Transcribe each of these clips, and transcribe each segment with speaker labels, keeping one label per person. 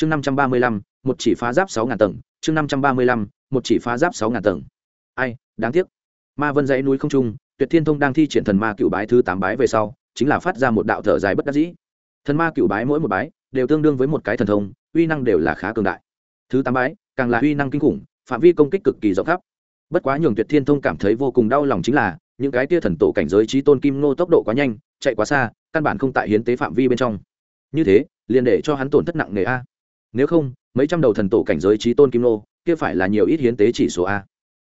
Speaker 1: chương năm trăm ba mươi lăm, một chỉ phá giáp sáu ngàn tầng. Chương năm trăm ba mươi lăm, một chỉ phá giáp sáu ngàn tầng. Ai, đáng tiếc. Ma vân dãy núi không trung, tuyệt thiên thông đang thi triển thần ma cựu bái thứ tám bái về sau, chính là phát ra một đạo thở dài bất đắc dĩ. Thần ma cựu bái mỗi một bái đều tương đương với một cái thần thông, uy năng đều là khá cường đại. Thứ tám bái, càng là uy năng kinh khủng, phạm vi công kích cực kỳ rộng khắp. Bất quá nhường tuyệt thiên thông cảm thấy vô cùng đau lòng chính là, những cái tia thần tổ cảnh giới trí tôn kim nô tốc độ quá nhanh, chạy quá xa, căn bản không tại hiến tế phạm vi bên trong. Như thế, liền để cho hắn tổn thất nặng nề a nếu không, mấy trăm đầu thần tổ cảnh giới trí tôn kim nô, kia phải là nhiều ít hiến tế chỉ số a.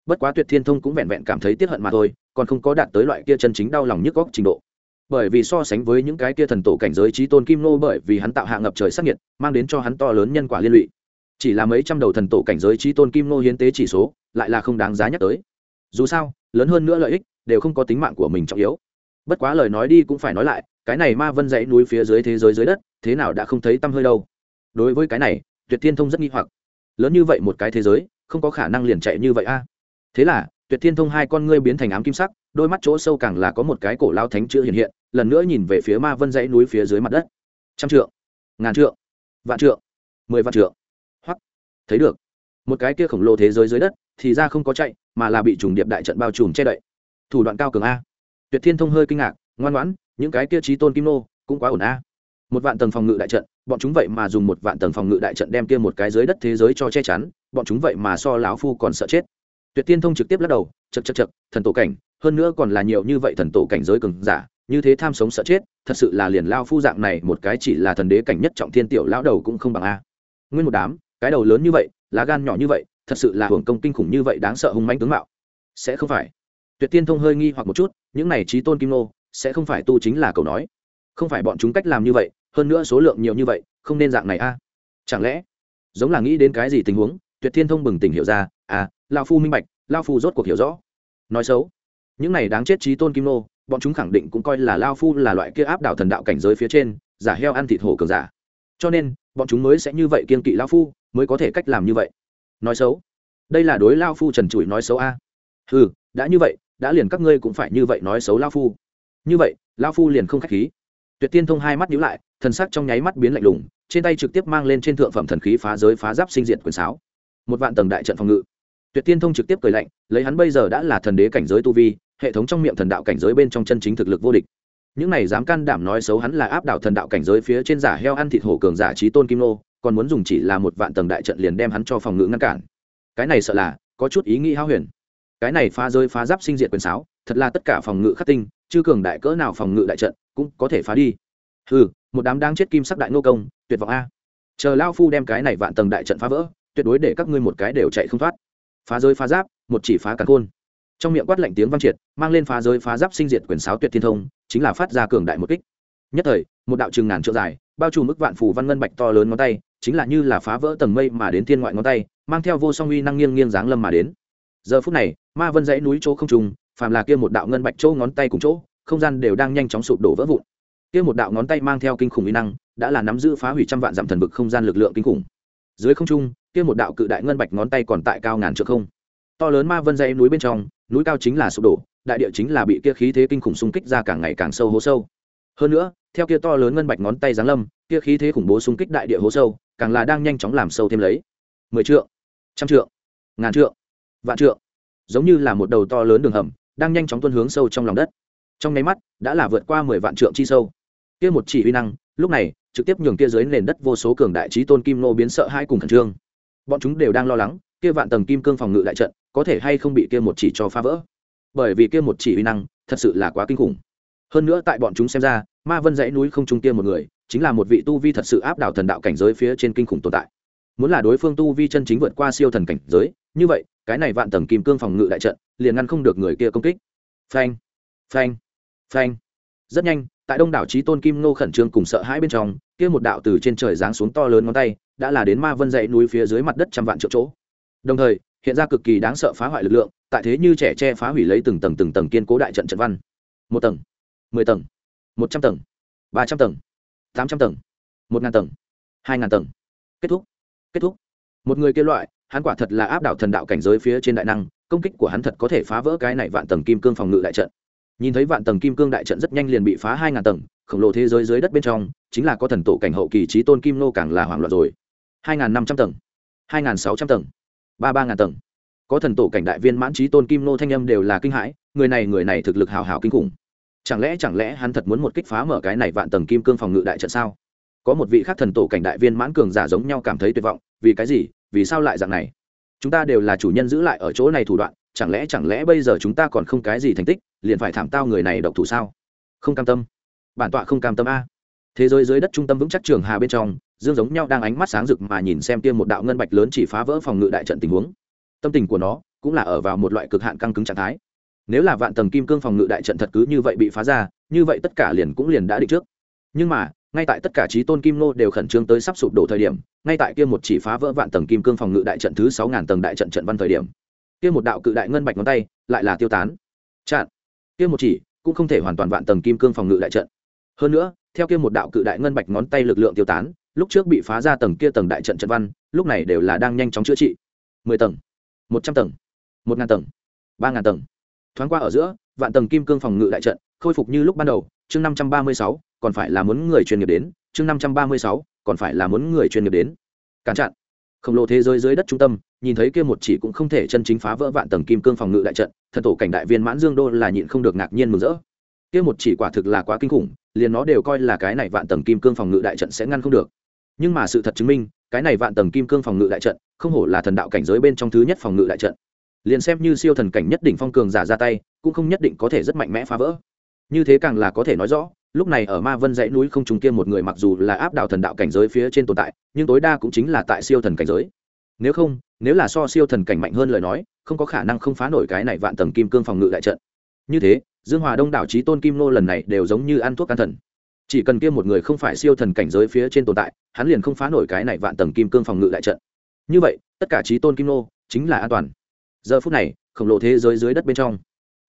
Speaker 1: Bất quá tuyệt thiên thông cũng vẹn vẹn cảm thấy tiếc hận mà thôi, còn không có đạt tới loại kia chân chính đau lòng nhức góc trình độ. Bởi vì so sánh với những cái kia thần tổ cảnh giới trí tôn kim nô bởi vì hắn tạo hạ ngập trời sắc nhiệt, mang đến cho hắn to lớn nhân quả liên lụy. Chỉ là mấy trăm đầu thần tổ cảnh giới trí tôn kim nô hiến tế chỉ số, lại là không đáng giá nhắc tới. Dù sao, lớn hơn nữa lợi ích, đều không có tính mạng của mình trọng yếu. Bất quá lời nói đi cũng phải nói lại, cái này ma vân dãy núi phía dưới thế giới dưới đất, thế nào đã không thấy tăm hơi đâu đối với cái này, tuyệt thiên thông rất nghi hoặc. Lớn như vậy một cái thế giới, không có khả năng liền chạy như vậy a. Thế là, tuyệt thiên thông hai con ngươi biến thành ám kim sắc, đôi mắt chỗ sâu càng là có một cái cổ lao thánh chữ hiện hiện, lần nữa nhìn về phía ma vân dãy núi phía dưới mặt đất. Trăm trượng, ngàn trượng, vạn trượng, mười vạn trượng. Hoặc thấy được. Một cái kia khổng lồ thế giới dưới đất, thì ra không có chạy, mà là bị trùng điệp đại trận bao trùm che đậy. Thủ đoạn cao cường a. Tuyệt thiên thông hơi kinh ngạc, ngoan ngoãn, những cái kia trí tôn kim nô cũng quá ổn a một vạn tầng phòng ngự đại trận, bọn chúng vậy mà dùng một vạn tầng phòng ngự đại trận đem kia một cái dưới đất thế giới cho che chắn, bọn chúng vậy mà so lão phu còn sợ chết. Tuyệt tiên thông trực tiếp lắc đầu chật chật chật thần tổ cảnh, hơn nữa còn là nhiều như vậy thần tổ cảnh giới cường giả, như thế tham sống sợ chết, thật sự là liền lao phu dạng này một cái chỉ là thần đế cảnh nhất trọng thiên tiểu lão đầu cũng không bằng a. Nguyên một đám, cái đầu lớn như vậy, lá gan nhỏ như vậy, thật sự là hưởng công kinh khủng như vậy đáng sợ hung manh tướng mạo. Sẽ không phải. Tuyệt tiên thông hơi nghi hoặc một chút, những này trí tôn kim nô, sẽ không phải tu chính là cầu nói. Không phải bọn chúng cách làm như vậy hơn nữa số lượng nhiều như vậy, không nên dạng này a. Chẳng lẽ, giống là nghĩ đến cái gì tình huống, tuyệt thiên thông bừng tỉnh hiểu ra à lao phu minh bạch lao phu rốt cuộc hiểu rõ. Nói xấu, những này đáng chết trí tôn kim nô, bọn chúng khẳng định cũng coi là lao phu là loại kia áp đảo thần đạo cảnh giới phía trên, giả heo ăn thịt hổ cường giả. Cho nên, bọn chúng mới sẽ như vậy kiên kỵ lao phu, mới có thể cách làm như vậy. Nói xấu, đây là đối lao phu trần trụi nói xấu a. Ừ đã như vậy, đã liền các ngươi cũng phải như vậy nói xấu lao phu. Như vậy lao phu liền không k h á c h khí tuyệt tiên thông hai mắt nhíu lại, thần sắc trong nháy mắt biến lạnh lùng, trên tay trực tiếp mang lên trên thượng phẩm thần khí phá giới phá giáp sinh diện quyền sáo. Một vạn tầng đại trận phòng ngự. Tuyệt tiên thông trực tiếp cười lạnh, lấy hắn bây giờ đã là thần đế cảnh giới tu vi, hệ thống trong miệng thần đạo cảnh giới bên trong chân chính thực lực vô địch. Những này dám can đảm nói xấu hắn là áp đảo thần đạo cảnh giới phía trên giả heo ăn thịt hổ cường giả trí tôn kim nô còn muốn dùng chỉ là một vạn tầng đại trận liền đem hắn cho phòng ngự ngăn cản. Cái này sợ là có chút ý nghĩ hao huyền. Cái này phá rơi phá giáp sinh diệt quyền sáo, thật là tất cả phòng ngự khắc tinh chứ cường đại cỡ nào phòng ngự đại trận cũng có thể phá đi. Ừ một đám đang chết kim sắc đại nô công, tuyệt vọng a. Chờ lao phu đem cái này vạn tầng đại trận phá vỡ, tuyệt đối để các ngươi một cái đều chạy không thoát. Phá rơi phá giáp, một chỉ phá cả khôn. Trong miệng quát lạnh tiếng vang triệt, mang lên phá rơi phá giáp sinh diệt quyền sáo tuyệt thiên thông, chính là phát ra cường đại một kích. Nhất thời, một đạo trường ngàn trượng dài, bao trùm mức vạn phủ văn ngân bạch to lớn ngón tay, chính là như là phá vỡ tầng mây mà đến thiên ngoại ngón tay, mang theo vô song uy năng nghiêng nghiêng dáng lâm mà đến. Giờ phút này, ma vân dãy núi chỗ không trùng phàm là kia một đạo ngân bạch chỗ ngón tay cùng chỗ, không gian đều đang nhanh chóng sụp đổ vỡ vụn. Kia một đạo ngón tay mang theo kinh khủng uy năng, đã là nắm giữ phá hủy trăm vạn dặm thần vực không gian lực lượng kinh khủng. Dưới không trung, kia một đạo cự đại ngân bạch ngón tay còn tại cao ngàn trượng không. To lớn ma vân dãy núi bên trong, núi cao chính là sụp đổ, đại địa chính là bị kia khí thế kinh khủng xung kích ra càng ngày càng sâu hố sâu. Hơn nữa, theo kia to lớn ngân bạch ngón tay giáng lâm, kia khí thế khủng bố xung kích đại địa hố sâu, càng là đang nhanh chóng làm sâu thêm lấy. Mười trượng, trăm trượng, ngàn trượng, vạn trượng, giống như là một đầu to lớn đường hầm đang nhanh chóng tuân hướng sâu trong lòng đất. Trong nháy mắt, đã là vượt qua mười vạn trượng chi sâu. Kia một chỉ uy năng, lúc này, trực tiếp nhường kia dưới nền đất vô số cường đại trí tôn kim nô biến sợ hai cùng khẩn trương. Bọn chúng đều đang lo lắng, kia vạn tầng kim cương phòng ngự đại trận, có thể hay không bị kia một chỉ cho phá vỡ. Bởi vì kia một chỉ uy năng, thật sự là quá kinh khủng. Hơn nữa tại bọn chúng xem ra, ma vân dãy núi không trung kia một người, chính là một vị tu vi thật sự áp đảo thần đạo cảnh giới phía trên kinh khủng tồn tại. Muốn là đối phương tu vi chân chính vượt qua siêu thần cảnh giới như vậy, cái này vạn tầng kim cương phòng ngự đại trận, liền ngăn không được người kia công kích. Phanh phanh phanh. Rất nhanh, tại đông đảo trí tôn kim ngô khẩn trương cùng sợ hãi bên trong, kia một đạo từ trên trời giáng xuống to lớn ngón tay, đã là đến ma vân dãy núi phía dưới mặt đất trăm vạn triệu chỗ. Đồng thời, hiện ra cực kỳ đáng sợ phá hoại lực lượng, tại thế như trẻ che phá hủy lấy từng tầng từng tầng kiên cố đại trận trận văn. Một tầng, mười tầng, một trăm tầng, ba trăm tầng, tám trăm tầng, một ngàn tầng, hai ngàn tầng. Kết thúc kết thúc. Một người kêu loại hắn quả thật là áp đảo thần đạo cảnh giới phía trên đại năng, công kích của hắn thật có thể phá vỡ cái này vạn tầng kim cương phòng ngự đại trận. Nhìn thấy vạn tầng kim cương đại trận rất nhanh liền bị phá hai ngàn tầng, khổng lồ thế giới dưới đất bên trong, chính là có thần tổ cảnh hậu kỳ trí tôn kim nô càng là hoảng loạn rồi. Hai n g h n năm trăm tầng, hai n g h n sáu trăm tầng, ba ba ngàn tầng. Có thần tổ cảnh đại viên mãn trí tôn kim nô thanh âm đều là kinh hãi, người này người này thực lực hào hào kinh khủng. Chẳng lẽ chẳng lẽ hắn thật muốn một kích phá mở cái này vạn tầng kim cương phòng ngự đại trận sao? Có một vị khác thần tổ cảnh đại viên mãn cường giả giống nhau cảm thấy tuyệt vọng, vì cái gì? Vì sao lại dạng này? Chúng ta đều là chủ nhân giữ lại ở chỗ này thủ đoạn, chẳng lẽ chẳng lẽ bây giờ chúng ta còn không cái gì thành tích, liền phải thảm tao người này độc thủ sao? Không cam tâm. Bản tọa không cam tâm a. Thế giới dưới đất trung tâm vững chắc trường hà bên trong, dương giống nhau đang ánh mắt sáng rực mà nhìn xem tiêm một đạo ngân bạch lớn chỉ phá vỡ phòng ngự đại trận tình huống. Tâm tình của nó cũng là ở vào một loại cực hạn căng cứng trạng thái. Nếu là vạn tầng kim cương phòng ngự đại trận thật cứ như vậy bị phá ra, như vậy tất cả liền cũng liền đã định trước. Nhưng mà ngay tại tất cả trí tôn kim nô đều khẩn trương tới sắp sụp đổ thời điểm, ngay tại kia một chỉ phá vỡ vạn tầng kim cương phòng ngự đại trận thứ sáu ngàn tầng đại trận trận văn thời điểm, kia một đạo cự đại ngân bạch ngón tay lại là tiêu tán. Chặn. Kia một chỉ cũng không thể hoàn toàn vạn tầng kim cương phòng ngự đại trận. Hơn nữa, theo kia một đạo cự đại ngân bạch ngón tay lực lượng tiêu tán, lúc trước bị phá ra tầng kia tầng đại trận trận văn, lúc này đều là đang nhanh chóng chữa trị. Mười tầng, một trăm tầng, một ngàn tầng, ba ngàn tầng. Thoáng qua ở giữa, vạn tầng kim cương phòng ngự đại trận khôi phục như lúc ban đầu, chương năm trăm ba mươi sáu còn phải là muốn người chuyên nghiệp đến, chương năm trăm ba mươi sáu, còn phải là muốn người chuyên nghiệp đến. Cản chặn. Khổng lồ thế giới dưới đất trung tâm, nhìn thấy kia một chỉ cũng không thể chân chính phá vỡ vạn tầng kim cương phòng ngự đại trận, thần tổ cảnh đại viên mãn dương đô là nhịn không được ngạc nhiên mừng rỡ. Kia một chỉ quả thực là quá kinh khủng, liền nó đều coi là cái này vạn tầng kim cương phòng ngự đại trận sẽ ngăn không được. Nhưng mà sự thật chứng minh, cái này vạn tầng kim cương phòng ngự đại trận, không hổ là thần đạo cảnh giới bên trong thứ nhất phòng ngự đại trận. Liền xem như siêu thần cảnh nhất định phong cường giả ra tay, cũng không nhất định có thể rất mạnh mẽ phá vỡ. Như thế càng là có thể nói rõ lúc này ở ma vân dãy núi không trùng kia một người mặc dù là áp đảo thần đạo cảnh giới phía trên tồn tại, nhưng tối đa cũng chính là tại siêu thần cảnh giới. Nếu không, nếu là so siêu thần cảnh mạnh hơn lời nói, không có khả năng không phá nổi cái này vạn tầng kim cương phòng ngự đại trận. Như thế, dương hòa đông đảo trí tôn kim nô lần này đều giống như ăn thuốc can thần. Chỉ cần kia một người không phải siêu thần cảnh giới phía trên tồn tại, hắn liền không phá nổi cái này vạn tầng kim cương phòng ngự đại trận. Như vậy, tất cả trí tôn kim nô chính là an toàn. Giờ phút này, khổng lồ thế giới dưới đất bên trong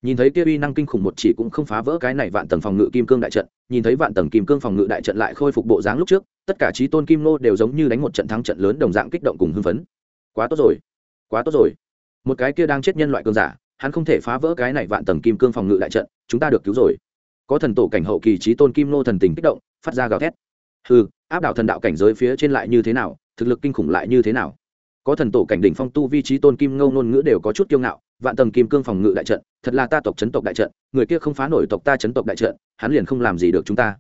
Speaker 1: nhìn thấy kia uy năng kinh khủng một chỉ cũng không phá vỡ cái này vạn tầng phòng ngự kim cương đại trận, nhìn thấy vạn tầng kim cương phòng ngự đại trận lại khôi phục bộ dáng lúc trước, tất cả trí tôn kim nô đều giống như đánh một trận thắng trận lớn đồng dạng kích động cùng hưng phấn. Quá tốt rồi, quá tốt rồi. Một cái kia đang chết nhân loại cường giả, hắn không thể phá vỡ cái này vạn tầng kim cương phòng ngự đại trận, chúng ta được cứu rồi. Có thần tổ cảnh hậu kỳ trí tôn kim nô thần tình kích động, phát ra gào thét. Hư áp đảo thần đạo cảnh giới phía trên lại như thế nào, thực lực kinh khủng lại như thế nào. Có thần tổ cảnh đỉnh phong tu vi trí tôn kim ngâu ngôn ngữ đều có chút kiêu ngạo vạn tầng kim cương phòng ngự đại trận, thật là ta tộc chấn tộc đại trận, người kia không phá nổi tộc ta chấn tộc đại trận, hắn liền không làm gì được chúng ta.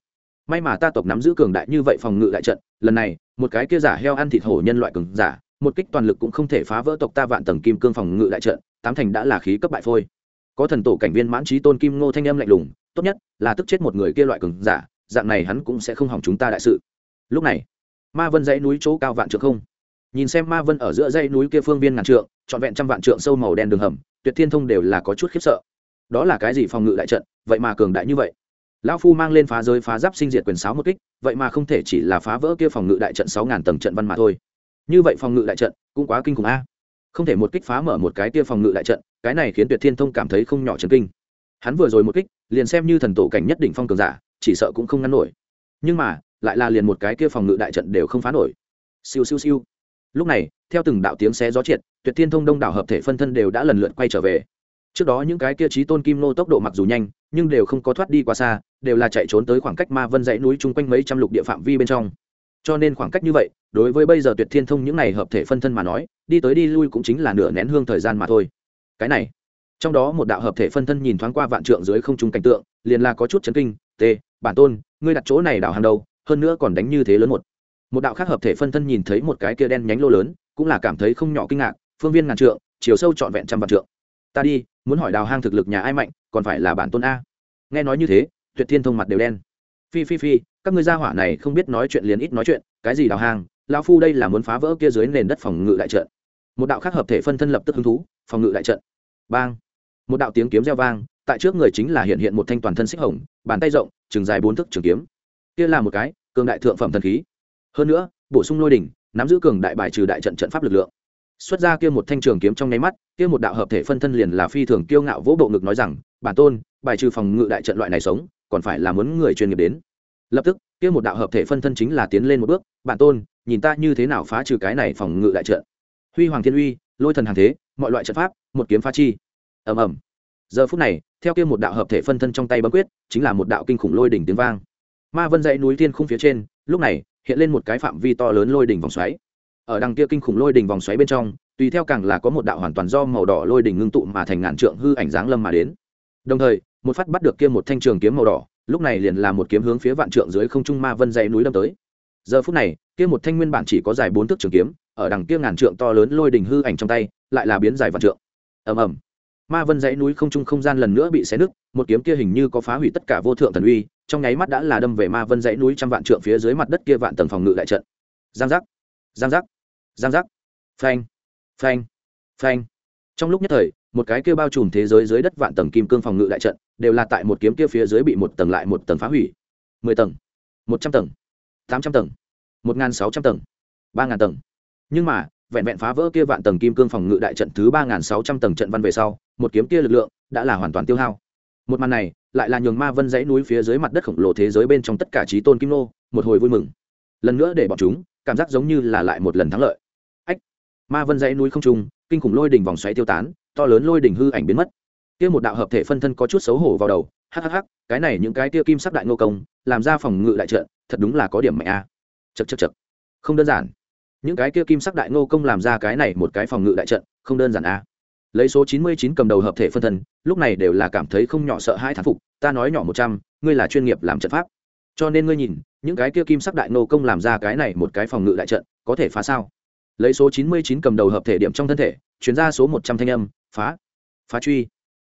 Speaker 1: May mà ta tộc nắm giữ cường đại như vậy phòng ngự đại trận, lần này, một cái kia giả heo ăn thịt hổ nhân loại cường giả, một kích toàn lực cũng không thể phá vỡ tộc ta vạn tầng kim cương phòng ngự đại trận, tám thành đã là khí cấp bại phôi. Có thần tổ cảnh viên mãn trí tôn kim ngô thanh âm lạnh lùng, tốt nhất là tức chết một người kia loại cường giả, dạng này hắn cũng sẽ không hỏng chúng ta đại sự. Lúc này, ma vân dãy núi chỗ cao vạn trượng không. Nhìn xem ma vân ở giữa dãy núi kia phương viên ngàn trượng, trọn vẹn trăm vạn trượng sâu màu đen đường hầm tuyệt thiên thông đều là có chút khiếp sợ. Đó là cái gì phòng ngự đại trận, vậy mà cường đại như vậy? Lão phu mang lên phá giới phá giáp sinh diệt quyền sáu một kích, vậy mà không thể chỉ là phá vỡ kia phòng ngự đại trận sáu ngàn tầng trận văn mà thôi. Như vậy phòng ngự đại trận cũng quá kinh khủng a. Không thể một kích phá mở một cái kia phòng ngự đại trận, cái này khiến tuyệt thiên thông cảm thấy không nhỏ chấn kinh. Hắn vừa rồi một kích, liền xem như thần tổ cảnh nhất định phong cường giả, chỉ sợ cũng không ngăn nổi. Nhưng mà, lại là liền một cái kia phòng ngự đại trận đều không phá nổi. Siêu siêu siêu lúc này, theo từng đạo tiếng xé gió triệt, tuyệt thiên thông đông đảo hợp thể phân thân đều đã lần lượt quay trở về. Trước đó những cái kia trí tôn kim nô tốc độ mặc dù nhanh, nhưng đều không có thoát đi quá xa, đều là chạy trốn tới khoảng cách ma vân dãy núi chung quanh mấy trăm lục địa phạm vi bên trong. Cho nên khoảng cách như vậy, đối với bây giờ tuyệt thiên thông những này hợp thể phân thân mà nói, đi tới đi lui cũng chính là nửa nén hương thời gian mà thôi. Cái này, trong đó một đạo hợp thể phân thân nhìn thoáng qua vạn trượng dưới không trung cảnh tượng, liền là có chút chấn kinh t bản tôn, ngươi đặt chỗ này đảo hàng đầu hơn nữa còn đánh như thế lớn một một đạo khác hợp thể phân thân nhìn thấy một cái kia đen nhánh lô lớn, cũng là cảm thấy không nhỏ kinh ngạc, phương viên ngàn trượng, chiều sâu trọn vẹn trăm vạn trượng. Ta đi, muốn hỏi đào hang thực lực nhà ai mạnh, còn phải là bản tôn a. Nghe nói như thế, tuyệt thiên thông mặt đều đen. Phi phi phi, các ngươi gia hỏa này không biết nói chuyện liền ít nói chuyện, cái gì đào hang, lão phu đây là muốn phá vỡ kia dưới nền đất phòng ngự đại trận. Một đạo khác hợp thể phân thân lập tức hứng thú, phòng ngự đại trận. Bang. Một đạo tiếng kiếm reo vang, tại trước người chính là hiện hiện một thanh toàn thân xích hồng, bàn tay rộng chừng dài bốn thước trường kiếm. Kia là một cái cường đại thượng phẩm thần khí hơn nữa, bổ sung lôi đỉnh, nắm giữ cường đại bài trừ đại trận trận pháp lực lượng. Xuất ra kia một thanh trường kiếm trong nháy mắt, kia một đạo hợp thể phân thân liền là phi thường kiêu ngạo vỗ bộ ngực nói rằng, bản tôn, bài trừ phòng ngự đại trận loại này sống, còn phải là muốn người chuyên nghiệp đến. Lập tức, kia một đạo hợp thể phân thân chính là tiến lên một bước, bản tôn, nhìn ta như thế nào phá trừ cái này phòng ngự đại trận. Huy hoàng thiên uy, lôi thần hàng thế, mọi loại trận pháp, một kiếm phá chi. Ầm ầm. Giờ phút này, theo kia một đạo hợp thể phân thân trong tay bấm quyết, chính là một đạo kinh khủng lôi đỉnh tiếng vang. Ma vân dãy núi thiên khung phía trên, lúc này hiện lên một cái phạm vi to lớn lôi đỉnh vòng xoáy. Ở đằng kia kinh khủng lôi đỉnh vòng xoáy bên trong, tùy theo càng là có một đạo hoàn toàn do màu đỏ lôi đỉnh ngưng tụ mà thành ngàn trượng hư ảnh dáng lâm mà đến. Đồng thời, một phát bắt được kia một thanh trường kiếm màu đỏ, lúc này liền là một kiếm hướng phía vạn trượng dưới không trung ma vân dãy núi đâm tới. Giờ phút này, kia một thanh nguyên bản chỉ có dài bốn thước trường kiếm, ở đằng kia ngàn trượng to lớn lôi đỉnh hư ảnh trong tay, lại là biến dài vạn trượng. Ầm ầm ma vân dãy núi không trung không gian lần nữa bị xé nứt, một kiếm kia hình như có phá hủy tất cả vô thượng thần uy, trong nháy mắt đã là đâm về ma vân dãy núi trăm vạn trượng phía dưới mặt đất kia vạn tầng phòng ngự đại trận. Giang giác giang giác giang giác. Phanh phanh phanh. Trong lúc nhất thời, một cái kia bao trùm thế giới dưới đất vạn tầng kim cương phòng ngự đại trận đều là tại một kiếm kia phía dưới bị một tầng lại một tầng phá hủy. Mười tầng, một trăm tầng, tám trăm tầng, một n g h n sáu trăm tầng, ba ngàn tầng. Nhưng mà vẹn vẹn phá vỡ kia vạn tầng kim cương phòng ngự đại trận thứ ba n g h n sáu trăm tầng trận văn về sau, một kiếm kia lực lượng đã là hoàn toàn tiêu hao. Một màn này lại là nhường ma vân dãy núi phía dưới mặt đất khổng lồ thế giới bên trong tất cả trí tôn kim nô một hồi vui mừng. Lần nữa để bọn chúng cảm giác giống như là lại một lần thắng lợi. Ách! Ma vân dãy núi không trung, kinh khủng lôi đỉnh vòng xoáy tiêu tán, to lớn lôi đỉnh hư ảnh biến mất. Kia một đạo hợp thể phân thân có chút xấu hổ vào đầu hhh cái này những cái kia kim sắc đại ngô công, làm ra phòng ngự đại trận, thật đúng là có điểm mạnh a. Chật chật chật không đơn giản những cái kia kim sắc đại ngô công làm ra cái này một cái phòng ngự đại trận, không đơn giản a lấy số chín mươi chín cầm đầu hợp thể phân thân lúc này đều là cảm thấy không nhỏ sợ hai thán phục, ta nói nhỏ một trăm, ngươi là chuyên nghiệp làm trận pháp. Cho nên ngươi nhìn, những cái kia kim sắc đại ngô công làm ra cái này một cái phòng ngự đại trận, có thể phá sao? Lấy số chín mươi chín cầm đầu hợp thể điểm trong thân thể, chuyển ra số một trăm thanh âm, phá phá truy.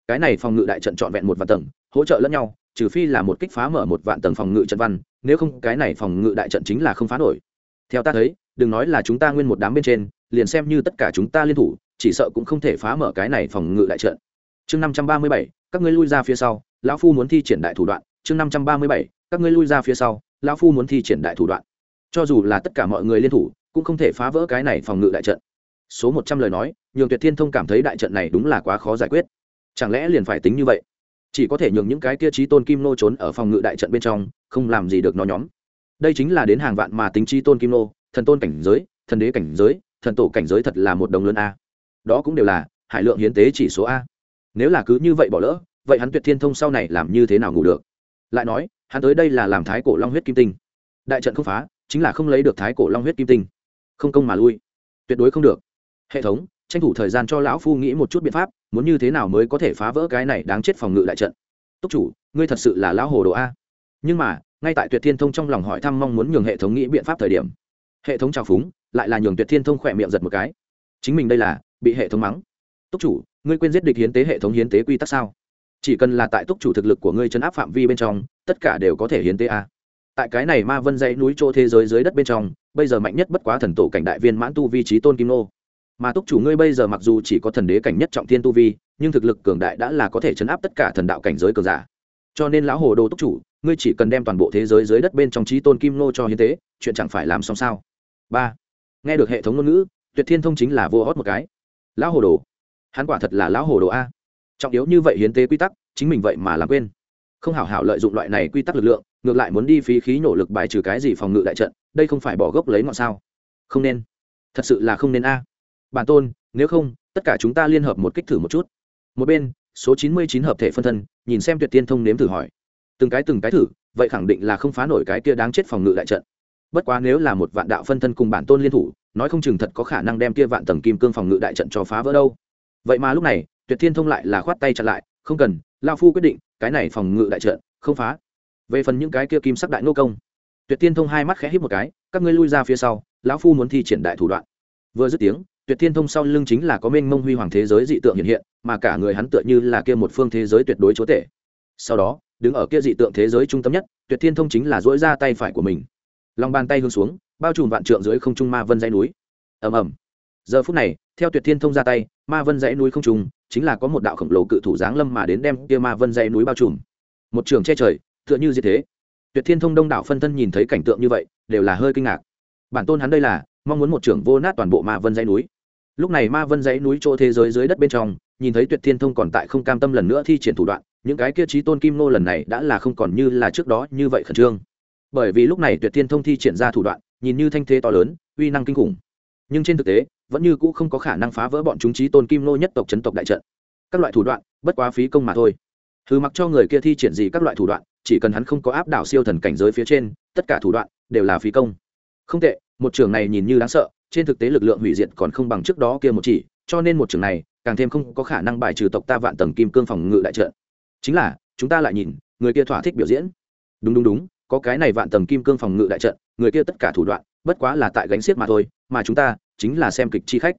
Speaker 1: Cái này phòng ngự đại trận trọn vẹn một vạn tầng, hỗ trợ lẫn nhau, trừ phi là một kích phá mở một vạn tầng phòng ngự trận văn, nếu không cái này phòng ngự đại trận chính là không phá nổi. Theo ta thấy đừng nói là chúng ta nguyên một đám bên trên, liền xem như tất cả chúng ta liên thủ, chỉ sợ cũng không thể phá mở cái này phòng ngự đại trận. Chương năm trăm ba mươi bảy, các ngươi lui ra phía sau, lão phu muốn thi triển đại thủ đoạn. Chương năm trăm ba mươi bảy, các ngươi lui ra phía sau, lão phu muốn thi triển đại thủ đoạn. Cho dù là tất cả mọi người liên thủ, cũng không thể phá vỡ cái này phòng ngự đại trận. Số một trăm lời nói, nhường tuyệt thiên thông cảm thấy đại trận này đúng là quá khó giải quyết. Chẳng lẽ liền phải tính như vậy? Chỉ có thể nhường những cái kia trí tôn kim nô trốn ở phòng ngự đại trận bên trong, không làm gì được nó nhóm đây chính là đến hàng vạn mà tính chi tôn kim nô, thần tôn cảnh giới, thần đế cảnh giới, thần tổ cảnh giới thật là một đồng lớn a. Đó cũng đều là hải lượng hiến tế chỉ số a. Nếu là cứ như vậy bỏ lỡ, vậy hắn tuyệt thiên thông sau này làm như thế nào ngủ được? Lại nói, hắn tới đây là làm thái cổ long huyết kim tinh. Đại trận không phá, chính là không lấy được thái cổ long huyết kim tinh. Không công mà lui. Tuyệt đối không được. Hệ thống, tranh thủ thời gian cho lão phu nghĩ một chút biện pháp, muốn như thế nào mới có thể phá vỡ cái này đáng chết phòng ngự đại trận. Túc chủ, ngươi thật sự là lão hồ đồ a. Nhưng mà ngay tại tuyệt thiên thông trong lòng hỏi thăm mong muốn nhường hệ thống nghĩ biện pháp thời điểm, hệ thống trào phúng, lại là nhường tuyệt thiên thông khỏe miệng giật một cái. Chính mình đây là, bị hệ thống mắng. Túc chủ, ngươi quên giết địch hiến tế hệ thống hiến tế quy tắc sao? Chỉ cần là tại túc chủ thực lực của ngươi chấn áp phạm vi bên trong, tất cả đều có thể hiến tế a. Tại cái này ma vân dãy núi chỗ thế giới dưới đất bên trong, bây giờ mạnh nhất bất quá thần tổ cảnh đại viên mãn tu vi trí tôn kim nô. Mà túc chủ ngươi bây giờ mặc dù chỉ có thần đế cảnh nhất trọng thiên tu vi, nhưng thực lực cường đại đã là có thể chấn áp tất cả thần đạo cảnh giới cường giả. Cho nên lão hồ đồ túc chủ ngươi chỉ cần đem toàn bộ thế giới dưới đất bên trong trí tôn kim nô cho hiến tế, chuyện chẳng phải làm xong sao? Ba, nghe được hệ thống ngôn ngữ, tuyệt thiên thông chính là vô hót một cái. Lão hồ đồ, hắn quả thật là lão hồ đồ a. Trọng yếu như vậy hiến tế quy tắc, chính mình vậy mà làm quên. Không hảo hảo lợi dụng loại này quy tắc lực lượng, ngược lại muốn đi phí khí nổ lực bài trừ cái gì phòng ngự đại trận, đây không phải bỏ gốc lấy ngọn sao? Không nên. Thật sự là không nên a. Bản tôn, nếu không, tất cả chúng ta liên hợp một kích thử một chút. Một bên, số chín mươi chín hợp thể phân thân, nhìn xem tuyệt tiên thông nếm thử hỏi từng cái từng cái thử, vậy khẳng định là không phá nổi cái kia đáng chết phòng ngự đại trận. Bất quá nếu là một vạn đạo phân thân cùng bản tôn liên thủ, nói không chừng thật có khả năng đem kia vạn tầng kim cương phòng ngự đại trận cho phá vỡ đâu. Vậy mà lúc này, tuyệt thiên thông lại là khoát tay chặn lại, không cần, lao phu quyết định, cái này phòng ngự đại trận, không phá. Về phần những cái kia kim sắc đại nô công, tuyệt thiên thông hai mắt khẽ hít một cái, các ngươi lui ra phía sau, lão phu muốn thi triển đại thủ đoạn. Vừa dứt tiếng, tuyệt thiên thông sau lưng chính là có mênh mông huy hoàng thế giới dị tượng hiện hiện, mà cả người hắn tựa như là kia một phương thế giới tuyệt đối chúa tể. Sau đó đứng ở kia dị tượng thế giới trung tâm nhất, tuyệt thiên thông chính là dỗi ra tay phải của mình. Lòng bàn tay hướng xuống, bao trùm vạn trượng dưới không trung ma vân dãy núi. Ầm ầm. Giờ phút này, theo tuyệt thiên thông ra tay, ma vân dãy núi không trung, chính là có một đạo khổng lồ cự thủ giáng lâm mà đến đem kia ma vân dãy núi bao trùm. Một trường che trời, tựa như như thế. Tuyệt thiên thông đông đảo phân thân nhìn thấy cảnh tượng như vậy, đều là hơi kinh ngạc. Bản tôn hắn đây là, mong muốn một trưởng vô nát toàn bộ ma vân dãy núi. Lúc này ma vân dãy núi chỗ thế giới dưới đất bên trong, nhìn thấy tuyệt thiên thông còn tại không cam tâm lần nữa thi triển thủ đoạn những cái kia trí tôn kim nô lần này đã là không còn như là trước đó như vậy khẩn trương. Bởi vì lúc này tuyệt thiên thông thi triển ra thủ đoạn, nhìn như thanh thế to lớn, uy năng kinh khủng. Nhưng trên thực tế, vẫn như cũ không có khả năng phá vỡ bọn chúng trí tôn kim nô nhất tộc chấn tộc đại trận. Các loại thủ đoạn, bất quá phí công mà thôi. Thứ mặc cho người kia thi triển gì các loại thủ đoạn, chỉ cần hắn không có áp đảo siêu thần cảnh giới phía trên, tất cả thủ đoạn đều là phí công. Không tệ, một trường này nhìn như đáng sợ, trên thực tế lực lượng hủy diệt còn không bằng trước đó kia một chỉ, cho nên một trường này càng thêm không có khả năng bài trừ tộc ta vạn tầng kim cương phòng ngự đại trận chính là, chúng ta lại nhìn, người kia thỏa thích biểu diễn. Đúng đúng đúng, có cái này vạn tầng kim cương phòng ngự đại trận, người kia tất cả thủ đoạn, bất quá là tại gánh xiết mà thôi, mà chúng ta chính là xem kịch chi khách.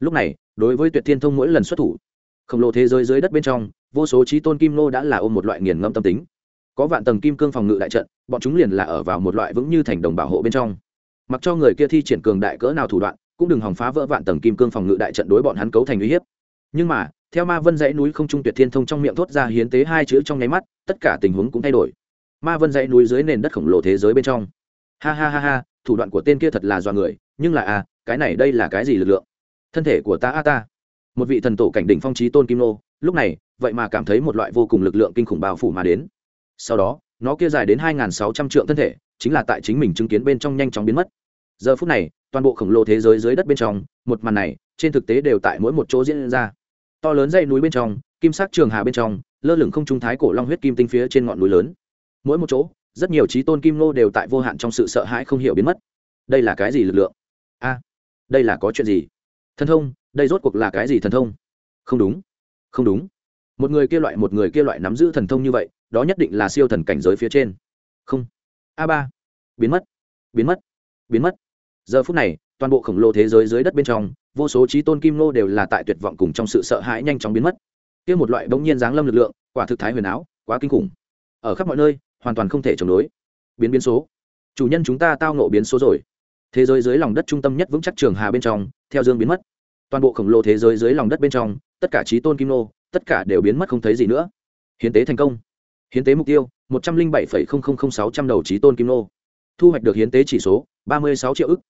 Speaker 1: Lúc này, đối với tuyệt thiên thông mỗi lần xuất thủ, khổng lồ thế giới dưới đất bên trong, vô số trí tôn kim nô đã là ôm một loại nghiền ngâm tâm tính. Có vạn tầng kim cương phòng ngự đại trận, bọn chúng liền là ở vào một loại vững như thành đồng bảo hộ bên trong. Mặc cho người kia thi triển cường đại cỡ nào thủ đoạn, cũng đừng hòng phá vỡ vạn tầng kim cương phòng ngự đại trận đối bọn hắn cấu thành uy hiếp. Nhưng mà theo ma vân dãy núi không trung tuyệt thiên thông trong miệng thốt ra hiến tế hai chữ trong nháy mắt, tất cả tình huống cũng thay đổi. Ma vân dãy núi dưới nền đất khổng lồ thế giới bên trong. Ha ha ha ha, thủ đoạn của tên kia thật là do người, nhưng là à cái này đây là cái gì lực lượng? Thân thể của ta a ta. Một vị thần tổ cảnh đỉnh phong trí tôn kim nô, lúc này, vậy mà cảm thấy một loại vô cùng lực lượng kinh khủng bao phủ mà đến. Sau đó, nó kia dài đến hai sáu trăm triệu thân thể, chính là tại chính mình chứng kiến bên trong nhanh chóng biến mất. Giờ phút này, toàn bộ khổng lồ thế giới dưới đất bên trong, một màn này, trên thực tế đều tại mỗi một chỗ diễn ra to lớn dây núi bên trong, kim sắc trường hà bên trong, lơ lửng không trung thái cổ long huyết kim tinh phía trên ngọn núi lớn. Mỗi một chỗ, rất nhiều trí tôn kim nô đều tại vô hạn trong sự sợ hãi không hiểu biến mất. Đây là cái gì lực lượng? A, đây là có chuyện gì? Thần thông, đây rốt cuộc là cái gì thần thông? Không đúng không đúng. Một người kia loại, một người kia loại nắm giữ thần thông như vậy, đó nhất định là siêu thần cảnh giới phía trên. Không. A ba. Biến mất biến mất biến mất. Giờ phút này, toàn bộ khổng lồ thế giới dưới đất bên trong vô số trí tôn kim nô đều là tại tuyệt vọng cùng trong sự sợ hãi nhanh chóng biến mất. Kia một loại bỗng nhiên giáng lâm lực lượng, quả thực thái huyền áo, quá kinh khủng. Ở khắp mọi nơi, hoàn toàn không thể chống đối. Biến biến số. Chủ nhân chúng ta tao nộ biến số rồi. Thế giới dưới lòng đất trung tâm nhất vững chắc trường hà bên trong, theo dương biến mất. Toàn bộ khổng lồ thế giới dưới lòng đất bên trong, tất cả trí tôn kim nô tất cả đều biến mất không thấy gì nữa. Hiến tế thành công. Hiến tế mục tiêu, một trăm linh bảy sáu trăm đầu trí tôn kim nô thu hoạch được hiến tế chỉ số, ba mươi sáu triệu ức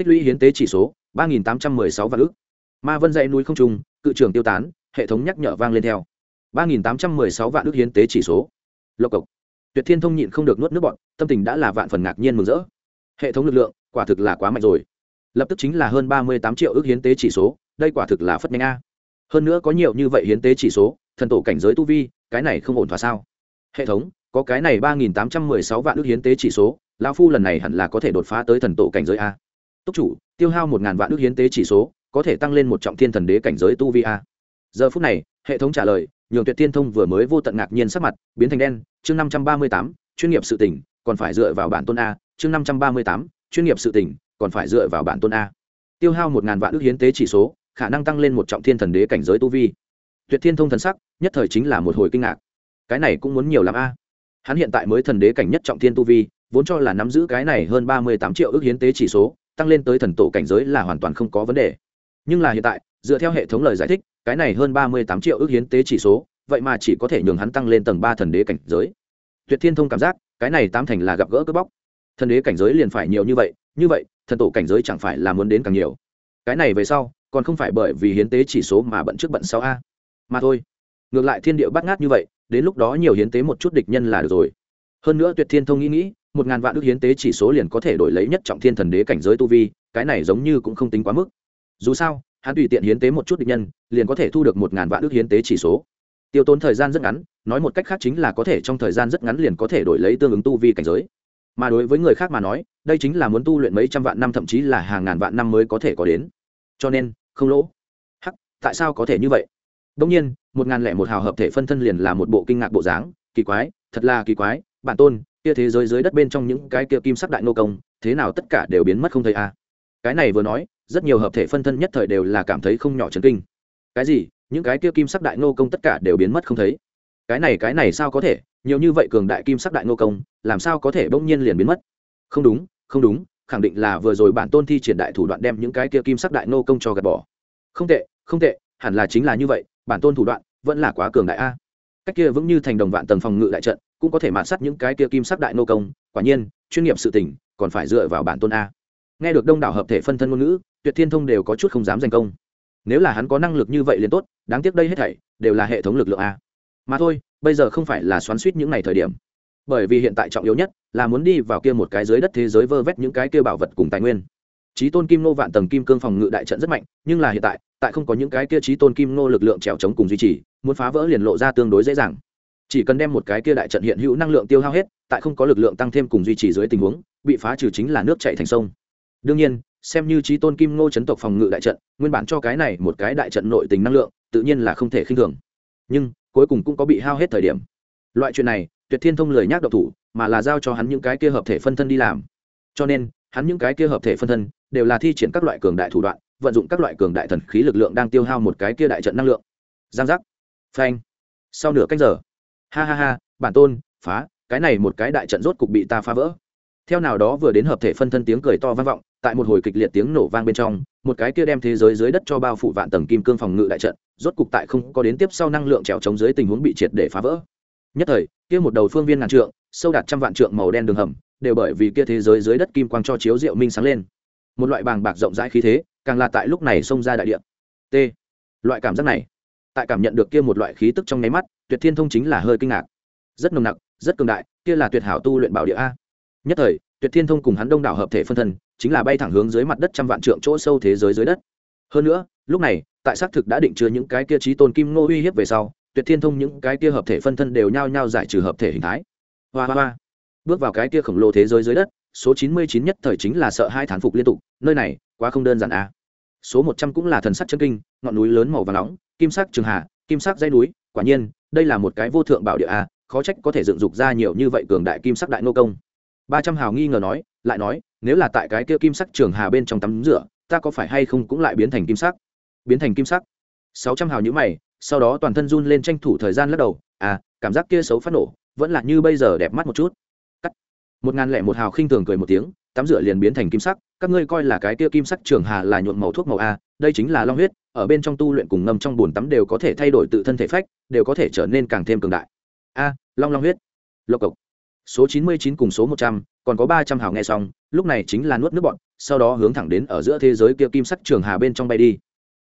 Speaker 1: tích lũy hiến tế chỉ số, ba nghìn tám trăm m ư ơ i sáu vạn ức. Ma vân dãy núi không trung cự trưởng tiêu tán, hệ thống nhắc nhở vang lên theo. ba nghìn tám trăm m ư ơ i sáu vạn ức hiến tế chỉ số. Lộc cộc. Tuyệt thiên thông nhịn không được nuốt nước bọn tâm tình đã là vạn phần ngạc nhiên mừng rỡ. Hệ thống lực lượng, quả thực là quá mạnh rồi. Lập tức chính là hơn ba mươi tám triệu ước hiến tế chỉ số, đây quả thực là phất nhanh a. Hơn nữa có nhiều như vậy hiến tế chỉ số, thần tổ cảnh giới tu vi, cái này không ổn thỏa sao? Hệ thống, có cái này ba nghìn tám trăm mười sáu vạn ước hiến tế chỉ số, lão phu lần này hẳn là có thể đột phá tới thần tổ cảnh giới a túc chủ, tiêu hao một ngàn vạn ước hiến tế chỉ số, có thể tăng lên một trọng thiên thần đế cảnh giới tu vi a. Giờ phút này, hệ thống trả lời, nhường tuyệt tiên thông vừa mới vô tận ngạc nhiên sắc mặt, biến thành đen, chương năm trăm ba mươi tám, chuyên nghiệp sự tỉnh còn phải dựa vào bản tôn a, chương năm trăm ba mươi tám, chuyên nghiệp sự tỉnh còn phải dựa vào bản tôn a. Tiêu hao một ngàn vạn ước hiến tế chỉ số, khả năng tăng lên một trọng thiên thần đế cảnh giới tu vi. Tuyệt thiên thông thần sắc, nhất thời chính là một hồi kinh ngạc. Cái này cũng muốn nhiều làm a. Hắn hiện tại mới thần đế cảnh nhất trọng thiên tu vi, vốn cho là nắm giữ cái này hơn ba mươi tám triệu ước hiến tế chỉ số tăng lên tới thần tổ cảnh giới là hoàn toàn không có vấn đề. Nhưng là hiện tại, dựa theo hệ thống lời giải thích, cái này hơn ba mươi tám triệu ước hiến tế chỉ số, vậy mà chỉ có thể nhường hắn tăng lên tầng ba thần đế cảnh giới. Tuyệt thiên thông cảm giác, cái này tám thành là gặp gỡ cướp bóc. Thần đế cảnh giới liền phải nhiều như vậy như vậy, thần tổ cảnh giới chẳng phải là muốn đến càng nhiều. Cái này về sau, còn không phải bởi vì hiến tế chỉ số mà bận trước bận sau a. Mà thôi, ngược lại thiên địa bắt ngát như vậy, đến lúc đó nhiều hiến tế một chút địch nhân là được rồi. Hơn nữa tuyệt thiên thông nghĩ nghĩ một ngàn vạn ước hiến tế chỉ số liền có thể đổi lấy nhất trọng thiên thần đế cảnh giới tu vi, cái này giống như cũng không tính quá mức. Dù sao, hắn tùy tiện hiến tế một chút địch nhân, liền có thể thu được một ngàn vạn ước hiến tế chỉ số. Tiêu tốn thời gian rất ngắn, nói một cách khác chính là có thể trong thời gian rất ngắn liền có thể đổi lấy tương ứng tu vi cảnh giới. Mà đối với người khác mà nói, đây chính là muốn tu luyện mấy trăm vạn năm thậm chí là hàng ngàn vạn năm mới có thể có đến. Cho nên, không lỗ. Hắc, tại sao có thể như vậy? Đông nhiên, một ngàn lẻ một hào hợp thể phân thân liền là một bộ kinh ngạc bộ dáng. Kỳ quái, thật là kỳ quái, bản tôn kia thế giới dưới đất bên trong những cái kia kim sắc đại nô công, thế nào tất cả đều biến mất không thấy a à? cái này vừa nói, rất nhiều hợp thể phân thân nhất thời đều là cảm thấy không nhỏ chấn kinh. Cái gì? Những cái kia kim sắc đại nô công tất cả đều biến mất không thấy? Cái này cái này sao có thể? Nhiều như vậy cường đại kim sắc đại nô công, làm sao có thể bỗng nhiên liền biến mất? Không đúng không đúng, khẳng định là vừa rồi bản tôn thi triển đại thủ đoạn đem những cái kia kim sắc đại nô công cho gạt bỏ. Không tệ không tệ, hẳn là chính là như vậy, bản tôn thủ đoạn vẫn là quá cường đại a cách kia vững như thành đồng vạn tầng phòng ngự đại trận, cũng có thể mạt sát những cái kia kim sắc đại nô công, quả nhiên, chuyên nghiệp sự tỉnh còn phải dựa vào bản tôn a. Nghe được đông đảo hợp thể phân thân ngôn ngữ, tuyệt thiên thông đều có chút không dám giành công. Nếu là hắn có năng lực như vậy liền tốt, đáng tiếc đây hết thảy, đều là hệ thống lực lượng a. Mà thôi, bây giờ không phải là xoắn suýt những ngày thời điểm. Bởi vì hiện tại trọng yếu nhất, là muốn đi vào kia một cái dưới đất thế giới vơ vét những cái kia bảo vật cùng tài nguyên. Trí tôn kim nô vạn tầng kim cương phòng ngự đại trận rất mạnh, nhưng là hiện tại tại không có những cái kia trí tôn kim nô lực lượng trèo chống cùng duy trì muốn phá vỡ liền lộ ra tương đối dễ dàng. Chỉ cần đem một cái kia đại trận hiện hữu năng lượng tiêu hao hết, tại không có lực lượng tăng thêm cùng duy trì dưới tình huống, bị phá trừ chính là nước chạy thành sông. Đương nhiên, xem như trí tôn kim ngô chấn tộc phòng ngự đại trận, nguyên bản cho cái này một cái đại trận nội tình năng lượng, tự nhiên là không thể khinh thường. Nhưng, cuối cùng cũng có bị hao hết thời điểm. Loại chuyện này, tuyệt thiên thông lời nhắc độc thủ, mà là giao cho hắn những cái kia hợp thể phân thân đi làm. Cho nên, hắn những cái kia hợp thể phân thân, đều là thi triển các loại cường đại thủ đoạn, vận dụng các loại cường đại thần khí lực lượng đang tiêu hao một cái kia đại trận năng lượng. Giang giác phanh. Sau nửa cách giờ, ha ha ha, bản tôn, phá, cái này một cái đại trận rốt cục bị ta phá vỡ. Theo nào đó vừa đến hợp thể phân thân tiếng cười to vang vọng, tại một hồi kịch liệt tiếng nổ vang bên trong, một cái kia đem thế giới dưới đất cho bao phủ vạn tầng kim cương phòng ngự đại trận, rốt cục tại không có đến tiếp sau năng lượng trèo chống dưới tình huống bị triệt để phá vỡ. Nhất thời, kia một đầu phương viên ngàn trượng, sâu đạt trăm vạn trượng màu đen đường hầm, đều bởi vì kia thế giới dưới đất kim quang cho chiếu rượu minh sáng lên. Một loại bàng bạc rộng rãi khí thế, càng là tại lúc này xông ra đại địa. T. Loại cảm giác này tại cảm nhận được kia một loại khí tức trong nháy mắt, tuyệt thiên thông chính là hơi kinh ngạc. Rất nồng nặc, rất cường đại, kia là tuyệt hảo tu luyện bảo địa a. Nhất thời, tuyệt thiên thông cùng hắn đông đảo hợp thể phân thân, chính là bay thẳng hướng dưới mặt đất trăm vạn trượng chỗ sâu thế giới dưới đất. Hơn nữa, lúc này, tại xác thực đã định chứa những cái kia trí tôn kim ngô uy hiếp về sau, tuyệt thiên thông những cái kia hợp thể phân thân đều nhao nhao giải trừ hợp thể hình thái. Hoa hoa hoa. Bước vào cái kia khổng lồ thế giới dưới đất, số chín mươi chín nhất thời chính là sợ hai thán phục liên tục, nơi này, quá không đơn giản a số một trăm cũng là thần sắc chân kinh, ngọn núi lớn màu và nóng, kim sắc trường hà, kim sắc dây núi. Quả nhiên, đây là một cái vô thượng bảo địa a, khó trách có thể dựng dục ra nhiều như vậy cường đại kim sắc đại nô công. Ba trăm hào nghi ngờ nói, lại nói, nếu là tại cái kia kim sắc trường hà bên trong tắm rửa, ta có phải hay không cũng lại biến thành kim sắc? Biến thành kim sắc. Sáu trăm hào nhữ mày, sau đó toàn thân run lên tranh thủ thời gian lắc đầu à cảm giác kia xấu phát nổ, vẫn là như bây giờ đẹp mắt một chút. Cắt. Một ngàn lẻ một hào khinh thường cười một tiếng tắm rửa liền biến thành kim sắc. Các ngươi coi là cái kia kim sắc trường hà là nhuộm màu thuốc màu a, đây chính là long huyết, ở bên trong tu luyện cùng ngâm trong bồn tắm đều có thể thay đổi tự thân thể phách, đều có thể trở nên càng thêm cường đại. A, long long huyết. Lộc cộc. Số chín mươi chín cùng số một trăm, còn có ba trăm hào nghe xong, lúc này chính là nuốt nước bọn, sau đó hướng thẳng đến ở giữa thế giới kia kim sắc trường hà bên trong bay đi.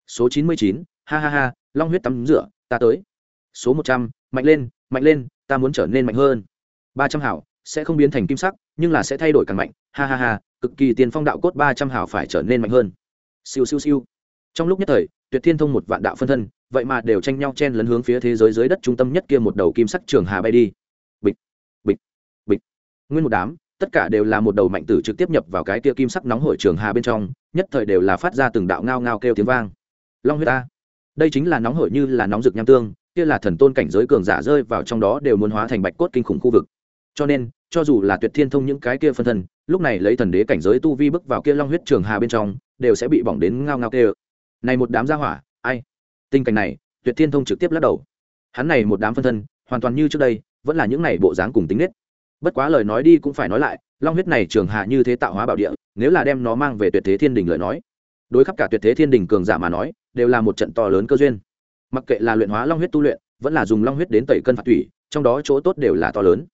Speaker 1: Số chín mươi chín, ha ha ha, long huyết tắm rửa, ta tới. Số một trăm, mạnh lên mạnh lên, ta muốn trở nên mạnh hơn. ba trăm hảo sẽ không biến thành kim sắc nhưng là sẽ thay đổi càng mạnh. Ha ha ha, cực kỳ tiền phong đạo cốt ba trăm hào phải trở nên mạnh hơn. Siêu siêu siêu. Trong lúc nhất thời, tuyệt thiên thông một vạn đạo phân thân, vậy mà đều tranh nhau chen lấn hướng phía thế giới dưới đất trung tâm nhất kia một đầu kim sắc trường hà bay đi. Bịch bịch bịch. Nguyên một đám, tất cả đều là một đầu mạnh tử trực tiếp nhập vào cái kia kim sắc nóng hổi trường hà bên trong, nhất thời đều là phát ra từng đạo ngao ngao kêu tiếng vang. Long huyết ta. Đây chính là nóng hổi như là nóng rực nham tương, kia là thần tôn cảnh giới cường giả rơi vào trong đó đều muốn hóa thành bạch cốt kinh khủng khu vực. Cho nên cho dù là tuyệt thiên thông những cái kia phân thân, lúc này lấy thần đế cảnh giới tu vi bước vào kia long huyết trường hà bên trong, đều sẽ bị bỏng đến ngao ngao kêu này một đám gia hỏa, ai? Tình cảnh này, tuyệt thiên thông trực tiếp lắc đầu. Hắn này một đám phân thân, hoàn toàn như trước đây, vẫn là những này bộ dáng cùng tính nết. Bất quá lời nói đi cũng phải nói lại, long huyết này trường hạ như thế tạo hóa bảo địa, nếu là đem nó mang về tuyệt thế thiên đình lời nói, đối khắp cả tuyệt thế thiên đình cường giả mà nói, đều là một trận to lớn cơ duyên. Mặc kệ là luyện hóa long huyết tu luyện, vẫn là dùng long huyết đến tẩy cân phạt thủy, trong đó chỗ tốt đều là to lớn.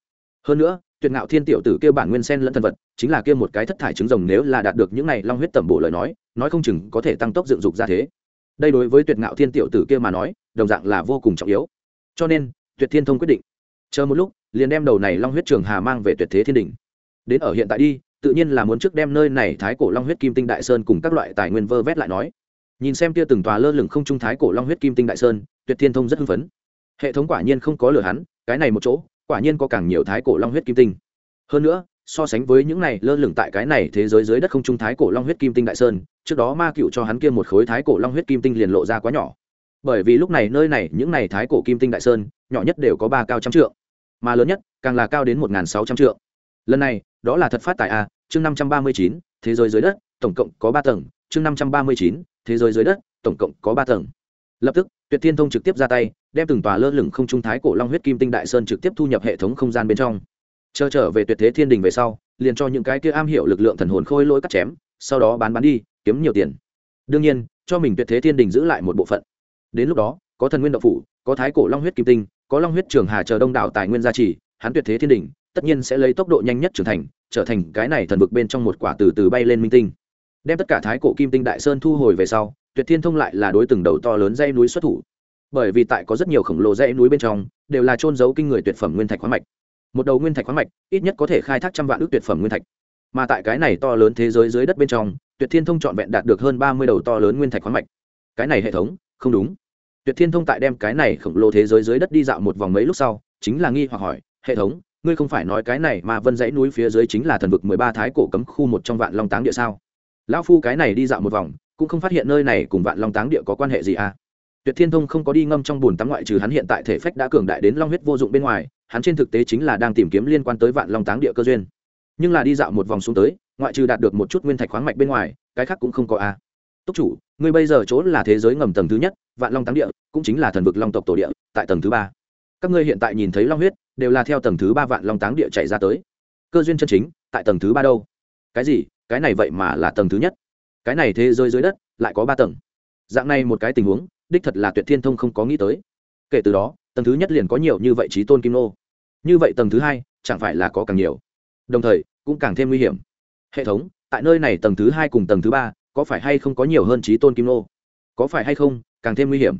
Speaker 1: Hơn nữa tuyệt ngạo thiên tiểu tử kêu bản nguyên sen lẫn thân vật, chính là kêu một cái thất thải trứng rồng nếu là đạt được những này long huyết tẩm bổ lời nói nói không chừng có thể tăng tốc dựng dục ra thế. Đây đối với tuyệt ngạo thiên tiểu tử kia mà nói, đồng dạng là vô cùng trọng yếu. Cho nên, tuyệt thiên thông quyết định. Chờ một lúc, liền đem đầu này long huyết trường hà mang về tuyệt thế thiên đình đến ở hiện tại đi, tự nhiên là muốn trước đem nơi này thái cổ long huyết kim tinh đại sơn cùng các loại tài nguyên vơ vét lại nói. Nhìn xem kia từng tòa lơ lửng không trung thái cổ long huyết kim tinh đại sơn, tuyệt thiên thông rất hưng phấn. Hệ thống quả nhiên không có lừa hắn, cái này một chỗ quả nhiên có càng nhiều thái cổ long huyết kim tinh. Hơn nữa, so sánh với những này lơ lửng tại cái này thế giới dưới đất không trung thái cổ long huyết kim tinh đại sơn, trước đó ma cựu cho hắn kia một khối thái cổ long huyết kim tinh liền lộ ra quá nhỏ. Bởi vì lúc này nơi này, những này thái cổ kim tinh đại sơn, nhỏ nhất đều có ba cao trăm trượng, mà lớn nhất càng là cao đến một sáu trăm trượng. Lần này, đó là thật phát tại a, chương năm trăm ba mươi chín, thế giới dưới đất, tổng cộng có ba tầng, chương năm trăm ba mươi chín, thế giới dưới đất, tổng cộng có ba tầng. Lập tức tuyệt thiên thông trực tiếp ra tay, đem từng tòa lơ lửng không trung thái cổ long huyết kim tinh đại sơn trực tiếp thu nhập hệ thống không gian bên trong. Chờ trở về tuyệt thế thiên đình về sau, liền cho những cái kia am hiểu lực lượng thần hồn khôi lỗi cắt chém, sau đó bán bán đi, kiếm nhiều tiền. Đương nhiên, cho mình tuyệt thế thiên đình giữ lại một bộ phận. Đến lúc đó, có thần nguyên đậu phủ, có thái cổ long huyết kim tinh, có long huyết trường hà chờ đông đảo tài nguyên gia trì, hắn tuyệt thế thiên đình tất nhiên sẽ lấy tốc độ nhanh nhất trưởng thành, trở thành cái này thần vực bên trong một quả từ từ bay lên minh tinh. Đem tất cả thái cổ kim tinh đại sơn thu hồi về sau tuyệt thiên thông lại là đối từng đầu to lớn dây núi xuất thủ. Bởi vì tại có rất nhiều khổng lồ dây núi bên trong, đều là trôn giấu kinh người tuyệt phẩm nguyên thạch khoáng mạch. Một đầu nguyên thạch khoáng mạch, ít nhất có thể khai thác trăm vạn ước tuyệt phẩm nguyên thạch. Mà tại cái này to lớn thế giới dưới đất bên trong, tuyệt thiên thông trọn vẹn đạt được hơn ba mươi đầu to lớn nguyên thạch khoáng mạch. Cái này hệ thống, không đúng. Tuyệt thiên thông tại đem cái này khổng lồ thế giới dưới đất đi dạo một vòng mấy lúc sau, chính là nghi hoặc hỏi, hệ thống, ngươi không phải nói cái này mà vân dãy núi phía dưới chính là thần vực mười ba thái cổ cấm khu một trong vạn long táng địa sao? Lão phu cái này đi dạo một vòng cũng không phát hiện nơi này cùng vạn long táng địa có quan hệ gì à. Tuyệt thiên thông không có đi ngâm trong bùn tắm ngoại trừ hắn hiện tại thể phách đã cường đại đến long huyết vô dụng bên ngoài, hắn trên thực tế chính là đang tìm kiếm liên quan tới vạn long táng địa cơ duyên. Nhưng là đi dạo một vòng xuống tới, ngoại trừ đạt được một chút nguyên thạch khoáng mạch bên ngoài, cái khác cũng không có a à. túc chủ, ngươi bây giờ chỗ là thế giới ngầm tầng thứ nhất, vạn long táng địa cũng chính là thần vực long tộc tổ địa, tại tầng thứ ba. Các ngươi hiện tại nhìn thấy long huyết, đều là theo tầng thứ ba vạn long táng địa chạy ra tới. Cơ duyên chân chính, tại tầng thứ ba đâu? Cái gì? Cái này vậy mà là tầng thứ nhất cái này thế giới dưới đất lại có ba tầng. Dạng này một cái tình huống, đích thật là tuyệt thiên thông không có nghĩ tới. Kể từ đó, tầng thứ nhất liền có nhiều như vậy trí tôn kim nô. Như vậy tầng thứ hai, chẳng phải là có càng nhiều. Đồng thời, cũng càng thêm nguy hiểm. Hệ thống, tại nơi này tầng thứ hai cùng tầng thứ ba, có phải hay không có nhiều hơn trí tôn kim nô? Có phải hay không, càng thêm nguy hiểm.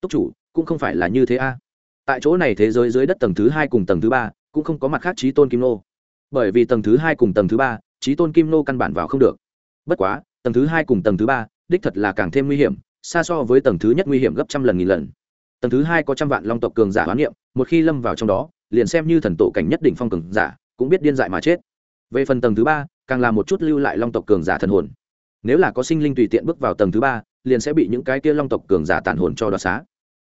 Speaker 1: Túc chủ, cũng không phải là như thế a. Tại chỗ này thế giới dưới đất tầng thứ hai cùng tầng thứ ba, cũng không có mặt khác trí tôn kim nô. Bởi vì tầng thứ hai cùng tầng thứ ba, trí tôn kim nô căn bản vào không được. Bất quá tầng thứ hai cùng tầng thứ ba, đích thật là càng thêm nguy hiểm, xa so với tầng thứ nhất nguy hiểm gấp trăm lần nghìn lần. Tầng thứ hai có trăm vạn long tộc cường giả hoán niệm, một khi lâm vào trong đó, liền xem như thần tổ cảnh nhất định phong cường giả, cũng biết điên dại mà chết. Về phần tầng thứ ba, càng là một chút lưu lại long tộc cường giả thần hồn. Nếu là có sinh linh tùy tiện bước vào tầng thứ ba, liền sẽ bị những cái kia long tộc cường giả tàn hồn cho đoạt xá.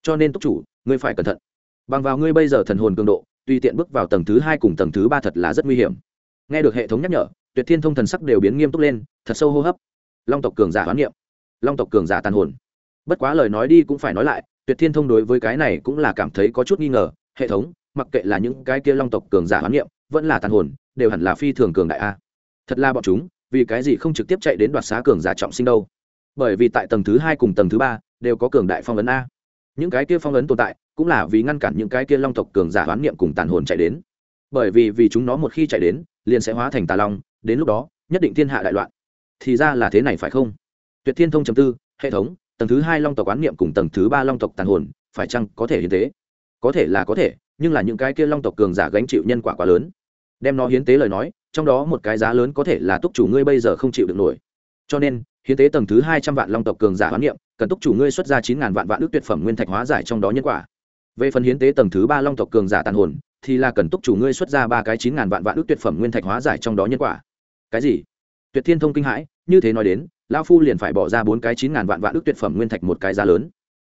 Speaker 1: Cho nên túc chủ, ngươi phải cẩn thận. Bằng vào ngươi bây giờ thần hồn cường độ, tùy tiện bước vào tầng thứ hai cùng tầng thứ ba thật là rất nguy hiểm. Nghe được hệ thống nhắc nhở, tuyệt thiên thông thần sắc đều biến nghiêm túc lên, thật sâu hô hấp long tộc cường giả hoán niệm, long tộc cường giả tàn hồn. Bất quá lời nói đi cũng phải nói lại, tuyệt thiên thông đối với cái này cũng là cảm thấy có chút nghi ngờ, hệ thống, mặc kệ là những cái kia long tộc cường giả hoán niệm, vẫn là tàn hồn, đều hẳn là phi thường cường đại a. Thật là bọn chúng, vì cái gì không trực tiếp chạy đến đoạt xá cường giả trọng sinh đâu? Bởi vì tại tầng thứ hai cùng tầng thứ ba đều có cường đại phong ấn a. Những cái kia phong ấn tồn tại cũng là vì ngăn cản những cái kia long tộc cường giả hoán niệm cùng tàn hồn chạy đến. Bởi vì vì chúng nó một khi chạy đến, liền sẽ hóa thành tà long, đến lúc đó, nhất định thiên hạ đại loạn thì ra là thế này phải không? Tuyệt thiên thông chấm tư, hệ thống, tầng thứ hai long tộc quán niệm cùng tầng thứ ba long tộc tàn hồn, phải chăng có thể hiến tế? Có thể là có thể, nhưng là những cái kia long tộc cường giả gánh chịu nhân quả quá lớn. Đem nó hiến tế lời nói, trong đó một cái giá lớn có thể là túc chủ ngươi bây giờ không chịu được nổi. Cho nên, hiến tế tầng thứ hai trăm vạn long tộc cường giả hoán niệm, cần túc chủ ngươi xuất ra chín ngàn vạn vạn ước tuyệt phẩm nguyên thạch hóa giải trong đó nhân quả. Về phần hiến tế tầng thứ ba long tộc cường giả tàn hồn, thì là cần túc chủ ngươi xuất ra ba cái chín ngàn vạn vạn ước tuyệt phẩm nguyên thạch hóa giải trong đó nhân quả. Cái gì? Tuyệt thiên thông kinh hãi, như thế nói đến, lão phu liền phải bỏ ra bốn cái chín ngàn vạn vạn ước tuyệt phẩm nguyên thạch một cái giá lớn.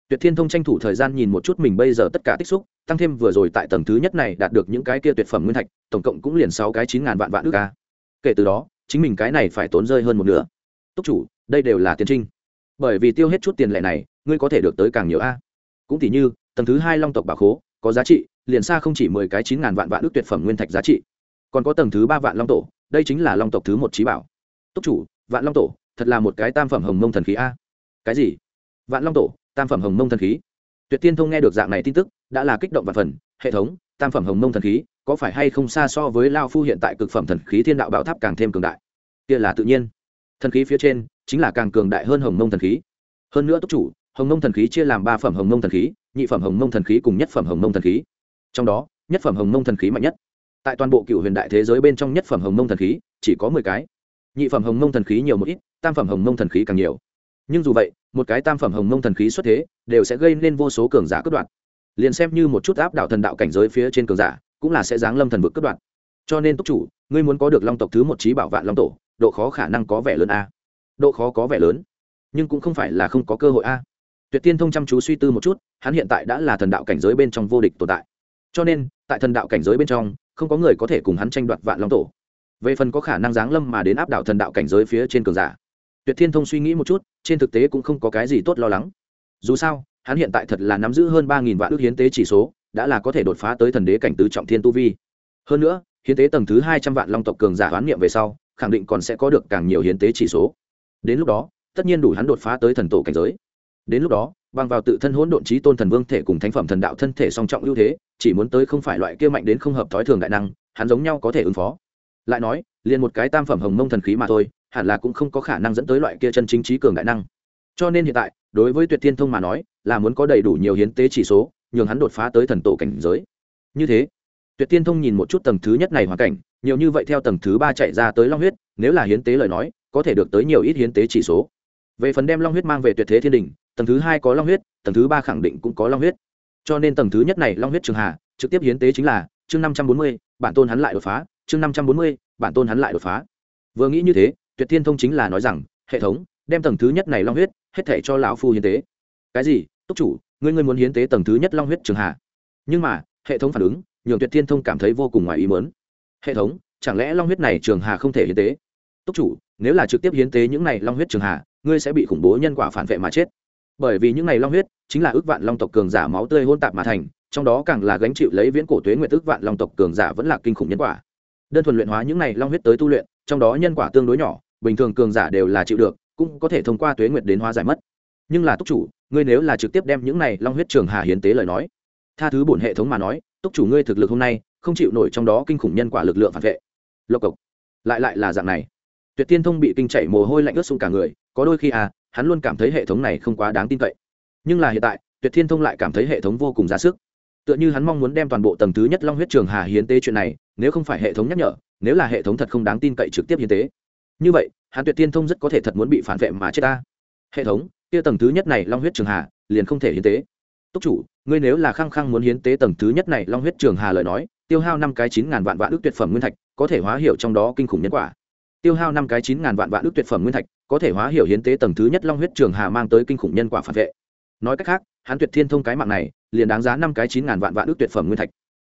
Speaker 1: Tuyệt thiên thông tranh thủ thời gian nhìn một chút mình bây giờ tất cả tích xúc, tăng thêm vừa rồi tại tầng thứ nhất này đạt được những cái kia tuyệt phẩm nguyên thạch, tổng cộng cũng liền sáu cái chín ngàn vạn vạn ước ca kể từ đó, chính mình cái này phải tốn rơi hơn một nửa. Túc chủ, đây đều là tiền trinh. Bởi vì tiêu hết chút tiền lệ này, ngươi có thể được tới càng nhiều a. Cũng tỷ như, tầng thứ hai long tộc bà khố, có giá trị, liền xa không chỉ mười cái chín ngàn vạn vạn ước tuyệt phẩm nguyên thạch giá trị. Còn có tầng thứ ba vạn long tổ, đây chính là long tộc thứ một trí bảo túc chủ vạn long tổ thật là một cái tam phẩm hồng mông thần khí a cái gì vạn long tổ tam phẩm hồng mông thần khí tuyệt tiên thông nghe được dạng này tin tức đã là kích động và phần hệ thống tam phẩm hồng mông thần khí có phải hay không xa so với lao phu hiện tại cực phẩm thần khí thiên đạo bảo tháp càng thêm cường đại kia là tự nhiên thần khí phía trên chính là càng cường đại hơn hồng mông thần khí hơn nữa túc chủ hồng mông thần khí chia làm ba phẩm hồng mông thần khí nhị phẩm hồng mông thần khí cùng nhất phẩm hồng mông thần khí trong đó nhất phẩm hồng mông thần khí mạnh nhất tại toàn bộ cựu huyền đại thế giới bên trong nhất phẩm hồng mông thần khí chỉ có mười cái nhị phẩm hồng mông thần khí nhiều một ít, tam phẩm hồng mông thần khí càng nhiều. Nhưng dù vậy, một cái tam phẩm hồng mông thần khí xuất thế, đều sẽ gây nên vô số cường giả cướp đoạt. Liền xem như một chút áp đảo thần đạo cảnh giới phía trên cường giả, cũng là sẽ giáng lâm thần vực cướp đoạt. Cho nên túc chủ, ngươi muốn có được long tộc thứ một trí bảo vạn long tổ, độ khó khả năng có vẻ lớn a. Độ khó có vẻ lớn, nhưng cũng không phải là không có cơ hội a. Tuyệt tiên thông chăm chú suy tư một chút, hắn hiện tại đã là thần đạo cảnh giới bên trong vô địch tồn tại. Cho nên, tại thần đạo cảnh giới bên trong, không có người có thể cùng hắn tranh đoạt vạn long tổ về phần có khả năng giáng lâm mà đến áp đảo thần đạo cảnh giới phía trên cường giả. Tuyệt thiên thông suy nghĩ một chút, trên thực tế cũng không có cái gì tốt lo lắng. Dù sao, hắn hiện tại thật là nắm giữ hơn ba nghìn vạn ước hiến tế chỉ số, đã là có thể đột phá tới thần đế cảnh tứ trọng thiên tu vi. Hơn nữa, hiến tế tầng thứ hai trăm vạn long tộc cường giả hoán niệm về sau, khẳng định còn sẽ có được càng nhiều hiến tế chỉ số. Đến lúc đó, tất nhiên đủ hắn đột phá tới thần tổ cảnh giới. Đến lúc đó, bằng vào tự thân hỗn độn trí tôn thần vương thể cùng thánh phẩm thần đạo thân thể song trọng ưu thế, chỉ muốn tới không phải loại kia mạnh đến không hợp thói thường đại năng, hắn giống nhau có thể ứng phó lại nói, liền một cái tam phẩm hồng mông thần khí mà thôi, hẳn là cũng không có khả năng dẫn tới loại kia chân chính trí cường đại năng. Cho nên hiện tại, đối với tuyệt thiên thông mà nói, là muốn có đầy đủ nhiều hiến tế chỉ số, nhường hắn đột phá tới thần tổ cảnh giới. Như thế, tuyệt thiên thông nhìn một chút tầng thứ nhất này hoàn cảnh, nhiều như vậy theo tầng thứ ba chạy ra tới long huyết, nếu là hiến tế lời nói, có thể được tới nhiều ít hiến tế chỉ số. Về phần đem long huyết mang về tuyệt thế thiên đình, tầng thứ hai có long huyết, tầng thứ ba khẳng định cũng có long huyết. Cho nên tầng thứ nhất này long huyết trường hà, trực tiếp hiến tế chính là chương năm trăm bốn mươi, bản tôn hắn lại đột phá chương năm trăm bốn mươi, bản tôn hắn lại đột phá. Vừa nghĩ như thế, tuyệt thiên thông chính là nói rằng, hệ thống, đem tầng thứ nhất này long huyết, hết thể cho lão phu hiến tế. Cái gì? Túc chủ, ngươi ngươi muốn hiến tế tầng thứ nhất long huyết trường hạ? Nhưng mà, hệ thống phản ứng, nhường tuyệt thiên thông cảm thấy vô cùng ngoài ý mớn hệ thống, chẳng lẽ long huyết này trường hà không thể hiến tế? Túc chủ, nếu là trực tiếp hiến tế những này long huyết trường hà ngươi sẽ bị khủng bố nhân quả phản vệ mà chết. Bởi vì những này long huyết, chính là ước vạn long tộc cường giả máu tươi hôn tạp mà thành, trong đó càng là gánh chịu lấy viễn cổ tuế nguyệt ước vạn long tộc cường giả vẫn là kinh khủng nhân quả đơn thuần luyện hóa những này long huyết tới tu luyện, trong đó nhân quả tương đối nhỏ, bình thường cường giả đều là chịu được, cũng có thể thông qua tuế nguyệt đến hóa giải mất. Nhưng là túc chủ, ngươi nếu là trực tiếp đem những này long huyết trường hà hiến tế lời nói, tha thứ bổn hệ thống mà nói, túc chủ ngươi thực lực hôm nay không chịu nổi trong đó kinh khủng nhân quả lực lượng phản vệ. Lộc cộc. Lại lại là dạng này. Tuyệt tiên thông bị kinh chảy mồ hôi lạnh ướt xuống cả người, có đôi khi à hắn luôn cảm thấy hệ thống này không quá đáng tin cậy. Nhưng là hiện tại, tuyệt thiên thông lại cảm thấy hệ thống vô cùng ra sức tựa như hắn mong muốn đem toàn bộ tầng thứ nhất long huyết trường hà hiến tế chuyện này, nếu không phải hệ thống nhắc nhở, nếu là hệ thống thật không đáng tin cậy trực tiếp hiến tế. Như vậy hắn tuyệt tiên thông rất có thể thật muốn bị phản vệ mà chết ta. Hệ thống, kia tầng thứ nhất này long huyết trường hà, liền không thể hiến tế. Túc chủ, ngươi nếu là khăng khăng muốn hiến tế tầng thứ nhất này long huyết trường hà lời nói, tiêu hao năm cái chín ngàn vạn vạn ước tuyệt phẩm nguyên thạch, có thể hóa hiểu trong đó kinh khủng nhân quả. Tiêu hao năm cái chín ngàn vạn vạn ước tuyệt phẩm nguyên thạch, có thể hóa hiểu hiến tế tầng thứ nhất long huyết trường hà mang tới kinh khủng nhân quả phản vệ. Nói cách khác hắn tuyệt thiên thông cái mạng này liền đáng giá năm cái chín ngàn vạn vạn ước tuyệt phẩm nguyên thạch.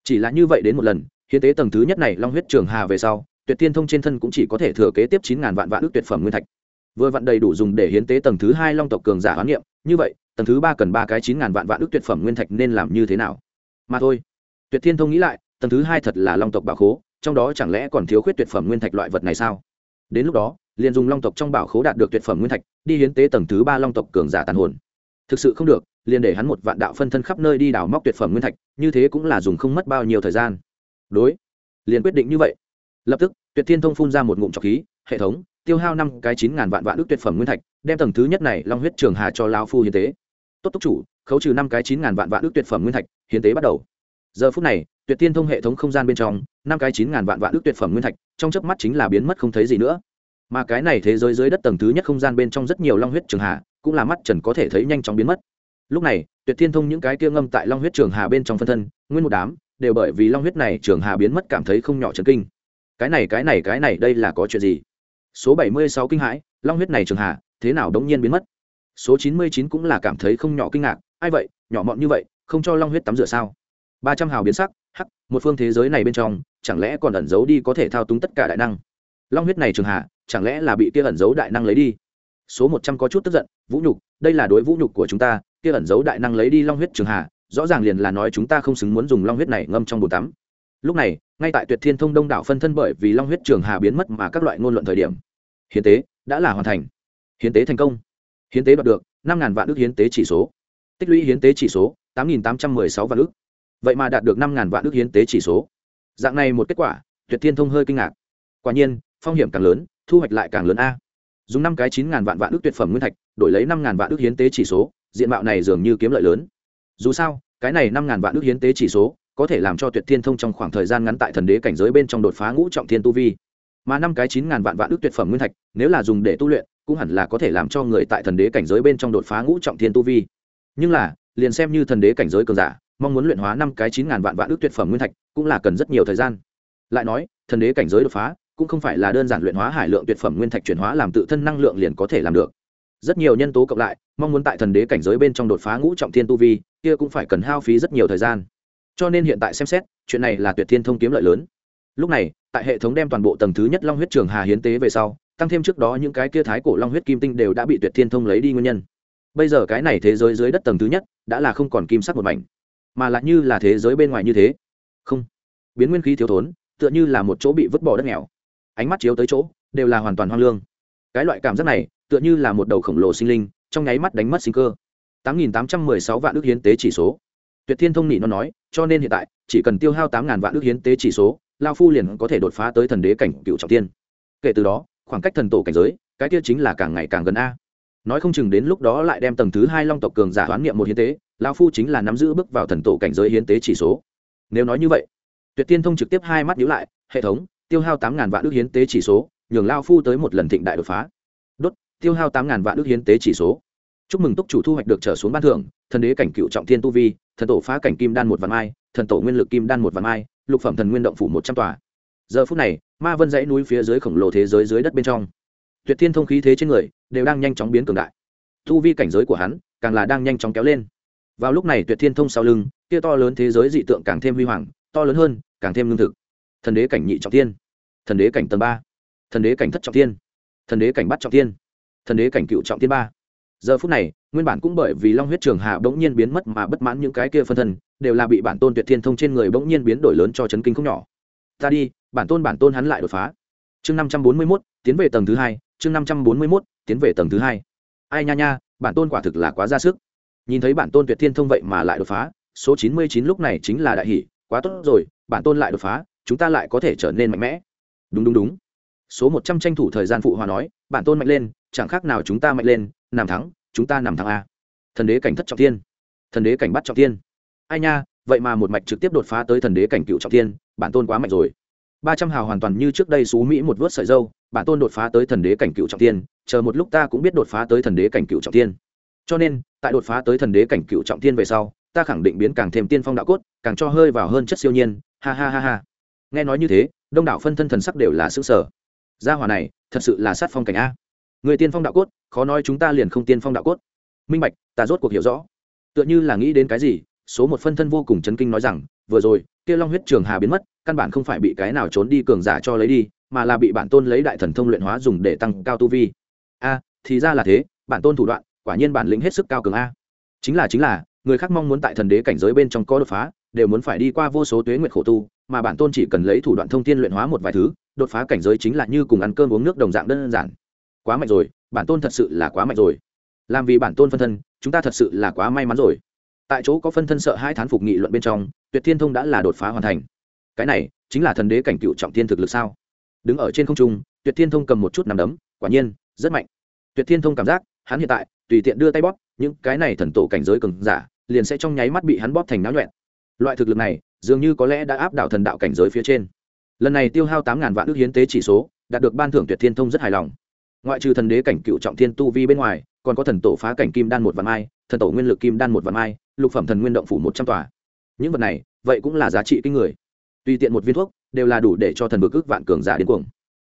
Speaker 1: Chỉ là như vậy đến một lần, hiến tế tầng thứ nhất này long huyết trường hà về sau, tuyệt thiên thông trên thân cũng chỉ có thể thừa kế tiếp chín ngàn vạn vạn ước tuyệt phẩm nguyên thạch. Vừa vặn đầy đủ dùng để hiến tế tầng thứ hai long tộc cường giả hoán niệm, như vậy, tầng thứ ba cần ba cái chín ngàn vạn vạn ước tuyệt phẩm nguyên thạch nên làm như thế nào? Mà thôi. Tuyệt thiên thông nghĩ lại, tầng thứ hai thật là long tộc bảo khố, trong đó chẳng lẽ còn thiếu khuyết tuyệt phẩm nguyên thạch loại vật này sao? Đến lúc đó, liền dùng long tộc trong bảo khố đạt được tuyệt phẩm nguyên thạch, đi hiến tế tầng thứ ba long tộc cường giả tàn hồn. Thực sự không được liền để hắn một vạn đạo phân thân khắp nơi đi đào móc tuyệt phẩm nguyên thạch, như thế cũng là dùng không mất bao nhiêu thời gian. Đối, liền quyết định như vậy. Lập tức, tuyệt thiên thông phun ra một ngụm trọc khí, hệ thống, tiêu hao năm cái chín ngàn vạn vạn ước tuyệt phẩm nguyên thạch, đem tầng thứ nhất này long huyết trường hà cho lao phu hiến tế. Tốt túc chủ, khấu trừ năm cái chín ngàn vạn vạn ước tuyệt phẩm nguyên thạch, hiến tế bắt đầu. Giờ phút này, tuyệt tiên thông hệ thống không gian bên trong, năm cái chín ngàn vạn vạn ước tuyệt phẩm nguyên thạch, trong chớp mắt chính là biến mất không thấy gì nữa. Mà cái này thế giới dưới đất tầng thứ nhất không gian bên trong rất nhiều long huyết trường hà, cũng là mắt trần có thể thấy nhanh chóng biến mất lúc này, tuyệt thiên thông những cái kia ngâm tại long huyết trường hà bên trong phân thân, nguyên một đám, đều bởi vì long huyết này trường hà biến mất cảm thấy không nhỏ chấn kinh. Cái này cái này cái này, đây là có chuyện gì? Số bảy mươi sáu kinh hãi, long huyết này trường hà, thế nào đống nhiên biến mất? Số chín mươi chín cũng là cảm thấy không nhỏ kinh ngạc, ai vậy, nhỏ mọn như vậy, không cho long huyết tắm rửa sao? ba trăm hào biến sắc, hắc, một phương thế giới này bên trong, chẳng lẽ còn ẩn giấu đi có thể thao túng tất cả đại năng? Long huyết này trường hạ chẳng lẽ là bị kia ẩn giấu đại năng lấy đi? Số một trăm có chút tức giận, vũ nhục, đây là đối vũ nhục của chúng ta kia ẩn giấu đại năng lấy đi long huyết trường hà, rõ ràng liền là nói chúng ta không xứng muốn dùng long huyết này ngâm trong bồn tắm. Lúc này, ngay tại tuyệt thiên thông đông đảo phân thân bởi vì long huyết trường hà biến mất mà các loại ngôn luận thời điểm. Hiến tế, đã là hoàn thành. Hiến tế thành công. Hiến tế đoạt được, năm ngàn vạn ước hiến tế chỉ số. Tích lũy hiến tế chỉ số, tám nghìn tám trăm mười sáu vạn ước vậy mà đạt được năm ngàn vạn ước hiến tế chỉ số. Dạng này một kết quả, tuyệt thiên thông hơi kinh ngạc. Quả nhiên, phong hiểm càng lớn, thu hoạch lại càng lớn a. Dùng năm cái chín ngàn vạn vạn ước tuyệt phẩm nguyên thạch, đổi lấy năm ngàn vạn ước hiến tế chỉ số diện mạo này dường như kiếm lợi lớn. Dù sao, cái này năm ngàn vạn ước hiến tế chỉ số, có thể làm cho tuyệt thiên thông trong khoảng thời gian ngắn tại thần đế cảnh giới bên trong đột phá ngũ trọng thiên tu vi. Mà năm cái chín ngàn vạn vạn ước tuyệt phẩm nguyên thạch, nếu là dùng để tu luyện, cũng hẳn là có thể làm cho người tại thần đế cảnh giới bên trong đột phá ngũ trọng thiên tu vi. Nhưng là, liền xem như thần đế cảnh giới cường giả, mong muốn luyện hóa năm cái chín ngàn vạn vạn ước tuyệt phẩm nguyên thạch, cũng là cần rất nhiều thời gian. Lại nói, thần đế cảnh giới đột phá, cũng không phải là đơn giản luyện hóa hải lượng tuyệt phẩm nguyên thạch chuyển hóa làm tự thân năng lượng liền có thể làm được rất nhiều nhân tố cộng lại, mong muốn tại thần đế cảnh giới bên trong đột phá ngũ trọng thiên tu vi, kia cũng phải cần hao phí rất nhiều thời gian. Cho nên hiện tại xem xét, chuyện này là tuyệt thiên thông kiếm lợi lớn. Lúc này, tại hệ thống đem toàn bộ tầng thứ nhất long huyết trường hà hiến tế về sau, tăng thêm trước đó những cái kia thái cổ long huyết kim tinh đều đã bị tuyệt thiên thông lấy đi nguyên nhân. Bây giờ cái này thế giới dưới đất tầng thứ nhất, đã là không còn kim sắc một mảnh, mà lại như là thế giới bên ngoài như thế. Không, biến nguyên khí thiếu thốn, tựa như là một chỗ bị vứt bỏ đất nghèo. Ánh mắt chiếu tới chỗ, đều là hoàn toàn hoang lương cái loại cảm giác này, tựa như là một đầu khổng lồ sinh linh, trong nháy mắt đánh mất sinh cơ. tám nghìn tám trăm mười sáu vạn ước hiến tế chỉ số. Tuyệt thiên thông nị nó nói, cho nên hiện tại, chỉ cần tiêu hao tám ngàn vạn ước hiến tế chỉ số, lao phu liền có thể đột phá tới thần đế cảnh cựu trọng tiên. Kể từ đó, khoảng cách thần tổ cảnh giới, cái kia chính là càng ngày càng gần a. Nói không chừng đến lúc đó lại đem tầng thứ hai long tộc cường giả hoán niệm một hiến tế, lao phu chính là nắm giữ bước vào thần tổ cảnh giới hiến tế chỉ số. Nếu nói như vậy, tuyệt tiên thông trực tiếp hai mắt nhíu lại, hệ thống, tiêu hao tám ngàn vạn ước hiến tế chỉ số nhường lao phu tới một lần thịnh đại đột phá. Đốt, tiêu hao tám ngàn vạn ước hiến tế chỉ số. Chúc mừng túc chủ thu hoạch được trở xuống ban thưởng, thần đế cảnh cựu trọng thiên tu vi, thần tổ phá cảnh kim đan một vạn mai, thần tổ nguyên lực kim đan một vạn mai, lục phẩm thần nguyên động phủ một trăm tòa. Giờ phút này, ma vân dãy núi phía dưới khổng lồ thế giới dưới đất bên trong. Tuyệt thiên thông khí thế trên người đều đang nhanh chóng biến cường đại. Thu vi cảnh giới của hắn càng là đang nhanh chóng kéo lên. Vào lúc này tuyệt thiên thông sau lưng, kia to lớn thế giới dị tượng càng thêm huy hoàng, to lớn hơn, càng thêm lương thực. Thần đế cảnh nhị trọng tiên thần đế cảnh tầng ba thần đế cảnh thất trọng thiên, thần đế cảnh bắt trọng thiên, thần đế cảnh cựu trọng thiên ba. Giờ phút này nguyên bản cũng bởi vì long huyết trường hạ bỗng nhiên biến mất mà bất mãn những cái kia phân thân đều là bị bản tôn tuyệt thiên thông trên người bỗng nhiên biến đổi lớn cho chấn kinh không nhỏ. Ta đi bản tôn bản tôn hắn lại đột phá. Chương năm trăm bốn mươi mốt tiến về tầng thứ hai chương năm trăm bốn mươi mốt tiến về tầng thứ hai. Ai nha nha bản tôn quả thực là quá ra sức. Nhìn thấy bản tôn tuyệt thiên thông vậy mà lại đột phá số chín mươi chín lúc này chính là đại hỷ quá tốt rồi bản tôn lại đột phá chúng ta lại có thể trở nên mạnh mẽ. Đúng đúng đúng số một trăm tranh thủ thời gian phụ hòa nói, bản tôn mạnh lên, chẳng khác nào chúng ta mạnh lên, nằm thắng, chúng ta nằm thắng a. Thần đế cảnh thất trọng tiên thần đế cảnh bắt trọng tiên ai nha, vậy mà một mạch trực tiếp đột phá tới thần đế cảnh cựu trọng tiên bản tôn quá mạnh rồi. Ba trăm hào hoàn toàn như trước đây xú mỹ một vớt sợi dâu, bản tôn đột phá tới thần đế cảnh cựu trọng tiên chờ một lúc ta cũng biết đột phá tới thần đế cảnh cựu trọng tiên cho nên, tại đột phá tới thần đế cảnh cựu trọng tiên về sau, ta khẳng định biến càng thêm tiên phong đạo cốt, càng cho hơi vào hơn chất siêu nhiên. Ha ha ha ha. Nghe nói như thế, đông đảo phân thân thần sắc đều là xứ sở gia hỏa này, thật sự là sát phong cảnh a. Người tiên phong đạo cốt, khó nói chúng ta liền không tiên phong đạo cốt. Minh bạch, ta rốt cuộc hiểu rõ. Tựa như là nghĩ đến cái gì, số một phân thân vô cùng chấn kinh nói rằng, vừa rồi, kia long huyết trường hà biến mất, căn bản không phải bị cái nào trốn đi cường giả cho lấy đi, mà là bị bản tôn lấy đại thần thông luyện hóa dùng để tăng cao tu vi. A, thì ra là thế, bản tôn thủ đoạn, quả nhiên bản lĩnh hết sức cao cường a. Chính là chính là, người khác mong muốn tại thần đế cảnh giới bên trong có đột phá, đều muốn phải đi qua vô số tuế nguyện khổ tu, mà bản tôn chỉ cần lấy thủ đoạn thông tin luyện hóa một vài thứ đột phá cảnh giới chính là như cùng ăn cơm uống nước đồng dạng đơn giản. Quá mạnh rồi, bản tôn thật sự là quá mạnh rồi. Làm vì bản tôn phân thân, chúng ta thật sự là quá may mắn rồi. Tại chỗ có phân thân sợ hai thán phục nghị luận bên trong, tuyệt thiên thông đã là đột phá hoàn thành. Cái này, chính là thần đế cảnh cựu trọng thiên thực lực sao? Đứng ở trên không trung, tuyệt thiên thông cầm một chút nằm đấm, quả nhiên, rất mạnh. Tuyệt thiên thông cảm giác, hắn hiện tại, tùy tiện đưa tay bóp, những cái này thần tổ cảnh giới cường giả, liền sẽ trong nháy mắt bị hắn bóp thành náo nhuẹn. Loại thực lực này, dường như có lẽ đã áp đảo thần đạo cảnh giới phía trên lần này tiêu hao tám ngàn vạn ước hiến tế chỉ số, đạt được ban thưởng tuyệt thiên thông rất hài lòng. Ngoại trừ thần đế cảnh cựu trọng thiên tu vi bên ngoài, còn có thần tổ phá cảnh kim đan một vạn mai, thần tổ nguyên lực kim đan một vạn mai, lục phẩm thần nguyên động phủ một trăm tòa. Những vật này, vậy cũng là giá trị kinh người. Tùy tiện một viên thuốc, đều là đủ để cho thần bực ước vạn cường giả đến cuồng.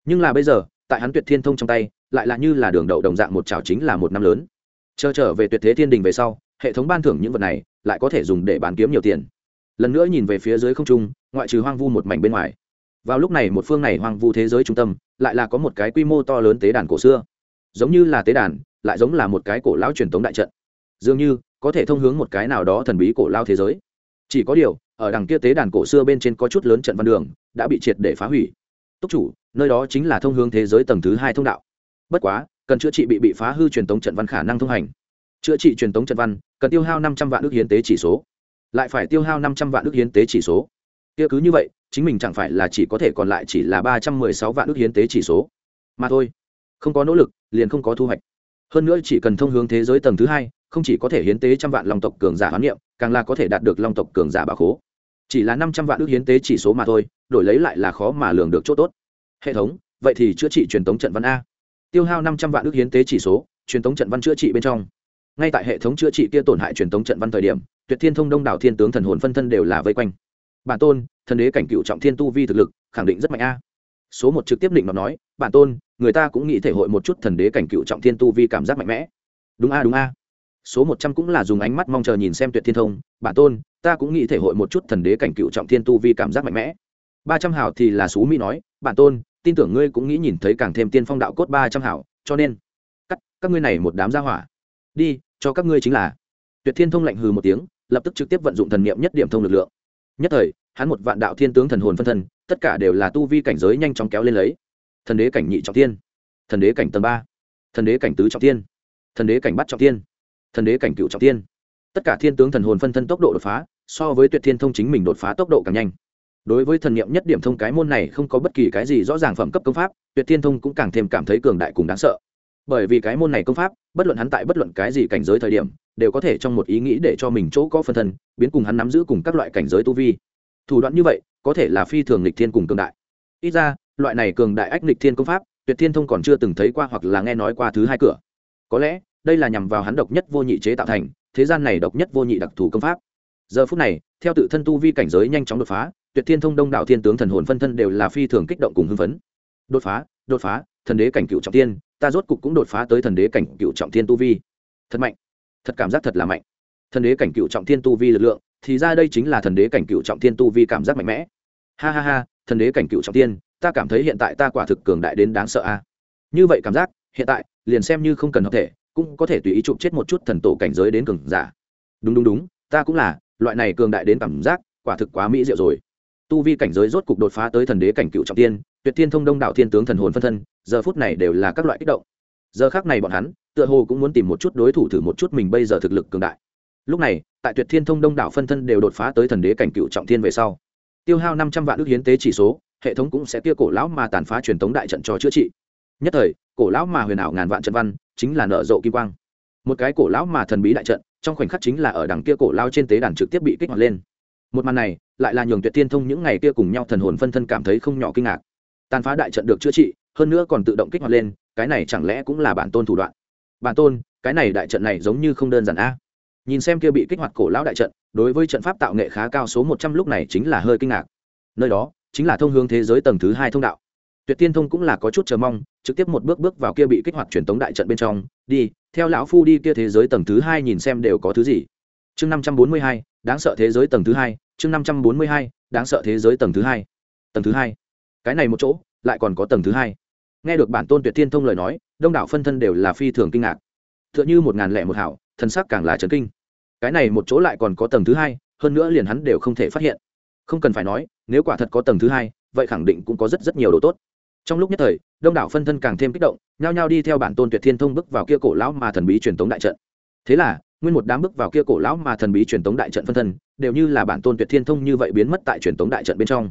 Speaker 1: Nhưng là bây giờ, tại hắn tuyệt thiên thông trong tay, lại là như là đường đậu đồng dạng một trào chính là một năm lớn. Chờ trở về tuyệt thế thiên đình về sau, hệ thống ban thưởng những vật này, lại có thể dùng để bán kiếm nhiều tiền. Lần nữa nhìn về phía dưới không trung, ngoại trừ hoang vu một mảnh bên ngoài vào lúc này một phương này hoang vu thế giới trung tâm, lại là có một cái quy mô to lớn tế đàn cổ xưa. Giống như là tế đàn, lại giống là một cái cổ lão truyền thống đại trận. Dường như, có thể thông hướng một cái nào đó thần bí cổ lao thế giới. Chỉ có điều, ở đằng kia tế đàn cổ xưa bên trên có chút lớn trận văn đường, đã bị triệt để phá hủy. Túc chủ, nơi đó chính là thông hướng thế giới tầng thứ hai thông đạo. Bất quá, cần chữa trị bị bị phá hư truyền thống trận văn khả năng thông hành. Chữa trị truyền thống trận văn, cần tiêu hao năm trăm vạn ước hiến tế chỉ số. Lại phải tiêu hao năm trăm vạn ước hiến tế chỉ số kia cứ như vậy, chính mình chẳng phải là chỉ có thể còn lại chỉ là ba trăm mười sáu vạn ước hiến tế chỉ số. Mà thôi, không có nỗ lực, liền không có thu hoạch. Hơn nữa chỉ cần thông hướng thế giới tầng thứ hai, không chỉ có thể hiến tế trăm vạn long tộc cường giả hoán niệm, càng là có thể đạt được long tộc cường giả bà khố. Chỉ là năm trăm vạn ước hiến tế chỉ số mà thôi, đổi lấy lại là khó mà lường được chỗ tốt. Hệ thống, vậy thì chữa trị truyền thống trận văn a. Tiêu hao năm trăm vạn ước hiến tế chỉ số, truyền thống trận văn chữa trị bên trong. Ngay tại hệ thống chữa trị kia tổn hại truyền thống trận văn thời điểm, tuyệt thiên thông đông đảo thiên tướng thần hồn phân thân đều là vây quanh bản tôn, thần đế cảnh cựu trọng thiên tu vi thực lực, khẳng định rất mạnh a. Số một trực tiếp định nó nói, bản tôn, người ta cũng nghĩ thể hội một chút thần đế cảnh cựu trọng thiên tu vi cảm giác mạnh mẽ. Đúng a đúng a. Số một trăm cũng là dùng ánh mắt mong chờ nhìn xem tuyệt thiên thông, bản tôn, ta cũng nghĩ thể hội một chút thần đế cảnh cựu trọng thiên tu vi cảm giác mạnh mẽ. Ba trăm hảo thì là số mỹ nói, bản tôn, tin tưởng ngươi cũng nghĩ nhìn thấy càng thêm tiên phong đạo cốt ba trăm hảo cho nên cắt các ngươi này một đám gia hỏa, đi, cho các ngươi chính là. Tuyệt thiên thông lạnh hừ một tiếng, lập tức trực tiếp vận dụng thần niệm nhất điểm thông lực lượng nhất thời, hắn một vạn đạo thiên tướng thần hồn phân thân, tất cả đều là tu vi cảnh giới nhanh chóng kéo lên lấy. Thần đế cảnh nhị trọng tiên thần đế cảnh tầng ba. Thần đế cảnh tứ trọng tiên thần đế cảnh bắt trọng tiên thần đế cảnh cựu trọng tiên tất cả thiên tướng thần hồn phân thân tốc độ đột phá, so với tuyệt thiên thông chính mình đột phá tốc độ càng nhanh. Đối với thần niệm nhất điểm thông cái môn này không có bất kỳ cái gì rõ ràng phẩm cấp công pháp, tuyệt thiên thông cũng càng thêm cảm thấy cường đại cùng đáng sợ. Bởi vì cái môn này công pháp, bất luận hắn tại bất luận cái gì cảnh giới thời điểm đều có thể trong một ý nghĩ để cho mình chỗ có phân thân, biến cùng hắn nắm giữ cùng các loại cảnh giới tu vi. Thủ đoạn như vậy, có thể là phi thường lịch thiên cùng cường đại. Ít ra, loại này cường đại ách lịch thiên công pháp, tuyệt thiên thông còn chưa từng thấy qua hoặc là nghe nói qua thứ hai cửa. Có lẽ, đây là nhằm vào hắn độc nhất vô nhị chế tạo thành, thế gian này độc nhất vô nhị đặc thù công pháp. Giờ phút này, theo tự thân tu vi cảnh giới nhanh chóng đột phá, tuyệt thiên thông đông đạo thiên tướng thần hồn phân thân đều là phi thường kích động cùng hưng phấn. Đột phá đột phá, thần đế cảnh cựu trọng tiên, ta rốt cục cũng đột phá tới thần đế cảnh cựu trọng tiên tu vi. Thật mạnh thật cảm giác thật là mạnh. Thần đế cảnh cựu trọng thiên tu vi lực lượng thì ra đây chính là thần đế cảnh cựu trọng thiên tu vi cảm giác mạnh mẽ. Ha ha ha thần đế cảnh cựu trọng thiên, ta cảm thấy hiện tại ta quả thực cường đại đến đáng sợ a. Như vậy cảm giác hiện tại liền xem như không cần hợp thể cũng có thể tùy ý chụp chết một chút thần tổ cảnh giới đến cường giả. Đúng đúng đúng ta cũng là loại này cường đại đến cảm giác quả thực quá mỹ diệu rồi. Tu vi cảnh giới rốt cục đột phá tới thần đế cảnh cựu trọng tiên tuyệt thiên thông đông đạo thiên tướng thần hồn phân thân giờ phút này đều là các loại kích động. Giờ khác này bọn hắn tựa hồ cũng muốn tìm một chút đối thủ thử một chút mình bây giờ thực lực cường đại. Lúc này, tại tuyệt thiên thông đông đảo phân thân đều đột phá tới thần đế cảnh cựu trọng thiên về sau, tiêu hao năm trăm vạn ước hiến tế chỉ số, hệ thống cũng sẽ kia cổ lão mà tàn phá truyền thống đại trận cho chữa trị. Nhất thời, cổ lão mà huyền ảo ngàn vạn trận văn chính là nở rộ kim quang. Một cái cổ lão mà thần bí đại trận, trong khoảnh khắc chính là ở đằng kia cổ lao trên tế đàn trực tiếp bị kích hoạt lên. Một màn này, lại là nhường tuyệt thiên thông những ngày kia cùng nhau thần hồn phân thân cảm thấy không nhỏ kinh ngạc. Tàn phá đại trận được chữa trị, hơn nữa còn tự động kích hoạt lên, cái này chẳng lẽ cũng là bản tôn thủ đoạn? Bản tôn, cái này đại trận này giống như không đơn giản a. Nhìn xem kia bị kích hoạt cổ lão đại trận, đối với trận pháp tạo nghệ khá cao số một trăm lúc này chính là hơi kinh ngạc. Nơi đó, chính là thông hướng thế giới tầng thứ hai thông đạo. Tuyệt tiên thông cũng là có chút chờ mong, trực tiếp một bước bước vào kia bị kích hoạt truyền tống đại trận bên trong, đi, theo lão phu đi kia thế giới tầng thứ hai nhìn xem đều có thứ gì. Chương năm trăm bốn mươi hai, đáng sợ thế giới tầng thứ hai, chương năm trăm bốn mươi hai, đáng sợ thế giới tầng thứ hai. Tầng thứ hai. Cái này một chỗ, lại còn có tầng thứ hai. Nghe được bản tôn tuyệt tiên thông lời nói đông đảo phân thân đều là phi thường kinh ngạc. T h ư ợ n h ư một ngàn lẻ một hảo thân sắc càng là trấn kinh. Cái này một chỗ lại còn có tầng thứ hai, hơn nữa liền hắn đều không thể phát hiện. Không cần phải nói, nếu quả thật có tầng thứ hai, vậy khẳng định cũng có rất rất nhiều đồ tốt. Trong lúc nhất thời, đông đảo phân thân càng thêm kích động, nhao nhao đi theo bản tôn tuyệt thiên thông bước vào kia cổ lão mà thần bí truyền tống đại trận. Thế là, nguyên một đám bước vào kia cổ lão mà thần bí truyền tống đại trận phân thân, đều như là bản tôn tuyệt thiên thông như vậy biến mất tại truyền tống đại trận bên trong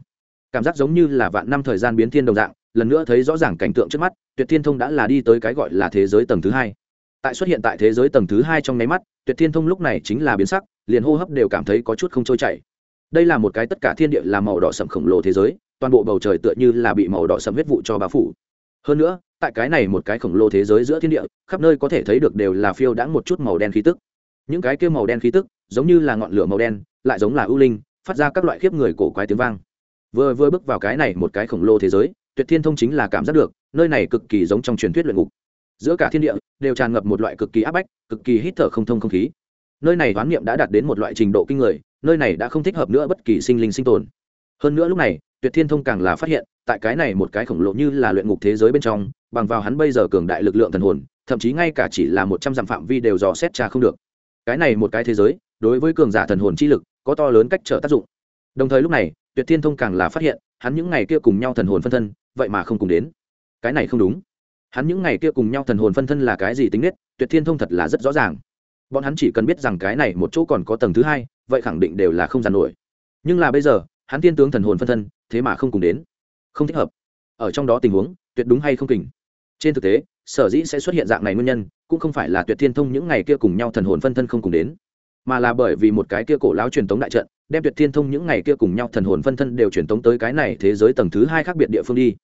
Speaker 1: cảm giác giống như là vạn năm thời gian biến thiên đồng dạng, lần nữa thấy rõ ràng cảnh tượng trước mắt, tuyệt thiên thông đã là đi tới cái gọi là thế giới tầng thứ hai. Tại xuất hiện tại thế giới tầng thứ hai trong nháy mắt, tuyệt thiên thông lúc này chính là biến sắc, liền hô hấp đều cảm thấy có chút không trôi chảy. Đây là một cái tất cả thiên địa là màu đỏ sậm khổng lồ thế giới, toàn bộ bầu trời tựa như là bị màu đỏ sậm huyết vụ cho bao phủ. Hơn nữa, tại cái này một cái khổng lồ thế giới giữa thiên địa, khắp nơi có thể thấy được đều là phiêu đãng một chút màu đen khí tức. Những cái kia màu đen khí tức, giống như là ngọn lửa màu đen, lại giống là ưu linh, phát ra các loại khiếp người cổ quái tiếng vang vừa vừa bước vào cái này một cái khổng lồ thế giới, tuyệt thiên thông chính là cảm giác được, nơi này cực kỳ giống trong truyền thuyết luyện ngục. Giữa cả thiên địa, đều tràn ngập một loại cực kỳ áp bách, cực kỳ hít thở không thông không khí. Nơi này đoán niệm đã đạt đến một loại trình độ kinh người, nơi này đã không thích hợp nữa bất kỳ sinh linh sinh tồn. Hơn nữa lúc này, tuyệt thiên thông càng là phát hiện, tại cái này một cái khổng lồ như là luyện ngục thế giới bên trong, bằng vào hắn bây giờ cường đại lực lượng thần hồn, thậm chí ngay cả chỉ là một trăm dặm phạm vi đều dò xét tra không được. Cái này một cái thế giới, đối với cường giả thần hồn chi lực, có to lớn cách trở tác dụng đồng thời lúc này, tuyệt thiên thông càng là phát hiện, hắn những ngày kia cùng nhau thần hồn phân thân, vậy mà không cùng đến. Cái này không đúng. Hắn những ngày kia cùng nhau thần hồn phân thân là cái gì tính nết, tuyệt thiên thông thật là rất rõ ràng. Bọn hắn chỉ cần biết rằng cái này một chỗ còn có tầng thứ hai, vậy khẳng định đều là không giàn nổi. Nhưng là bây giờ, hắn tiên tướng thần hồn phân thân, thế mà không cùng đến. Không thích hợp. Ở trong đó tình huống, tuyệt đúng hay không kình? Trên thực tế, sở dĩ sẽ xuất hiện dạng này nguyên nhân, cũng không phải là tuyệt thiên thông những ngày kia cùng nhau thần hồn phân thân không cùng đến mà là bởi vì một cái kia cổ lão truyền tống đại trận, đem tuyệt thiên thông những ngày kia cùng nhau thần hồn phân thân đều truyền tống tới cái này thế giới tầng thứ hai khác biệt địa phương đi.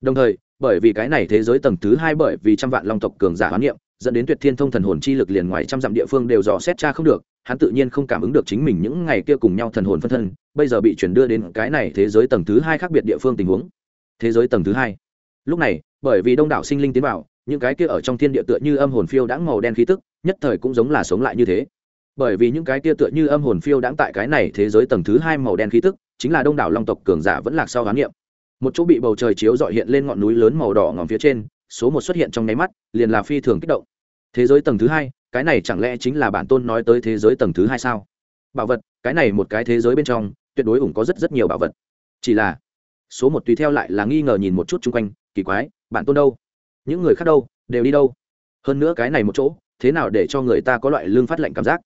Speaker 1: Đồng thời, bởi vì cái này thế giới tầng thứ hai bởi vì trăm vạn long tộc cường giả hoán niệm, dẫn đến tuyệt thiên thông thần hồn chi lực liền ngoài trăm dặm địa phương đều dò xét cha không được, hắn tự nhiên không cảm ứng được chính mình những ngày kia cùng nhau thần hồn phân thân, bây giờ bị chuyển đưa đến cái này thế giới tầng thứ hai khác biệt địa phương tình huống. Thế giới tầng thứ hai. Lúc này, bởi vì đông đảo sinh linh tiến vào, những cái kia ở trong thiên địa tựa như âm hồn phiêu đãng màu đen khí tức, nhất thời cũng giống là sống lại như thế bởi vì những cái kia tựa như âm hồn phiêu đãng tại cái này thế giới tầng thứ hai màu đen khí tức, chính là đông đảo long tộc cường giả vẫn lạc sau hoán niệm một chỗ bị bầu trời chiếu dọi hiện lên ngọn núi lớn màu đỏ ngòm phía trên, số một xuất hiện trong nháy mắt, liền là phi thường kích động. Thế giới tầng thứ hai, cái này chẳng lẽ chính là bản tôn nói tới thế giới tầng thứ hai sao? Bảo vật, cái này một cái thế giới bên trong, tuyệt đối ủng có rất rất nhiều bảo vật. Chỉ là, số một tùy theo lại là nghi ngờ nhìn một chút chung quanh, kỳ quái, bản tôn đâu? Những người khác đâu, đều đi đâu? Hơn nữa cái này một chỗ, thế nào để cho người ta có loại lương phát lệnh cảm giác?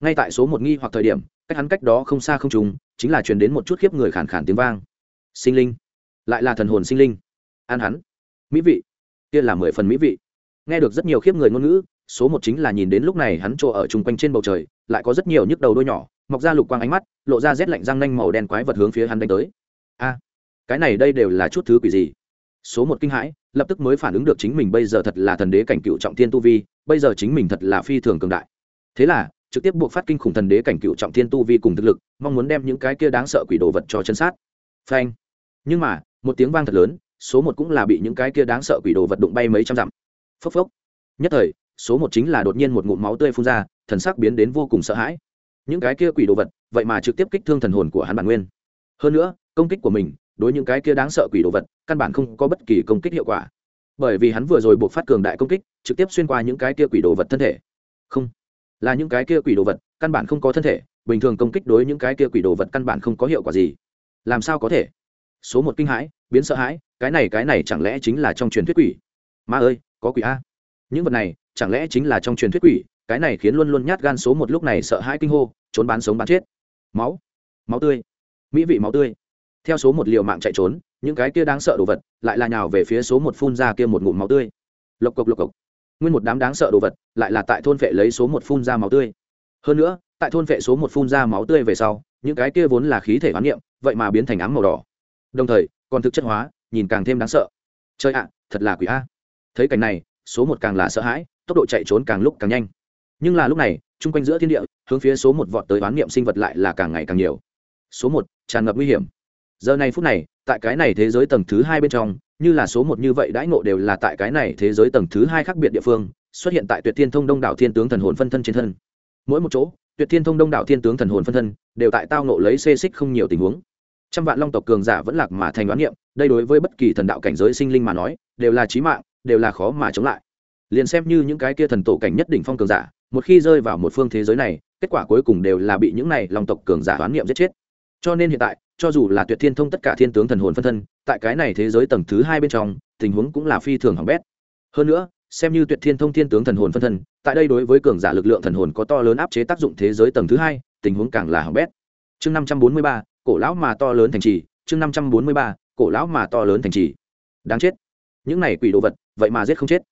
Speaker 1: Ngay tại số một nghi hoặc thời điểm, cách hắn cách đó không xa không trùng chính là truyền đến một chút khiếp người khản khản tiếng vang. Sinh linh. Lại là thần hồn sinh linh. An hắn. Mỹ vị. Kia là mười phần mỹ vị. Nghe được rất nhiều khiếp người ngôn ngữ, số một chính là nhìn đến lúc này hắn chỗ ở chung quanh trên bầu trời, lại có rất nhiều nhức đầu đôi nhỏ, mọc ra lục quang ánh mắt, lộ ra rét lạnh răng nanh màu đen quái vật hướng phía hắn đánh tới. A, cái này đây đều là chút thứ quỷ gì? Số một kinh hãi, lập tức mới phản ứng được chính mình bây giờ thật là thần đế cảnh cựu trọng thiên tu vi, bây giờ chính mình thật là phi thường cường đại. Thế là trực tiếp buộc phát kinh khủng thần đế cảnh cựu trọng thiên tu vi cùng thực lực, mong muốn đem những cái kia đáng sợ quỷ đồ vật cho chân sát. Phanh. Nhưng mà, một tiếng vang thật lớn, số một cũng là bị những cái kia đáng sợ quỷ đồ vật đụng bay mấy trăm dặm. Phốc phốc. Nhất thời, số một chính là đột nhiên một ngụm máu tươi phun ra, thần sắc biến đến vô cùng sợ hãi. Những cái kia quỷ đồ vật, vậy mà trực tiếp kích thương thần hồn của hắn bản nguyên. Hơn nữa, công kích của mình, đối những cái kia đáng sợ quỷ đồ vật, căn bản không có bất kỳ công kích hiệu quả. Bởi vì hắn vừa rồi buộc phát cường đại công kích, trực tiếp xuyên qua những cái kia quỷ đồ vật thân thể. Không là những cái kia quỷ đồ vật, căn bản không có thân thể, bình thường công kích đối những cái kia quỷ đồ vật căn bản không có hiệu quả gì. Làm sao có thể? Số một kinh hãi, biến sợ hãi, cái này cái này chẳng lẽ chính là trong truyền thuyết quỷ? Ma ơi, có quỷ a. Những vật này, chẳng lẽ chính là trong truyền thuyết quỷ? Cái này khiến luôn luôn nhát gan số một lúc này sợ hãi kinh hô, trốn bán sống bán chết. Máu máu tươi, mỹ vị máu tươi. Theo số một liều mạng chạy trốn, những cái kia đáng sợ đồ vật lại là nhào về phía số một phun ra kia một ngụm máu tươi. Lộc cộc lộc cộc nguyên một đám đáng sợ đồ vật, lại là tại thôn vệ lấy số một phun ra máu tươi. Hơn nữa, tại thôn vệ số một phun ra máu tươi về sau, những cái kia vốn là khí thể hoán niệm, vậy mà biến thành ám màu đỏ. Đồng thời, còn thực chất hóa, nhìn càng thêm đáng sợ. Chơi ạ, thật là quỷ a. Thấy cảnh này, số một càng là sợ hãi, tốc độ chạy trốn càng lúc càng nhanh. Nhưng là lúc này, chung quanh giữa thiên địa, hướng phía số một vọt tới hoán niệm sinh vật lại là càng ngày càng nhiều. Số một, tràn ngập nguy hiểm. Giờ này phút này, tại cái này thế giới tầng thứ hai bên trong như là số một như vậy đãi ngộ đều là tại cái này thế giới tầng thứ hai khác biệt địa phương, xuất hiện tại tuyệt thiên thông đông đảo thiên tướng thần hồn phân thân trên thân. Mỗi một chỗ, tuyệt thiên thông đông đảo thiên tướng thần hồn phân thân đều tại tao nộ lấy xê xích không nhiều tình huống. Trăm vạn long tộc cường giả vẫn lạc mà thành đoán niệm, đây đối với bất kỳ thần đạo cảnh giới sinh linh mà nói, đều là trí mạng, đều là khó mà chống lại. Liền xem như những cái kia thần tổ cảnh nhất đỉnh phong cường giả, một khi rơi vào một phương thế giới này, kết quả cuối cùng đều là bị những này long tộc cường giả đoán niệm giết chết cho nên hiện tại, cho dù là tuyệt thiên thông tất cả thiên tướng thần hồn phân thân, tại cái này thế giới tầng thứ hai bên trong, tình huống cũng là phi thường hỏng bét. Hơn nữa, xem như tuyệt thiên thông thiên tướng thần hồn phân thân, tại đây đối với cường giả lực lượng thần hồn có to lớn áp chế tác dụng thế giới tầng thứ hai, tình huống càng là hỏng bét. Chương năm trăm bốn mươi ba, cổ lão mà to lớn thành trì, chương năm trăm bốn mươi ba, cổ lão mà to lớn thành trì. Đáng chết. Những này quỷ đồ vật, vậy mà giết không chết.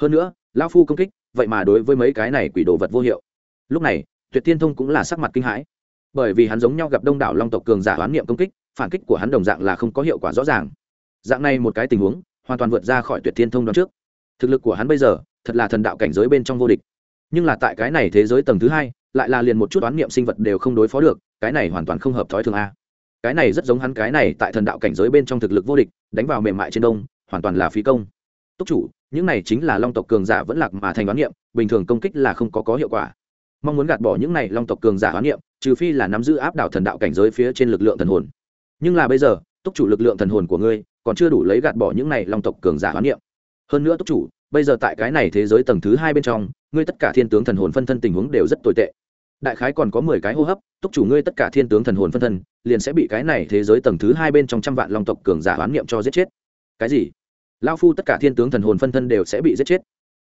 Speaker 1: Hơn nữa, lão phu công kích, vậy mà đối với mấy cái này quỷ đồ vật vô hiệu. Lúc này, tuyệt thiên thông cũng là sắc mặt kinh hãi bởi vì hắn giống nhau gặp đông đảo long tộc cường giả hoán niệm công kích, phản kích của hắn đồng dạng là không có hiệu quả rõ ràng. Dạng này một cái tình huống, hoàn toàn vượt ra khỏi tuyệt thiên thông đoạn trước. Thực lực của hắn bây giờ, thật là thần đạo cảnh giới bên trong vô địch. Nhưng là tại cái này thế giới tầng thứ hai, lại là liền một chút oán niệm sinh vật đều không đối phó được, cái này hoàn toàn không hợp thói thường a. Cái này rất giống hắn cái này tại thần đạo cảnh giới bên trong thực lực vô địch, đánh vào mềm mại trên đông, hoàn toàn là phí công. Túc chủ, những này chính là long tộc cường giả vẫn lạc mà thành oán niệm, bình thường công kích là không có có hiệu quả. Mong muốn gạt bỏ những này long tộc cường giả oán niệm trừ phi là nắm giữ áp đảo thần đạo cảnh giới phía trên lực lượng thần hồn. Nhưng là bây giờ, túc chủ lực lượng thần hồn của ngươi còn chưa đủ lấy gạt bỏ những này long tộc cường giả hoán niệm. Hơn nữa túc chủ, bây giờ tại cái này thế giới tầng thứ hai bên trong, ngươi tất cả thiên tướng thần hồn phân thân tình huống đều rất tồi tệ. Đại khái còn có mười cái hô hấp, túc chủ ngươi tất cả thiên tướng thần hồn phân thân liền sẽ bị cái này thế giới tầng thứ hai bên trong trăm vạn long tộc cường giả hoán niệm cho giết chết. Cái gì? Lao phu tất cả thiên tướng thần hồn phân thân đều sẽ bị giết chết.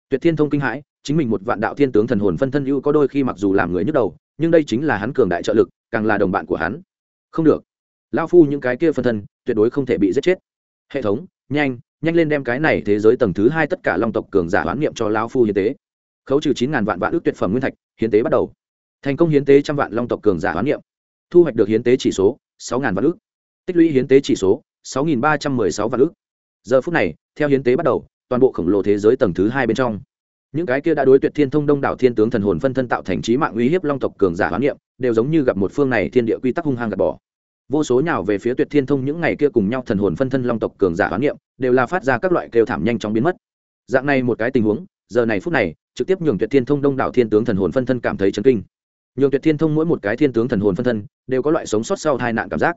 Speaker 1: Tuyệt thiên thông kinh hãi, chính mình một vạn đạo thiên tướng thần hồn phân thân ưu có đôi khi mặc dù làm người nhức đầu nhưng đây chính là hắn cường đại trợ lực, càng là đồng bạn của hắn. Không được. Lao phu những cái kia phân thân, tuyệt đối không thể bị giết chết. Hệ thống, nhanh nhanh lên đem cái này thế giới tầng thứ hai tất cả long tộc cường giả hoán niệm cho lao phu hiến tế. Khấu trừ chín ngàn vạn vạn ước tuyệt phẩm nguyên thạch, hiến tế bắt đầu. Thành công hiến tế trăm vạn long tộc cường giả hoán niệm. Thu hoạch được hiến tế chỉ số, sáu ngàn vạn ước. Tích lũy hiến tế chỉ số, sáu nghìn ba trăm mười sáu vạn ước. Giờ phút này, theo hiến tế bắt đầu, toàn bộ khổng lồ thế giới tầng thứ hai bên trong những cái kia đã đối tuyệt thiên thông đông đảo thiên tướng thần hồn phân thân tạo thành trí mạng uy hiếp long tộc cường giả hoán niệm, đều giống như gặp một phương này thiên địa quy tắc hung hăng gạt bỏ. Vô số nhào về phía tuyệt thiên thông những ngày kia cùng nhau thần hồn phân thân long tộc cường giả hoán niệm, đều là phát ra các loại kêu thảm nhanh chóng biến mất. Dạng này một cái tình huống, giờ này phút này, trực tiếp nhường tuyệt thiên thông đông đảo thiên tướng thần hồn phân thân cảm thấy chấn kinh. Nhường tuyệt thiên thông mỗi một cái thiên tướng thần hồn phân thân, đều có loại sống sót sau tai nạn cảm giác.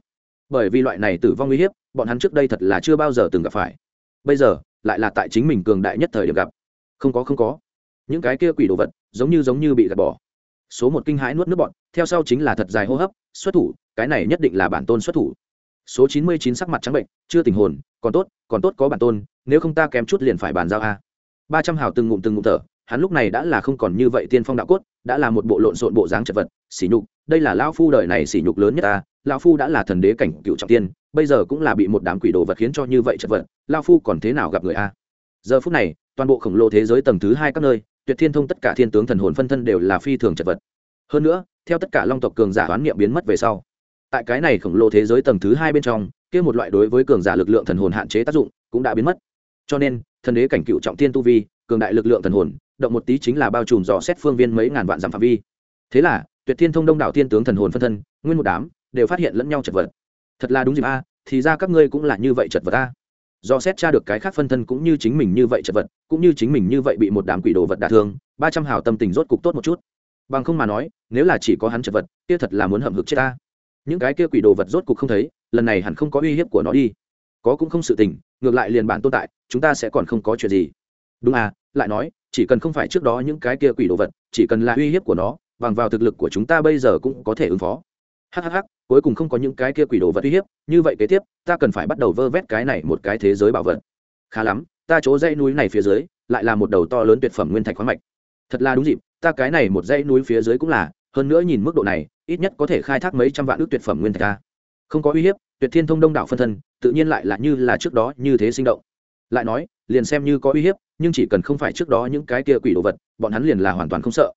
Speaker 1: Bởi vì loại này tử vong uy hiếp, bọn hắn trước đây thật là chưa bao giờ từng gặp phải. Bây giờ, lại là tại chính mình cường đại nhất thời điểm gặp không có không có. Những cái kia quỷ đồ vật, giống như giống như bị gạt bỏ. Số một kinh hãi nuốt nước bọn theo sau chính là thật dài hô hấp, xuất thủ, cái này nhất định là bản tôn xuất thủ. Số chín mươi chín sắc mặt trắng bệnh, chưa tình hồn, còn tốt còn tốt có bản tôn, nếu không ta kém chút liền phải bàn giao a. Ba trăm hào từng ngụm từng ngụm thở, hắn lúc này đã là không còn như vậy tiên phong đạo cốt, đã là một bộ lộn xộn bộ dáng chật vật, sỉ nhục, đây là lao phu đời này sỉ nhục lớn nhất ta lao phu đã là thần đế cảnh cựu trọng tiên, bây giờ cũng là bị một đám quỷ đồ vật khiến cho như vậy chật vật lao phu còn thế nào gặp người a? Giờ phút này toàn bộ khổng lồ thế giới tầng thứ hai các nơi, tuyệt thiên thông tất cả thiên tướng thần hồn phân thân đều là phi thường chật vật. Hơn nữa, theo tất cả long tộc cường giả oán niệm biến mất về sau, tại cái này khổng lồ thế giới tầng thứ hai bên trong, kia một loại đối với cường giả lực lượng thần hồn hạn chế tác dụng cũng đã biến mất. Cho nên, thần đế cảnh cựu trọng thiên tu vi, cường đại lực lượng thần hồn, động một tí chính là bao trùm dò xét phương viên mấy ngàn vạn dặm phạm vi. Thế là, tuyệt thiên thông đông đảo thiên tướng thần hồn phân thân, nguyên một đám, đều phát hiện lẫn nhau chật vật. Thật là đúng dịp a, thì ra các ngươi cũng là như vậy chật vật a do xét tra được cái khác phân thân cũng như chính mình như vậy chật vật, cũng như chính mình như vậy bị một đám quỷ đồ vật đả thương, ba trăm hào tâm tình rốt cục tốt một chút. Bằng không mà nói, nếu là chỉ có hắn chật vật, kia thật là muốn hậm hực chết ta. Những cái kia quỷ đồ vật rốt cục không thấy, lần này hẳn không có uy hiếp của nó đi. Có cũng không sự tình, ngược lại liền bản tồn tại, chúng ta sẽ còn không có chuyện gì. Đúng à lại nói, chỉ cần không phải trước đó những cái kia quỷ đồ vật, chỉ cần là uy hiếp của nó, bằng vào thực lực của chúng ta bây giờ cũng có thể ứng phó hhh cuối cùng không có những cái kia quỷ đồ vật uy hiếp, như vậy kế tiếp, ta cần phải bắt đầu vơ vét cái này một cái thế giới bảo vật. Khá lắm, ta chỗ dãy núi này phía dưới, lại là một đầu to lớn tuyệt phẩm nguyên thạch khoáng mạch. Thật là đúng dịp, ta cái này một dãy núi phía dưới cũng là, hơn nữa nhìn mức độ này, ít nhất có thể khai thác mấy trăm vạn ước tuyệt phẩm nguyên thạch ta không có uy hiếp, tuyệt thiên thông đông đảo phân thân, tự nhiên lại là như là trước đó như thế sinh động. Lại nói, liền xem như có uy hiếp, nhưng chỉ cần không phải trước đó những cái kia quỷ đồ vật, bọn hắn liền là hoàn toàn không sợ.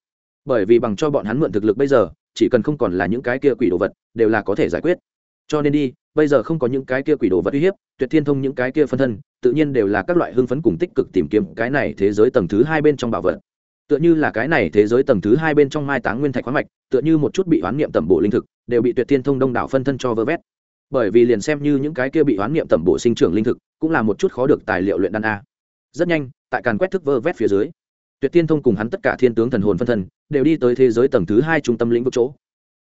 Speaker 1: Bởi vì bằng cho bọn hắn mượn thực lực bây giờ chỉ cần không còn là những cái kia quỷ đồ vật, đều là có thể giải quyết. Cho nên đi, bây giờ không có những cái kia quỷ đồ vật uy hiếp, tuyệt thiên thông những cái kia phân thân, tự nhiên đều là các loại hưng phấn cùng tích cực tìm kiếm cái này thế giới tầng thứ hai bên trong bảo vật. Tựa như là cái này thế giới tầng thứ hai bên trong mai táng nguyên thạch khoáng mạch, tựa như một chút bị hoán niệm tẩm bộ linh thực, đều bị tuyệt thiên thông đông đảo phân thân cho vơ vét. Bởi vì liền xem như những cái kia bị hoán niệm tẩm bộ sinh trưởng linh thực, cũng là một chút khó được tài liệu luyện đan a. Rất nhanh, tại càn quét thức vơ vét phía dưới tuyệt tiên thông cùng hắn tất cả thiên tướng thần hồn phân thân, đều đi tới thế giới tầng thứ hai trung tâm lĩnh vực chỗ.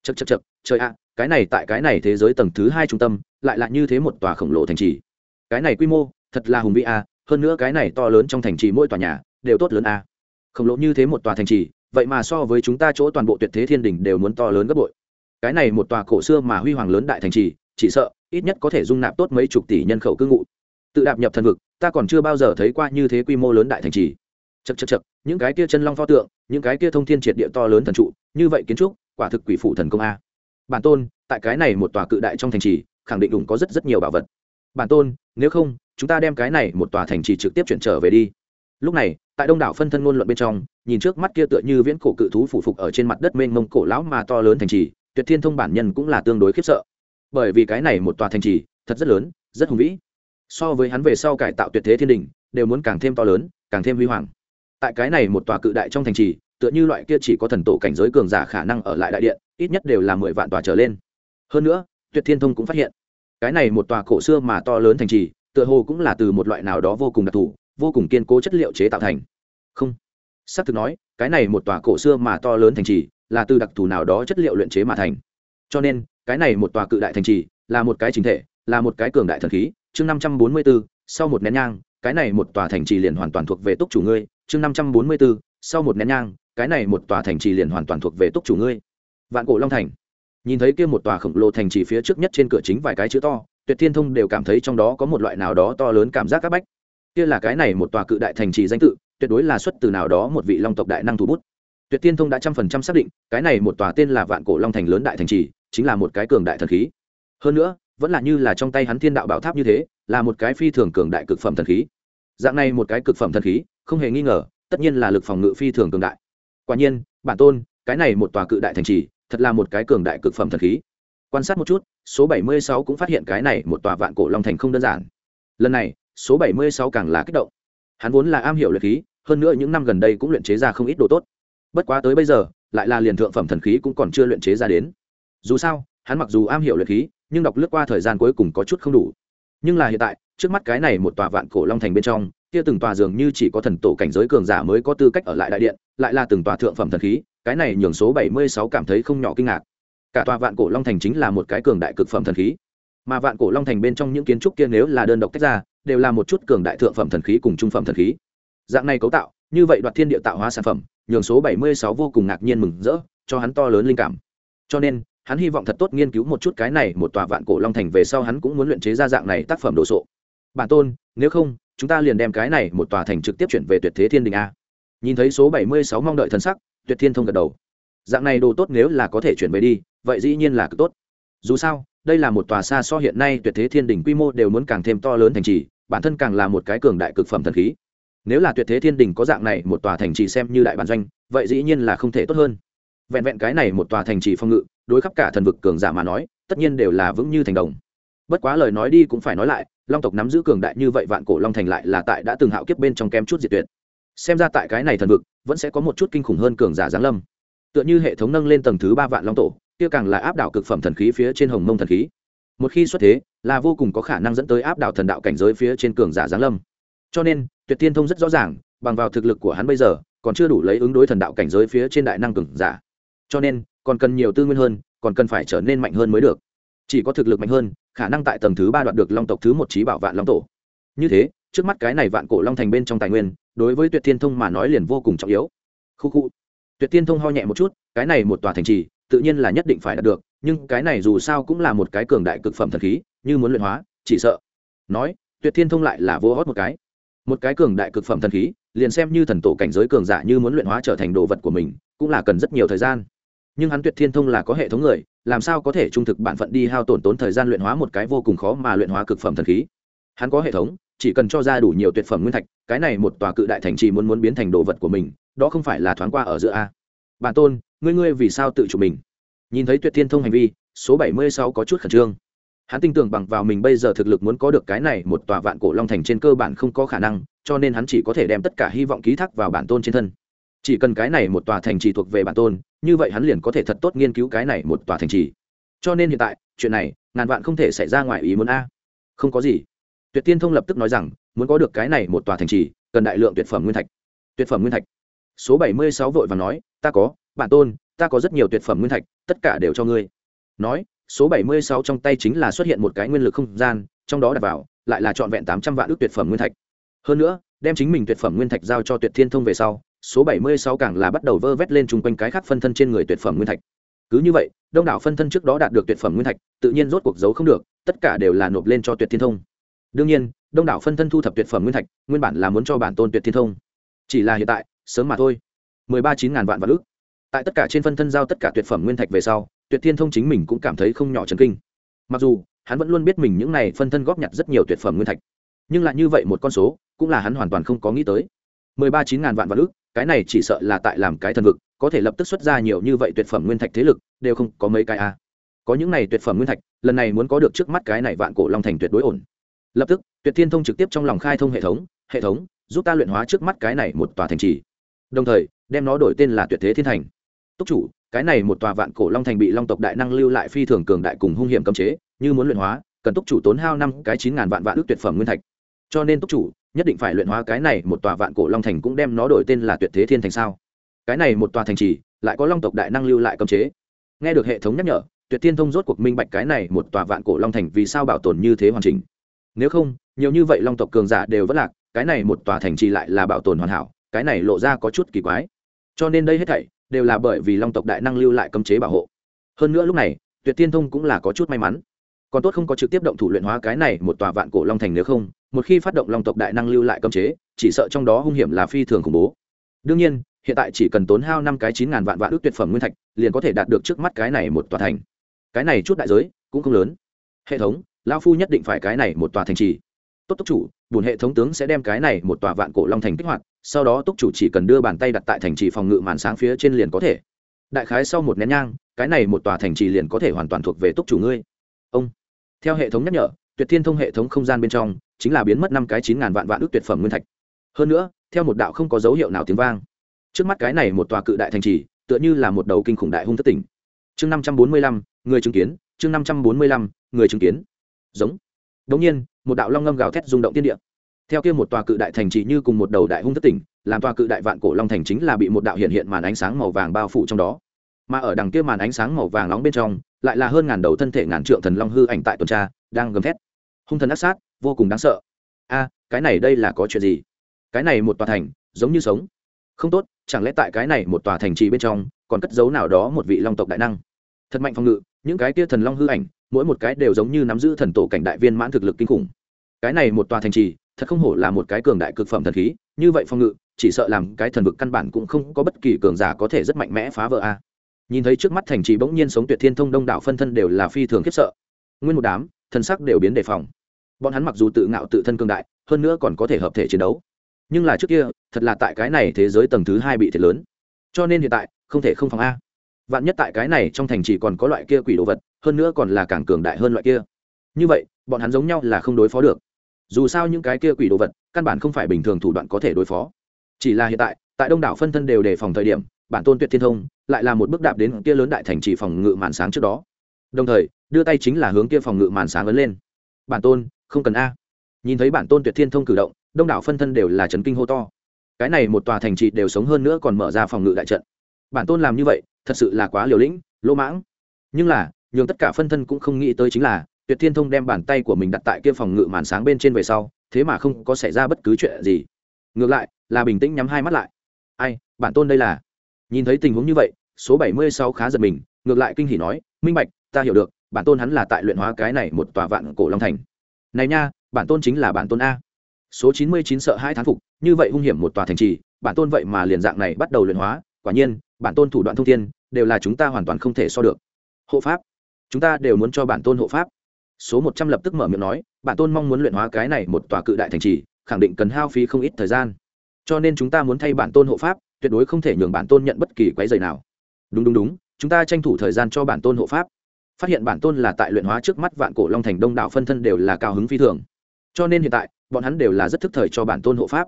Speaker 1: Chật chật chật trời ạ, cái này tại cái này thế giới tầng thứ hai trung tâm, lại là như thế một tòa khổng lồ thành trì. Cái này quy mô, thật là hùng vĩ a, hơn nữa cái này to lớn trong thành trì mỗi tòa nhà, đều tốt lớn a. Khổng lồ như thế một tòa thành trì, vậy mà so với chúng ta chỗ toàn bộ tuyệt thế thiên đình đều muốn to lớn gấp bội. Cái này một tòa cổ xưa mà huy hoàng lớn đại thành trì, chỉ sợ, ít nhất có thể dung nạp tốt mấy chục tỷ nhân khẩu cư ngụ. Tự đạp nhập thần vực, ta còn chưa bao giờ thấy qua như thế quy mô lớn đại thành trì chật chật chật những cái kia chân long pho tượng, những cái kia thông thiên triệt địa to lớn thần trụ, như vậy kiến trúc, quả thực quỷ phụ thần công a. Bản tôn, tại cái này một tòa cự đại trong thành trì, khẳng định đủng có rất rất nhiều bảo vật. Bản tôn, nếu không, chúng ta đem cái này một tòa thành trì trực tiếp chuyển trở về đi. Lúc này, tại đông đảo phân thân ngôn luận bên trong, nhìn trước mắt kia tựa như viễn cổ cự thú phủ phục ở trên mặt đất mênh mông cổ lão mà to lớn thành trì, tuyệt thiên thông bản nhân cũng là tương đối khiếp sợ. Bởi vì cái này một tòa thành trì, thật rất lớn, rất hùng vĩ. So với hắn về sau cải tạo tuyệt thế thiên đình, đều muốn càng thêm to lớn, càng thêm huy hoàng tại cái này một tòa cự đại trong thành trì, tựa như loại kia chỉ có thần tổ cảnh giới cường giả khả năng ở lại đại điện, ít nhất đều là mười vạn tòa trở lên. Hơn nữa, tuyệt thiên thông cũng phát hiện, cái này một tòa cổ xưa mà to lớn thành trì, tựa hồ cũng là từ một loại nào đó vô cùng đặc thù, vô cùng kiên cố chất liệu chế tạo thành. Không, xác thực nói, cái này một tòa cổ xưa mà to lớn thành trì là từ đặc thù nào đó chất liệu luyện chế mà thành. Cho nên, cái này một tòa cự đại thành trì là một cái chính thể, là một cái cường đại thần khí. Chương năm trăm bốn mươi bốn, sau một nén nhang, cái này một tòa thành trì liền hoàn toàn thuộc về túc chủ ngươi chương năm trăm bốn mươi bốn sau một nén nhang, cái này một tòa thành trì liền hoàn toàn thuộc về túc chủ ngươi. Vạn cổ long thành. Nhìn thấy kia một tòa khổng lồ thành trì phía trước nhất trên cửa chính vài cái chữ to, tuyệt thiên thông đều cảm thấy trong đó có một loại nào đó to lớn cảm giác các bách. Kia là cái này một tòa cự đại thành trì danh tự, tuyệt đối là xuất từ nào đó một vị long tộc đại năng thủ bút. Tuyệt thiên thông đã trăm phần trăm xác định, cái này một tòa tên là vạn cổ long thành lớn đại thành trì, chính là một cái cường đại thần khí. Hơn nữa, vẫn là như là trong tay hắn thiên đạo bảo tháp như thế, là một cái phi thường cường đại cực phẩm thần khí. Dạng này một cái cực phẩm thần khí không hề nghi ngờ, tất nhiên là lực phòng ngự phi thường cường đại. Quả nhiên, bản tôn, cái này một tòa cự đại thành trì, thật là một cái cường đại cực phẩm thần khí. Quan sát một chút, số bảy mươi sáu cũng phát hiện cái này một tòa vạn cổ long thành không đơn giản. Lần này, số bảy mươi sáu càng là kích động. Hắn vốn là am hiểu luyện khí, hơn nữa những năm gần đây cũng luyện chế ra không ít đồ tốt. Bất quá tới bây giờ, lại là liền thượng phẩm thần khí cũng còn chưa luyện chế ra đến. Dù sao, hắn mặc dù am hiểu luyện khí, nhưng đọc lướt qua thời gian cuối cùng có chút không đủ. Nhưng là hiện tại, trước mắt cái này một tòa vạn cổ long thành bên trong kia từng tòa dường như chỉ có thần tổ cảnh giới cường giả mới có tư cách ở lại đại điện, lại là từng tòa thượng phẩm thần khí, cái này nhường số bảy mươi sáu cảm thấy không nhỏ kinh ngạc. Cả tòa vạn cổ long thành chính là một cái cường đại cực phẩm thần khí. Mà vạn cổ long thành bên trong những kiến trúc kia nếu là đơn độc tách ra, đều là một chút cường đại thượng phẩm thần khí cùng trung phẩm thần khí. Dạng này cấu tạo, như vậy đoạt thiên địa tạo hóa sản phẩm, nhường số bảy mươi sáu vô cùng ngạc nhiên mừng rỡ, cho hắn to lớn linh cảm. Cho nên, hắn hy vọng thật tốt nghiên cứu một chút cái này một tòa vạn cổ long thành về sau hắn cũng muốn luyện chế ra dạng này tác phẩm đồ sộ. Bản tôn, nếu không chúng ta liền đem cái này một tòa thành trực tiếp chuyển về tuyệt thế thiên đình a. Nhìn thấy số bảy mươi sáu mong đợi thân sắc, tuyệt thiên thông gật đầu. Dạng này đồ tốt nếu là có thể chuyển về đi, vậy dĩ nhiên là cực tốt. Dù sao, đây là một tòa xa so hiện nay tuyệt thế thiên đình quy mô đều muốn càng thêm to lớn thành trì, bản thân càng là một cái cường đại cực phẩm thần khí. Nếu là tuyệt thế thiên đình có dạng này một tòa thành trì xem như đại bản doanh, vậy dĩ nhiên là không thể tốt hơn. Vẹn vẹn cái này một tòa thành trì phong ngự, đối khắp cả thần vực cường giả mà nói, tất nhiên đều là vững như thành đồng. Bất quá lời nói đi cũng phải nói lại long tộc nắm giữ cường đại như vậy vạn cổ long thành lại là tại đã từng hạo kiếp bên trong kem chút diệt tuyệt. Xem ra tại cái này thần vực, vẫn sẽ có một chút kinh khủng hơn cường giả giáng lâm. Tựa như hệ thống nâng lên tầng thứ ba vạn long tổ, kia càng là áp đảo cực phẩm thần khí phía trên hồng mông thần khí. Một khi xuất thế, là vô cùng có khả năng dẫn tới áp đảo thần đạo cảnh giới phía trên cường giả giáng lâm. Cho nên, tuyệt tiên thông rất rõ ràng, bằng vào thực lực của hắn bây giờ, còn chưa đủ lấy ứng đối thần đạo cảnh giới phía trên đại năng cường giả. Cho nên, còn cần nhiều tư nguyên hơn, còn cần phải trở nên mạnh hơn mới được. Chỉ có thực lực mạnh hơn khả năng tại tầng thứ ba đoạt được long tộc thứ một trí bảo vạn long tổ. Như thế, trước mắt cái này vạn cổ long thành bên trong tài nguyên, đối với tuyệt thiên thông mà nói liền vô cùng trọng yếu. Khu khu. Tuyệt thiên thông ho nhẹ một chút, cái này một tòa thành trì, tự nhiên là nhất định phải đạt được, nhưng cái này dù sao cũng là một cái cường đại cực phẩm thần khí, như muốn luyện hóa, chỉ sợ. Nói, tuyệt thiên thông lại là vô hót một cái. Một cái cường đại cực phẩm thần khí, liền xem như thần tổ cảnh giới cường giả như muốn luyện hóa trở thành đồ vật của mình, cũng là cần rất nhiều thời gian nhưng hắn tuyệt thiên thông là có hệ thống người, làm sao có thể trung thực bản phận đi hao tổn tốn thời gian luyện hóa một cái vô cùng khó mà luyện hóa cực phẩm thần khí? Hắn có hệ thống, chỉ cần cho ra đủ nhiều tuyệt phẩm nguyên thạch, cái này một tòa cự đại thành trì muốn muốn biến thành đồ vật của mình, đó không phải là thoáng qua ở giữa a. Bản tôn, ngươi ngươi vì sao tự chủ mình? Nhìn thấy tuyệt thiên thông hành vi, số bảy mươi sáu có chút khẩn trương. Hắn tin tưởng bằng vào mình bây giờ thực lực muốn có được cái này một tòa vạn cổ long thành trên cơ bản không có khả năng, cho nên hắn chỉ có thể đem tất cả hy vọng ký thác vào bản tôn trên thân chỉ cần cái này một tòa thành trì thuộc về bản tôn, như vậy hắn liền có thể thật tốt nghiên cứu cái này một tòa thành trì. Cho nên hiện tại, chuyện này, ngàn vạn không thể xảy ra ngoài ý muốn a. Không có gì. Tuyệt tiên thông lập tức nói rằng, muốn có được cái này một tòa thành trì, cần đại lượng tuyệt phẩm nguyên thạch. Tuyệt phẩm nguyên thạch. Số bảy mươi sáu vội và nói, ta có, bản tôn, ta có rất nhiều tuyệt phẩm nguyên thạch, tất cả đều cho ngươi. Nói, số bảy mươi sáu trong tay chính là xuất hiện một cái nguyên lực không gian, trong đó đặt vào, lại là trọn vẹn tám trăm vạn ước tuyệt phẩm nguyên thạch. Hơn nữa, đem chính mình tuyệt phẩm nguyên thạch giao cho tuyệt thiên thông về sau số bảy mươi sáu càng là bắt đầu vơ vét lên chung quanh cái khác phân thân trên người tuyệt phẩm nguyên thạch. Cứ như vậy, đông đảo phân thân trước đó đạt được tuyệt phẩm nguyên thạch, tự nhiên rốt cuộc giấu không được, tất cả đều là nộp lên cho tuyệt thiên thông. Đương nhiên, đông đảo phân thân thu thập tuyệt phẩm nguyên thạch, nguyên bản là muốn cho bản tôn tuyệt thiên thông. Chỉ là hiện tại, sớm mà thôi. mười ba chín ngàn vạn vạn ước tại tất cả trên phân thân giao tất cả tuyệt phẩm nguyên thạch về sau, tuyệt thiên thông chính mình cũng cảm thấy không nhỏ chấn kinh. Mặc dù, hắn vẫn luôn biết mình những này phân thân góp nhặt rất nhiều tuyệt phẩm nguyên thạch. Nhưng lại như vậy một con số, cũng là hắn hoàn toàn không có nghĩ tới. mười ba chín ngàn vạn vạn ước cái này chỉ sợ là tại làm cái thần vực, có thể lập tức xuất ra nhiều như vậy tuyệt phẩm nguyên thạch thế lực, đều không có mấy cái a có những này tuyệt phẩm nguyên thạch, lần này muốn có được trước mắt cái này vạn cổ long thành tuyệt đối ổn. Lập tức, tuyệt thiên thông trực tiếp trong lòng khai thông hệ thống hệ thống, giúp ta luyện hóa trước mắt cái này một tòa thành trì. Đồng thời, đem nó đổi tên là tuyệt thế thiên thành. Túc chủ, cái này một tòa vạn cổ long thành bị long tộc đại năng lưu lại phi thường cường đại cùng hung hiểm cấm chế, như muốn luyện hóa, cần túc chủ tốn hao năm cái chín ngàn vạn vạn ước tuyệt phẩm nguyên thạch. Cho nên túc chủ nhất định phải luyện hóa cái này một tòa vạn cổ long thành cũng đem nó đổi tên là tuyệt thế thiên thành sao? Cái này một tòa thành trì lại có long tộc đại năng lưu lại cấm chế. Nghe được hệ thống nhắc nhở, tuyệt thiên thông rốt cuộc minh bạch cái này một tòa vạn cổ long thành vì sao bảo tồn như thế hoàn chỉnh. Nếu không, nhiều như vậy long tộc cường giả đều vẫn lạc, cái này một tòa thành trì lại là bảo tồn hoàn hảo, cái này lộ ra có chút kỳ quái. Cho nên đây hết thảy đều là bởi vì long tộc đại năng lưu lại cấm chế bảo hộ. Hơn nữa lúc này, tuyệt thiên thông cũng là có chút may mắn. Còn tốt không có trực tiếp động thủ luyện hóa cái này một tòa vạn cổ long thành nếu không một khi phát động long tộc đại năng lưu lại cấm chế, chỉ sợ trong đó hung hiểm là phi thường khủng bố. Đương nhiên, hiện tại chỉ cần tốn hao năm cái chín ngàn vạn vạn ước tuyệt phẩm nguyên thạch, liền có thể đạt được trước mắt cái này một tòa thành. Cái này chút đại giới cũng không lớn. Hệ thống lao phu nhất định phải cái này một tòa thành trì. Tốt túc chủ bùn hệ thống tướng sẽ đem cái này một tòa vạn cổ long thành kích hoạt, sau đó túc chủ chỉ cần đưa bàn tay đặt tại thành trì phòng ngự màn sáng phía trên liền có thể. Đại khái sau một nén nhang, cái này một tòa thành trì liền có thể hoàn toàn thuộc về túc chủ ngươi. Ông, theo hệ thống nhắc nhở, tuyệt thiên thông hệ thống không gian bên trong chính là biến mất năm cái chín ngàn vạn vạn ước tuyệt phẩm nguyên thạch. Hơn nữa, theo một đạo không có dấu hiệu nào tiếng vang. Trước mắt cái này một tòa cự đại thành trì, tựa như là một đầu kinh khủng đại hung thất tỉnh. Chương năm trăm bốn mươi lăm, người chứng kiến, chương năm trăm bốn mươi lăm, người chứng kiến. Giống. Đống nhiên, một đạo long ngâm gào thét rung động tiên địa. Theo kia một tòa cự đại thành trì như cùng một đầu đại hung thất tỉnh, làm tòa cự đại vạn cổ long thành chính là bị một đạo hiện hiện màn ánh sáng màu vàng bao phủ trong đó. Mà ở đằng kia màn ánh sáng màu vàng nóng bên trong, lại là hơn ngàn đầu thân thể ngàn trượng thần long hư ảnh tại tuần tra, đang gầm thét. Hung thần ác sát vô cùng đáng sợ. A, cái này đây là có chuyện gì? Cái này một tòa thành, giống như sống. Không tốt, chẳng lẽ tại cái này một tòa thành trì bên trong, còn cất giấu nào đó một vị long tộc đại năng? Thật mạnh phòng ngự, những cái kia thần long hư ảnh, mỗi một cái đều giống như nắm giữ thần tổ cảnh đại viên mãn thực lực kinh khủng. Cái này một tòa thành trì, thật không hổ là một cái cường đại cực phẩm thần khí, như vậy phòng ngự, chỉ sợ làm cái thần vực căn bản cũng không có bất kỳ cường giả có thể rất mạnh mẽ phá vỡ a. Nhìn thấy trước mắt thành trì bỗng nhiên sống tuyệt thiên thông đông đảo phân thân đều là phi thường khiếp sợ. Nguyên một đám, thần sắc đều biến đề phòng bọn hắn mặc dù tự ngạo tự thân cường đại, hơn nữa còn có thể hợp thể chiến đấu. Nhưng là trước kia, thật là tại cái này thế giới tầng thứ hai bị thiệt lớn. Cho nên hiện tại, không thể không phòng a. Vạn nhất tại cái này trong thành chỉ còn có loại kia quỷ đồ vật, hơn nữa còn là càng cường đại hơn loại kia. Như vậy, bọn hắn giống nhau là không đối phó được. Dù sao những cái kia quỷ đồ vật, căn bản không phải bình thường thủ đoạn có thể đối phó. Chỉ là hiện tại tại đông đảo phân thân đều đề phòng thời điểm, bản tôn tuyệt thiên thông lại là một bước đạp đến kia lớn đại thành trì phòng ngự màn sáng trước đó. Đồng thời, đưa tay chính là hướng kia phòng ngự màn sáng ấn lên. Bản tôn không cần a. Nhìn thấy bản tôn tuyệt thiên thông cử động, đông đảo phân thân đều là trấn kinh hô to. Cái này một tòa thành trị đều sống hơn nữa còn mở ra phòng ngự đại trận. Bản tôn làm như vậy, thật sự là quá liều lĩnh, lỗ mãng. Nhưng là, nhường tất cả phân thân cũng không nghĩ tới chính là, tuyệt thiên thông đem bàn tay của mình đặt tại kia phòng ngự màn sáng bên trên về sau, thế mà không có xảy ra bất cứ chuyện gì. Ngược lại, là bình tĩnh nhắm hai mắt lại. Ai, bản tôn đây là? Nhìn thấy tình huống như vậy, số bảy mươi sáu khá giật mình, ngược lại kinh hỉ nói, minh bạch, ta hiểu được, bản tôn hắn là tại luyện hóa cái này một tòa vạn cổ long thành này nha, bản tôn chính là bản tôn a. Số chín mươi chín sợ hai thán phục, như vậy hung hiểm một tòa thành trì, bản tôn vậy mà liền dạng này bắt đầu luyện hóa. Quả nhiên, bản tôn thủ đoạn thông thiên, đều là chúng ta hoàn toàn không thể so được. Hộ pháp. Chúng ta đều muốn cho bản tôn hộ pháp. Số một trăm lập tức mở miệng nói, bản tôn mong muốn luyện hóa cái này một tòa cự đại thành trì, khẳng định cần hao phí không ít thời gian. Cho nên chúng ta muốn thay bản tôn hộ pháp, tuyệt đối không thể nhường bản tôn nhận bất kỳ quái dày nào. Đúng đúng đúng, chúng ta tranh thủ thời gian cho bản tôn hộ pháp phát hiện bản tôn là tại luyện hóa trước mắt vạn cổ long thành đông đảo phân thân đều là cao hứng phi thường. Cho nên hiện tại, bọn hắn đều là rất thức thời cho bản tôn hộ pháp.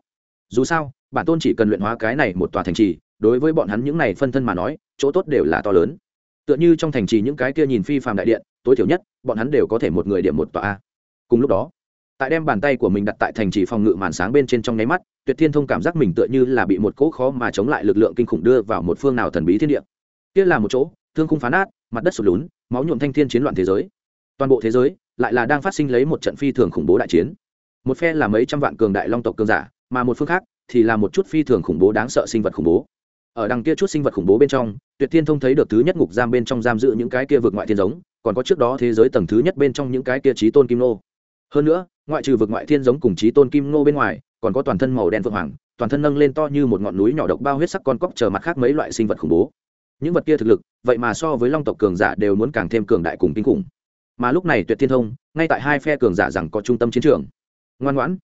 Speaker 1: Dù sao, bản tôn chỉ cần luyện hóa cái này một tòa thành trì, đối với bọn hắn những này phân thân mà nói, chỗ tốt đều là to lớn. Tựa như trong thành trì những cái kia nhìn phi phàm đại điện, tối thiểu nhất, bọn hắn đều có thể một người điểm một tòa a. Cùng lúc đó, tại đem bàn tay của mình đặt tại thành trì phòng ngự màn sáng bên trên trong nháy mắt, tuyệt thiên thông cảm giác mình tựa như là bị một cỗ khó mà chống lại lực lượng kinh khủng đưa vào một phương nào thần bí thiên địa. Kia là một chỗ, thương khung phá nát mặt đất sụt lún, máu nhuộm thanh thiên chiến loạn thế giới. Toàn bộ thế giới lại là đang phát sinh lấy một trận phi thường khủng bố đại chiến. Một phe là mấy trăm vạn cường đại long tộc cường giả, mà một phương khác thì là một chút phi thường khủng bố đáng sợ sinh vật khủng bố. Ở đằng kia chút sinh vật khủng bố bên trong, tuyệt thiên thông thấy được thứ nhất ngục giam bên trong giam giữ những cái kia vượt ngoại thiên giống, còn có trước đó thế giới tầng thứ nhất bên trong những cái kia trí tôn kim nô. Hơn nữa, ngoại trừ vượt ngoại thiên giống cùng trí tôn kim nô bên ngoài, còn có toàn thân màu đen vượng hoàng, toàn thân nâng lên to như một ngọn núi nhỏ độc bao huyết sắc con cóc chờ mặt khác mấy loại sinh vật khủng bố những vật kia thực lực, vậy mà so với long tộc cường giả đều muốn càng thêm cường đại cùng kinh khủng. Mà lúc này tuyệt thiên thông, ngay tại hai phe cường giả rằng có trung tâm chiến trường. Ngoan ngoãn.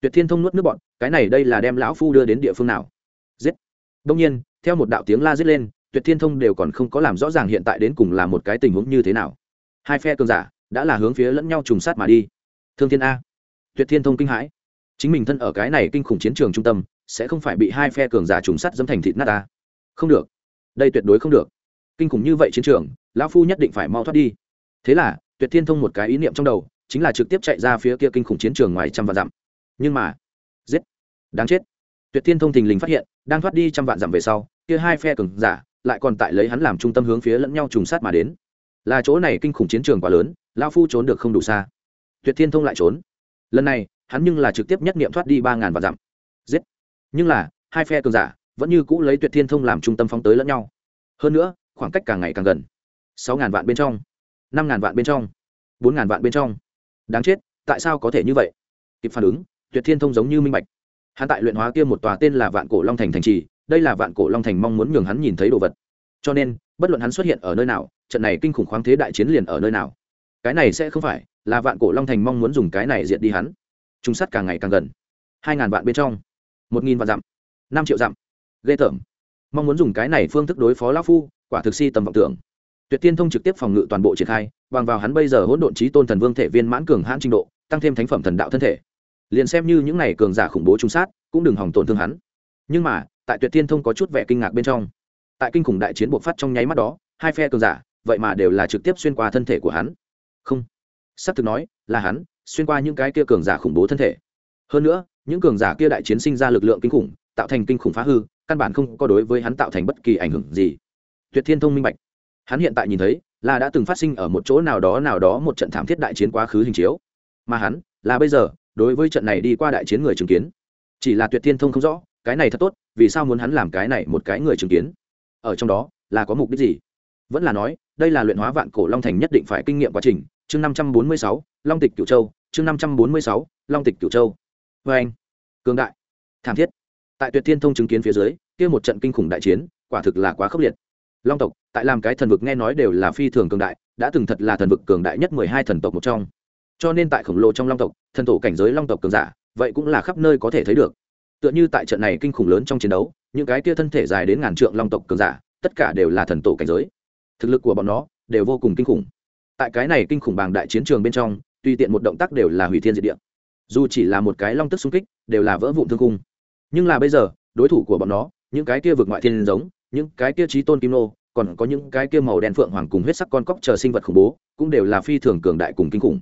Speaker 1: Tuyệt thiên thông nuốt nước bọn cái này đây là đem lão phu đưa đến địa phương nào? Giết. Đông nhiên, theo một đạo tiếng la giết lên, tuyệt thiên thông đều còn không có làm rõ ràng hiện tại đến cùng là một cái tình huống như thế nào. Hai phe cường giả đã là hướng phía lẫn nhau trùng sát mà đi. Thương thiên a. Tuyệt thiên thông kinh hãi. Chính mình thân ở cái này kinh khủng chiến trường trung tâm, sẽ không phải bị hai phe cường giả trùng sát dâm thành thịt nát ta. Không được đây tuyệt đối không được. Kinh khủng như vậy chiến trường, lão phu nhất định phải mau thoát đi. Thế là, tuyệt thiên thông một cái ý niệm trong đầu, chính là trực tiếp chạy ra phía kia kinh khủng chiến trường ngoài trăm vạn dặm. Nhưng mà, giết! Đáng chết! Tuyệt thiên thông thình lình phát hiện, đang thoát đi trăm vạn dặm về sau, kia hai phe cường giả lại còn tại lấy hắn làm trung tâm hướng phía lẫn nhau trùng sát mà đến. Là chỗ này kinh khủng chiến trường quá lớn, lão phu trốn được không đủ xa. Tuyệt thiên thông lại trốn. Lần này, hắn nhưng là trực tiếp nhất nghiệm thoát đi ba ngàn vạn dặm. Giết! Nhưng là, hai phe cường giả vẫn như cũ lấy tuyệt thiên thông làm trung tâm phóng tới lẫn nhau. Hơn nữa, khoảng cách càng ngày càng gần. Sáu ngàn vạn bên trong, năm ngàn vạn bên trong, bốn ngàn vạn bên trong. Đáng chết, tại sao có thể như vậy? Kịp phản ứng, tuyệt thiên thông giống như minh bạch. Hắn tại luyện hóa kia một tòa tên là vạn cổ long thành thành trì, đây là vạn cổ long thành mong muốn nhường hắn nhìn thấy đồ vật. Cho nên, bất luận hắn xuất hiện ở nơi nào, trận này kinh khủng khoáng thế đại chiến liền ở nơi nào. Cái này sẽ không phải là vạn cổ long thành mong muốn dùng cái này diệt đi hắn. Trung sắt càng ngày càng gần. Hai ngàn vạn bên trong. Một nghìn vạn dặm. Năm triệu dặm ghê tởm. Mong muốn dùng cái này phương thức đối phó lão phu, quả thực si tầm vọng tưởng. Tuyệt tiên thông trực tiếp phòng ngự toàn bộ triển khai, bằng vào hắn bây giờ hỗn độn trí tôn thần vương thể viên mãn cường hãn trình độ, tăng thêm thánh phẩm thần đạo thân thể. Liền xem như những này cường giả khủng bố trung sát, cũng đừng hỏng tổn thương hắn. Nhưng mà, tại tuyệt tiên thông có chút vẻ kinh ngạc bên trong, tại kinh khủng đại chiến bộc phát trong nháy mắt đó, hai phe cường giả, vậy mà đều là trực tiếp xuyên qua thân thể của hắn. Không. Sắp thực nói, là hắn, xuyên qua những cái kia cường giả khủng bố thân thể. Hơn nữa, những cường giả kia đại chiến sinh ra lực lượng kinh khủng tạo thành kinh khủng phá hư, căn bản không có đối với hắn tạo thành bất kỳ ảnh hưởng gì. Tuyệt thiên thông minh bạch hắn hiện tại nhìn thấy, là đã từng phát sinh ở một chỗ nào đó nào đó một trận thảm thiết đại chiến quá khứ hình chiếu. Mà hắn, là bây giờ, đối với trận này đi qua đại chiến người chứng kiến. Chỉ là tuyệt thiên thông không rõ, cái này thật tốt, vì sao muốn hắn làm cái này một cái người chứng kiến? Ở trong đó, là có mục đích gì? Vẫn là nói, đây là luyện hóa vạn cổ long thành nhất định phải kinh nghiệm quá trình. Chương năm trăm bốn mươi sáu, long tịch cửu châu. Chương năm trăm bốn mươi sáu, long tịch cửu châu. Vê anh. Cường đại. Thảm thiết tại tuyệt thiên thông chứng kiến phía dưới, kia một trận kinh khủng đại chiến, quả thực là quá khốc liệt. Long tộc, tại làm cái thần vực nghe nói đều là phi thường cường đại, đã từng thật là thần vực cường đại nhất mười hai thần tộc một trong. Cho nên tại khổng lồ trong long tộc, thần tổ cảnh giới long tộc cường giả, vậy cũng là khắp nơi có thể thấy được. Tựa như tại trận này kinh khủng lớn trong chiến đấu, những cái kia thân thể dài đến ngàn trượng long tộc cường giả, tất cả đều là thần tổ cảnh giới. Thực lực của bọn nó đều vô cùng kinh khủng. Tại cái này kinh khủng bàng đại chiến trường bên trong, tùy tiện một động tác đều là hủy thiên diệt địa. Dù chỉ là một cái long tức xung kích, đều là vỡ vụn thương cung nhưng là bây giờ, đối thủ của bọn nó, những cái kia vượt ngoại thiên giống, những cái kia trí tôn kim nô, còn có những cái kia màu đen phượng hoàng cùng huyết sắc con cóc chờ sinh vật khủng bố, cũng đều là phi thường cường đại cùng kinh khủng.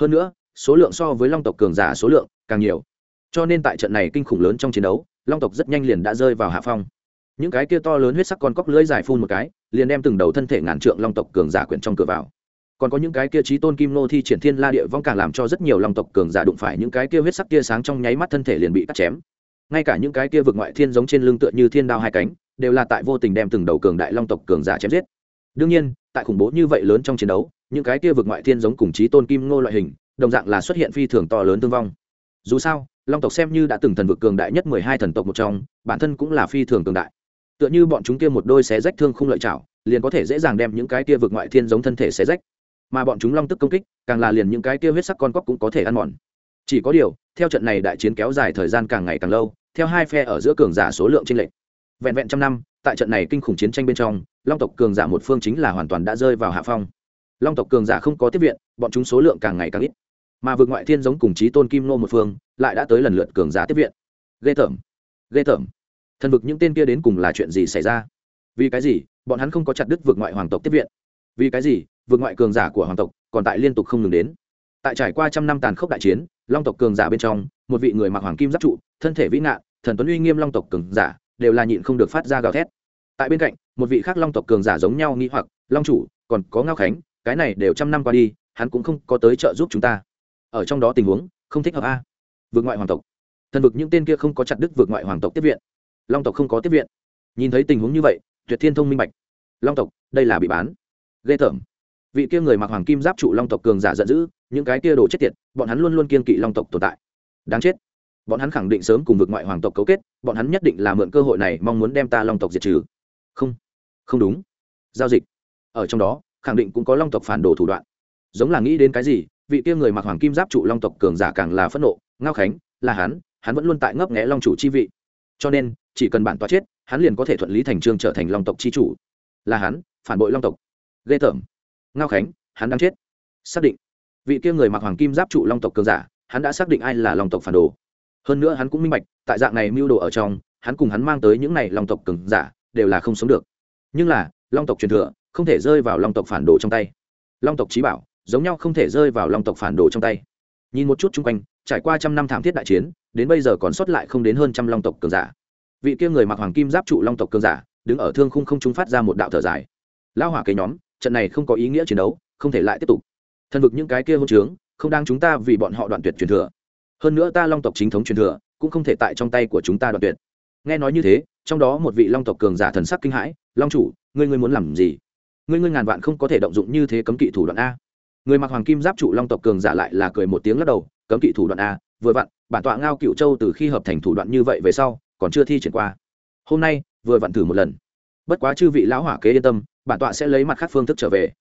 Speaker 1: Hơn nữa, số lượng so với long tộc cường giả số lượng càng nhiều. Cho nên tại trận này kinh khủng lớn trong chiến đấu, long tộc rất nhanh liền đã rơi vào hạ phong. Những cái kia to lớn huyết sắc con cóc lưỡi dài phun một cái, liền đem từng đầu thân thể ngàn trượng long tộc cường giả quyển trong cửa vào. Còn có những cái kia trí tôn kim nô thi triển thiên la địa vong càng làm cho rất nhiều long tộc cường giả đụng phải những cái kia huyết sắc kia sáng trong nháy mắt thân thể liền bị cắt chém ngay cả những cái kia vực ngoại thiên giống trên lưng tựa như thiên đao hai cánh, đều là tại vô tình đem từng đầu cường đại long tộc cường giả chém giết. Đương nhiên, tại khủng bố như vậy lớn trong chiến đấu, những cái kia vực ngoại thiên giống cùng trí tôn kim ngô loại hình, đồng dạng là xuất hiện phi thường to lớn thương vong. Dù sao, long tộc xem như đã từng thần vực cường đại nhất mười hai thần tộc một trong, bản thân cũng là phi thường cường đại. Tựa như bọn chúng kia một đôi xé rách thương không lợi chảo, liền có thể dễ dàng đem những cái kia vực ngoại thiên giống thân thể xé rách. Mà bọn chúng long tức công kích, càng là liền những cái kia huyết sắc con cóc cũng có thể ăn mòn. Chỉ có điều theo trận này đại chiến kéo dài thời gian càng ngày càng lâu, theo hai phe ở giữa cường giả số lượng trên lệnh vẹn vẹn trăm năm, tại trận này kinh khủng chiến tranh bên trong, long tộc cường giả một phương chính là hoàn toàn đã rơi vào hạ phong. Long tộc cường giả không có tiếp viện, bọn chúng số lượng càng ngày càng ít. Mà vượt ngoại thiên giống cùng chí tôn kim nô một phương, lại đã tới lần lượt cường giả tiếp viện. Ghê tởm ghê tởm. Thần vực những tên kia đến cùng là chuyện gì xảy ra? Vì cái gì, bọn hắn không có chặt đứt vượt ngoại hoàng tộc tiếp viện? Vì cái gì vượt ngoại cường giả của hoàng tộc còn tại liên tục không ngừng đến? Tại trải qua trăm năm tàn khốc đại chiến long tộc cường giả bên trong, một vị người mặc hoàng kim giáp trụ, thân thể vĩ ngạn, thần tuấn uy nghiêm long tộc cường giả, đều là nhịn không được phát ra gào thét. Tại bên cạnh, một vị khác long tộc cường giả giống nhau nghĩ hoặc, long chủ, còn có ngao khánh, cái này đều trăm năm qua đi, hắn cũng không có tới trợ giúp chúng ta. Ở trong đó tình huống, không thích hợp a. Vượt ngoại hoàng tộc. Thần vực những tên kia không có chặt đứt vượt ngoại hoàng tộc tiếp viện. Long tộc không có tiếp viện. Nhìn thấy tình huống như vậy, tuyệt thiên thông minh bạch. Long tộc, đây là bị bán. Ghê tởm. Vị kia người mặc hoàng kim giáp trụ long tộc cường giả giận dữ những cái kia đồ chết tiệt, bọn hắn luôn luôn kiên kỵ long tộc tồn tại. Đáng chết. Bọn hắn khẳng định sớm cùng vực ngoại hoàng tộc cấu kết, bọn hắn nhất định là mượn cơ hội này mong muốn đem ta long tộc diệt trừ. Không. Không đúng. Giao dịch. Ở trong đó, khẳng định cũng có long tộc phản đồ thủ đoạn. Giống là nghĩ đến cái gì, vị kia người mặc hoàng kim giáp trụ long tộc cường giả càng là phẫn nộ, ngao khánh, là hắn hắn vẫn luôn tại ngấp nghẽ long chủ chi vị. Cho nên, chỉ cần bản tòa chết, hắn liền có thể thuận lý thành trương trở thành long tộc chi chủ. Là hắn, phản bội long tộc. Ghê tởm. Ngao khánh, hắn đang chết. Xác định vị kia người mặc hoàng kim giáp trụ long tộc cường giả, hắn đã xác định ai là long tộc phản đồ. Hơn nữa hắn cũng minh bạch, tại dạng này mưu đồ ở trong, hắn cùng hắn mang tới những này long tộc cường giả đều là không sống được. Nhưng là, long tộc truyền thừa không thể rơi vào long tộc phản đồ trong tay. Long tộc trí bảo giống nhau không thể rơi vào long tộc phản đồ trong tay. Nhìn một chút chung quanh, trải qua trăm năm thảm thiết đại chiến, đến bây giờ còn sót lại không đến hơn trăm long tộc cường giả. Vị kia người mặc hoàng kim giáp trụ long tộc cường giả, đứng ở thương khung không trung phát ra một đạo thở dài. Lao hỏa kế nhóm, trận này không có ý nghĩa chiến đấu, không thể lại tiếp tục thần vực những cái kia hôn trướng, không đang chúng ta vì bọn họ đoạn tuyệt truyền thừa. Hơn nữa ta long tộc chính thống truyền thừa, cũng không thể tại trong tay của chúng ta đoạn tuyệt. Nghe nói như thế, trong đó một vị long tộc cường giả thần sắc kinh hãi, long chủ, ngươi ngươi muốn làm gì? Ngươi ngươi ngàn vạn không có thể động dụng như thế cấm kỵ thủ đoạn a. Người mặc hoàng kim giáp trụ long tộc cường giả lại là cười một tiếng lắc đầu, cấm kỵ thủ đoạn a, vừa vặn, bản tọa ngao cựu châu từ khi hợp thành thủ đoạn như vậy về sau, còn chưa thi triển qua. Hôm nay, vừa vặn thử một lần. Bất quá chư vị lão hỏa kế yên tâm, bản tọa sẽ lấy mặt khác phương thức trở về.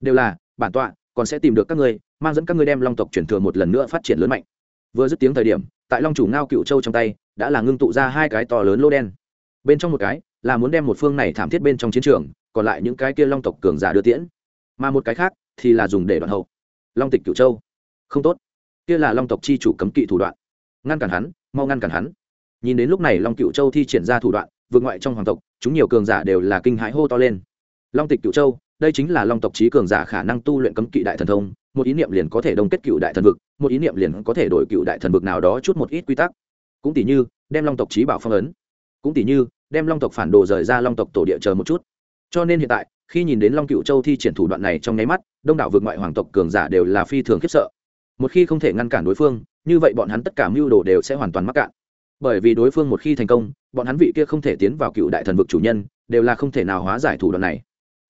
Speaker 1: Đều là, bản tọa còn sẽ tìm được các ngươi, mang dẫn các ngươi đem long tộc chuyển thừa một lần nữa phát triển lớn mạnh. Vừa dứt tiếng thời điểm, tại long chủ ngao cựu châu trong tay, đã là ngưng tụ ra hai cái to lớn lô đen. Bên trong một cái, là muốn đem một phương này thảm thiết bên trong chiến trường, còn lại những cái kia long tộc cường giả đưa tiễn. Mà một cái khác, thì là dùng để đoạn hậu. Long tịch cựu châu. Không tốt. Kia là long tộc chi chủ cấm kỵ thủ đoạn. Ngăn cản hắn, mau ngăn cản hắn. Nhìn đến lúc này long cựu châu thi triển ra thủ đoạn, vượt ngoại trong hoàng tộc, chúng nhiều cường giả đều là kinh hãi hô to lên. Long tịch cựu châu đây chính là long tộc trí cường giả khả năng tu luyện cấm kỵ đại thần thông, một ý niệm liền có thể đông kết cựu đại thần vực, một ý niệm liền có thể đổi cựu đại thần vực nào đó chút một ít quy tắc. Cũng tỷ như, đem long tộc trí bảo phong ấn. Cũng tỷ như, đem long tộc phản đồ rời ra long tộc tổ địa chờ một chút. Cho nên hiện tại, khi nhìn đến long cựu châu thi triển thủ đoạn này trong nháy mắt, đông đảo vượt ngoại hoàng tộc cường giả đều là phi thường khiếp sợ. Một khi không thể ngăn cản đối phương, như vậy bọn hắn tất cả mưu đồ đều sẽ hoàn toàn mắc cạn. Bởi vì đối phương một khi thành công, bọn hắn vị kia không thể tiến vào cựu đại thần vực chủ nhân, đều là không thể nào hóa giải thủ đoạn này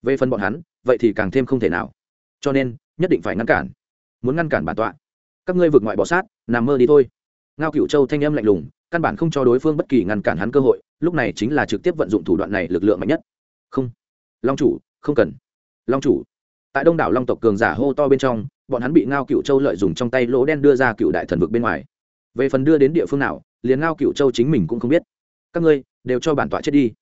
Speaker 1: về phần bọn hắn, vậy thì càng thêm không thể nào. Cho nên, nhất định phải ngăn cản. Muốn ngăn cản bản tọa, các ngươi vượt ngoại bỏ sát, nằm mơ đi thôi. Ngao cựu châu thanh âm lạnh lùng, căn bản không cho đối phương bất kỳ ngăn cản hắn cơ hội, lúc này chính là trực tiếp vận dụng thủ đoạn này lực lượng mạnh nhất. Không. Long chủ, không cần. Long chủ. Tại đông đảo long tộc cường giả hô to bên trong, bọn hắn bị ngao cựu châu lợi dụng trong tay lỗ đen đưa ra cựu đại thần vực bên ngoài. Về phần đưa đến địa phương nào, liền ngao cựu châu chính mình cũng không biết. Các ngươi đều cho bản tọa chết đi.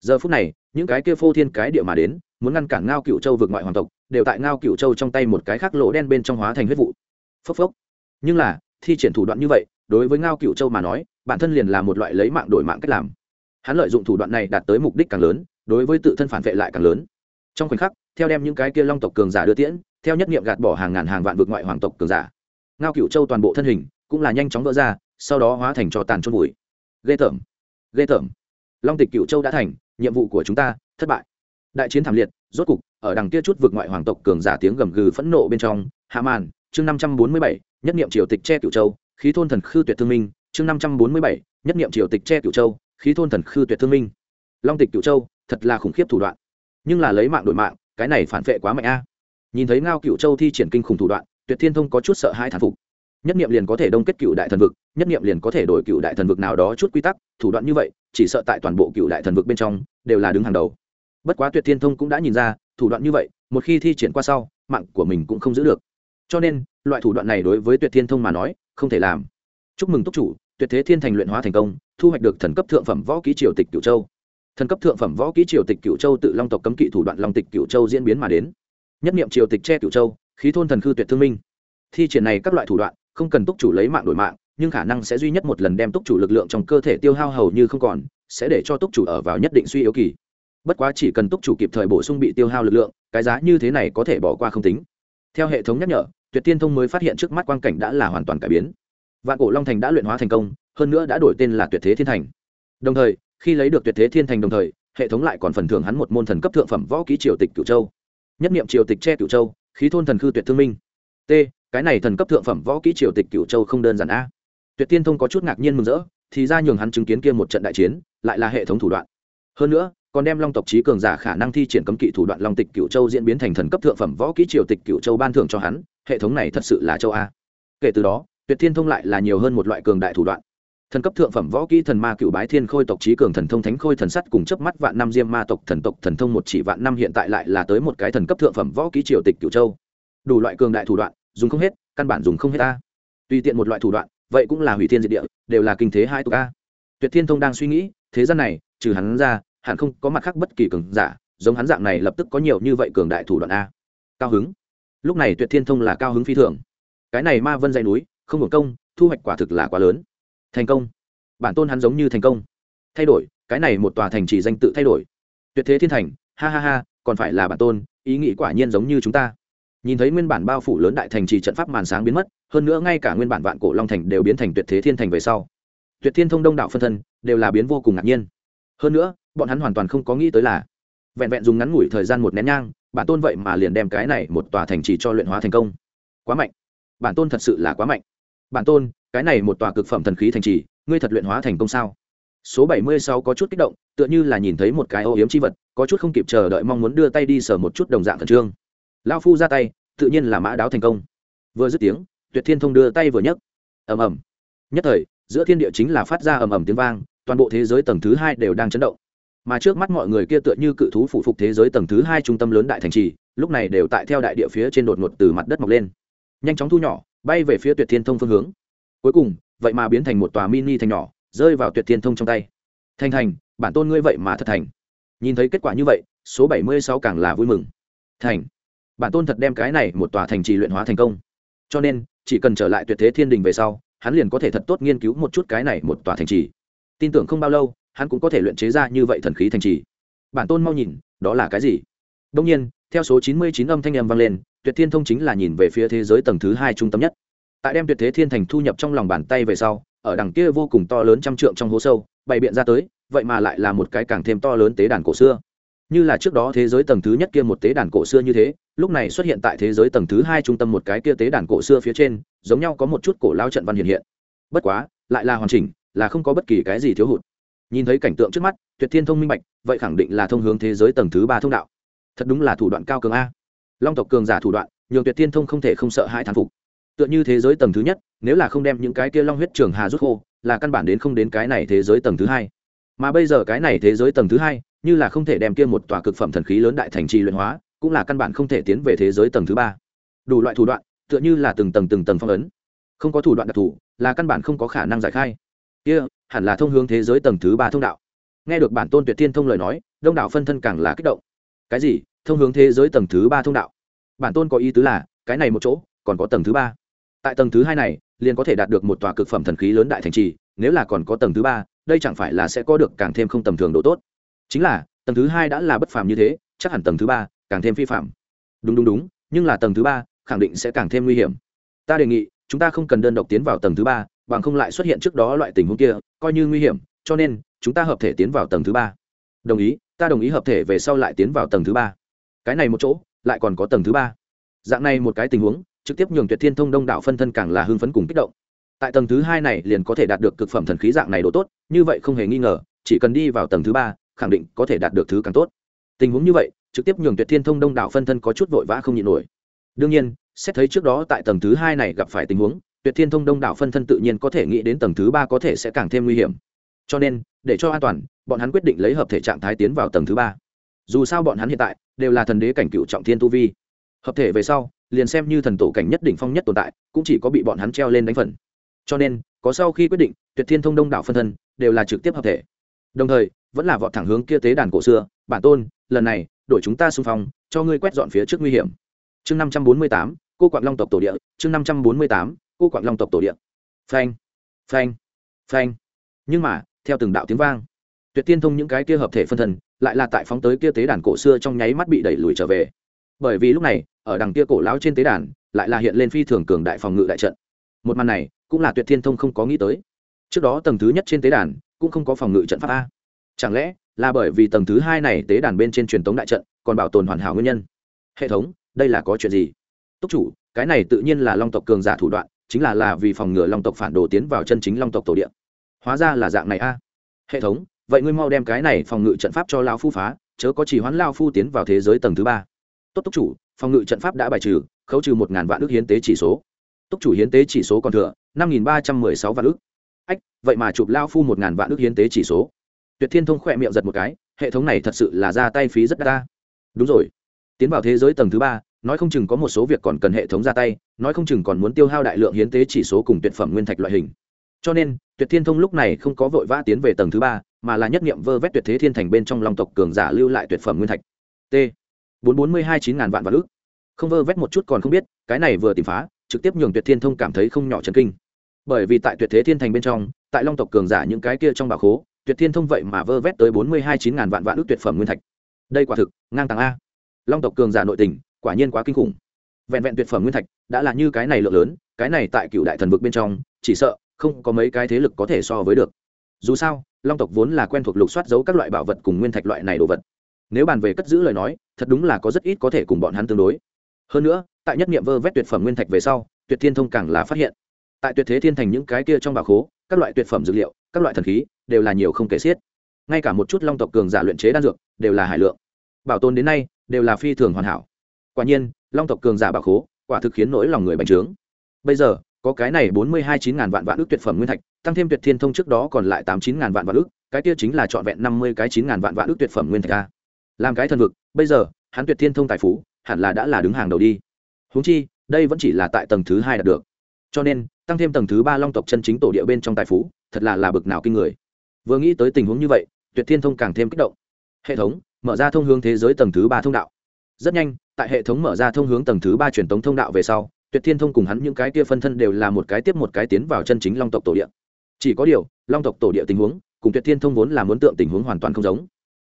Speaker 1: Giờ phút này, những cái kia phô thiên cái địa mà đến muốn ngăn cản ngao cựu châu vượt ngoại hoàng tộc, đều tại ngao cựu châu trong tay một cái khác lỗ đen bên trong hóa thành huyết vụ. Phốc phốc. Nhưng là, thi triển thủ đoạn như vậy, đối với ngao cựu châu mà nói, bản thân liền là một loại lấy mạng đổi mạng cách làm. Hắn lợi dụng thủ đoạn này đạt tới mục đích càng lớn, đối với tự thân phản vệ lại càng lớn. Trong khoảnh khắc, theo đem những cái kia long tộc cường giả đưa tiễn, theo nhất nghiệm gạt bỏ hàng ngàn hàng vạn vượt ngoại hoàng tộc cường giả, ngao cựu châu toàn bộ thân hình cũng là nhanh chóng vỡ ra, sau đó hóa thành cho tàn trôn vùi. Ghê tởm. Ghê tởm. Long tịch cựu châu đã thành, nhiệm vụ của chúng ta thất bại đại chiến thảm liệt, rốt cục, ở đằng kia chút vượt ngoại hoàng tộc cường giả tiếng gầm gừ phẫn nộ bên trong, hạ màn, chương năm trăm bốn mươi bảy, nhất niệm triều tịch che cựu châu, khí thôn thần khư tuyệt thương minh, chương năm trăm bốn mươi bảy, nhất niệm triều tịch che cựu châu, khí thôn thần khư tuyệt thương minh. Long tịch cựu châu, thật là khủng khiếp thủ đoạn. Nhưng là lấy mạng đổi mạng, cái này phản vệ quá mạnh a. Nhìn thấy ngao cựu châu thi triển kinh khủng thủ đoạn, tuyệt thiên thông có chút sợ hai thản phục. Nhất niệm liền có thể đông kết cựu đại thần vực, nhất niệm liền có thể đổi cựu đại thần vực nào đó chút quy tắc, thủ đoạn như vậy, chỉ sợ tại toàn bộ cựu đại thần vực bên trong, đều là đứng hàng đầu bất quá tuyệt thiên thông cũng đã nhìn ra, thủ đoạn như vậy, một khi thi triển qua sau, mạng của mình cũng không giữ được. Cho nên, loại thủ đoạn này đối với tuyệt thiên thông mà nói, không thể làm. Chúc mừng túc chủ, tuyệt thế thiên thành luyện hóa thành công, thu hoạch được thần cấp thượng phẩm võ ký triều tịch cửu châu. Thần cấp thượng phẩm võ ký triều tịch cửu châu tự long tộc cấm kỵ thủ đoạn long tịch cửu châu diễn biến mà đến. Nhất niệm triều tịch che cửu châu, khí thôn thần khư tuyệt thương minh. Thi triển này các loại thủ đoạn, không cần túc chủ lấy mạng đổi mạng, nhưng khả năng sẽ duy nhất một lần đem túc chủ lực lượng trong cơ thể tiêu hao hầu như không còn, sẽ để cho túc chủ ở vào nhất định suy yếu kỳ bất quá chỉ cần túc chủ kịp thời bổ sung bị tiêu hao lực lượng, cái giá như thế này có thể bỏ qua không tính. Theo hệ thống nhắc nhở, tuyệt tiên thông mới phát hiện trước mắt quang cảnh đã là hoàn toàn cải biến. Vạn cổ long thành đã luyện hóa thành công, hơn nữa đã đổi tên là tuyệt thế thiên thành. Đồng thời, khi lấy được tuyệt thế thiên thành đồng thời, hệ thống lại còn phần thưởng hắn một môn thần cấp thượng phẩm võ ký triều tịch cửu châu. Nhất niệm triều tịch che cửu châu, khí thôn thần khư tuyệt thương minh. T, cái này thần cấp thượng phẩm võ ký triều tịch cửu châu không đơn giản a. Tuyệt tiên thông có chút ngạc nhiên mừng rỡ, thì ra nhường hắn chứng kiến kia một trận đại chiến, lại là hệ thống thủ đoạn. Hơn nữa còn đem long tộc trí cường giả khả năng thi triển cấm kỵ thủ đoạn long tịch cựu châu diễn biến thành thần cấp thượng phẩm võ kỹ triều tịch cựu châu ban thưởng cho hắn, hệ thống này thật sự là châu a. Kể từ đó, tuyệt thiên thông lại là nhiều hơn một loại cường đại thủ đoạn. Thần cấp thượng phẩm võ kỹ thần ma cựu bái thiên khôi tộc trí cường thần thông thánh khôi thần sắt cùng chấp mắt vạn năm diêm ma tộc thần tộc thần thông một chỉ vạn năm hiện tại lại là tới một cái thần cấp thượng phẩm võ kỹ triều tịch cựu châu. Đủ loại cường đại thủ đoạn, dùng không hết, căn bản dùng không hết a. Tùy tiện một loại thủ đoạn, vậy cũng là hủy thiên diệt địa, đều là kinh thế hai tộc a. Tuyệt thiên thông đang suy nghĩ, thế gian này, trừ hắn ra hẳn không có mặt khác bất kỳ cường giả, giống hắn dạng này lập tức có nhiều như vậy cường đại thủ đoạn a. Cao hứng. Lúc này tuyệt thiên thông là cao hứng phi thường. Cái này ma vân dây núi, không hưởng công, thu hoạch quả thực là quá lớn. Thành công. Bản tôn hắn giống như thành công. Thay đổi, cái này một tòa thành chỉ danh tự thay đổi. Tuyệt thế thiên thành, ha ha ha, còn phải là bản tôn, ý nghĩ quả nhiên giống như chúng ta. Nhìn thấy nguyên bản bao phủ lớn đại thành trì trận pháp màn sáng biến mất, hơn nữa ngay cả nguyên bản vạn cổ long thành đều biến thành tuyệt thế thiên thành về sau. Tuyệt thiên thông đông đạo phân thân, đều là biến vô cùng ngạc nhiên hơn nữa, bọn hắn hoàn toàn không có nghĩ tới là vẹn vẹn dùng ngắn ngủi thời gian một nén nhang, bản tôn vậy mà liền đem cái này một tòa thành trì cho luyện hóa thành công. Quá mạnh. Bản tôn thật sự là quá mạnh. Bản tôn, cái này một tòa cực phẩm thần khí thành trì, ngươi thật luyện hóa thành công sao? Số bảy mươi sáu có chút kích động, tựa như là nhìn thấy một cái ô yếm c h i vật, có chút không kịp chờ đợi mong muốn đưa tay đi sờ một chút đồng dạng khẩn trương. Lao phu ra tay, tự nhiên là mã đáo thành công. Vừa dứt tiếng, tuyệt thiên thông đưa tay vừa nhấc. Ầm ầm. Nhất thời, giữa thiên địa chính là phát ra ầm ầm tiếng vang toàn bộ thế giới tầng thứ hai đều đang chấn động. Mà trước mắt mọi người kia tựa như cự thú phụ phục thế giới tầng thứ hai trung tâm lớn đại thành trì, lúc này đều tại theo đại địa phía trên đột ngột từ mặt đất mọc lên. Nhanh chóng thu nhỏ, bay về phía tuyệt thiên thông phương hướng. Cuối cùng, vậy mà biến thành một tòa mini thành nhỏ, rơi vào tuyệt thiên thông trong tay. Thành thành, bản tôn ngươi vậy mà thật thành. Nhìn thấy kết quả như vậy, số bảy mươi sáu càng là vui mừng. Thành, bản tôn thật đem cái này một tòa thành trì luyện hóa thành công. Cho nên, chỉ cần trở lại tuyệt thế thiên đình về sau, hắn liền có thể thật tốt nghiên cứu một chút cái này một tòa thành trì tin tưởng không bao lâu, hắn cũng có thể luyện chế ra như vậy thần khí thành trì. Bản tôn mau nhìn, đó là cái gì? Đông nhiên, theo số chín mươi chín âm thanh em vang lên, tuyệt thiên thông chính là nhìn về phía thế giới tầng thứ hai trung tâm nhất. Tại đem tuyệt thế thiên thành thu nhập trong lòng bàn tay về sau, ở đằng kia vô cùng to lớn trăm trượng trong hố sâu, bày biện ra tới, vậy mà lại là một cái càng thêm to lớn tế đàn cổ xưa. Như là trước đó thế giới tầng thứ nhất kia một tế đàn cổ xưa như thế, lúc này xuất hiện tại thế giới tầng thứ hai trung tâm một cái kia tế đàn cổ xưa phía trên, giống nhau có một chút cổ lao trận văn hiện hiện. Bất quá, lại là hoàn chỉnh là không có bất kỳ cái gì thiếu hụt. Nhìn thấy cảnh tượng trước mắt, tuyệt thiên thông minh bạch, vậy khẳng định là thông hướng thế giới tầng thứ ba thông đạo. Thật đúng là thủ đoạn cao cường a. Long tộc cường giả thủ đoạn, nhường tuyệt thiên thông không thể không sợ hãi thán phục. Tựa như thế giới tầng thứ nhất, nếu là không đem những cái kia long huyết trường hà rút khô, là căn bản đến không đến cái này thế giới tầng thứ hai. Mà bây giờ cái này thế giới tầng thứ hai, như là không thể đem kia một tòa cực phẩm thần khí lớn đại thành trì luyện hóa, cũng là căn bản không thể tiến về thế giới tầng thứ ba. Đủ loại thủ đoạn, tựa như là từng tầng từng tầng phong ấn. Không có thủ đoạn đặc thù, là căn bản không có khả năng giải khai kia、yeah, hẳn là thông hướng thế giới tầng thứ ba thông đạo. Nghe được bản tôn tuyệt thiên thông lời nói đông đảo phân thân càng là kích động. Cái gì? Thông hướng thế giới tầng thứ ba thông đạo? Bản tôn có ý tứ là cái này một chỗ còn có tầng thứ ba. Tại tầng thứ hai này liền có thể đạt được một tòa cực phẩm thần khí lớn đại thành trì nếu là còn có tầng thứ ba đây chẳng phải là sẽ có được càng thêm không tầm thường độ tốt. Chính là tầng thứ hai đã là bất phàm như thế chắc hẳn tầng thứ ba càng thêm phi phạm đúng đúng đúng nhưng là tầng thứ ba khẳng định sẽ càng thêm nguy hiểm. Ta đề nghị chúng ta không cần đơn độc tiến vào tầng thứ ba bằng không lại xuất hiện trước đó loại tình huống kia, coi như nguy hiểm, cho nên, chúng ta hợp thể tiến vào tầng thứ ba. Đồng ý, ta đồng ý hợp thể về sau lại tiến vào tầng thứ ba. Cái này một chỗ, lại còn có tầng thứ ba. Dạng này một cái tình huống, trực tiếp nhường tuyệt thiên thông đông đảo phân thân càng là hưng phấn cùng kích động. Tại tầng thứ hai này liền có thể đạt được cực phẩm thần khí dạng này độ tốt, như vậy không hề nghi ngờ, chỉ cần đi vào tầng thứ ba, khẳng định có thể đạt được thứ càng tốt. Tình huống như vậy, trực tiếp nhường tuyệt thiên thông đông đảo phân thân có chút vội vã không nhịn nổi. Đương nhiên, xét thấy trước đó tại tầng thứ hai này gặp phải tình huống tuyệt thiên thông đông đảo phân thân tự nhiên có thể nghĩ đến tầng thứ ba có thể sẽ càng thêm nguy hiểm. Cho nên, để cho an toàn, bọn hắn quyết định lấy hợp thể trạng thái tiến vào tầng thứ ba. Dù sao bọn hắn hiện tại đều là thần đế cảnh cựu trọng thiên tu vi. Hợp thể về sau, liền xem như thần tổ cảnh nhất đỉnh phong nhất tồn tại, cũng chỉ có bị bọn hắn treo lên đánh phần. Cho nên, có sau khi quyết định, tuyệt thiên thông đông đảo phân thân đều là trực tiếp hợp thể. Đồng thời, vẫn là vọt thẳng hướng kia tế đàn cổ xưa. Bản tôn, lần này, đổi chúng ta xung phong, cho ngươi quét dọn phía trước nguy hiểm. Chương năm trăm bốn mươi tám, cô quạng long tộc tổ địa. Chương năm trăm bốn mươi tám cô quạng long tộc tổ địa. Phanh phanh phanh. Nhưng mà, theo từng đạo tiếng vang, tuyệt tiên thông những cái kia hợp thể phân thần lại là tại phóng tới kia tế đàn cổ xưa trong nháy mắt bị đẩy lùi trở về. Bởi vì lúc này, ở đằng kia cổ lão trên tế đàn lại là hiện lên phi thường cường đại phòng ngự đại trận. Một màn này cũng là tuyệt thiên thông không có nghĩ tới. Trước đó tầng thứ nhất trên tế đàn cũng không có phòng ngự trận pháp a. Chẳng lẽ là bởi vì tầng thứ hai này tế đàn bên trên truyền thống đại trận còn bảo tồn hoàn hảo nguyên nhân? Hệ thống, đây là có chuyện gì? Túc chủ, cái này tự nhiên là long tộc cường giả thủ đoạn chính là là vì phòng ngừa long tộc phản đồ tiến vào chân chính long tộc tổ địa. Hóa ra là dạng này a. Hệ thống, vậy ngươi mau đem cái này phòng ngự trận pháp cho lao phu phá, chớ có chỉ hoán lao phu tiến vào thế giới tầng thứ ba. Tốt túc chủ, phòng ngự trận pháp đã bài trừ, khấu trừ một ngàn vạn ước hiến tế chỉ số. Túc chủ hiến tế chỉ số còn thừa, năm nghìn ba trăm mười sáu vạn ước ách, vậy mà chụp lao phu một ngàn vạn ước hiến tế chỉ số. Tuyệt thiên thông khỏe miệng giật một cái, hệ thống này thật sự là ra tay phí rất đa đúng rồi. Tiến vào thế giới tầng thứ ba nói không chừng có một số việc còn cần hệ thống ra tay, nói không chừng còn muốn tiêu hao đại lượng hiến tế chỉ số cùng tuyệt phẩm nguyên thạch loại hình. Cho nên, tuyệt thiên thông lúc này không có vội vã tiến về tầng thứ ba, mà là nhất nghiệm vơ vét tuyệt thế thiên thành bên trong long tộc cường giả lưu lại tuyệt phẩm nguyên thạch. T. bốn bốn mươi hai chín ngàn vạn vạn ước không vơ vét một chút còn không biết, cái này vừa tìm phá, trực tiếp nhường tuyệt thiên thông cảm thấy không nhỏ chấn kinh. Bởi vì tại tuyệt thế thiên thành bên trong, tại long tộc cường giả những cái kia trong bà khố, tuyệt thiên thông vậy mà vơ vét tới bốn mươi hai chín ngàn vạn vạn ước tuyệt phẩm nguyên thạch. Đây quả thực, ngang tàng a. Long tộc cường giả nội tình quả nhiên quá kinh khủng. Vẹn vẹn tuyệt phẩm nguyên thạch, đã là như cái này lượng lớn, cái này tại cựu đại thần vực bên trong, chỉ sợ, không có mấy cái thế lực có thể so với được. Dù sao, long tộc vốn là quen thuộc lục soát giấu các loại bảo vật cùng nguyên thạch loại này đồ vật. Nếu bàn về cất giữ lời nói, thật đúng là có rất ít có thể cùng bọn hắn tương đối. Hơn nữa, tại nhất niệm vơ vét tuyệt phẩm nguyên thạch về sau, tuyệt thiên thông càng là phát hiện. Tại tuyệt thế thiên thành những cái kia trong bảo khố, các loại tuyệt phẩm dược liệu, các loại thần khí, đều là nhiều không kể xiết. Ngay cả một chút long tộc cường giả luyện chế đan dược, đều là hải lượng. Bảo tồn đến nay, đều là phi thường hoàn hảo quả nhiên, long tộc cường giả bảo khố, quả thực khiến nỗi lòng người bành trướng. Bây giờ, có cái này bốn mươi hai chín ngàn vạn vạn ước tuyệt phẩm nguyên thạch, tăng thêm tuyệt thiên thông trước đó còn lại tám chín ngàn vạn vạn ước cái kia chính là trọn vẹn năm mươi cái chín ngàn vạn vạn ước tuyệt phẩm nguyên thạch a. Làm cái thần vực, bây giờ, hắn tuyệt thiên thông tài phú, hẳn là đã là đứng hàng đầu đi. Huống chi, đây vẫn chỉ là tại tầng thứ hai đạt được. Cho nên, tăng thêm tầng thứ ba long tộc chân chính tổ địa bên trong tài phú, thật là là bực nào kinh người. Vừa nghĩ tới tình huống như vậy, tuyệt thiên thông càng thêm kích động. Hệ thống, mở ra thông hướng thế giới tầng thứ ba thông đạo. Rất nhanh tại hệ thống mở ra thông hướng tầng thứ ba truyền tống thông đạo về sau, tuyệt thiên thông cùng hắn những cái kia phân thân đều là một cái tiếp một cái tiến vào chân chính long tộc tổ địa. Chỉ có điều, long tộc tổ địa tình huống cùng tuyệt thiên thông vốn là muốn tượng tình huống hoàn toàn không giống.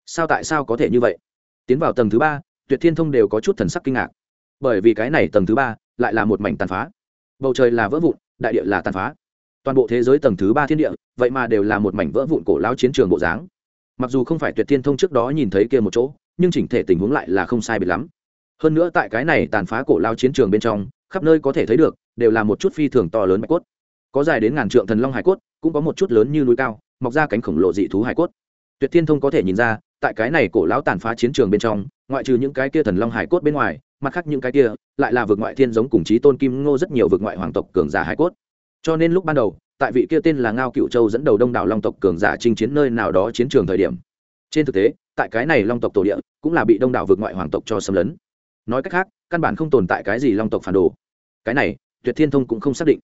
Speaker 1: Sao tại sao có thể như vậy? Tiến vào tầng thứ ba, tuyệt thiên thông đều có chút thần sắc kinh ngạc. Bởi vì cái này tầng thứ ba lại là một mảnh tàn phá. Bầu trời là vỡ vụn, đại địa là tàn phá. Toàn bộ thế giới tầng thứ ba thiên địa, vậy mà đều là một mảnh vỡ vụn cổ lao chiến trường bộ dáng. Mặc dù không phải tuyệt thiên thông trước đó nhìn thấy kia một chỗ, nhưng chỉnh thể tình huống lại là không sai biệt lắm hơn nữa tại cái này tàn phá cổ lao chiến trường bên trong, khắp nơi có thể thấy được, đều là một chút phi thường to lớn bạch cốt. Có dài đến ngàn trượng thần long hải cốt, cũng có một chút lớn như núi cao, mọc ra cánh khổng lồ dị thú hải cốt. Tuyệt thiên thông có thể nhìn ra, tại cái này cổ lão tàn phá chiến trường bên trong, ngoại trừ những cái kia thần long hải cốt bên ngoài, mặt khác những cái kia, lại là vực ngoại thiên giống cùng chí tôn kim ngô rất nhiều vực ngoại hoàng tộc cường giả hải cốt. Cho nên lúc ban đầu, tại vị kia tên là ngao cựu châu dẫn đầu đông đảo long tộc cường giả chinh chiến nơi nào đó chiến trường thời điểm. Trên thực tế, tại cái này long tộc tổ địa, cũng là bị đông đảo vực ngoại hoàng tộc cho xâm lấn nói cách khác, căn bản không tồn tại cái gì long tộc phản đồ. Cái này, tuyệt thiên thông cũng không xác định.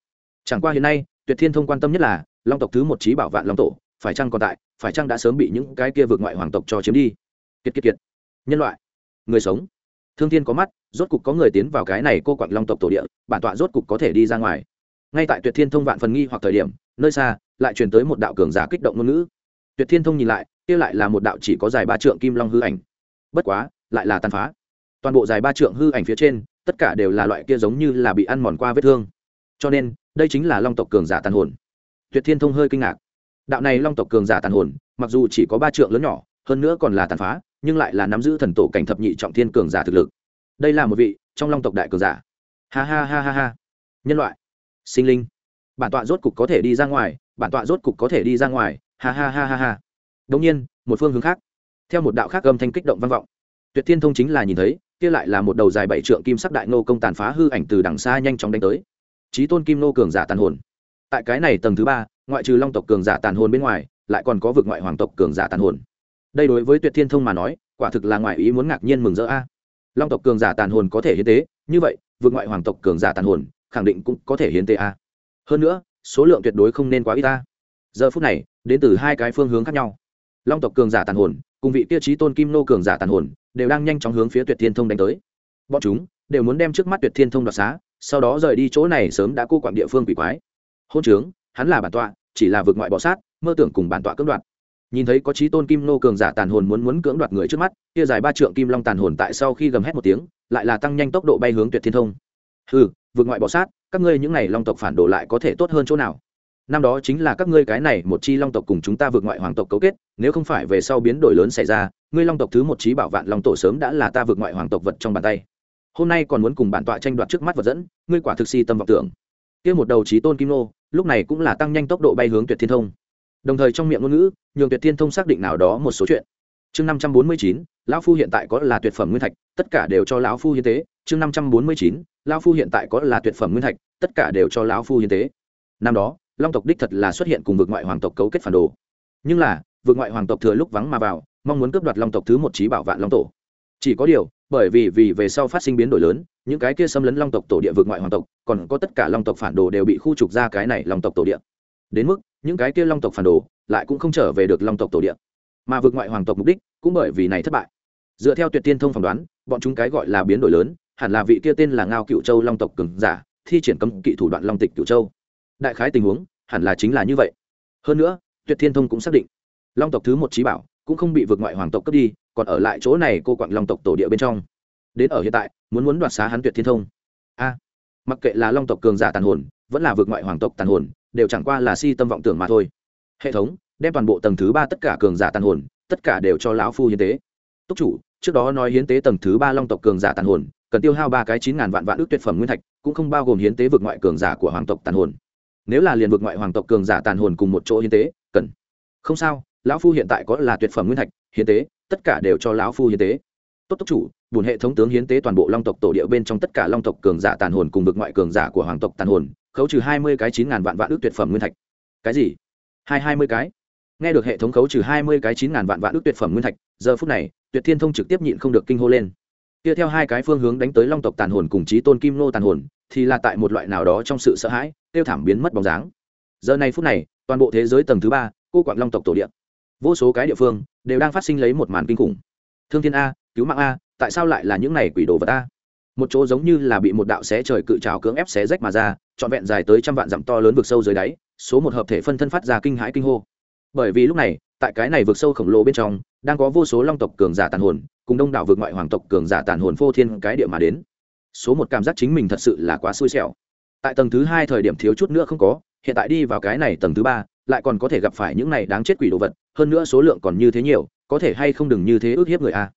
Speaker 1: Chẳng qua hiện nay, tuyệt thiên thông quan tâm nhất là, long tộc thứ một trí bảo vạn long tổ, phải chăng còn tại, phải chăng đã sớm bị những cái kia vượt ngoại hoàng tộc cho chiếm đi. Kiệt kiệt kiệt. Nhân loại. Người sống. Thương thiên có mắt, rốt cục có người tiến vào cái này cô quặng long tộc tổ địa, bản tọa rốt cục có thể đi ra ngoài. Ngay tại tuyệt thiên thông vạn phần nghi hoặc thời điểm, nơi xa, lại truyền tới một đạo cường giả kích động ngôn ngữ. Tuyệt thiên thông nhìn lại, kia lại là một đạo chỉ có dài ba trượng kim long hư ảnh. Bất quá, lại là tàn phá toàn bộ dài ba trượng hư ảnh phía trên, tất cả đều là loại kia giống như là bị ăn mòn qua vết thương. Cho nên, đây chính là long tộc cường giả tàn hồn. Tuyệt thiên thông hơi kinh ngạc. Đạo này long tộc cường giả tàn hồn, mặc dù chỉ có ba trượng lớn nhỏ, hơn nữa còn là tàn phá, nhưng lại là nắm giữ thần tổ cảnh thập nhị trọng thiên cường giả thực lực. Đây là một vị trong long tộc đại cường giả. Ha ha ha ha ha. Nhân loại. Sinh linh. Bản tọa rốt cục có thể đi ra ngoài, bản tọa rốt cục có thể đi ra ngoài. Ha ha ha ha ha. Đông nhiên, một phương hướng khác. Theo một đạo khác âm thanh kích động vang vọng. Tuyệt thiên thông chính là nhìn thấy kia lại là một đầu dài bảy trượng kim sắc đại nô công tàn phá hư ảnh từ đằng xa nhanh chóng đánh tới. Trí tôn kim nô cường giả tàn hồn. Tại cái này tầng thứ ba, ngoại trừ long tộc cường giả tàn hồn bên ngoài, lại còn có vực ngoại hoàng tộc cường giả tàn hồn. Đây đối với tuyệt thiên thông mà nói, quả thực là ngoại ý muốn ngạc nhiên mừng rỡ a. Long tộc cường giả tàn hồn có thể hiến tế, như vậy vượt ngoại hoàng tộc cường giả tàn hồn, khẳng định cũng có thể hiến tế a. Hơn nữa, số lượng tuyệt đối không nên quá ít ta giờ phút này, đến từ hai cái phương hướng khác nhau. Long tộc cường giả tàn hồn cùng vị kia trí tôn kim nô cường giả tàn hồn, đều đang nhanh chóng hướng phía tuyệt thiên thông đánh tới. Bọn chúng đều muốn đem trước mắt tuyệt thiên thông đoạt xá, sau đó rời đi chỗ này sớm đã cô quạng địa phương quỷ quái. Hôn trướng, hắn là bản tọa, chỉ là vượt ngoại bọ sát, mơ tưởng cùng bản tọa cưỡng đoạt. Nhìn thấy có trí tôn kim nô cường giả tàn hồn muốn muốn cưỡng đoạt người trước mắt, kia dài ba trượng kim long tàn hồn tại sau khi gầm hét một tiếng, lại là tăng nhanh tốc độ bay hướng tuyệt thiên thông. Ừ vượt ngoại bọ sát, các ngươi những này long tộc phản đồ lại có thể tốt hơn chỗ nào? Năm đó chính là các ngươi cái này một chi long tộc cùng chúng ta vượt ngoại hoàng tộc cấu kết, nếu không phải về sau biến đổi lớn xảy ra, ngươi long tộc thứ một trí bảo vạn long tổ sớm đã là ta vượt ngoại hoàng tộc vật trong bàn tay. Hôm nay còn muốn cùng bản tọa tranh đoạt trước mắt vật dẫn, ngươi quả thực si tâm vọng tưởng. Kia một đầu trí tôn kim nô, lúc này cũng là tăng nhanh tốc độ bay hướng tuyệt thiên thông. Đồng thời trong miệng ngôn ngữ, nhường tuyệt thiên thông xác định nào đó một số chuyện. Chương năm trăm bốn mươi chín, lão phu hiện tại có là tuyệt phẩm nguyên thạch, tất cả đều cho lão phu hiến tế. Chương năm trăm bốn mươi chín, lão phu hiện tại có là tuyệt phẩm nguyên thạch, tất cả đều cho lão phu hiến tế. Năm đó long tộc đích thật là xuất hiện cùng vực ngoại hoàng tộc cấu kết phản đồ. Nhưng là, vực ngoại hoàng tộc thừa lúc vắng mà vào, mong muốn cướp đoạt long tộc thứ một trí bảo vạn long tổ. Chỉ có điều, bởi vì vì về sau phát sinh biến đổi lớn, những cái kia xâm lấn long tộc tổ địa vực ngoại hoàng tộc, còn có tất cả long tộc phản đồ đều bị khu trục ra cái này long tộc tổ địa. Đến mức, những cái kia long tộc phản đồ lại cũng không trở về được long tộc tổ địa. Mà vực ngoại hoàng tộc mục đích cũng bởi vì này thất bại. Dựa theo tuyệt tiên thông phỏng đoán, bọn chúng cái gọi là biến đổi lớn, hẳn là vị kia tên là ngao cựu châu long tộc cường giả, thi triển cấm kỵ thủ đoạn long tịch cựu châu. Đại khái tình huống hẳn là chính là như vậy. Hơn nữa, tuyệt thiên thông cũng xác định, long tộc thứ một trí bảo cũng không bị vượt ngoại hoàng tộc cướp đi, còn ở lại chỗ này cô quặng long tộc tổ địa bên trong. Đến ở hiện tại, muốn muốn đoạt xá hắn tuyệt thiên thông. A, mặc kệ là long tộc cường giả tàn hồn, vẫn là vượt ngoại hoàng tộc tàn hồn, đều chẳng qua là si tâm vọng tưởng mà thôi. Hệ thống, đem toàn bộ tầng thứ ba tất cả cường giả tàn hồn, tất cả đều cho lão phu hiến tế. Túc chủ, trước đó nói hiến tế tầng thứ ba long tộc cường giả tàn hồn, cần tiêu hao ba cái chín ngàn vạn vạn ước tuyệt phẩm nguyên thạch, cũng không bao gồm hiến tế vượt ngoại cường giả của hoàng tộc tàn hồn nếu là liền vượt ngoại hoàng tộc cường giả tàn hồn cùng một chỗ hiến tế, cần. Không sao, lão phu hiện tại có là tuyệt phẩm nguyên thạch, hiến tế, tất cả đều cho lão phu hiến tế. Tốt tốc chủ bùn hệ thống tướng hiến tế toàn bộ long tộc tổ địa bên trong tất cả long tộc cường giả tàn hồn cùng vực ngoại cường giả của hoàng tộc tàn hồn, khấu trừ hai mươi cái chín ngàn vạn vạn ước tuyệt phẩm nguyên thạch. Cái gì? Hai hai mươi cái? Nghe được hệ thống khấu trừ hai mươi cái chín ngàn vạn vạn ước tuyệt phẩm nguyên thạch, giờ phút này, tuyệt thiên thông trực tiếp nhịn không được kinh hô lên. Kia theo hai cái phương hướng đánh tới long tộc tàn hồn cùng chí tôn kim nô tàn hồn, thì là tại một loại nào đó trong sự sợ hãi tiêu thảm biến mất bóng dáng. Giờ này phút này, toàn bộ thế giới tầng thứ ba, cô quạng long tộc tổ địa. Vô số cái địa phương đều đang phát sinh lấy một màn kinh khủng. Thương thiên a, cứu mạng a, tại sao lại là những này quỷ đồ vật a? Một chỗ giống như là bị một đạo xé trời cự trào cưỡng ép xé rách mà ra, trọn vẹn dài tới trăm vạn dặm to lớn vực sâu dưới đáy, số một hợp thể phân thân phát ra kinh hãi kinh hô. Bởi vì lúc này, tại cái này vực sâu khổng lồ bên trong, đang có vô số long tộc cường giả tàn hồn, cùng đông đảo vực ngoại hoàng tộc cường giả tàn hồn phô thiên cái địa mà đến. Số một cảm giác chính mình thật sự là quá xui xẻo tại tầng thứ hai thời điểm thiếu chút nữa không có, hiện tại đi vào cái này tầng thứ ba, lại còn có thể gặp phải những này đáng chết quỷ đồ vật, hơn nữa số lượng còn như thế nhiều, có thể hay không đừng như thế ước hiếp người a.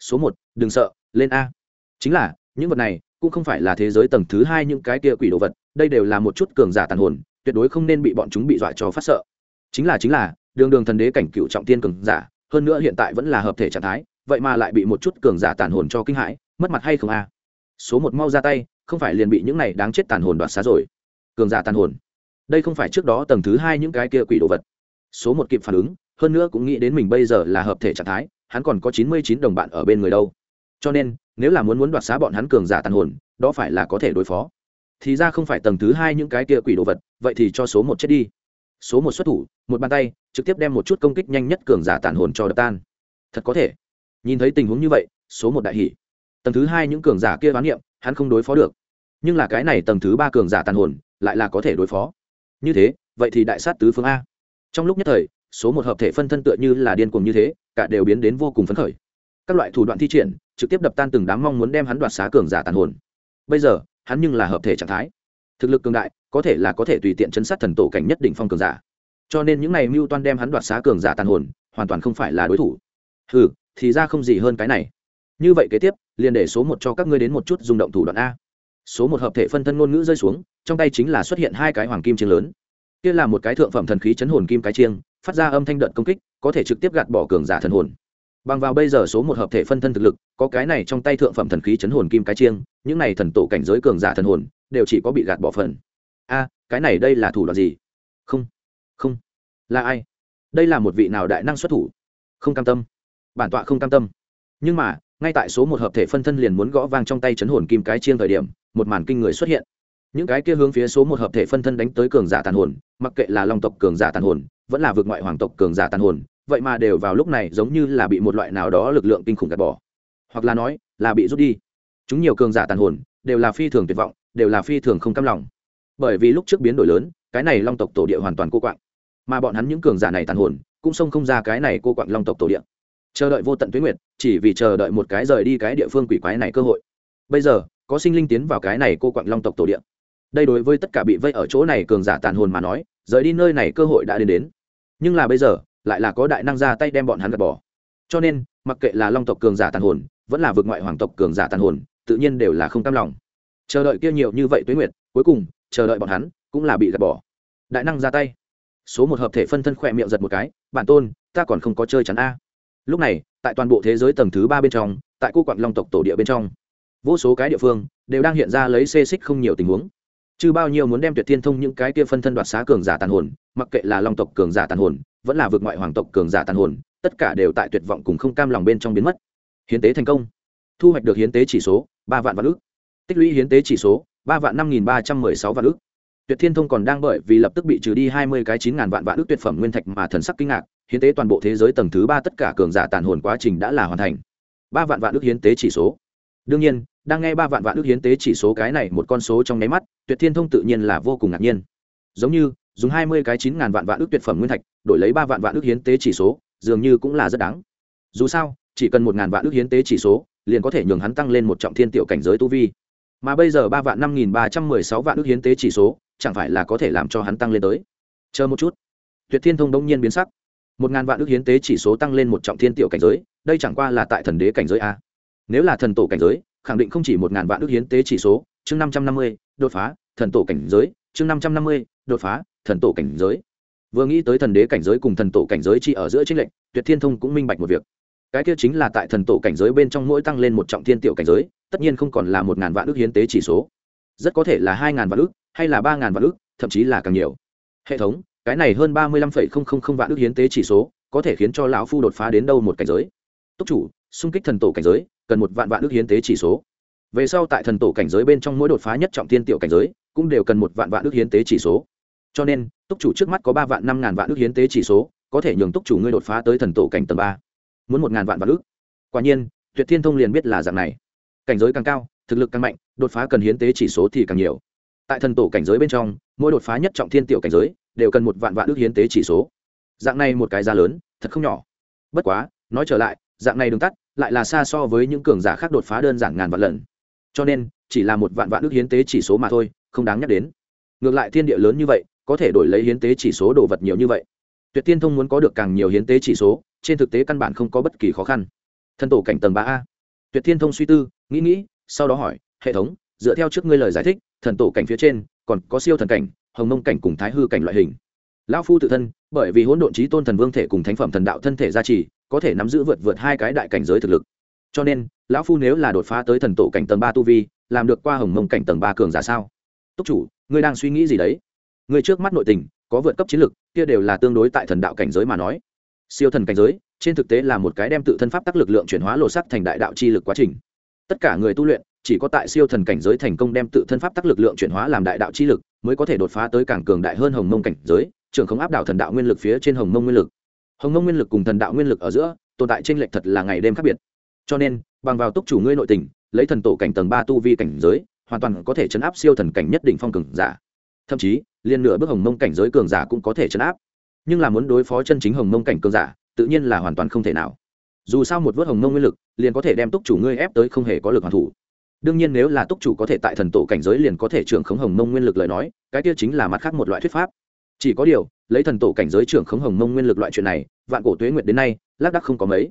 Speaker 1: Số một, đừng sợ, lên a. Chính là, những vật này cũng không phải là thế giới tầng thứ hai những cái kia quỷ đồ vật, đây đều là một chút cường giả tàn hồn, tuyệt đối không nên bị bọn chúng bị dọa cho phát sợ. Chính là chính là, đường đường thần đế cảnh cựu trọng tiên cường giả, hơn nữa hiện tại vẫn là hợp thể trạng thái, vậy mà lại bị một chút cường giả tàn hồn cho kinh hãi, mất mặt hay không a? Số một mau ra tay, không phải liền bị những này đáng chết tàn hồn đoạt xá rồi. Cường giả tàn hồn. Đây không phải trước đó tầng thứ hai những cái kia quỷ đồ vật. Số một kịp phản ứng, hơn nữa cũng nghĩ đến mình bây giờ là hợp thể trạng thái, hắn còn có chín mươi chín đồng bạn ở bên người đâu. Cho nên, nếu là muốn muốn đoạt xá bọn hắn cường giả tàn hồn, đó phải là có thể đối phó. Thì ra không phải tầng thứ hai những cái kia quỷ đồ vật, vậy thì cho số một chết đi. Số một xuất thủ, một bàn tay, trực tiếp đem một chút công kích nhanh nhất cường giả tàn hồn cho đập tan. Thật có thể. Nhìn thấy tình huống như vậy, số một đại hỷ tầng thứ hai những cường giả kia ván niệm, hắn không đối phó được. Nhưng là cái này tầng thứ ba cường giả tàn hồn, lại là có thể đối phó. Như thế, vậy thì đại sát tứ phương a. Trong lúc nhất thời, số một hợp thể phân thân tựa như là điên cuồng như thế, cả đều biến đến vô cùng phấn khởi. Các loại thủ đoạn thi triển, trực tiếp đập tan từng đám mong muốn đem hắn đoạt xá cường giả tàn hồn. Bây giờ, hắn nhưng là hợp thể trạng thái. Thực lực cường đại, có thể là có thể tùy tiện chấn sát thần tổ cảnh nhất định phong cường giả. Cho nên những này mưu toan đem hắn đoạt xá cường giả tàn hồn, hoàn toàn không phải là đối thủ. Ừ thì ra không gì hơn cái này như vậy kế tiếp, liền để số một cho các ngươi đến một chút rung động thủ đoạn a. Số một hợp thể phân thân ngôn ngữ rơi xuống, trong tay chính là xuất hiện hai cái hoàng kim chiêng lớn. Kia là một cái thượng phẩm thần khí chấn hồn kim cái chiêng, phát ra âm thanh đợt công kích, có thể trực tiếp gạt bỏ cường giả thần hồn. Bằng vào bây giờ số một hợp thể phân thân thực lực, có cái này trong tay thượng phẩm thần khí chấn hồn kim cái chiêng, những này thần tổ cảnh giới cường giả thần hồn, đều chỉ có bị gạt bỏ phần. A, cái này đây là thủ đoạn gì? Không không. Là ai? Đây là một vị nào đại năng xuất thủ? Không cam tâm. Bản tọa không cam tâm. Nhưng mà ngay tại số một hợp thể phân thân liền muốn gõ vang trong tay chấn hồn kim cái chiêng thời điểm, một màn kinh người xuất hiện. Những cái kia hướng phía số một hợp thể phân thân đánh tới cường giả tàn hồn, mặc kệ là long tộc cường giả tàn hồn, vẫn là vượt ngoại hoàng tộc cường giả tàn hồn, vậy mà đều vào lúc này giống như là bị một loại nào đó lực lượng kinh khủng gạt bỏ. Hoặc là nói, là bị rút đi. Chúng nhiều cường giả tàn hồn, đều là phi thường tuyệt vọng, đều là phi thường không cam lòng. Bởi vì lúc trước biến đổi lớn, cái này long tộc tổ địa hoàn toàn cô quạng. Mà bọn hắn những cường giả này tàn hồn, cũng xông không ra cái này cô quạng long tộc tổ địa chờ đợi vô tận tuyến nguyệt, chỉ vì chờ đợi một cái rời đi cái địa phương quỷ quái này cơ hội. Bây giờ, có sinh linh tiến vào cái này cô quặng long tộc tổ địa. Đây đối với tất cả bị vây ở chỗ này cường giả tàn hồn mà nói, rời đi nơi này cơ hội đã đến đến. Nhưng là bây giờ, lại là có đại năng ra tay đem bọn hắn gạt bỏ. Cho nên, mặc kệ là long tộc cường giả tàn hồn, vẫn là vượt ngoại hoàng tộc cường giả tàn hồn, tự nhiên đều là không cam lòng. Chờ đợi kia nhiều như vậy tuế nguyệt, cuối cùng, chờ đợi bọn hắn cũng là bị gạt bỏ. Đại năng ra tay. Số một hợp thể phân thân khỏe miệng giật một cái, bản tôn, ta còn không có chơi chắn a lúc này, tại toàn bộ thế giới tầng thứ ba bên trong, tại cô quặng long tộc tổ địa bên trong, vô số cái địa phương đều đang hiện ra lấy xê xích không nhiều tình huống. Chứ bao nhiêu muốn đem tuyệt thiên thông những cái kia phân thân đoạt xá cường giả tàn hồn, mặc kệ là long tộc cường giả tàn hồn, vẫn là vượt ngoại hoàng tộc cường giả tàn hồn, tất cả đều tại tuyệt vọng cùng không cam lòng bên trong biến mất. Hiến tế thành công. Thu hoạch được hiến tế chỉ số, ba vạn vạn ước tích lũy hiến tế chỉ số, ba vạn năm nghìn ba trăm mười sáu vạn ước tuyệt thiên thông còn đang bởi vì lập tức bị trừ đi hai mươi cái chín ngàn vạn vạn ước tuyệt phẩm nguyên thạch mà thần sắc kinh ngạc hiến tế toàn bộ thế giới tầng thứ ba tất cả cường giả tàn hồn quá trình đã là hoàn thành. Ba vạn vạn ước hiến tế chỉ số. Đương nhiên, đang nghe ba vạn vạn ước hiến tế chỉ số cái này một con số trong nháy mắt, tuyệt thiên thông tự nhiên là vô cùng ngạc nhiên. Giống như, dùng hai mươi cái chín ngàn vạn vạn ước tuyệt phẩm nguyên thạch, đổi lấy ba vạn vạn ước hiến tế chỉ số, dường như cũng là rất đáng. Dù sao, chỉ cần một ngàn vạn ước hiến tế chỉ số, liền có thể nhường hắn tăng lên một trọng thiên tiểu cảnh giới tu vi. Mà bây giờ ba vạn năm nghìn ba trăm mười sáu vạn ước hiến tế chỉ số, chẳng phải là có thể làm cho hắn tăng lên tới? Chờ một chút. Tuyệt thiên thông đông nhiên biến sắc một ngàn vạn ước hiến tế chỉ số tăng lên một trọng thiên tiểu cảnh giới, đây chẳng qua là tại thần đế cảnh giới a. Nếu là thần tổ cảnh giới, khẳng định không chỉ một ngàn vạn ước hiến tế chỉ số, chương năm trăm năm mươi, đột phá, thần tổ cảnh giới, chương năm trăm năm mươi, đột phá, thần tổ cảnh giới. Vừa nghĩ tới thần đế cảnh giới cùng thần tổ cảnh giới chỉ ở giữa chính lệnh tuyệt thiên thông cũng minh bạch một việc. Cái kia chính là tại thần tổ cảnh giới bên trong mỗi tăng lên một trọng thiên tiểu cảnh giới, tất nhiên không còn là một ngàn vạn ước hiến tế chỉ số. Rất có thể là hai ngàn vạn ước, hay là ba ngàn vạn ước, thậm chí là càng nhiều. Hệ thống cái này hơn ba mươi lăm phẩy không không không vạn ước hiến tế chỉ số, có thể khiến cho lão phu đột phá đến đâu một cảnh giới. Túc chủ, xung kích thần tổ cảnh giới, cần một vạn vạn ước hiến tế chỉ số. Về sau tại thần tổ cảnh giới bên trong mỗi đột phá nhất trọng thiên tiểu cảnh giới, cũng đều cần một vạn vạn ước hiến tế chỉ số. Cho nên, túc chủ trước mắt có ba vạn năm ngàn vạn ước hiến tế chỉ số, có thể nhường túc chủ ngươi đột phá tới thần tổ cảnh tầng ba. Muốn một ngàn vạn vạn ước. Quả nhiên, tuyệt thiên thông liền biết là dạng này. Cảnh giới càng cao, thực lực càng mạnh, đột phá cần hiến tế chỉ số thì càng nhiều. Tại thần tổ cảnh giới bên trong, mỗi đột phá nhất trọng thiên tiểu cảnh giới đều cần một vạn vạn ước hiến tế chỉ số. Dạng này một cái giá lớn, thật không nhỏ. Bất quá, nói trở lại, dạng này đường tắt lại là xa so với những cường giả khác đột phá đơn giản ngàn vạn lần. Cho nên, chỉ là một vạn vạn ước hiến tế chỉ số mà thôi, không đáng nhắc đến. Ngược lại thiên địa lớn như vậy, có thể đổi lấy hiến tế chỉ số đồ vật nhiều như vậy. Tuyệt tiên thông muốn có được càng nhiều hiến tế chỉ số, trên thực tế căn bản không có bất kỳ khó khăn. Thân tổ cảnh tầng ba a. Tuyệt thiên thông suy tư, nghĩ nghĩ, sau đó hỏi, hệ thống, dựa theo trước ngươi lời giải thích, thần tổ cảnh phía trên còn có siêu thần cảnh hồng mông cảnh cùng thái hư cảnh loại hình. Lão phu tự thân, bởi vì hỗn độn trí tôn thần vương thể cùng thánh phẩm thần đạo thân thể gia trì, có thể nắm giữ vượt vượt hai cái đại cảnh giới thực lực. Cho nên, lão phu nếu là đột phá tới thần tổ cảnh tầng ba tu vi, làm được qua hồng mông cảnh tầng ba cường giả sao? Túc chủ, ngươi đang suy nghĩ gì đấy? Ngươi trước mắt nội tình, có vượt cấp chiến lực, kia đều là tương đối tại thần đạo cảnh giới mà nói. Siêu thần cảnh giới, trên thực tế là một cái đem tự thân pháp tác lực lượng chuyển hóa lộ sắc thành đại đạo chi lực quá trình. Tất cả người tu luyện, chỉ có tại siêu thần cảnh giới thành công đem tự thân pháp tác lực lượng chuyển hóa làm đại đạo chi lực mới có thể đột phá tới càng cường đại hơn hồng mông cảnh giới, trưởng không áp đảo thần đạo nguyên lực phía trên hồng mông nguyên lực. Hồng mông nguyên lực cùng thần đạo nguyên lực ở giữa, tồn tại trên lệch thật là ngày đêm khác biệt. Cho nên, bằng vào túc chủ ngươi nội tình, lấy thần tổ cảnh tầng ba tu vi cảnh giới, hoàn toàn có thể chấn áp siêu thần cảnh nhất định phong cường giả. Thậm chí liên nửa bước hồng mông cảnh giới cường giả cũng có thể chấn áp. Nhưng là muốn đối phó chân chính hồng mông cảnh cường giả, tự nhiên là hoàn toàn không thể nào. Dù sao một vớt hồng mông nguyên lực, liền có thể đem túc chủ ngươi ép tới không hề có lực hoàn thủ đương nhiên nếu là túc chủ có thể tại thần tổ cảnh giới liền có thể trưởng khống hồng mông nguyên lực lời nói, cái kia chính là mặt khác một loại thuyết pháp. Chỉ có điều, lấy thần tổ cảnh giới trưởng khống hồng mông nguyên lực loại chuyện này, vạn cổ tuế nguyệt đến nay, lác đắc không có mấy.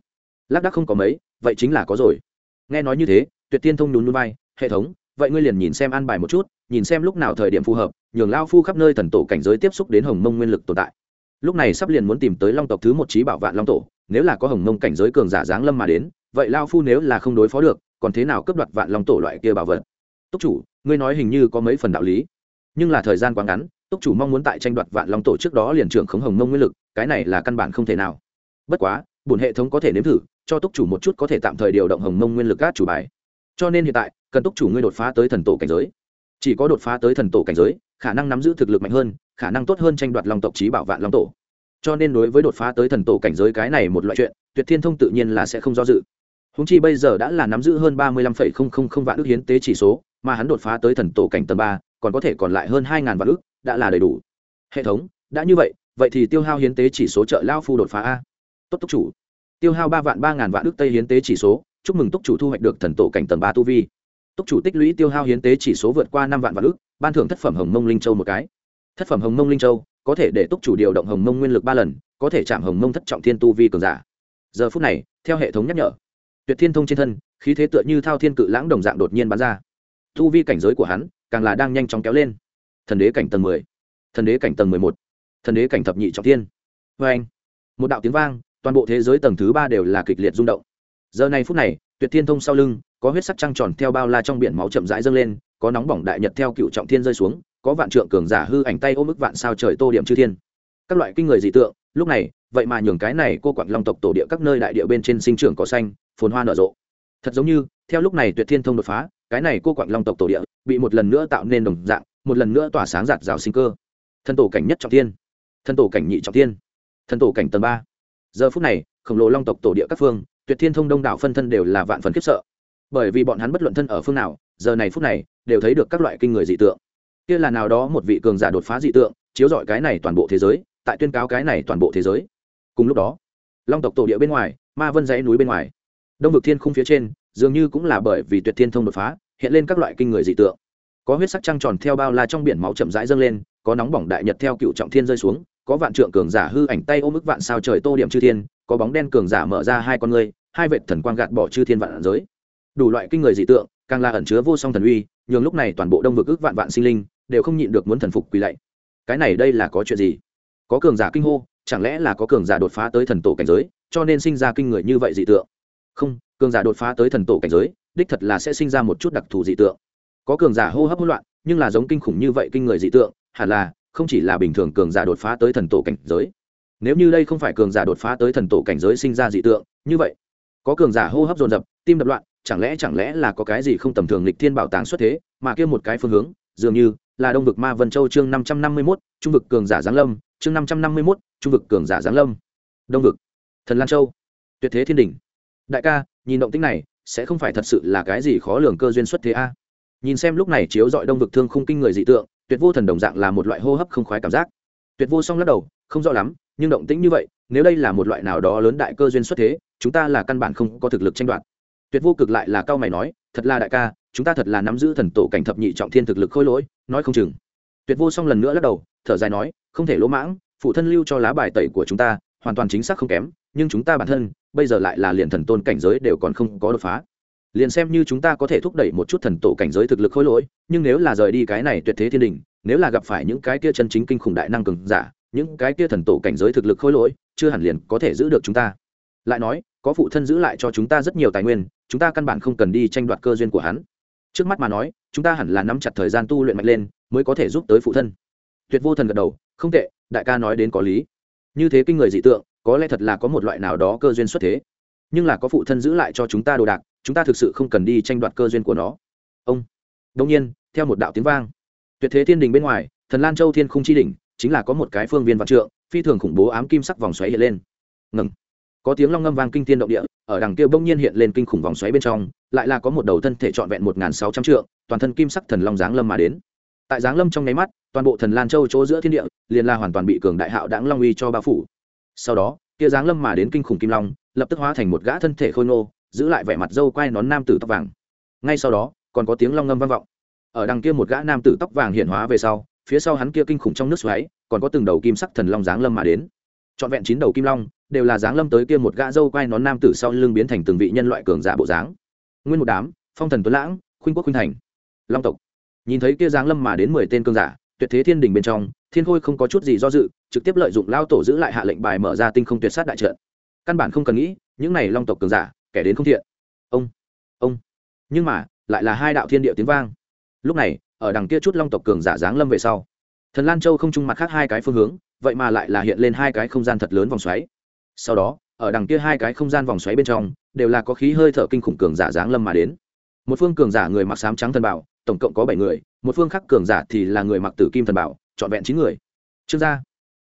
Speaker 1: Lác đắc không có mấy, vậy chính là có rồi. Nghe nói như thế, tuyệt tiên thông nhún núi bay hệ thống, vậy ngươi liền nhìn xem an bài một chút, nhìn xem lúc nào thời điểm phù hợp, nhường lao phu khắp nơi thần tổ cảnh giới tiếp xúc đến hồng mông nguyên lực tồn tại. Lúc này sắp liền muốn tìm tới long tộc thứ một trí bảo vạn long tổ, nếu là có hồng mông cảnh giới cường giả giáng lâm mà đến, vậy lao phu nếu là không đối phó được còn thế nào cướp đoạt vạn long tổ loại kia bảo vật? Túc chủ, ngươi nói hình như có mấy phần đạo lý. Nhưng là thời gian quá ngắn, túc chủ mong muốn tại tranh đoạt vạn long tổ trước đó liền trưởng khống hồng mông nguyên lực, cái này là căn bản không thể nào. Bất quá, bổn hệ thống có thể nếm thử, cho túc chủ một chút có thể tạm thời điều động hồng mông nguyên lực các chủ bài. Cho nên hiện tại, cần túc chủ ngươi đột phá tới thần tổ cảnh giới. Chỉ có đột phá tới thần tổ cảnh giới, khả năng nắm giữ thực lực mạnh hơn, khả năng tốt hơn tranh đoạt long tộc trí bảo vạn long tổ. Cho nên đối với đột phá tới thần tổ cảnh giới cái này một loại chuyện, tuyệt thiên thông tự nhiên là sẽ không do dự húng chi bây giờ đã là nắm giữ hơn ba mươi lăm phẩy không không không vạn ước hiến tế chỉ số, mà hắn đột phá tới thần tổ cảnh tầng ba, còn có thể còn lại hơn hai ngàn vạn ước, đã là đầy đủ. Hệ thống, đã như vậy vậy thì tiêu hao hiến tế chỉ số trợ lao phu đột phá a. Tốt túc chủ. Tiêu hao ba vạn, ba ngàn vạn ước tây hiến tế chỉ số, chúc mừng túc chủ thu hoạch được thần tổ cảnh tầng ba tu vi. Túc chủ tích lũy tiêu hao hiến tế chỉ số vượt qua năm vạn vạn ước, ban thưởng thất phẩm hồng mông linh châu một cái. Thất phẩm hồng mông linh châu, có thể để túc chủ điều động hồng mông nguyên lực ba lần, có thể chạm hồng mông thất trọng thiên tu vi cường giả. Giờ phút này, theo hệ thống nhắc nhở tuyệt thiên thông trên thân, khí thế tựa như thao thiên cự lãng đồng dạng đột nhiên bắn ra. Thu vi cảnh giới của hắn càng là đang nhanh chóng kéo lên. Thần đế cảnh tầng mười, thần đế cảnh tầng mười một, thần đế cảnh thập nhị trọng thiên. Vê anh, một đạo tiếng vang, toàn bộ thế giới tầng thứ ba đều là kịch liệt rung động. Giờ này phút này, tuyệt thiên thông sau lưng, có huyết sắc trăng tròn theo bao la trong biển máu chậm rãi dâng lên, có nóng bỏng đại nhật theo cựu trọng thiên rơi xuống, có vạn trượng cường giả hư ảnh tay ôm ức vạn sao trời tô điểm chư thiên. Các loại kinh người dị tượng, lúc này, vậy mà nhường cái này cô quặng long tộc tổ địa các nơi đại địa bên trên sinh trưởng có xanh phồn hoa nở rộ. Thật giống như, theo lúc này tuyệt thiên thông đột phá, cái này cô quạng long tộc tổ địa bị một lần nữa tạo nên đồng dạng, một lần nữa tỏa sáng giạt rào sinh cơ. Thân tổ cảnh nhất trọng thiên. Thân tổ cảnh nhị trọng thiên. Thân tổ cảnh tầng ba. Giờ phút này, khổng lồ long tộc tổ địa các phương, tuyệt thiên thông đông đảo phân thân đều là vạn phần khiếp sợ. Bởi vì bọn hắn bất luận thân ở phương nào, giờ này phút này, đều thấy được các loại kinh người dị tượng. Kia là nào đó một vị cường giả đột phá dị tượng, chiếu rọi cái này toàn bộ thế giới, tại tuyên cáo cái này toàn bộ thế giới. Cùng lúc đó, long tộc tổ địa bên ngoài, ma vân dãy núi bên ngoài đông vực thiên khung phía trên, dường như cũng là bởi vì tuyệt thiên thông đột phá, hiện lên các loại kinh người dị tượng. Có huyết sắc trăng tròn theo bao la trong biển máu chậm rãi dâng lên, có nóng bỏng đại nhật theo cựu trọng thiên rơi xuống, có vạn trượng cường giả hư ảnh tay ôm ức vạn sao trời tô điểm chư thiên, có bóng đen cường giả mở ra hai con ngươi, hai vệt thần quang gạt bỏ chư thiên vạn giới. Đủ loại kinh người dị tượng, càng là ẩn chứa vô song thần uy, nhường lúc này toàn bộ đông vực ước vạn vạn sinh linh đều không nhịn được muốn thần phục quỳ lạy. Cái này đây là có chuyện gì? Có cường giả kinh hô, chẳng lẽ là có cường giả đột phá tới thần tổ cảnh giới, cho nên sinh ra kinh người như vậy dị tượng? Không, cường giả đột phá tới thần tổ cảnh giới, đích thật là sẽ sinh ra một chút đặc thù dị tượng. Có cường giả hô hấp hỗn loạn, nhưng là giống kinh khủng như vậy kinh người dị tượng, hẳn là không chỉ là bình thường cường giả đột phá tới thần tổ cảnh giới. Nếu như đây không phải cường giả đột phá tới thần tổ cảnh giới sinh ra dị tượng, như vậy, có cường giả hô hấp dồn dập, tim đập loạn, chẳng lẽ chẳng lẽ là có cái gì không tầm thường lịch thiên bảo tàng xuất thế, mà kia một cái phương hướng, dường như là đông vực ma vân châu chương năm trăm năm mươi mốt, trung vực cường giả giáng lâm, chương năm trăm năm mươi mốt, trung vực cường giả giáng lâm. Đông vực, thần lan châu, tuyệt thế thiên đình đại ca, nhìn động tính này, sẽ không phải thật sự là cái gì khó lường cơ duyên xuất thế a. Nhìn xem lúc này chiếu dọi đông vực thương khung kinh người dị tượng, tuyệt vô thần đồng dạng là một loại hô hấp không khoái cảm giác. Tuyệt vô song lắc đầu, không rõ lắm, nhưng động tĩnh như vậy, nếu đây là một loại nào đó lớn đại cơ duyên xuất thế, chúng ta là căn bản không có thực lực tranh đoạt. Tuyệt vô cực lại là cao mày nói, thật là đại ca, chúng ta thật là nắm giữ thần tổ cảnh thập nhị trọng thiên thực lực khôi lỗi, nói không chừng. Tuyệt vô song lần nữa lắc đầu, thở dài nói, không thể lỗ mãng, phụ thân lưu cho lá bài tẩy của chúng ta hoàn toàn chính xác không kém, nhưng chúng ta bản thân, bây giờ lại là liền thần tôn cảnh giới đều còn không có đột phá. Liền xem như chúng ta có thể thúc đẩy một chút thần tổ cảnh giới thực lực khối lỗi, nhưng nếu là rời đi cái này tuyệt thế thiên đình, nếu là gặp phải những cái kia chân chính kinh khủng đại năng cường giả, những cái kia thần tổ cảnh giới thực lực khối lỗi, chưa hẳn liền có thể giữ được chúng ta. Lại nói, có phụ thân giữ lại cho chúng ta rất nhiều tài nguyên, chúng ta căn bản không cần đi tranh đoạt cơ duyên của hắn. Trước mắt mà nói, chúng ta hẳn là nắm chặt thời gian tu luyện mạnh lên, mới có thể giúp tới phụ thân. Tuyệt vô thần gật đầu, không tệ, đại ca nói đến có lý như thế kinh người dị tượng, có lẽ thật là có một loại nào đó cơ duyên xuất thế. Nhưng là có phụ thân giữ lại cho chúng ta đồ đạc, chúng ta thực sự không cần đi tranh đoạt cơ duyên của nó. Ông. Đông nhiên, theo một đạo tiếng vang. Tuyệt thế thiên đình bên ngoài, thần lan châu thiên không chi đỉnh, chính là có một cái phương viên vạn trượng, phi thường khủng bố ám kim sắc vòng xoáy hiện lên. Ngừng. Có tiếng long ngâm vang kinh thiên động địa, ở đằng kia bỗng nhiên hiện lên kinh khủng vòng xoáy bên trong, lại là có một đầu thân thể trọn vẹn một sáu trăm trượng, toàn thân kim sắc thần long giáng lâm mà đến tại giáng lâm trong nháy mắt, toàn bộ thần lan châu chỗ giữa thiên địa, liền la hoàn toàn bị cường đại hạo đãng long uy cho bao phủ. Sau đó, kia giáng lâm mà đến kinh khủng kim long, lập tức hóa thành một gã thân thể khôi ngô, giữ lại vẻ mặt dâu quai nón nam tử tóc vàng. Ngay sau đó, còn có tiếng long ngâm vang vọng. Ở đằng kia một gã nam tử tóc vàng hiện hóa về sau, phía sau hắn kia kinh khủng trong nước xoáy, còn có từng đầu kim sắc thần long giáng lâm mà đến. Trọn vẹn chín đầu kim long, đều là giáng lâm tới kia một gã dâu quai nón nam tử sau lưng biến thành từng vị nhân loại cường giả bộ dáng. Nguyên một đám, phong thần tuấn lãng, khuynh quốc khuynh thành. Long tộc nhìn thấy kia giáng lâm mà đến mười tên cường giả, tuyệt thế thiên đình bên trong, thiên khôi không có chút gì do dự, trực tiếp lợi dụng lao tổ giữ lại hạ lệnh bài mở ra tinh không tuyệt sát đại trận. Căn bản không cần nghĩ, những này long tộc cường giả, kẻ đến không thiện. Ông ông. Nhưng mà, lại là hai đạo thiên địa tiếng vang. Lúc này, ở đằng kia chút long tộc cường giả giáng lâm về sau, thần lan châu không chung mặt khác hai cái phương hướng, vậy mà lại là hiện lên hai cái không gian thật lớn vòng xoáy. Sau đó, ở đằng kia hai cái không gian vòng xoáy bên trong, đều là có khí hơi thở kinh khủng cường giả giáng lâm mà đến. Một phương cường giả người mặc sám trắng thần bảo tổng cộng có bảy người, một phương khắc cường giả thì là người mặc tử kim thần bảo, trọn vẹn chín người. Trương gia,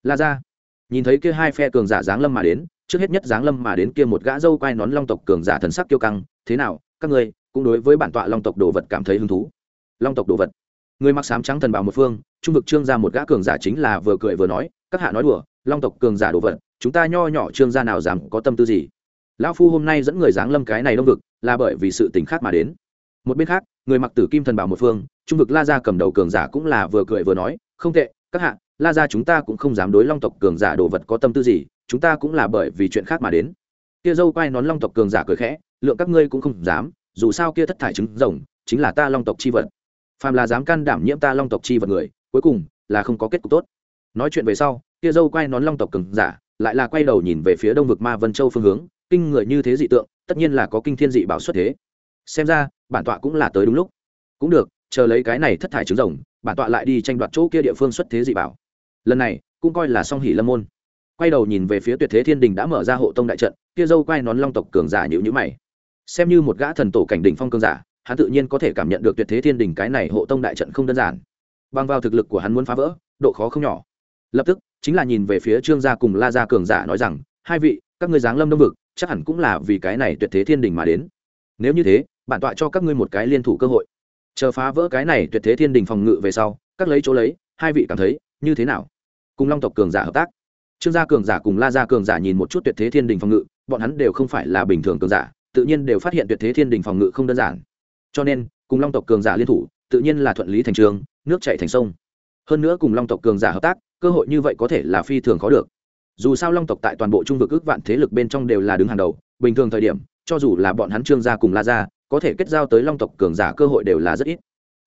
Speaker 1: la gia. Nhìn thấy kia hai phe cường giả giáng lâm mà đến, trước hết nhất giáng lâm mà đến kia một gã dâu quai nón long tộc cường giả thần sắc kiêu căng, thế nào, các ngươi cũng đối với bản tọa long tộc đồ vật cảm thấy hứng thú? Long tộc đồ vật. Người mặc sám trắng thần bảo một phương, trung vực trương gia một gã cường giả chính là vừa cười vừa nói, các hạ nói đùa, long tộc cường giả đồ vật, chúng ta nho nhỏ trương gia nào dám có tâm tư gì? Lão phu hôm nay dẫn người giáng lâm cái này đông vực là bởi vì sự tình khác mà đến một bên khác, người mặc tử kim thần bảo một phương, trung vực la gia cầm đầu cường giả cũng là vừa cười vừa nói, không tệ, các hạ, la gia chúng ta cũng không dám đối long tộc cường giả đồ vật có tâm tư gì, chúng ta cũng là bởi vì chuyện khác mà đến. Kia dâu quay nón long tộc cường giả cười khẽ, lượng các ngươi cũng không dám, dù sao kia thất thải trứng rồng, chính là ta long tộc chi vật. Phàm là dám can đảm nhiễm ta long tộc chi vật người, cuối cùng là không có kết cục tốt. Nói chuyện về sau, kia dâu quay nón long tộc cường giả lại là quay đầu nhìn về phía đông vực ma vân châu phương hướng, kinh người như thế dị tượng, tất nhiên là có kinh thiên dị bảo xuất thế xem ra, bản tọa cũng là tới đúng lúc. Cũng được, chờ lấy cái này thất thải trứng rồng, bản tọa lại đi tranh đoạt chỗ kia địa phương xuất thế dị bảo. Lần này, cũng coi là song hỷ lâm môn. Quay đầu nhìn về phía tuyệt thế thiên đình đã mở ra hộ tông đại trận, kia dâu quay nón long tộc cường giả nhữ nhữ mày. Xem như một gã thần tổ cảnh đỉnh phong cường giả, hắn tự nhiên có thể cảm nhận được tuyệt thế thiên đình cái này hộ tông đại trận không đơn giản. Bằng vào thực lực của hắn muốn phá vỡ, độ khó không nhỏ. Lập tức, chính là nhìn về phía trương gia cùng la gia cường giả nói rằng, hai vị, các ngươi giáng lâm đông vực, chắc hẳn cũng là vì cái này tuyệt thế thiên đình mà đến nếu như thế, bản tọa cho các ngươi một cái liên thủ cơ hội. Chờ phá vỡ cái này tuyệt thế thiên đình phòng ngự về sau, các lấy chỗ lấy, hai vị cảm thấy, như thế nào? Cùng long tộc cường giả hợp tác. Trương gia cường giả cùng la gia cường giả nhìn một chút tuyệt thế thiên đình phòng ngự, bọn hắn đều không phải là bình thường cường giả, tự nhiên đều phát hiện tuyệt thế thiên đình phòng ngự không đơn giản. Cho nên, cùng long tộc cường giả liên thủ, tự nhiên là thuận lý thành trường, nước chạy thành sông. Hơn nữa cùng long tộc cường giả hợp tác, cơ hội như vậy có thể là phi thường khó được. Dù sao long tộc tại toàn bộ trung vực ước vạn thế lực bên trong đều là đứng hàng đầu, bình thường thời điểm cho dù là bọn hắn trương gia cùng la gia, có thể kết giao tới long tộc cường giả cơ hội đều là rất ít.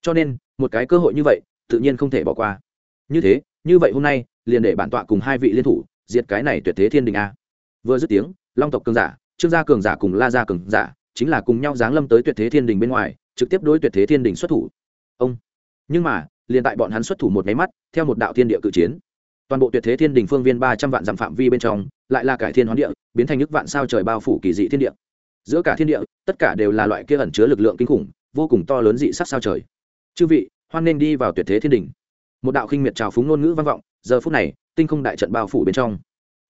Speaker 1: Cho nên, một cái cơ hội như vậy, tự nhiên không thể bỏ qua. Như thế, như vậy hôm nay, liền để bản tọa cùng hai vị liên thủ, diệt cái này tuyệt thế thiên đình a. Vừa dứt tiếng, long tộc cường giả, trương gia cường giả cùng la gia cường giả, chính là cùng nhau giáng lâm tới tuyệt thế thiên đình bên ngoài, trực tiếp đối tuyệt thế thiên đình xuất thủ. Ông. Nhưng mà, liền tại bọn hắn xuất thủ một máy mắt, theo một đạo thiên địa cự chiến. Toàn bộ tuyệt thế thiên đình phương viên ba trăm vạn dặm phạm vi bên trong, lại là cải thiên hoán địa, biến thành nước vạn sao trời bao phủ kỳ dị thiên địa giữa cả thiên địa, tất cả đều là loại kia ẩn chứa lực lượng kinh khủng, vô cùng to lớn dị sắc sao trời. Chư vị, hoan nên đi vào tuyệt thế thiên đình. Một đạo khinh miệt trào phúng ngôn ngữ vang vọng, giờ phút này, tinh không đại trận bao phủ bên trong.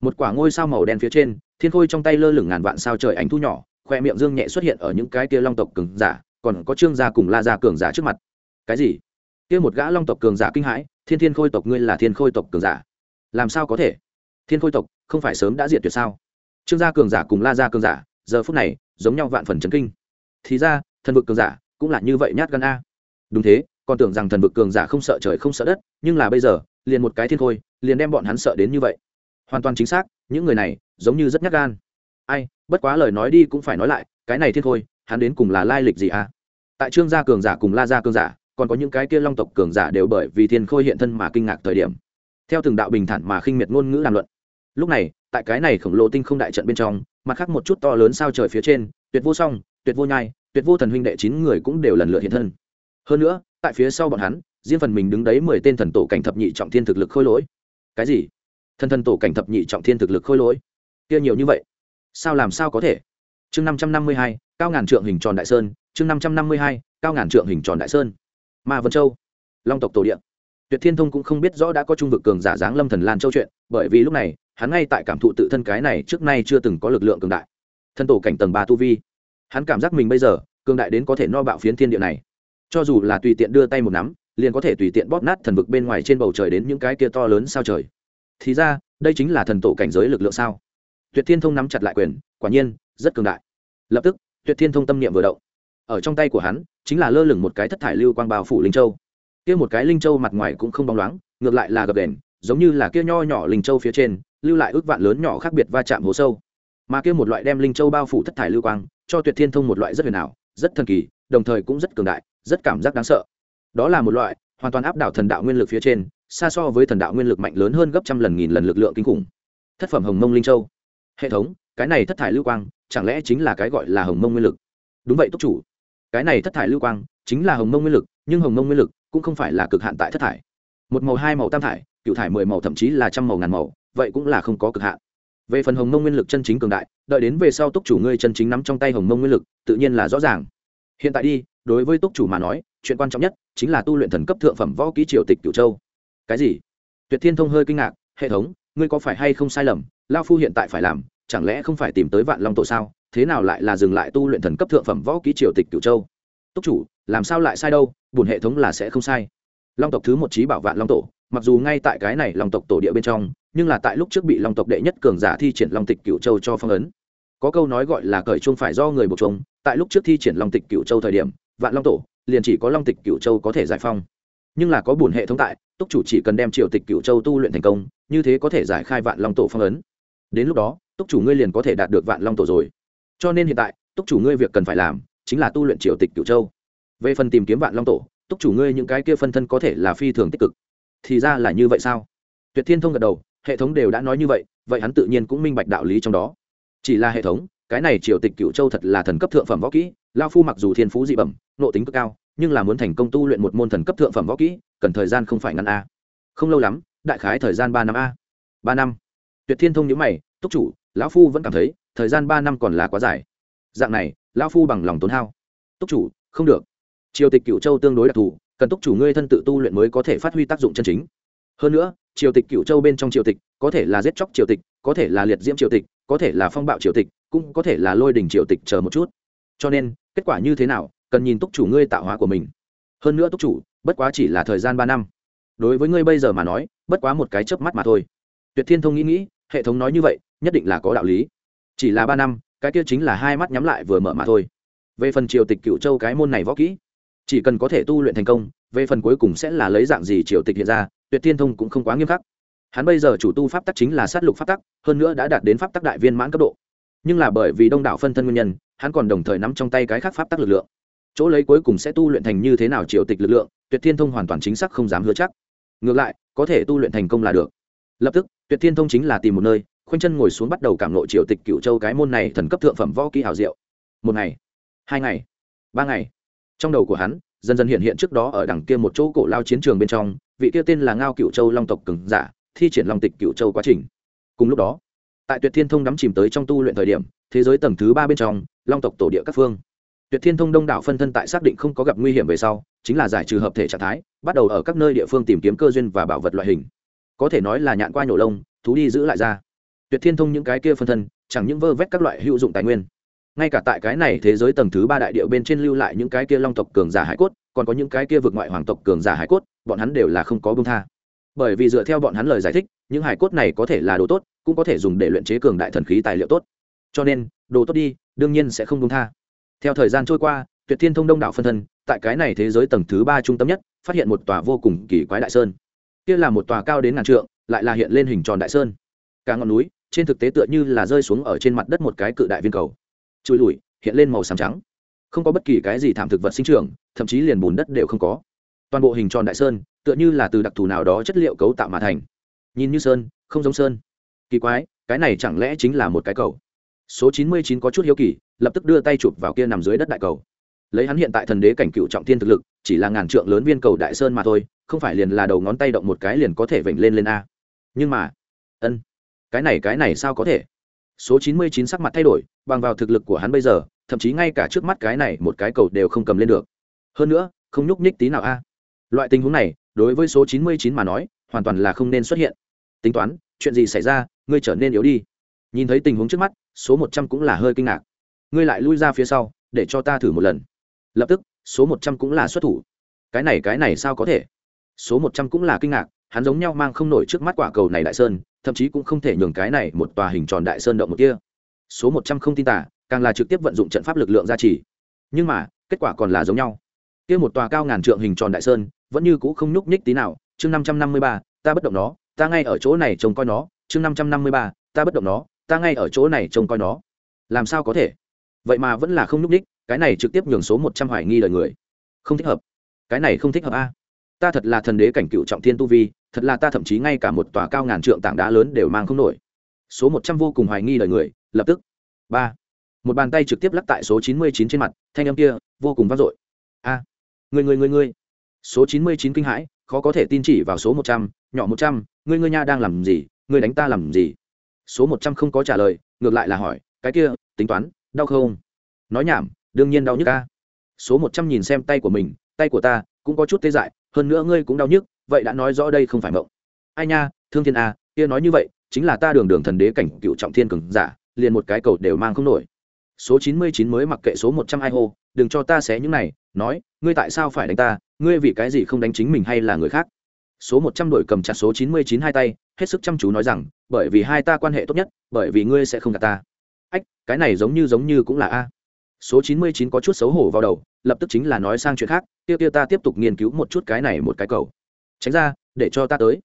Speaker 1: Một quả ngôi sao màu đen phía trên, thiên khôi trong tay lơ lửng ngàn vạn sao trời ánh thu nhỏ, khoe miệng dương nhẹ xuất hiện ở những cái kia long tộc cường giả, còn có trương gia cùng la gia cường giả trước mặt. Cái gì? Kia một gã long tộc cường giả kinh hãi, thiên thiên khôi tộc ngươi là thiên khôi tộc cường giả. Làm sao có thể? Thiên khôi tộc, không phải sớm đã diệt tuyệt sao? Trương gia cường giả cùng la gia cường giả, giờ phút này giống nhau vạn phần chấn kinh. Thì ra, thần vực cường giả cũng là như vậy nhát gan a. Đúng thế, còn tưởng rằng thần vực cường giả không sợ trời không sợ đất, nhưng là bây giờ, liền một cái thiên khôi, liền đem bọn hắn sợ đến như vậy. Hoàn toàn chính xác, những người này giống như rất nhát gan. Ai, bất quá lời nói đi cũng phải nói lại, cái này thiên khôi, hắn đến cùng là lai lịch gì à tại trương gia cường giả cùng la gia cường giả, còn có những cái kia long tộc cường giả đều bởi vì thiên khôi hiện thân mà kinh ngạc thời điểm. Theo từng đạo bình thản mà khinh miệt ngôn ngữ làm luận lúc này, tại cái này khổng lồ tinh không đại trận bên trong, mặt khác một chút to lớn sao trời phía trên, tuyệt vô song, tuyệt vô nhai, tuyệt vô thần huynh đệ chín người cũng đều lần lượt hiện thân. Hơn nữa, tại phía sau bọn hắn, riêng phần mình đứng đấy mười tên thần tổ cảnh thập nhị trọng thiên thực lực khôi lỗi. Cái gì? Thần thần tổ cảnh thập nhị trọng thiên thực lực khôi lỗi? Kia nhiều như vậy? Sao làm sao có thể? Chương năm trăm năm mươi hai, cao ngàn trượng hình tròn đại sơn, chương năm trăm năm mươi hai, cao ngàn trượng hình tròn đại sơn. Ma vân châu, long tộc tổ điện tuyệt thiên thông cũng không biết rõ đã có trung vực cường giả giáng lâm thần lan châu chuyện, bởi vì lúc này hắn ngay tại cảm thụ tự thân cái này trước nay chưa từng có lực lượng cường đại. Thân tổ cảnh tầng ba tu vi. Hắn cảm giác mình bây giờ, cường đại đến có thể no bạo phiến thiên địa này. Cho dù là tùy tiện đưa tay một nắm, liền có thể tùy tiện bóp nát thần vực bên ngoài trên bầu trời đến những cái kia to lớn sao trời. Thì ra, đây chính là thần tổ cảnh giới lực lượng sao? Tuyệt thiên thông nắm chặt lại quyền, quả nhiên, rất cường đại. Lập tức, tuyệt thiên thông tâm niệm vừa động. Ở trong tay của hắn, chính là lơ lửng một cái thất thải lưu quang bao phủ linh châu. Kia một cái linh châu mặt ngoài cũng không bóng loáng, ngược lại là gập đèn giống như là kia nho nhỏ linh châu phía trên, lưu lại ước vạn lớn nhỏ khác biệt va chạm hố sâu. Mà kia một loại đem linh châu bao phủ thất thải lưu quang, cho tuyệt thiên thông một loại rất huyền ảo, rất thần kỳ, đồng thời cũng rất cường đại, rất cảm giác đáng sợ. Đó là một loại hoàn toàn áp đảo thần đạo nguyên lực phía trên, xa so với thần đạo nguyên lực mạnh lớn hơn gấp trăm lần nghìn lần lực lượng kinh khủng. Thất phẩm hồng mông linh châu. Hệ thống, cái này thất thải lưu quang, chẳng lẽ chính là cái gọi là hồng mông nguyên lực? Đúng vậy, túc chủ. Cái này thất thải lưu quang chính là hồng mông nguyên lực, nhưng hồng mông nguyên lực cũng không phải là cực hạn tại thất thải. Một màu, hai màu tam thải cựu thải mười màu thậm chí là trăm màu ngàn màu, vậy cũng là không có cực hạn. Về phần hồng mông nguyên lực chân chính cường đại, đợi đến về sau túc chủ ngươi chân chính nắm trong tay hồng mông nguyên lực, tự nhiên là rõ ràng. Hiện tại đi, đối với túc chủ mà nói, chuyện quan trọng nhất chính là tu luyện thần cấp thượng phẩm võ ký triều tịch cửu châu. Cái gì? Tuyệt thiên thông hơi kinh ngạc, hệ thống, ngươi có phải hay không sai lầm lao phu hiện tại phải làm, chẳng lẽ không phải tìm tới vạn long tổ sao? Thế nào lại là dừng lại tu luyện thần cấp thượng phẩm võ ký triều tịch cửu châu? Túc chủ, làm sao lại sai đâu? Bùn hệ thống là sẽ không sai. Long tộc thứ một trí bảo vạn long tổ mặc dù ngay tại cái này long tộc tổ địa bên trong, nhưng là tại lúc trước bị long tộc đệ nhất cường giả thi triển long tịch cựu châu cho phong ấn. Có câu nói gọi là cởi chung phải do người buộc chung tại lúc trước thi triển long tịch cựu châu thời điểm, vạn long tổ liền chỉ có long tịch cựu châu có thể giải phong. Nhưng là có bùn hệ thống tại, túc chủ chỉ cần đem triều tịch cựu châu tu luyện thành công, như thế có thể giải khai vạn long tổ phong ấn. Đến lúc đó, túc chủ ngươi liền có thể đạt được vạn long tổ rồi. Cho nên hiện tại, túc chủ ngươi việc cần phải làm, chính là tu luyện triều tịch cựu châu. Về phần tìm kiếm vạn long tổ, túc chủ ngươi những cái kia phân thân có thể là phi thường tích cực thì ra là như vậy sao? Tuyệt thiên thông gật đầu, hệ thống đều đã nói như vậy vậy hắn tự nhiên cũng minh bạch đạo lý trong đó. Chỉ là hệ thống, cái này triều tịch cựu châu thật là thần cấp thượng phẩm võ kỹ, lao phu mặc dù thiên phú dị bẩm, nộ tính cực cao, nhưng là muốn thành công tu luyện một môn thần cấp thượng phẩm võ kỹ, cần thời gian không phải ngắn a. Không lâu lắm, đại khái thời gian ba năm a. Ba năm. Tuyệt thiên thông nhữ mày, túc chủ, lão phu vẫn cảm thấy, thời gian ba năm còn là quá dài. Dạng này, lão phu bằng lòng tốn hao. Túc chủ, không được. Triều tịch cựu châu tương đối đặc thù cần túc chủ ngươi thân tự tu luyện mới có thể phát huy tác dụng chân chính. Hơn nữa, triều tịch cựu châu bên trong triều tịch, có thể là giết chóc triều tịch, có thể là liệt diễm triều tịch, có thể là phong bạo triều tịch, cũng có thể là lôi đình triều tịch chờ một chút. Cho nên, kết quả như thế nào, cần nhìn túc chủ ngươi tạo hóa của mình. Hơn nữa túc chủ, bất quá chỉ là thời gian ba năm. Đối với ngươi bây giờ mà nói, bất quá một cái chớp mắt mà thôi. Tuyệt thiên thông nghĩ nghĩ, hệ thống nói như vậy, nhất định là có đạo lý. Chỉ là ba năm, cái kia chính là hai mắt nhắm lại vừa mở mà thôi. Về phần triều tịch cựu châu cái môn này võ kỹ chỉ cần có thể tu luyện thành công, về phần cuối cùng sẽ là lấy dạng gì triều tịch hiện ra, tuyệt thiên thông cũng không quá nghiêm khắc. Hắn bây giờ chủ tu pháp tắc chính là sát lục pháp tắc, hơn nữa đã đạt đến pháp tắc đại viên mãn cấp độ. Nhưng là bởi vì đông đảo phân thân nguyên nhân, hắn còn đồng thời nắm trong tay cái khác pháp tắc lực lượng. Chỗ lấy cuối cùng sẽ tu luyện thành như thế nào triều tịch lực lượng, tuyệt thiên thông hoàn toàn chính xác không dám hứa chắc. Ngược lại, có thể tu luyện thành công là được. Lập tức, tuyệt thiên thông chính là tìm một nơi, khoanh chân ngồi xuống bắt đầu cảm lộ triều tịch cựu châu cái môn này thần cấp thượng phẩm võ kỹ hào diệu. Một ngày, hai ngày, ba ngày trong đầu của hắn, dần dần hiện hiện trước đó ở đằng kia một chỗ cổ lao chiến trường bên trong, vị kia tên là ngao cựu châu long tộc cường giả, thi triển long tịch cựu châu quá trình. Cùng lúc đó, tại tuyệt thiên thông đắm chìm tới trong tu luyện thời điểm, thế giới tầng thứ ba bên trong, long tộc tổ địa các phương. Tuyệt thiên thông đông đảo phân thân tại xác định không có gặp nguy hiểm về sau, chính là giải trừ hợp thể trạng thái, bắt đầu ở các nơi địa phương tìm kiếm cơ duyên và bảo vật loại hình. Có thể nói là nhạn qua nhổ lông, thú đi giữ lại ra. Tuyệt thiên thông những cái kia phân thân, chẳng những vơ vét các loại hữu dụng tài nguyên ngay cả tại cái này thế giới tầng thứ ba đại điệu bên trên lưu lại những cái kia long tộc cường giả hải cốt, còn có những cái kia vượt ngoại hoàng tộc cường giả hải cốt, bọn hắn đều là không có bông tha. Bởi vì dựa theo bọn hắn lời giải thích, những hải cốt này có thể là đồ tốt, cũng có thể dùng để luyện chế cường đại thần khí tài liệu tốt. Cho nên, đồ tốt đi, đương nhiên sẽ không bông tha. Theo thời gian trôi qua, tuyệt thiên thông đông đảo phân thân, tại cái này thế giới tầng thứ ba trung tâm nhất, phát hiện một tòa vô cùng kỳ quái đại sơn. Kia là một tòa cao đến ngàn trượng, lại là hiện lên hình tròn đại sơn. Cả ngọn núi, trên thực tế tựa như là rơi xuống ở trên mặt đất một cái cự đại viên cầu trôi lùi hiện lên màu xám trắng. Không có bất kỳ cái gì thảm thực vật sinh trưởng, thậm chí liền bùn đất đều không có. Toàn bộ hình tròn đại sơn, tựa như là từ đặc thù nào đó chất liệu cấu tạo mà thành. Nhìn như sơn, không giống sơn. Kỳ quái, cái này chẳng lẽ chính là một cái cầu? Số chín mươi chín có chút hiếu kỳ, lập tức đưa tay chụp vào kia nằm dưới đất đại cầu. Lấy hắn hiện tại thần đế cảnh cựu trọng thiên thực lực, chỉ là ngàn trượng lớn viên cầu đại sơn mà thôi, không phải liền là đầu ngón tay động một cái liền có thể vểnh lên lên a. Nhưng mà, ân, cái này cái này sao có thể? Số chín mươi chín sắc mặt thay đổi bằng vào thực lực của hắn bây giờ, thậm chí ngay cả trước mắt cái này một cái cầu đều không cầm lên được. Hơn nữa, không nhúc nhích tí nào a. À? Loại tình huống này, đối với số chín mươi chín mà nói, hoàn toàn là không nên xuất hiện. Tính toán, chuyện gì xảy ra, ngươi trở nên yếu đi. Nhìn thấy tình huống trước mắt, số một trăm cũng là hơi kinh ngạc. Ngươi lại lui ra phía sau, để cho ta thử một lần. Lập tức, số một trăm cũng là xuất thủ. Cái này cái này sao có thể? Số một trăm cũng là kinh ngạc, hắn giống nhau mang không nổi trước mắt quả cầu này đại sơn, thậm chí cũng không thể nhường cái này một tòa hình tròn đại sơn động một kia số một trăm không tin tả, càng là trực tiếp vận dụng trận pháp lực lượng gia trì. Nhưng mà, kết quả còn là giống nhau. Kia một tòa cao ngàn trượng hình tròn đại sơn, vẫn như cũ không nhúc nhích tí nào. Chương năm trăm năm mươi ba, ta bất động nó, ta ngay ở chỗ này trông coi nó. Chương năm trăm năm mươi ba, ta bất động nó, ta ngay ở chỗ này trông coi nó. Làm sao có thể? Vậy mà vẫn là không nhúc nhích, cái này trực tiếp nhường số một trăm hoài nghi lời người. Không thích hợp. Cái này không thích hợp a. Ta thật là thần đế cảnh cựu trọng thiên tu vi, thật là ta thậm chí ngay cả một tòa cao ngàn trượng tảng đá lớn đều mang không nổi số một trăm vô cùng hoài nghi lời người, lập tức. Ba. Một bàn tay trực tiếp lắc tại số chín mươi chín trên mặt, thanh âm kia, vô cùng vang dội. A. Người người người người. Số chín mươi chín kinh hãi, khó có thể tin chỉ vào số một trăm, nhỏ một trăm ngươi ngươi nha đang làm gì ngươi đánh ta làm gì? Số một trăm không có trả lời, ngược lại là hỏi, cái kia, tính toán, đau không? Nói nhảm, đương nhiên đau nhức ca số một trăm nhìn xem tay của mình, tay của ta, cũng có chút tê dại, hơn nữa ngươi cũng đau nhức, vậy đã nói rõ đây không phải mộng. Ai nha, thương thiên a kia nói như vậy chính là ta đường đường thần đế cảnh cựu trọng thiên cường giả, liền một cái cầu đều mang không nổi. Số chín mươi chín mới mặc kệ số một trăm hai hô, đừng cho ta xé những này, nói, ngươi tại sao phải đánh ta, ngươi vì cái gì không đánh chính mình hay là người khác? Số một trăm đội cầm chặt số chín mươi chín hai tay, hết sức chăm chú nói rằng, bởi vì hai ta quan hệ tốt nhất, bởi vì ngươi sẽ không gạt ta. Ách, cái này giống như giống như cũng là a. Số chín mươi chín có chút xấu hổ vào đầu, lập tức chính là nói sang chuyện khác tiêu tiêu ta tiếp tục nghiên cứu một chút cái này một cái cầu. Tránh ra, để cho ta tới.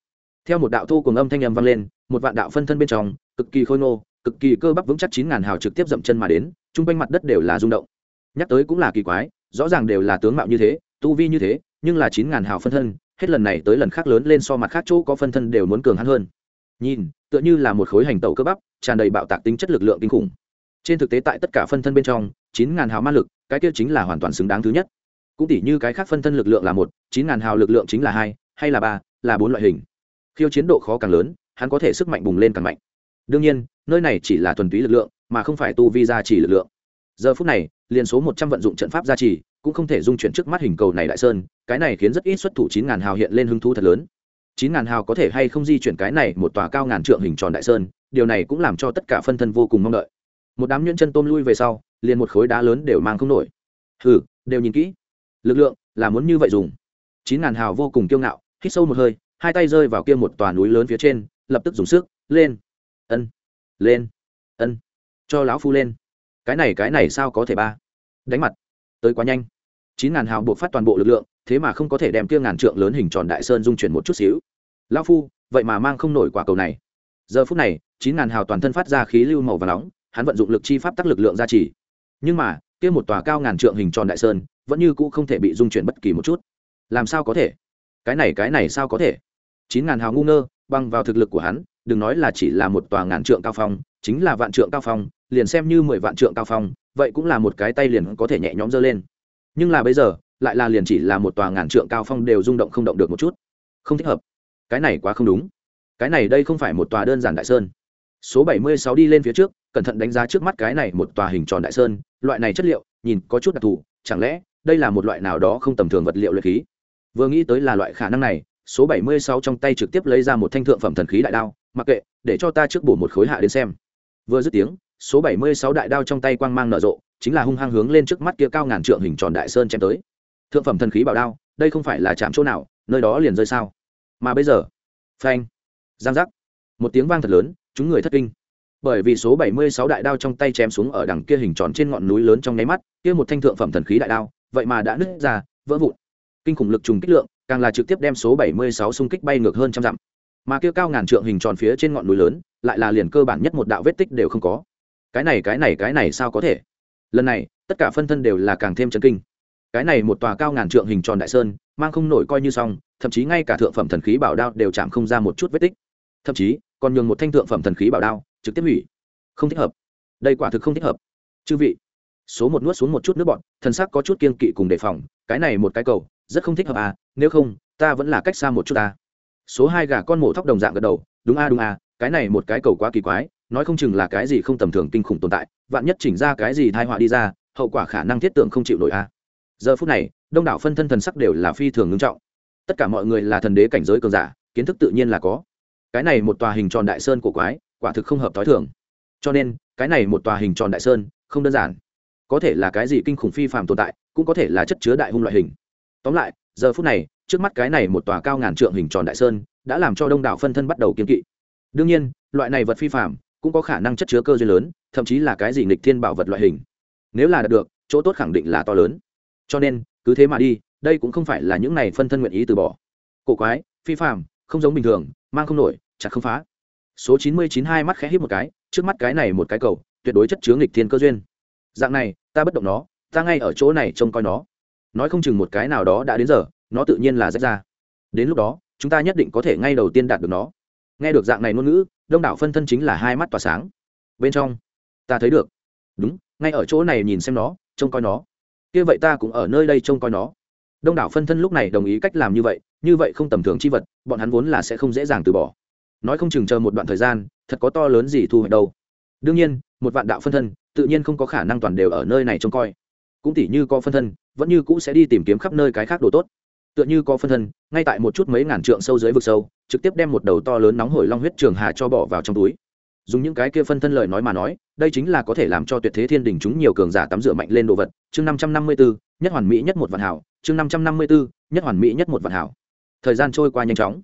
Speaker 1: Theo một đạo thu cùng âm thanh âm vang lên một vạn đạo phân thân bên trong, cực kỳ khôi ngô, cực kỳ cơ bắp vững chắc chín ngàn hào trực tiếp dậm chân mà đến chung quanh mặt đất đều là rung động. Nhắc tới cũng là kỳ quái, rõ ràng đều là tướng mạo như thế, tu vi như thế, nhưng là chín ngàn hào phân thân, hết lần này tới lần khác lớn lên so mặt khác chỗ có phân thân đều muốn cường hắn hơn. Nhìn, tựa như là một khối hành tẩu cơ bắp, tràn đầy bạo tạc tính chất lực lượng kinh khủng. Trên thực tế tại tất cả phân thân bên trong, chín ngàn hào ma lực, cái kia chính là hoàn toàn xứng đáng thứ nhất. Cũng tỉ như cái khác phân thân lực lượng là một, chín ngàn hào lực lượng chính là hai, hay là ba, là bốn loại hình. Khiêu chiến độ khó càng lớn hắn có thể sức mạnh bùng lên càng mạnh. Đương nhiên, nơi này chỉ là thuần túy lực lượng, mà không phải tu vi gia trì lực lượng. Giờ phút này, liền số một trăm vận dụng trận pháp gia trì, cũng không thể dung chuyển trước mắt hình cầu này đại sơn, cái này khiến rất ít xuất thủ chín ngàn hào hiện lên hứng thú thật lớn. Chín ngàn hào có thể hay không di chuyển cái này một tòa cao ngàn trượng hình tròn đại sơn, điều này cũng làm cho tất cả phân thân vô cùng mong đợi. Một đám nhuyễn chân tôm lui về sau, liền một khối đá lớn đều mang không nổi. Hừ, đều nhìn kỹ. Lực lượng là muốn như vậy dùng. Chín ngàn hào vô cùng kiêu ngạo, hít sâu một hơi, hai tay rơi vào kia một tòa núi lớn phía trên lập tức dùng sức, lên, ân lên, ân, cho lão phu lên. Cái này cái này sao có thể ba? Đánh mặt, tới quá nhanh. Chín ngàn hào buộc phát toàn bộ lực lượng, thế mà không có thể đem kia ngàn trượng lớn hình tròn đại sơn dung chuyển một chút xíu. Lão phu, vậy mà mang không nổi quả cầu này. Giờ phút này, chín ngàn hào toàn thân phát ra khí lưu màu và nóng, hắn vận dụng lực chi pháp tắc lực lượng gia trì. Nhưng mà, kia một tòa cao ngàn trượng hình tròn đại sơn, vẫn như cũ không thể bị dung chuyển bất kỳ một chút. Làm sao có thể? Cái này cái này sao có thể? Chín ngàn hào ngu ngơ bằng vào thực lực của hắn, đừng nói là chỉ là một tòa ngàn trượng cao phong, chính là vạn trượng cao phong, liền xem như mười vạn trượng cao phong, vậy cũng là một cái tay liền có thể nhẹ nhõm dơ lên. Nhưng là bây giờ, lại là liền chỉ là một tòa ngàn trượng cao phong đều rung động không động được một chút. Không thích hợp. Cái này quá không đúng. Cái này đây không phải một tòa đơn giản đại sơn. Số bảy mươi sáu đi lên phía trước, cẩn thận đánh giá trước mắt cái này một tòa hình tròn đại sơn, loại này chất liệu, nhìn có chút đặc thù, chẳng lẽ đây là một loại nào đó không tầm thường vật liệu luyện khí? Vừa nghĩ tới là loại khả năng này số bảy mươi sáu trong tay trực tiếp lấy ra một thanh thượng phẩm thần khí đại đao, mặc kệ, để cho ta trước bổ một khối hạ đến xem. Vừa dứt tiếng, số bảy mươi sáu đại đao trong tay quang mang nở rộ, chính là hung hăng hướng lên trước mắt kia cao ngàn trượng hình tròn đại sơn chém tới. Thượng phẩm thần khí bảo đao, đây không phải là chạm chỗ nào, nơi đó liền rơi sao? Mà bây giờ, phanh, giang giác. Một tiếng vang thật lớn, chúng người thất kinh. Bởi vì số bảy mươi sáu đại đao trong tay chém xuống ở đằng kia hình tròn trên ngọn núi lớn trong nháy mắt, kia một thanh thượng phẩm thần khí đại đao, vậy mà đã nứt ra, vỡ vụn. Kinh khủng lực trùng kích lượng càng là trực tiếp đem số bảy mươi sáu xung kích bay ngược hơn trăm dặm. Mà kia cao ngàn trượng hình tròn phía trên ngọn núi lớn, lại là liền cơ bản nhất một đạo vết tích đều không có. Cái này cái này cái này sao có thể? Lần này, tất cả phân thân đều là càng thêm chấn kinh. Cái này một tòa cao ngàn trượng hình tròn đại sơn, mang không nổi coi như xong, thậm chí ngay cả thượng phẩm thần khí bảo đao đều chạm không ra một chút vết tích. Thậm chí, còn nhường một thanh thượng phẩm thần khí bảo đao, trực tiếp hủy. Không thích hợp. Đây quả thực không thích hợp. Chư vị, số một nuốt xuống một chút nước bọn thần sắc có chút kiên kỵ cùng đề phòng, cái này một cái cầu, rất không thích hợp à nếu không ta vẫn là cách xa một chút ta. Số hai gà con mổ thóc đồng dạng gật đầu đúng a à, đúng a à, cái này một cái cầu quá kỳ quái nói không chừng là cái gì không tầm thường kinh khủng tồn tại vạn nhất chỉnh ra cái gì thai họa đi ra hậu quả khả năng thiết tượng không chịu nổi a. À. giờ phút này đông đảo phân thân thần sắc đều là phi thường ngưng trọng. Tất cả mọi người là thần đế cảnh giới cường giả kiến thức tự nhiên là có. Cái này một tòa hình tròn đại sơn của quái quả thực không hợp t h ó i thường. Cho nên cái này một tòa hình tròn đại sơn không đơn giản. Có thể là cái gì kinh khủng phi phạm tồn tại cũng có thể là chất chứa đại hung loại hình. Tóm lại giờ phút này, trước mắt cái này một tòa cao ngàn trượng hình tròn đại sơn, đã làm cho đông đảo phân thân bắt đầu kiên kỵ. Đương nhiên, loại này vật phi phạm cũng có khả năng chất chứa cơ duyên lớn, thậm chí là cái gì nghịch thiên bảo vật loại hình. Nếu là đạt được, chỗ tốt khẳng định là to lớn. Cho nên, cứ thế mà đi, đây cũng không phải là những này phân thân nguyện ý từ bỏ. Cổ quái, phi phạm không giống bình thường, mang không nổi, chặt không phá. Số chín mươi chín hai mắt khẽ hít một cái, trước mắt cái này một cái cầu, tuyệt đối chất chứa nghịch thiên cơ duyên. Dạng này, ta bất động nó, ta ngay ở chỗ này trông coi nó nói không chừng một cái nào đó đã đến giờ, nó tự nhiên là rách ra. Đến lúc đó, chúng ta nhất định có thể ngay đầu tiên đạt được nó. Nghe được dạng này ngôn ngữ, đông đảo phân thân chính là hai mắt tỏa sáng. Bên trong, ta thấy được. Đúng, ngay ở chỗ này nhìn xem nó, trông coi nó. Kia vậy ta cũng ở nơi đây trông coi nó. Đông đảo phân thân lúc này đồng ý cách làm như vậy như vậy không tầm thường chi vật, bọn hắn vốn là sẽ không dễ dàng từ bỏ. Nói không chừng chờ một đoạn thời gian, thật có to lớn gì thu hoạch đâu. Đương nhiên, một vạn đạo phân thân, tự nhiên không có khả năng toàn đều ở nơi này trông coi cũng tỉ như có phân thân, vẫn như cũ sẽ đi tìm kiếm khắp nơi cái khác đồ tốt. Tựa như có phân thân, ngay tại một chút mấy ngàn trượng sâu dưới vực sâu, trực tiếp đem một đầu to lớn nóng hổi long huyết trường hà cho bỏ vào trong túi. Dùng những cái kia phân thân lời nói mà nói, đây chính là có thể làm cho tuyệt thế thiên đình chúng nhiều cường giả tắm rửa mạnh lên đồ vật. Chương năm trăm năm mươi bốn nhất hoàn mỹ nhất một vạn hảo. Chương năm trăm năm mươi bốn nhất hoàn mỹ nhất một vạn hảo. Thời gian trôi qua nhanh chóng.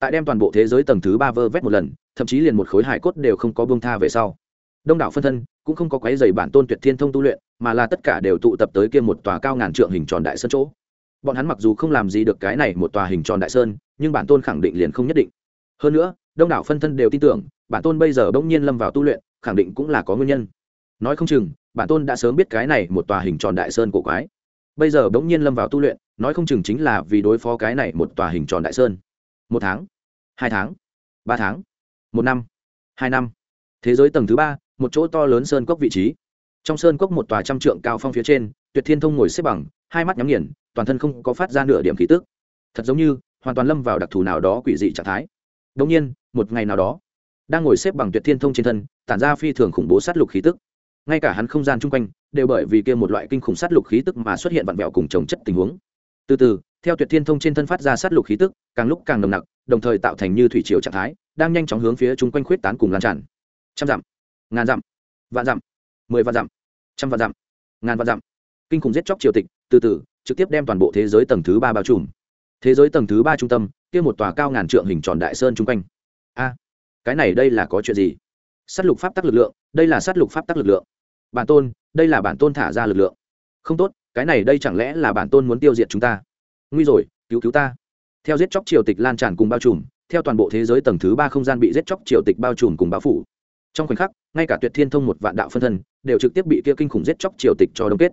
Speaker 1: Tại đem toàn bộ thế giới tầng thứ ba vơ vét một lần, thậm chí liền một khối hải cốt đều không có bông tha về sau. Đông đảo phân thân cũng không có quái dày bản tôn tuyệt thiên thông tu luyện mà là tất cả đều tụ tập tới kia một tòa cao ngàn trượng hình tròn đại sơn chỗ. Bọn hắn mặc dù không làm gì được cái này một tòa hình tròn đại sơn, nhưng bản tôn khẳng định liền không nhất định. Hơn nữa, đông đảo phân thân đều tin tưởng, bản tôn bây giờ bỗng nhiên lâm vào tu luyện, khẳng định cũng là có nguyên nhân. Nói không chừng, bản tôn đã sớm biết cái này một tòa hình tròn đại sơn của quái. Bây giờ bỗng nhiên lâm vào tu luyện, nói không chừng chính là vì đối phó cái này một tòa hình tròn đại sơn. Một tháng, hai tháng, ba tháng, một năm, hai năm. Thế giới tầng thứ ba, một chỗ to lớn sơn cốc vị trí trong sơn cốc một tòa trăm trượng cao phong phía trên, tuyệt thiên thông ngồi xếp bằng, hai mắt nhắm nghiền, toàn thân không có phát ra nửa điểm khí tức. Thật giống như, hoàn toàn lâm vào đặc thù nào đó quỷ dị trạng thái. Đông nhiên, một ngày nào đó, đang ngồi xếp bằng tuyệt thiên thông trên thân, tản ra phi thường khủng bố sát lục khí tức. Ngay cả hắn không gian chung quanh, đều bởi vì kia một loại kinh khủng sát lục khí tức mà xuất hiện vặn vẹo cùng trồng chất tình huống. Từ từ, theo tuyệt thiên thông trên thân phát ra sát lục khí tức, càng lúc càng nồng nặc, đồng thời tạo thành như thủy triều trạng thái, đang nhanh chóng hướng phía chung quanh khuyết tán cùng lan tràn. Trăm dặm, ngàn dặm, vạn dặm, mười vạn dặm trăm vạn dặm, ngàn vạn dặm. Kinh khủng giết chóc triều tịch, từ từ, trực tiếp đem toàn bộ thế giới tầng thứ ba bao trùm. Thế giới tầng thứ ba trung tâm, kia một tòa cao ngàn trượng hình tròn đại sơn chung quanh. A, cái này đây là có chuyện gì? S á t lục pháp tắc lực lượng, đây là s á t lục pháp tắc lực lượng. Bản tôn, đây là bản tôn thả ra lực lượng. Không tốt, cái này đây chẳng lẽ là bản tôn muốn tiêu diệt chúng ta? Nguy rồi, cứu cứu ta. Theo giết chóc triều tịch lan tràn cùng bao trùm, theo toàn bộ thế giới tầng thứ ba không gian bị giết chóc triều tịch bao trùm cùng bao phủ. Trong khoảnh khắc, ngay cả tuyệt thiên thông một vạn đạo phân thân đều trực tiếp bị kia kinh khủng giết chóc triều tịch cho đông kết.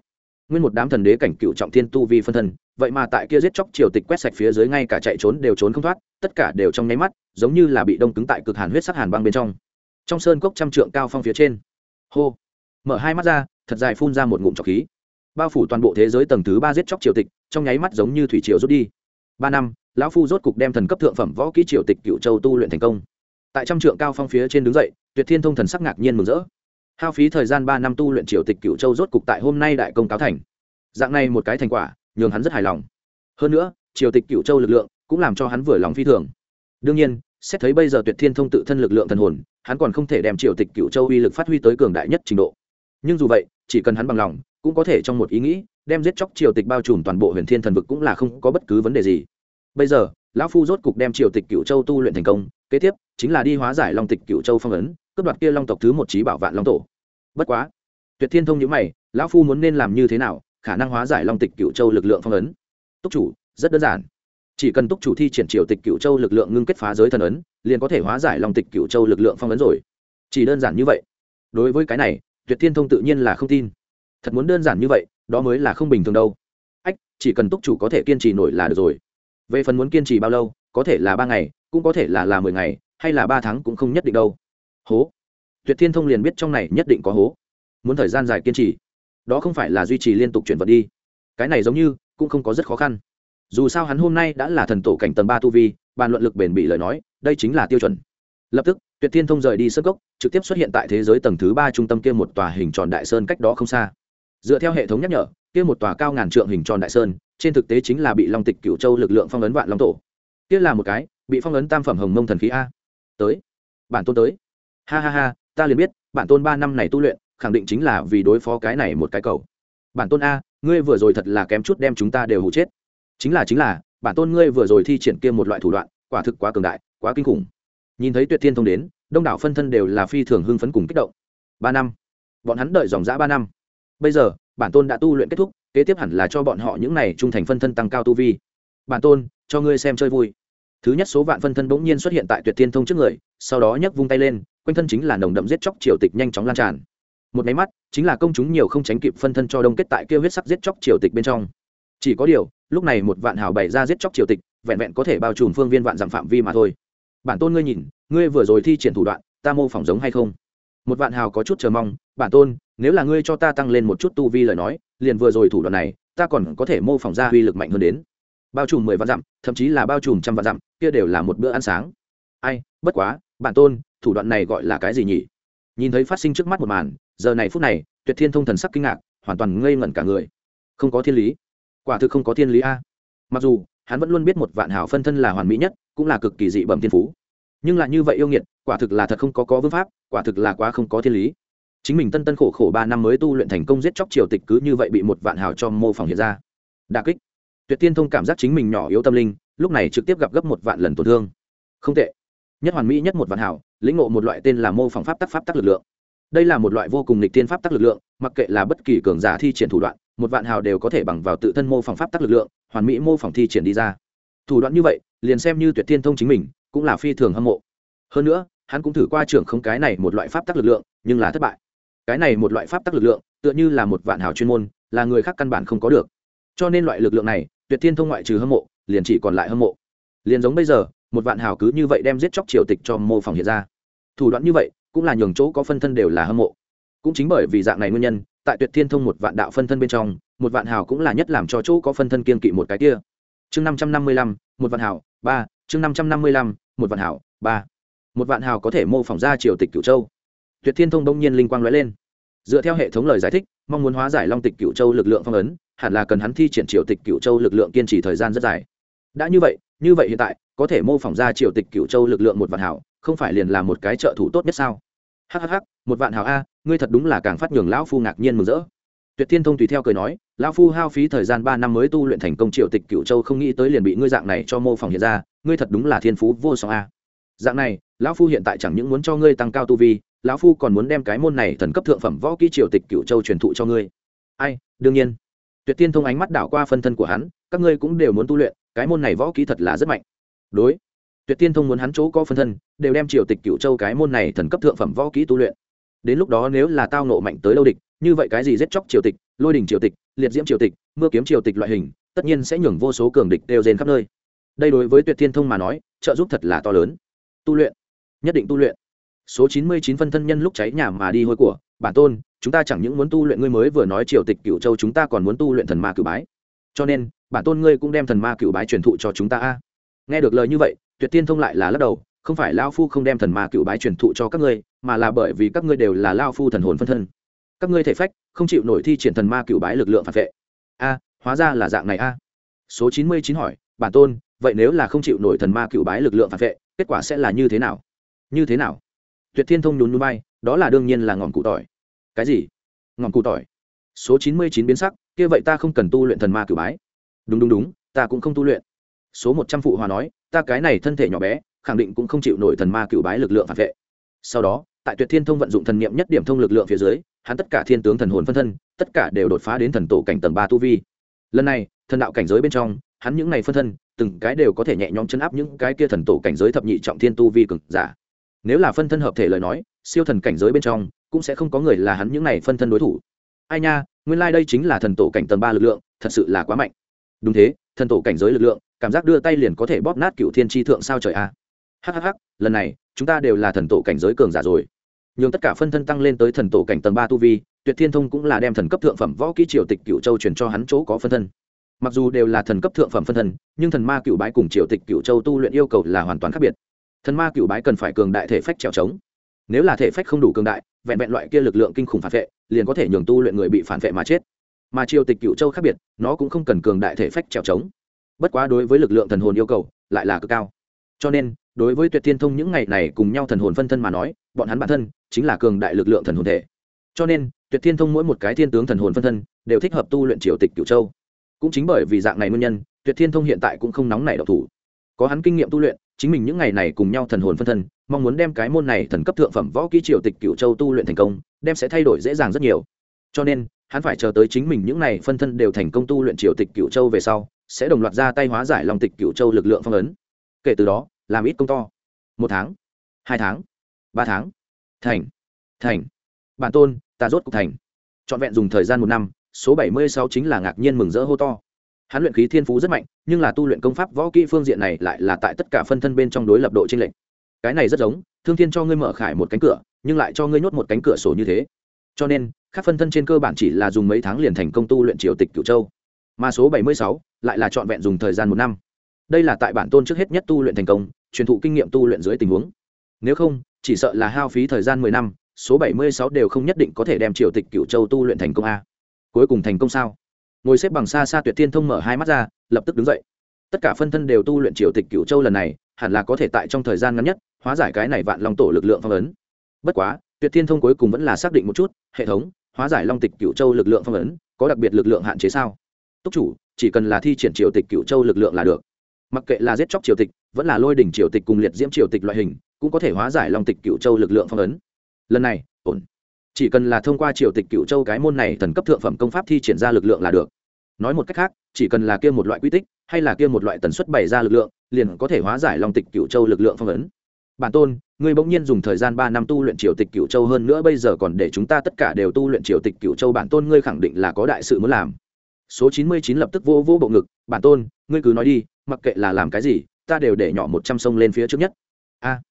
Speaker 1: Nguyên một đám thần đế cảnh cựu trọng thiên tu vi phân thân, vậy mà tại kia giết chóc triều tịch quét sạch phía dưới ngay cả chạy trốn đều trốn không thoát, tất cả đều trong nháy mắt, giống như là bị đông cứng tại cực hàn huyết sắc hàn băng bên trong. Trong sơn cốc trăm trượng cao phong phía trên, hô, mở hai mắt ra, thật dài phun ra một ngụm trọc khí. Bao phủ toàn bộ thế giới tầng thứ ba giết chóc triều tịch, trong nháy mắt giống như thủy triều rút đi. Ba năm, lão phu rốt cục đem thần cấp thượng phẩm võ kỹ triều tịch cựu châu tu luyện thành công. Tại trăm trượng cao phong phía trên đứng dậy, tuyệt thiên thông thần sắc ngạc nhiên mừng rỡ hao phí thời gian ba năm tu luyện triều tịch cựu châu rốt cục tại hôm nay đại công cáo thành. Dạng này một cái thành quả, nhường hắn rất hài lòng. Hơn nữa, triều tịch cựu châu lực lượng cũng làm cho hắn vừa lòng phi thường. Đương nhiên, xét thấy bây giờ tuyệt thiên thông tự thân lực lượng thần hồn, hắn còn không thể đem triều tịch cựu châu uy lực phát huy tới cường đại nhất trình độ. Nhưng dù vậy, chỉ cần hắn bằng lòng, cũng có thể trong một ý nghĩ, đem giết chóc triều tịch bao trùm toàn bộ huyền thiên thần vực cũng là không có bất cứ vấn đề gì. Bây giờ, lão phu rốt cục đem triều tịch cựu châu tu luyện thành công, kế tiếp chính là đi hóa giải long tịch cựu châu phong ấn cướp đoạt kia long tộc thứ một trí bảo vạn long tổ. Bất quá, tuyệt thiên thông nhữ mày, lão phu muốn nên làm như thế nào, khả năng hóa giải long tịch cựu châu lực lượng phong ấn. Túc chủ, rất đơn giản. Chỉ cần túc chủ thi triển triều tịch cựu châu lực lượng ngưng kết phá giới thần ấn, liền có thể hóa giải long tịch cựu châu lực lượng phong ấn rồi. Chỉ đơn giản như vậy. Đối với cái này, tuyệt thiên thông tự nhiên là không tin. Thật muốn đơn giản như vậy, đó mới là không bình thường đâu. Ách, chỉ cần túc chủ có thể kiên trì nổi là được rồi. Về phần muốn kiên trì bao lâu, có thể là ba ngày, cũng có thể là là mười ngày, hay là ba tháng cũng không nhất định đâu hố. Tuyệt thiên thông liền biết trong này nhất định có hố. Muốn thời gian dài kiên trì, đó không phải là duy trì liên tục chuyển vật đi. Cái này giống như cũng không có rất khó khăn. Dù sao hắn hôm nay đã là thần tổ cảnh tầng ba tu vi, bàn luận lực bền bỉ lời nói, đây chính là tiêu chuẩn. Lập tức, tuyệt thiên thông rời đi sơ gốc trực tiếp xuất hiện tại thế giới tầng thứ ba trung tâm kia một tòa hình tròn đại sơn cách đó không xa. Dựa theo hệ thống nhắc nhở, kia một tòa cao ngàn trượng hình tròn đại sơn, trên thực tế chính là bị long tịch cửu châu lực lượng phong ấn vạn long tổ. Kia là một cái, bị phong ấn tam phẩm hồng mông thần khí a. Tới. Bản tôn tới ha ha ha, ta liền biết, bản tôn ba năm này tu luyện, khẳng định chính là vì đối phó cái này một cái cầu. Bản tôn a, ngươi vừa rồi thật là kém chút đem chúng ta đều hụ chết. Chính là chính là, bản tôn ngươi vừa rồi thi triển kia một loại thủ đoạn, quả thực quá cường đại, quá kinh khủng. Nhìn thấy tuyệt thiên thông đến, đông đảo phân thân đều là phi thường hưng phấn cùng kích động. Ba năm. Bọn hắn đợi dòng dã ba năm. Bây giờ, bản tôn đã tu luyện kết thúc, kế tiếp hẳn là cho bọn họ những này trung thành phân thân tăng cao tu vi. Bản tôn, cho ngươi xem chơi vui. Thứ nhất số vạn phân thân bỗng nhiên xuất hiện tại tuyệt thiên thông trước người, sau đó nhấc vung tay lên quanh thân chính là nồng đậm giết chóc triều tịch nhanh chóng lan tràn. Một máy mắt, chính là công chúng nhiều không tránh kịp phân thân cho đông kết tại kêu huyết sắc giết chóc triều tịch bên trong. Chỉ có điều, lúc này một vạn hào bày ra giết chóc triều tịch, vẹn vẹn có thể bao trùm phương viên vạn dặm phạm vi mà thôi. Bản tôn ngươi nhìn, ngươi vừa rồi thi triển thủ đoạn, ta mô phỏng giống hay không? Một vạn hào có chút chờ mong, bản tôn, nếu là ngươi cho ta tăng lên một chút tu vi lời nói, liền vừa rồi thủ đoạn này, ta còn có thể mô phỏng ra uy lực mạnh hơn đến. Bao trùm mười vạn dặm, thậm chí là bao trùm trăm vạn dặm, kia đều là một bữa ăn sáng. Ai, bất quá, bản tôn thủ đoạn này gọi là cái gì nhỉ? Nhìn thấy phát sinh trước mắt một màn, giờ này phút này, tuyệt thiên thông thần sắc kinh ngạc, hoàn toàn ngây ngẩn cả người. Không có thiên lý. Quả thực không có thiên lý a. Mặc dù, hắn vẫn luôn biết một vạn hảo phân thân là hoàn mỹ nhất, cũng là cực kỳ dị bẩm thiên phú. Nhưng lại như vậy yêu nghiệt, quả thực là thật không có có vương pháp, quả thực là quá không có thiên lý. Chính mình tân tân khổ khổ ba năm mới tu luyện thành công giết chóc triều tịch cứ như vậy bị một vạn hào cho mô phỏng hiện ra. Đà kích. Tuyệt tiên thông cảm giác chính mình nhỏ yếu tâm linh, lúc này trực tiếp gặp gấp một vạn lần tổn thương. Không tệ nhất hoàn mỹ nhất một vạn hảo, lĩnh ngộ một loại tên là mô phỏng pháp tắc pháp tắc lực lượng. Đây là một loại vô cùng lịch tiên pháp tắc lực lượng, mặc kệ là bất kỳ cường giả thi triển thủ đoạn, một vạn hào đều có thể bằng vào tự thân mô phỏng pháp tắc lực lượng, hoàn mỹ mô phỏng thi triển đi ra. Thủ đoạn như vậy, liền xem như tuyệt tiên thông chính mình, cũng là phi thường hâm mộ. Hơn nữa, hắn cũng thử qua trưởng không cái này một loại pháp tắc lực lượng, nhưng là thất bại. Cái này một loại pháp tắc lực lượng, tựa như là một vạn hào chuyên môn, là người khác căn bản không có được. Cho nên loại lực lượng này, tuyệt tiên thông ngoại trừ hâm mộ, liền chỉ còn lại hâm mộ. Liền giống bây giờ một vạn hào cứ như vậy đem giết chóc triều tịch cho mô phỏng hiện ra. Thủ đoạn như vậy, cũng là nhường chỗ có phân thân đều là hâm mộ. Cũng chính bởi vì dạng này nguyên nhân, tại tuyệt thiên thông một vạn đạo phân thân bên trong, một vạn hào cũng là nhất làm cho chỗ có phân thân kiên kỵ một cái kia. Chương năm trăm năm mươi lăm, một vạn hào, ba. Chương năm trăm năm mươi lăm, một vạn hào, ba. Một vạn hào có thể mô phỏng ra triều tịch cửu châu. Tuyệt thiên thông đông nhiên linh quang lóe lên. Dựa theo hệ thống lời giải thích, mong muốn hóa giải long tịch cửu châu lực lượng phong ấn, hẳn là cần hắn thi triển triều tịch cửu châu lực lượng kiên trì thời gian rất dài. Đã như vậy như vậy hiện tại, có thể mô phỏng ra triều tịch cửu châu lực lượng một vạn hảo không phải liền là một cái trợ thủ tốt nhất sao? Hhh một vạn hảo a, ngươi thật đúng là càng phát nhường lão phu ngạc nhiên mừng rỡ. Tuyệt thiên thông tùy theo cười nói, lão phu hao phí thời gian ba năm mới tu luyện thành công triều tịch cửu châu không nghĩ tới liền bị ngươi dạng này cho mô phỏng hiện ra, ngươi thật đúng là thiên phú vô song a. Dạng này, lão phu hiện tại chẳng những muốn cho ngươi tăng cao tu vi, lão phu còn muốn đem cái môn này thần cấp thượng phẩm võ kỹ triều tịch cửu châu truyền thụ cho ngươi. Ai, đương nhiên. Tuyệt tiên thông ánh mắt đảo qua phân thân của hắn các ngươi cũng đều muốn tu luyện, cái môn này võ kỹ thật là rất mạnh. Đối. Tuyệt tiên thông muốn hắn chỗ có phân thân, đều đem triều tịch cựu châu cái môn này thần cấp thượng phẩm võ kỹ tu luyện. Đến lúc đó nếu là tao nộ mạnh tới đâu địch, như vậy cái gì giết chóc triều tịch, lôi đình triều tịch, liệt diễm triều tịch, mưa kiếm triều tịch loại hình, tất nhiên sẽ nhường vô số cường địch đều rên khắp nơi. Đây đối với tuyệt thiên thông mà nói, trợ giúp thật là to lớn. Tu luyện. Nhất định tu luyện. Số chín mươi chín phân thân nhân lúc cháy nhà mà đi hôi của, bản tôn, chúng ta chẳng những muốn tu luyện ngươi mới vừa nói triều tịch cựu châu chúng ta còn muốn tu luyện thần ma cựu bái. Cho nên bản tôn ngươi cũng đem thần ma cựu bái truyền thụ cho chúng ta a. Nghe được lời như vậy, tuyệt tiên thông lại là lắc đầu, không phải lao phu không đem thần ma cựu bái truyền thụ cho các ngươi, mà là bởi vì các ngươi đều là lao phu thần hồn phân thân. Các ngươi thể phách, không chịu nổi thi triển thần ma cựu bái lực lượng phản vệ. A, hóa ra là dạng này a. Số chín mươi chín hỏi bản tôn, vậy nếu là không chịu nổi thần ma cựu bái lực lượng phản vệ, kết quả sẽ là như thế nào? Như thế nào? Tuyệt thiên thông nhún núi bay đó là đương nhiên là ngọn cụ tỏi. Cái gì? Ngọn cụ tỏi. Số chín mươi chín biến sắc, kia vậy ta không cần tu luyện thần ma cựu bái đúng đúng đúng, ta cũng không tu luyện. Số một trăm phụ hòa nói, ta cái này thân thể nhỏ bé, khẳng định cũng không chịu nổi thần ma cửu bái lực lượng phản vệ. Sau đó, tại tuyệt thiên thông vận dụng thần niệm nhất điểm thông lực lượng phía dưới, hắn tất cả thiên tướng thần hồn phân thân, tất cả đều đột phá đến thần tổ cảnh tầng ba tu vi. Lần này, thần đạo cảnh giới bên trong, hắn những này phân thân, từng cái đều có thể nhẹ nhõm chấn áp những cái kia thần tổ cảnh giới thập nhị trọng thiên tu vi cực giả. Nếu là phân thân hợp thể lời nói, siêu thần cảnh giới bên trong, cũng sẽ không có người là hắn những này phân thân đối thủ. Ai nha, nguyên lai、like、đây chính là thần tổ cảnh tầng ba lực lượng, thật sự là quá mạnh đúng thế, thần tổ cảnh giới lực lượng, cảm giác đưa tay liền có thể bóp nát cựu thiên tri thượng sao trời a. À. hhh lần này, chúng ta đều là thần tổ cảnh giới cường giả rồi. N h ư n g tất cả phân thân tăng lên tới thần tổ cảnh tầng ba tu vi, tuyệt thiên thông cũng là đem thần cấp thượng phẩm võ kỹ triều tịch cựu châu truyền cho hắn chỗ có phân thân. Mặc dù đều là thần cấp thượng phẩm phân thân, nhưng thần ma cựu bái cùng triều tịch cựu châu tu luyện yêu cầu là hoàn toàn khác biệt. Thần ma cựu bái cần phải cường đại thể phách trèo trống. Nếu là thể phách không đủ cường đại, vẹn vẹn loại kia lực lượng kinh khủng phản vệ, liền có thể nhường tu luyện người bị phản vệ mà chết mà triều tịch cựu châu khác biệt, nó cũng không cần cường đại thể phách trèo trống. Bất quá đối với lực lượng thần hồn yêu cầu, lại là cực cao. Cho nên, đối với tuyệt thiên thông những ngày này cùng nhau thần hồn phân thân mà nói, bọn hắn bản thân chính là cường đại lực lượng thần hồn thể. Cho nên, tuyệt thiên thông mỗi một cái thiên tướng thần hồn phân thân đều thích hợp tu luyện triều tịch cựu châu. Cũng chính bởi vì dạng này nguyên nhân, tuyệt thiên thông hiện tại cũng không nóng nảy độc thủ. Có hắn kinh nghiệm tu luyện, chính mình những ngày này cùng nhau thần hồn phân thân, mong muốn đem cái môn này thần cấp thượng phẩm võ kỹ triều tịch cựu châu tu luyện thành công, đem sẽ thay đổi dễ dàng rất nhiều. Cho nên hắn phải chờ tới chính mình những n à y phân thân đều thành công tu luyện triều tịch cựu châu về sau, sẽ đồng loạt ra tay hóa giải lòng tịch cựu châu lực lượng phong ấn. Kể từ đó, làm ít công to. Một tháng, hai tháng, ba tháng. Thành thành. Bản tôn, ta rốt cục thành. Trọn vẹn dùng thời gian một năm, số bảy mươi sáu chính là ngạc nhiên mừng rỡ hô to. Hắn luyện khí thiên phú rất mạnh, nhưng là tu luyện công pháp võ kỹ phương diện này lại là tại tất cả phân thân bên trong đối lập độ t r ê n lệch. Cái này rất giống, thương thiên cho ngươi mở khải một cánh cửa, nhưng lại cho ngươi nhốt một cánh cửa sổ như thế cho nên các phân thân trên cơ bản chỉ là dùng mấy tháng liền thành công tu luyện triều tịch cửu châu. Mà số bảy mươi sáu lại là trọn vẹn dùng thời gian một năm. Đây là tại bản tôn trước hết nhất tu luyện thành công, truyền thụ kinh nghiệm tu luyện dưới tình huống. Nếu không, chỉ sợ là hao phí thời gian mười năm, số bảy mươi sáu đều không nhất định có thể đem triều tịch cửu châu tu luyện thành công a. Cuối cùng thành công sao? Ngồi xếp bằng xa xa tuyệt thiên thông mở hai mắt ra, lập tức đứng dậy. Tất cả phân thân đều tu luyện triều tịch cửu châu lần này, hẳn là có thể tại trong thời gian ngắn nhất, hóa giải cái này vạn long tổ lực lượng phong ấn. Bất quá tuyệt thiên thông cuối cùng vẫn là xác định một chút, hệ thống, hóa giải long tịch cửu châu lực lượng phong ấn, có đặc biệt lực lượng hạn chế sao? Túc chủ, chỉ cần là thi triển triều tịch cửu châu lực lượng là được. Mặc kệ là giết chóc triều tịch, vẫn là lôi đỉnh triều tịch cùng liệt diễm triều tịch loại hình, cũng có thể hóa giải long tịch cửu châu lực lượng phong ấn. Lần này, ổn. Chỉ cần là thông qua triều tịch cựu châu cái môn này thần cấp thượng phẩm công pháp thi triển ra lực lượng là được. Nói một cách khác, chỉ cần là kia một loại quy tích, hay là kia một loại tần suất bày ra lực lượng, liền có thể hóa giải long tịch cựu châu lực lượng phong ấn bản tôn, ngươi bỗng nhiên dùng thời gian ba năm tu luyện triều tịch cựu châu hơn nữa bây giờ còn để chúng ta tất cả đều tu luyện triều tịch cựu châu, bản tôn ngươi khẳng định là có đại sự muốn làm. Số chín mươi chín lập tức vô vô bộ ngực, bản tôn, ngươi cứ nói đi, mặc kệ là làm cái gì, ta đều để nhỏ một trăm sông lên phía trước nhất. A.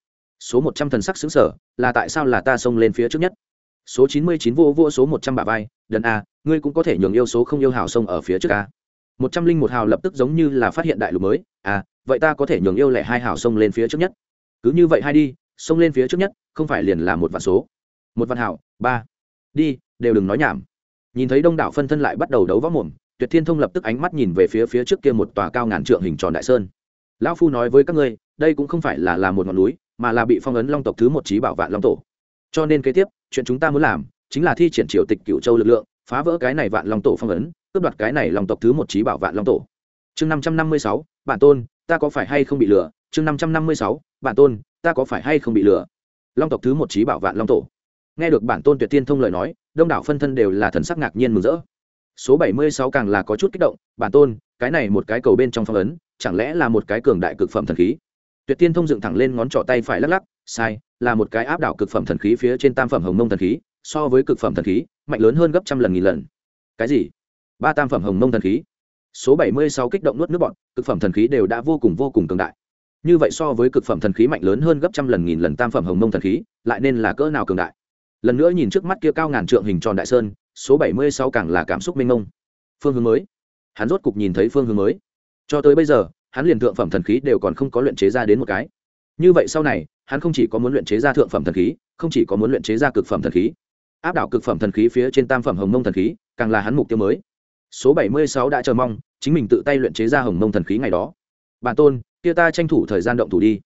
Speaker 1: Số một trăm thần sắc xứng sở là tại sao là ta sông lên phía trước nhất? Số chín mươi chín vô vô số một trăm bà vai, đần a, ngươi cũng có thể nhường yêu số không yêu hào sông ở phía trước a. Một trăm linh một hào lập tức giống như là phát hiện đại lục mới à vậy ta có thể nhường yêu lẻ hai hào sông lên phía trước nhất cứ như vậy hai đi, xông lên phía trước nhất, không phải liền là một vạn số. Một vạn hảo, ba. Đi, đều đừng nói nhảm. Nhìn thấy đông đảo phân thân lại bắt đầu đấu võ mồm, tuyệt thiên thông lập tức ánh mắt nhìn về phía phía trước kia một tòa cao ngàn trượng hình tròn đại sơn. Lão phu nói với các ngươi, đây cũng không phải là là một ngọn núi, mà là bị phong ấn long tộc thứ một trí bảo vạn long tổ. Cho nên kế tiếp, chuyện chúng ta muốn làm, chính là thi triển triều tịch cựu châu lực lượng, phá vỡ cái này vạn long tổ phong ấn, cướp đoạt cái này long tộc thứ một trí bảo vạn long tổ. Chương năm trăm năm mươi sáu, bản tôn, ta có phải hay không bị lừa? Chương năm trăm năm mươi sáu bản tôn, ta có phải hay không bị lừa? Long tộc thứ một trí bảo vạn long tổ. Nghe được bản tôn tuyệt tiên thông lời nói, đông đảo phân thân đều là thần sắc ngạc nhiên mừng rỡ. Số bảy mươi sáu càng là có chút kích động, bản tôn, cái này một cái cầu bên trong phong ấn, chẳng lẽ là một cái cường đại cực phẩm thần khí? Tuyệt tiên thông dựng thẳng lên ngón trỏ tay phải lắc lắc, sai, là một cái áp đảo cực phẩm thần khí phía trên tam phẩm hồng mông thần khí, so với cực phẩm thần khí, mạnh lớn hơn gấp trăm lần nghìn lần. Cái gì? Ba tam phẩm hồng mông thần khí? Số bảy mươi sáu kích động nuốt nước bọn cực phẩm thần khí đều đã vô cùng vô cùng cường đại như vậy so với cực phẩm thần khí mạnh lớn hơn gấp trăm lần nghìn lần tam phẩm hồng mông thần khí, lại nên là cỡ nào cường đại? Lần nữa nhìn trước mắt kia cao ngàn trượng hình tròn đại sơn, số bảy mươi sáu càng là cảm xúc minh mông. Phương hướng mới. Hắn rốt cục nhìn thấy phương hướng mới. Cho tới bây giờ, hắn liền thượng phẩm thần khí đều còn không có luyện chế ra đến một cái. Như vậy sau này, hắn không chỉ có muốn luyện chế ra thượng phẩm thần khí, không chỉ có muốn luyện chế ra cực phẩm thần khí. Áp đảo cực phẩm thần khí phía trên tam phẩm hồng mông thần khí, càng là hắn mục tiêu mới. Số bảy mươi sáu đã chờ mong, chính mình tự tay luyện chế ra hồng mông thần khí ngày đó bản tôn, kia ta tranh thủ thời gian động thủ đi.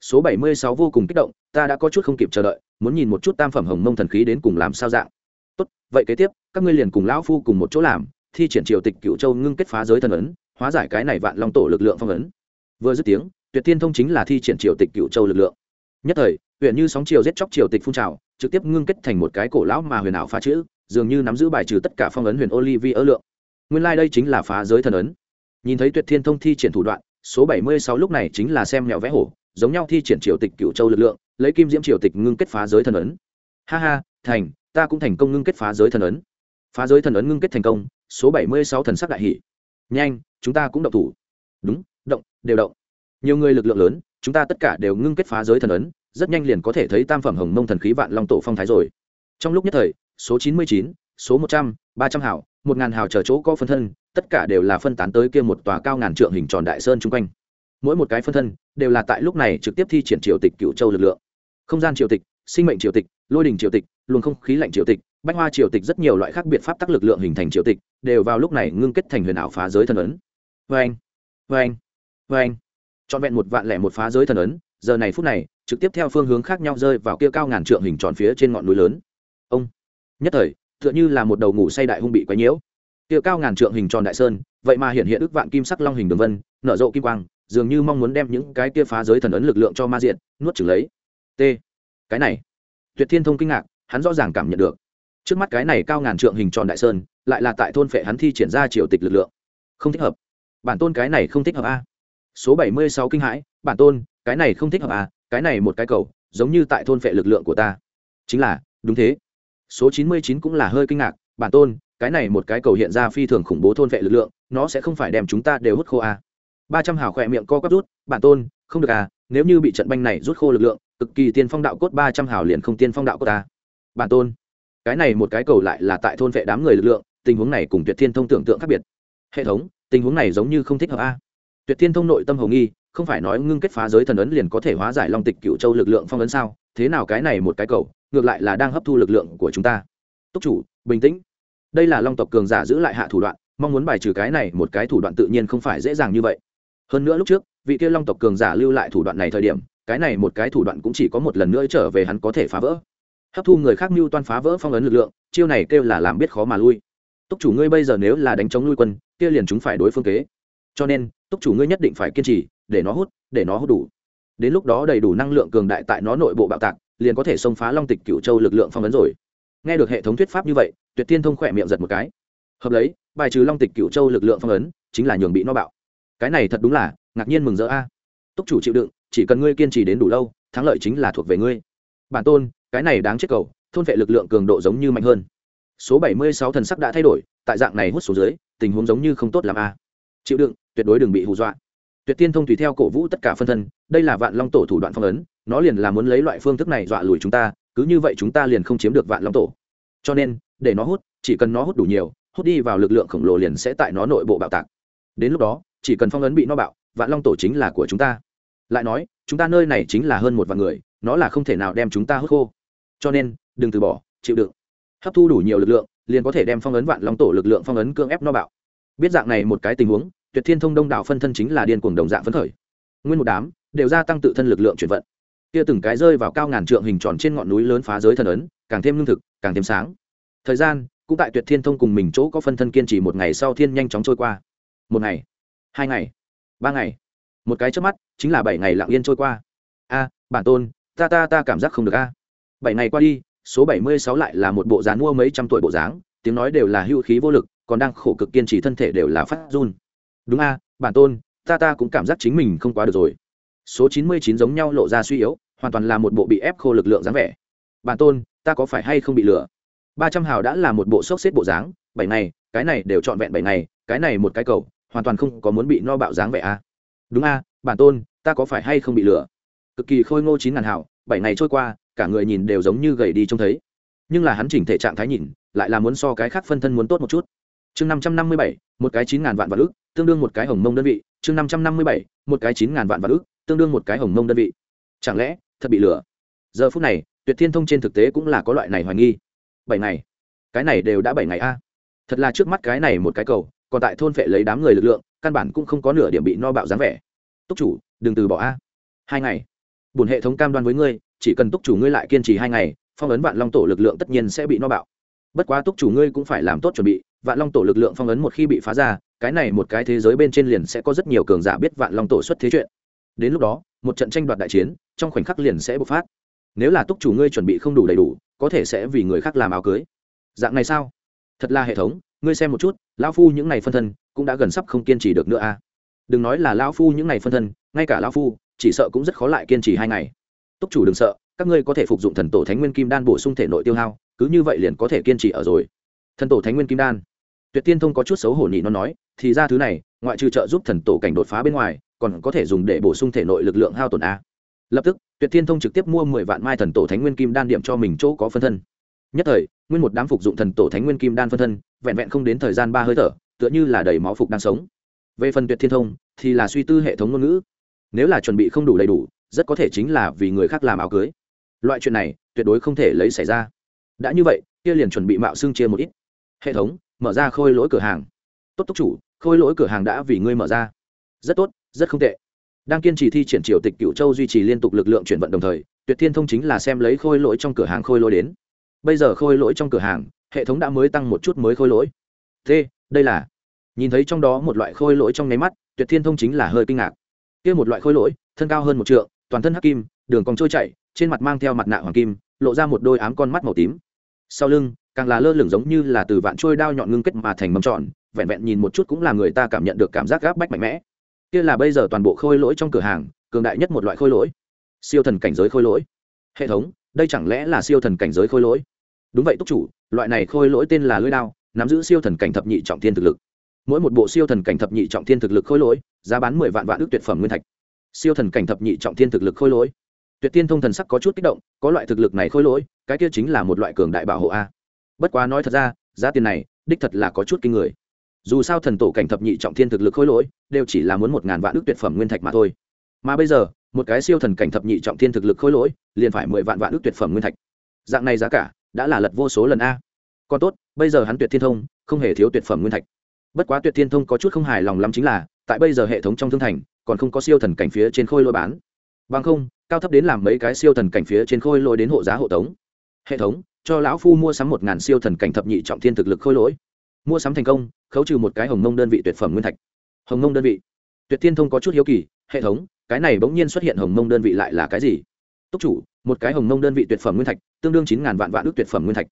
Speaker 1: Số bảy mươi sáu vô cùng kích động, ta đã có chút không kịp chờ đợi, muốn nhìn một chút tam phẩm hồng mông thần khí đến cùng làm sao dạng. Tốt, vậy kế tiếp, các ngươi liền cùng lão phu cùng một chỗ làm, thi triển triều tịch cựu châu ngưng kết phá giới thần ấn, hóa giải cái này vạn long tổ lực lượng phong ấn. Vừa dứt tiếng, tuyệt thiên thông chính là thi triển triều tịch cựu châu lực lượng. Nhất thời, huyện như sóng triều giết chóc triều tịch phun trào, trực tiếp ngưng kết thành một cái cổ lão mà huyền ảo phá chữ, dường như nắm giữ bài trừ tất cả phong ấn huyền olivier lượng. Nguyên lai、like、đây chính là phá giới thần ấn. Nhìn thấy tuyệt thiên thông thi triển thủ đoạn số bảy mươi sáu lúc này chính là xem mẹo vẽ hổ, giống nhau thi triển triều tịch cựu châu lực lượng, lấy kim diễm triều tịch ngưng kết phá giới thần ấn. Ha ha, thành, ta cũng thành công ngưng kết phá giới thần ấn. Phá giới thần ấn ngưng kết thành công, số bảy mươi sáu thần sắc đại hỉ. nhanh, chúng ta cũng động thủ. Đúng, động, đều động. Nhiều người lực lượng lớn, chúng ta tất cả đều ngưng kết phá giới thần ấn, rất nhanh liền có thể thấy tam phẩm hồng mông thần khí vạn long tổ phong thái rồi. Trong lúc nhất thời, số chín mươi chín, số một trăm, ba trăm hào, một ngàn hào chờ chỗ có phân thân tất cả đều là phân tán tới kia một tòa cao ngàn trượng hình tròn đại sơn chung quanh. Mỗi một cái phân thân đều là tại lúc này trực tiếp thi triển triều tịch cựu châu lực lượng. Không gian triều tịch, sinh mệnh triều tịch, lôi đình triều tịch, luồng không khí lạnh triều tịch, bách hoa triều tịch rất nhiều loại khác biệt pháp tác lực lượng hình thành triều tịch, đều vào lúc này ngưng kết thành huyền ảo phá giới thần ấn. Vê anh vê anh vê anh trọn vẹn một vạn lẻ một phá giới thần ấn, giờ này phút này, trực tiếp theo phương hướng khác nhau rơi vào kia cao ngàn trượng hình tròn phía trên ngọn núi lớn. Ông, nhất thời, tựa như là một đầu ngủ say đại hung bị quấy nhiễu kia cao ngàn trượng hình tròn đại sơn, vậy mà hiện hiện ức vạn kim sắc long hình đường vân, nở rộ kim quang, dường như mong muốn đem những cái kia phá giới thần ấn lực lượng cho ma diện, nuốt chửng lấy. T. Cái này. Tuyệt thiên thông kinh ngạc, hắn rõ ràng cảm nhận được. Trước mắt cái này cao ngàn trượng hình tròn đại sơn, lại là tại thôn phệ hắn thi triển ra triều tịch lực lượng. Không thích hợp. Bản tôn cái này không thích hợp a. Số bảy mươi sáu kinh hãi, bản tôn, cái này không thích hợp a, cái này một cái cầu, giống như tại thôn phệ lực lượng của ta. Chính là, đúng thế. Số chín mươi chín cũng là hơi kinh ngạc, bản tôn cái này một cái cầu hiện ra phi thường khủng bố thôn vệ lực lượng, nó sẽ không phải đem chúng ta đều hút khô à? ba trăm hào khỏe miệng co quắp rút, bản tôn, không được à nếu như bị trận banh này rút khô lực lượng, cực kỳ tiên phong đạo cốt ba trăm hào liền không tiên phong đạo cốt ta. Bản tôn, cái này một cái cầu lại là tại thôn vệ đám người lực lượng, tình huống này cùng tuyệt thiên thông tưởng tượng khác biệt. Hệ thống, tình huống này giống như không thích hợp a. Tuyệt thiên thông nội tâm hồng nghi, không phải nói ngưng kết phá giới thần ấn liền có thể hóa giải long tịch cựu châu lực lượng phong ấn sao? Thế nào cái này một cái cầu, ngược lại là đang hấp thu lực lượng của chúng ta. Túc chủ, bình tĩnh đây là long tộc cường giả giữ lại hạ thủ đoạn, mong muốn bài trừ cái này một cái thủ đoạn tự nhiên không phải dễ dàng như vậy. Hơn nữa lúc trước, vị kia long tộc cường giả lưu lại thủ đoạn này thời điểm, cái này một cái thủ đoạn cũng chỉ có một lần nữa trở về hắn có thể phá vỡ. Hấp thu người khác mưu toan phá vỡ phong ấn lực lượng, chiêu này kêu là làm biết khó mà lui. Túc chủ ngươi bây giờ nếu là đánh chống lui quân, kia liền chúng phải đối phương kế. Cho nên, túc chủ ngươi nhất định phải kiên trì, để nó hút, để nó hút đủ. Đến lúc đó đầy đủ năng lượng cường đại tại nó nội bộ bạo tạc, liền có thể xông phá long tịch cựu châu lực lượng phong ấn rồi nghe được hệ thống thuyết pháp như vậy, tuyệt tiên thông khỏe miệng giật một cái. Hợp lấy, bài trừ long tịch cựu châu lực lượng phong ấn, chính là nhường bị nó bạo. Cái này thật đúng là, ngạc nhiên mừng rỡ a. Túc chủ chịu đựng, chỉ cần ngươi kiên trì đến đủ lâu, thắng lợi chính là thuộc về ngươi. Bản tôn, cái này đáng chết cầu, thôn vệ lực lượng cường độ giống như mạnh hơn. Số bảy mươi sáu thần sắc đã thay đổi, tại dạng này hút xuống dưới, tình huống giống như không tốt làm a. Chịu đựng, tuyệt đối đừng bị hù dọa. Tuyệt tiên thông tùy theo cổ vũ tất cả phân thân, đây là vạn long tổ thủ đoạn phong ấn, nó liền là muốn lấy loại phương thức này dọa lùi chúng ta cứ như vậy chúng ta liền không chiếm được vạn long tổ. Cho nên, để nó hút, chỉ cần nó hút đủ nhiều, hút đi vào lực lượng khổng lồ liền sẽ tại nó nội bộ bạo tạc. Đến lúc đó, chỉ cần phong ấn bị nó bạo, vạn long tổ chính là của chúng ta. Lại nói, chúng ta nơi này chính là hơn một vạn người, nó là không thể nào đem chúng ta hút khô. Cho nên, đừng từ bỏ, chịu đựng. Hấp thu đủ nhiều lực lượng, liền có thể đem phong ấn vạn long tổ lực lượng phong ấn cương ép nó bạo. Biết dạng này một cái tình huống, tuyệt thiên thông đông đảo phân thân chính là điên cuồng đồng dạng phấn khởi. Nguyên một đám đều gia tăng tự thân lực lượng chuyển vận kia từng cái rơi vào cao ngàn trượng hình tròn trên ngọn núi lớn phá giới thần ấn, càng thêm lương thực, càng thêm sáng. Thời gian, cũng tại tuyệt thiên thông cùng mình chỗ có phân thân kiên trì một ngày sau thiên nhanh chóng trôi qua. Một ngày, hai ngày, ba ngày. Một cái trước mắt, chính là bảy ngày lặng yên trôi qua. A, bản tôn, ta ta ta cảm giác không được a. Bảy ngày qua đi, số bảy mươi sáu lại là một bộ dáng mua mấy trăm tuổi bộ dáng, tiếng nói đều là hữu khí vô lực, còn đang khổ cực kiên trì thân thể đều là phát run. Đúng a, bản tôn, ta ta cũng cảm giác chính mình không quá được rồi số chín mươi chín giống nhau lộ ra suy yếu, hoàn toàn là một bộ bị ép khô lực lượng dáng vẻ. Bản tôn, ta có phải hay không bị lừa? Ba trăm hào đã là một bộ sốc xếp bộ dáng, bảy ngày, cái này đều trọn vẹn bảy ngày, cái này một cái cầu, hoàn toàn không có muốn bị no bạo dáng vẻ a đúng a bản tôn, ta có phải hay không bị lừa? Cực kỳ khôi ngô chín ngàn hào, bảy ngày trôi qua, cả người nhìn đều giống như gầy đi trông thấy. Nhưng là hắn chỉnh thể trạng thái nhìn, lại là muốn so cái khác phân thân muốn tốt một chút. Chương năm trăm năm mươi bảy, một cái chín ngàn vạn vạn ước tương đương một cái hồng mông đơn vị. Chương năm trăm năm mươi bảy, một cái chín ngàn vạn vạn ước tương đương một cái hồng mông đơn vị. Chẳng lẽ, thật bị lừa? Giờ phút này, tuyệt thiên thông trên thực tế cũng là có loại này hoài nghi. Bảy ngày? Cái này đều đã bảy ngày a. Thật là trước mắt cái này một cái cầu, còn tại thôn phệ lấy đám người lực lượng, căn bản cũng không có nửa điểm bị no bạo dáng vẻ. Túc chủ, đừng từ bỏ a. Hai ngày? Bùn hệ thống cam đoan với ngươi, chỉ cần túc chủ ngươi lại kiên trì hai ngày, phong ấn vạn long tổ lực lượng tất nhiên sẽ bị no bạo. Bất quá túc chủ ngươi cũng phải làm tốt chuẩn bị, vạn long tổ lực lượng phong ấn một khi bị phá ra, cái này một cái thế giới bên trên liền sẽ có rất nhiều cường giả biết vạn long tổ xuất thế chuyện đến lúc đó, một trận tranh đoạt đại chiến, trong khoảnh khắc liền sẽ bộc phát. Nếu là túc chủ ngươi chuẩn bị không đủ đầy đủ, có thể sẽ vì người khác làm áo cưới. Dạng này sao? Thật là hệ thống, ngươi xem một chút, lão phu những ngày phân thân cũng đã gần sắp không kiên trì được nữa a à? đừng nói là lão phu những ngày phân thân, ngay cả lão phu, chỉ sợ cũng rất khó lại kiên trì hai ngày. Túc chủ đừng sợ, các ngươi có thể phục dụng thần tổ thánh nguyên kim đan bổ sung thể nội tiêu hao, cứ như vậy liền có thể kiên trì ở rồi. Thần tổ thánh nguyên kim đan. Tuyệt tiên thông có chút xấu hổ nhị nó nói, thì ra thứ này, ngoại trừ trợ giúp thần tổ cảnh đột phá bên ngoài còn có thể dùng để bổ sung thể nội lực lượng hao tổn a. Lập tức, tuyệt thiên thông trực tiếp mua mười vạn mai thần tổ thánh nguyên kim đan điểm cho mình chỗ có phân thân. Nhất thời, nguyên một đám phục dụng thần tổ thánh nguyên kim đan phân thân, vẹn vẹn không đến thời gian ba hơi thở, tựa như là đầy máu phục đang sống. Về phần tuyệt thiên thông, thì là suy tư hệ thống ngôn ngữ. Nếu là chuẩn bị không đủ đầy đủ, rất có thể chính là vì người khác làm áo cưới. Loại chuyện này, tuyệt đối không thể lấy xảy ra. Đã như vậy, kia liền chuẩn bị mạo xương chia một ít. Hệ thống, mở ra khôi lỗi cửa hàng. Tốt túc chủ, khôi lỗi cửa hàng đã vì ngươi mở ra. Rất tốt rất không tệ. Đang kiên trì thi triển triều tịch cựu châu duy trì liên tục lực lượng chuyển vận đồng thời, tuyệt thiên thông chính là xem lấy khôi lỗi trong cửa hàng khôi lỗi đến. Bây giờ khôi lỗi trong cửa hàng, hệ thống đã mới tăng một chút mới khôi lỗi. T đây là nhìn thấy trong đó một loại khôi lỗi trong nháy mắt, tuyệt thiên thông chính là hơi kinh ngạc. Kia một loại khôi lỗi, thân cao hơn một trượng, toàn thân hắc kim, đường còn trôi chảy, trên mặt mang theo mặt nạ hoàng kim, lộ ra một đôi ám con mắt màu tím. Sau lưng, càng là lơ lửng giống như là từ vạn trôi đao nhọn ngưng kết mà thành mâm tròn, vẹn vẹn nhìn một chút cũng là người ta cảm nhận được cảm giác gáp bách mạnh mẽ kia là bây giờ toàn bộ khôi lỗi trong cửa hàng, cường đại nhất một loại khôi lỗi. Siêu thần cảnh giới khôi lỗi. Hệ thống, đây chẳng lẽ là siêu thần cảnh giới khôi lỗi? Đúng vậy, túc chủ, loại này khôi lỗi tên là lưỡi đao, nắm giữ siêu thần cảnh thập nhị trọng thiên thực lực. Mỗi một bộ siêu thần cảnh thập nhị trọng thiên thực lực khôi lỗi, giá bán mười vạn vạn ước tuyệt phẩm nguyên thạch. Siêu thần cảnh thập nhị trọng thiên thực lực khôi lỗi. Tuyệt tiên thông thần sắc có chút kích động, có loại thực lực này khôi lỗi, cái kia chính là một loại cường đại bảo hộ a. Bất quá nói thật ra, giá tiền này, đích thật là có chút kinh người dù sao thần tổ cảnh thập nhị trọng thiên thực lực khôi lỗi, đều chỉ là muốn một ngàn vạn ước tuyệt phẩm nguyên thạch mà thôi. Mà bây giờ, một cái siêu thần cảnh thập nhị trọng thiên thực lực khôi lỗi, liền phải mười vạn vạn ước tuyệt phẩm nguyên thạch. Dạng này giá cả, đã là lật vô số lần a. Còn tốt, bây giờ hắn tuyệt thiên thông, không hề thiếu tuyệt phẩm nguyên thạch. Bất quá tuyệt thiên thông có chút không hài lòng lắm chính là, tại bây giờ hệ thống trong thương thành, còn không có siêu thần cảnh phía trên khôi lỗi bán. Bằng không, cao thấp đến làm mấy cái siêu thần cảnh phía trên khôi lỗi đến hộ giá hộ tống. Hệ thống, cho lão phu mua sắm một ngàn siêu thần cảnh thập nhị trọng thiên thực lực khôi lỗi mua sắm thành công, khấu trừ một cái hồng mông đơn vị tuyệt phẩm nguyên thạch. Hồng mông đơn vị. Tuyệt thiên thông có chút hiếu kỳ, hệ thống, cái này bỗng nhiên xuất hiện hồng mông đơn vị lại là cái gì? Túc chủ, một cái hồng mông đơn vị tuyệt phẩm nguyên thạch, tương đương chín ngàn vạn vạn ước tuyệt phẩm nguyên thạch.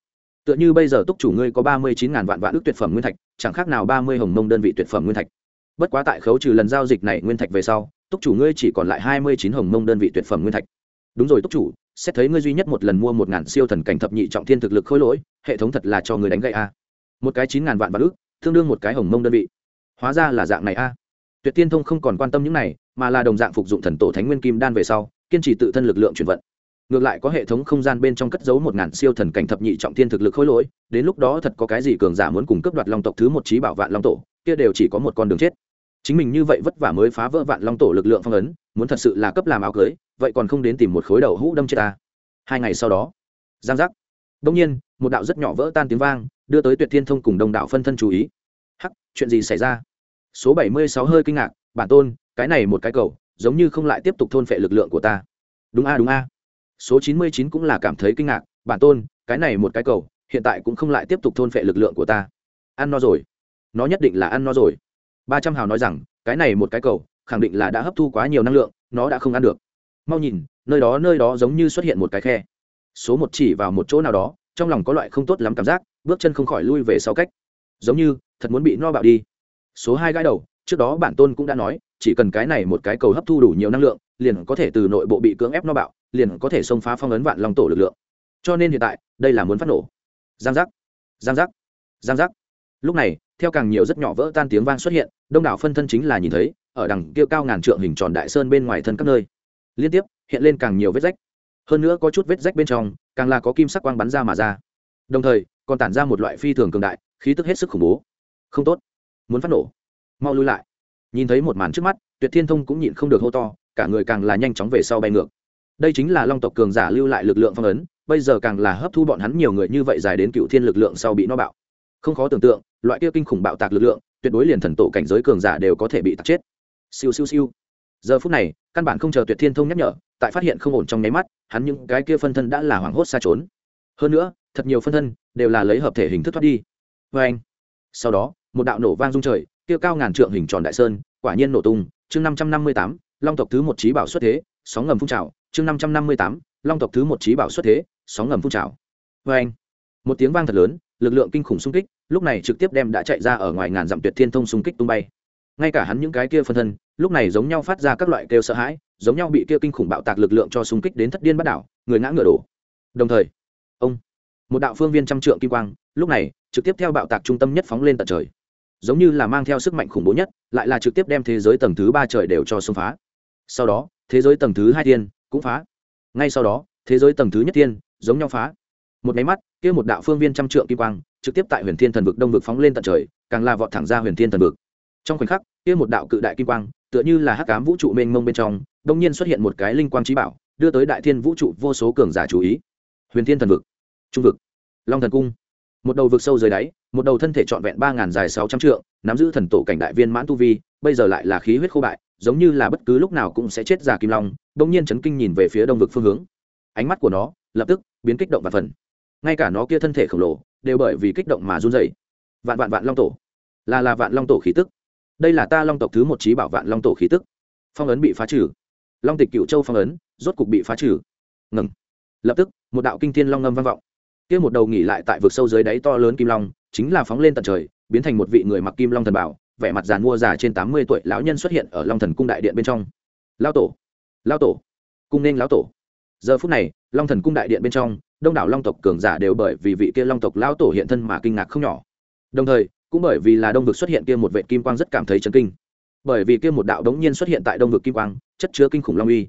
Speaker 1: Tựa như bây giờ túc chủ ngươi có ba mươi chín ngàn vạn vạn ước tuyệt phẩm nguyên thạch, chẳng khác nào ba mươi hồng mông đơn vị tuyệt phẩm nguyên thạch. Bất quá tại khấu trừ lần giao dịch này nguyên thạch về sau, túc chủ ngươi chỉ còn lại hai mươi chín hồng mông đơn vị tuyệt phẩm nguyên thạch. Đúng rồi túc chủ, xét thấy ngươi duy nhất một lần mua một ngàn siêu thần cảnh thập nhị trọng thiên thực lực khôi lỗi, hệ thống thật là cho người đánh gậy a một cái chín ngàn vạn vạn ước tương đương một cái hồng mông đơn vị. Hóa ra là dạng này a. Tuyệt tiên thông không còn quan tâm những này, mà là đồng dạng phục dụng thần tổ thánh nguyên kim đan về sau, kiên trì tự thân lực lượng chuyển vận. Ngược lại có hệ thống không gian bên trong cất giấu một ngàn siêu thần cảnh thập nhị trọng thiên thực lực khối lỗi, đến lúc đó thật có cái gì cường giả muốn cùng cấp đoạt long tộc thứ một trí bảo vạn long tổ, kia đều chỉ có một con đường chết. Chính mình như vậy vất vả mới phá vỡ vạn long tổ lực lượng phong ấn, muốn thật sự là cấp làm áo cưới, vậy còn không đến tìm một khối đầu hũ đâm chết ta. Hai ngày sau đó, giang giác. Đông nhiên một đạo rất nhỏ vỡ tan tiếng vang, đưa tới tuyệt thiên thông cùng đồng đạo phân thân chú ý. Hắc, chuyện gì xảy ra? Số bảy mươi sáu hơi kinh ngạc, bản tôn, cái này một cái cầu, giống như không lại tiếp tục thôn phệ lực lượng của ta. Đúng a đúng a. Số chín mươi chín cũng là cảm thấy kinh ngạc, bản tôn, cái này một cái cầu, hiện tại cũng không lại tiếp tục thôn phệ lực lượng của ta. Ăn no rồi. Nó nhất định là ăn no rồi. Ba trăm hào nói rằng, cái này một cái cầu, khẳng định là đã hấp thu quá nhiều năng lượng, nó đã không ăn được. Mau nhìn, nơi đó nơi đó giống như xuất hiện một cái khe. Số một chỉ vào một chỗ nào đó trong lòng có loại không tốt lắm cảm giác, bước chân không khỏi lui về sau cách. Giống như, thật muốn bị no bạo đi. Số hai gái đầu, trước đó bản tôn cũng đã nói, chỉ cần cái này một cái cầu hấp thu đủ nhiều năng lượng, liền có thể từ nội bộ bị cưỡng ép no bạo, liền có thể xông phá phong ấn vạn long tổ lực lượng. Cho nên hiện tại, đây là muốn phát nổ. Giang giác. Giang giác. Giang giác. Lúc này, theo càng nhiều rất nhỏ vỡ tan tiếng vang xuất hiện, đông đảo phân thân chính là nhìn thấy, ở đằng kia cao ngàn trượng hình tròn đại sơn bên ngoài thân các nơi. Liên tiếp, hiện lên càng nhiều vết rách hơn nữa có chút vết rách bên trong, càng là có kim sắc quang bắn ra mà ra. Đồng thời, còn tản ra một loại phi thường cường đại, khí tức hết sức khủng bố. Không tốt. Muốn phát nổ. Mau lui lại. Nhìn thấy một màn trước mắt, tuyệt thiên thông cũng nhịn không được hô to, cả người càng là nhanh chóng về sau bay ngược. Đây chính là long tộc cường giả lưu lại lực lượng phong ấn, bây giờ càng là hấp thu bọn hắn nhiều người như vậy dài đến cựu thiên lực lượng sau bị nó bạo. Không khó tưởng tượng, loại kia kinh khủng bạo tạc lực lượng, tuyệt đối liền thần tổ cảnh giới cường giả đều có thể bị tạc chết. Siêu siêu siêu giờ phút này, căn bản không chờ tuyệt thiên thông nhắc nhở, tại phát hiện không ổn trong nháy mắt, hắn những cái kia phân thân đã là hoảng hốt xa trốn. Hơn nữa, thật nhiều phân thân đều là lấy hợp thể hình thức thoát đi. Vê anh, sau đó, một đạo nổ vang rung trời, kia cao ngàn trượng hình tròn đại sơn, quả nhiên nổ tung. Chương năm trăm năm mươi tám, long tộc thứ một trí bảo xuất thế, sóng ngầm phun trào. Chương năm trăm năm mươi tám, long tộc thứ một trí bảo xuất thế, sóng ngầm phun trào. Vê anh, một tiếng vang thật lớn, lực lượng kinh khủng xung kích, lúc này trực tiếp đem đã chạy ra ở ngoài ngàn dặm tuyệt thiên thông xung kích tung bay. Ngay cả hắn những cái kia phân thân lúc này giống nhau phát ra các loại kêu sợ hãi, giống nhau bị kia kinh khủng bạo tạc lực lượng cho xung kích đến thất điên bắt đảo, người ngã ngựa đổ. Đồng thời, ông, một đạo phương viên trăm trượng kim quang, lúc này, trực tiếp theo bạo tạc trung tâm nhất phóng lên tận trời. Giống như là mang theo sức mạnh khủng bố nhất, lại là trực tiếp đem thế giới tầng thứ ba trời đều cho xông phá. Sau đó, thế giới tầng thứ hai thiên cũng phá. Ngay sau đó, thế giới tầng thứ nhất thiên giống nhau phá. Một máy mắt, kia một đạo phương viên trăm trượng kim quang, trực tiếp tại huyền thiên thần vực đông vực phóng lên tận trời, càng là vọt thẳng ra huyền thiên thần vực. Trong khoảnh khắc, kia một đạo cự đại kim quang tựa như là hắc ám vũ trụ mênh mông bên trong, đông nhiên xuất hiện một cái linh quang trí bảo, đưa tới đại thiên vũ trụ vô số cường giả chú ý. Huyền thiên thần vực, trung vực, long thần cung. Một đầu vực sâu dưới đáy, một đầu thân thể trọn vẹn ba ngàn dài sáu trăm trượng, nắm giữ thần tổ cảnh đại viên mãn tu vi, bây giờ lại là khí huyết khô bại, giống như là bất cứ lúc nào cũng sẽ chết già kim long, đông nhiên chấn kinh nhìn về phía đông vực phương hướng. Ánh mắt của nó lập tức biến kích động và phần. Ngay cả nó kia thân thể khổng lồ đều bởi vì kích động mà run dày vạn vạn vạn long tổ. Là là vạn long tổ khí tức đây là ta long tộc thứ một trí bảo vạn long tổ khí tức. Phong ấn bị phá trừ. Long tịch cựu châu phong ấn, rốt cục bị phá trừ. Ngừng. Lập tức, một đạo kinh thiên long ngâm vang vọng. Kia một đầu nghỉ lại tại vực sâu dưới đáy to lớn kim long, chính là phóng lên tận trời, biến thành một vị người mặc kim long thần bảo, vẻ mặt giàn mua già trên tám mươi tuổi lão nhân xuất hiện ở long thần cung đại điện bên trong. Lao tổ. Lao tổ. Cung nên lão tổ. Giờ phút này, long thần cung đại điện bên trong, đông đảo long tộc cường giả đều bởi vì vị kia long tộc lao tổ hiện thân mà kinh ngạc không nhỏ. Đồng thời cũng bởi vì là đông vực xuất hiện kia một vệ kim quang rất cảm thấy chấn kinh. Bởi vì kia một đạo đống nhiên xuất hiện tại đông vực kim quang, chất chứa kinh khủng long uy.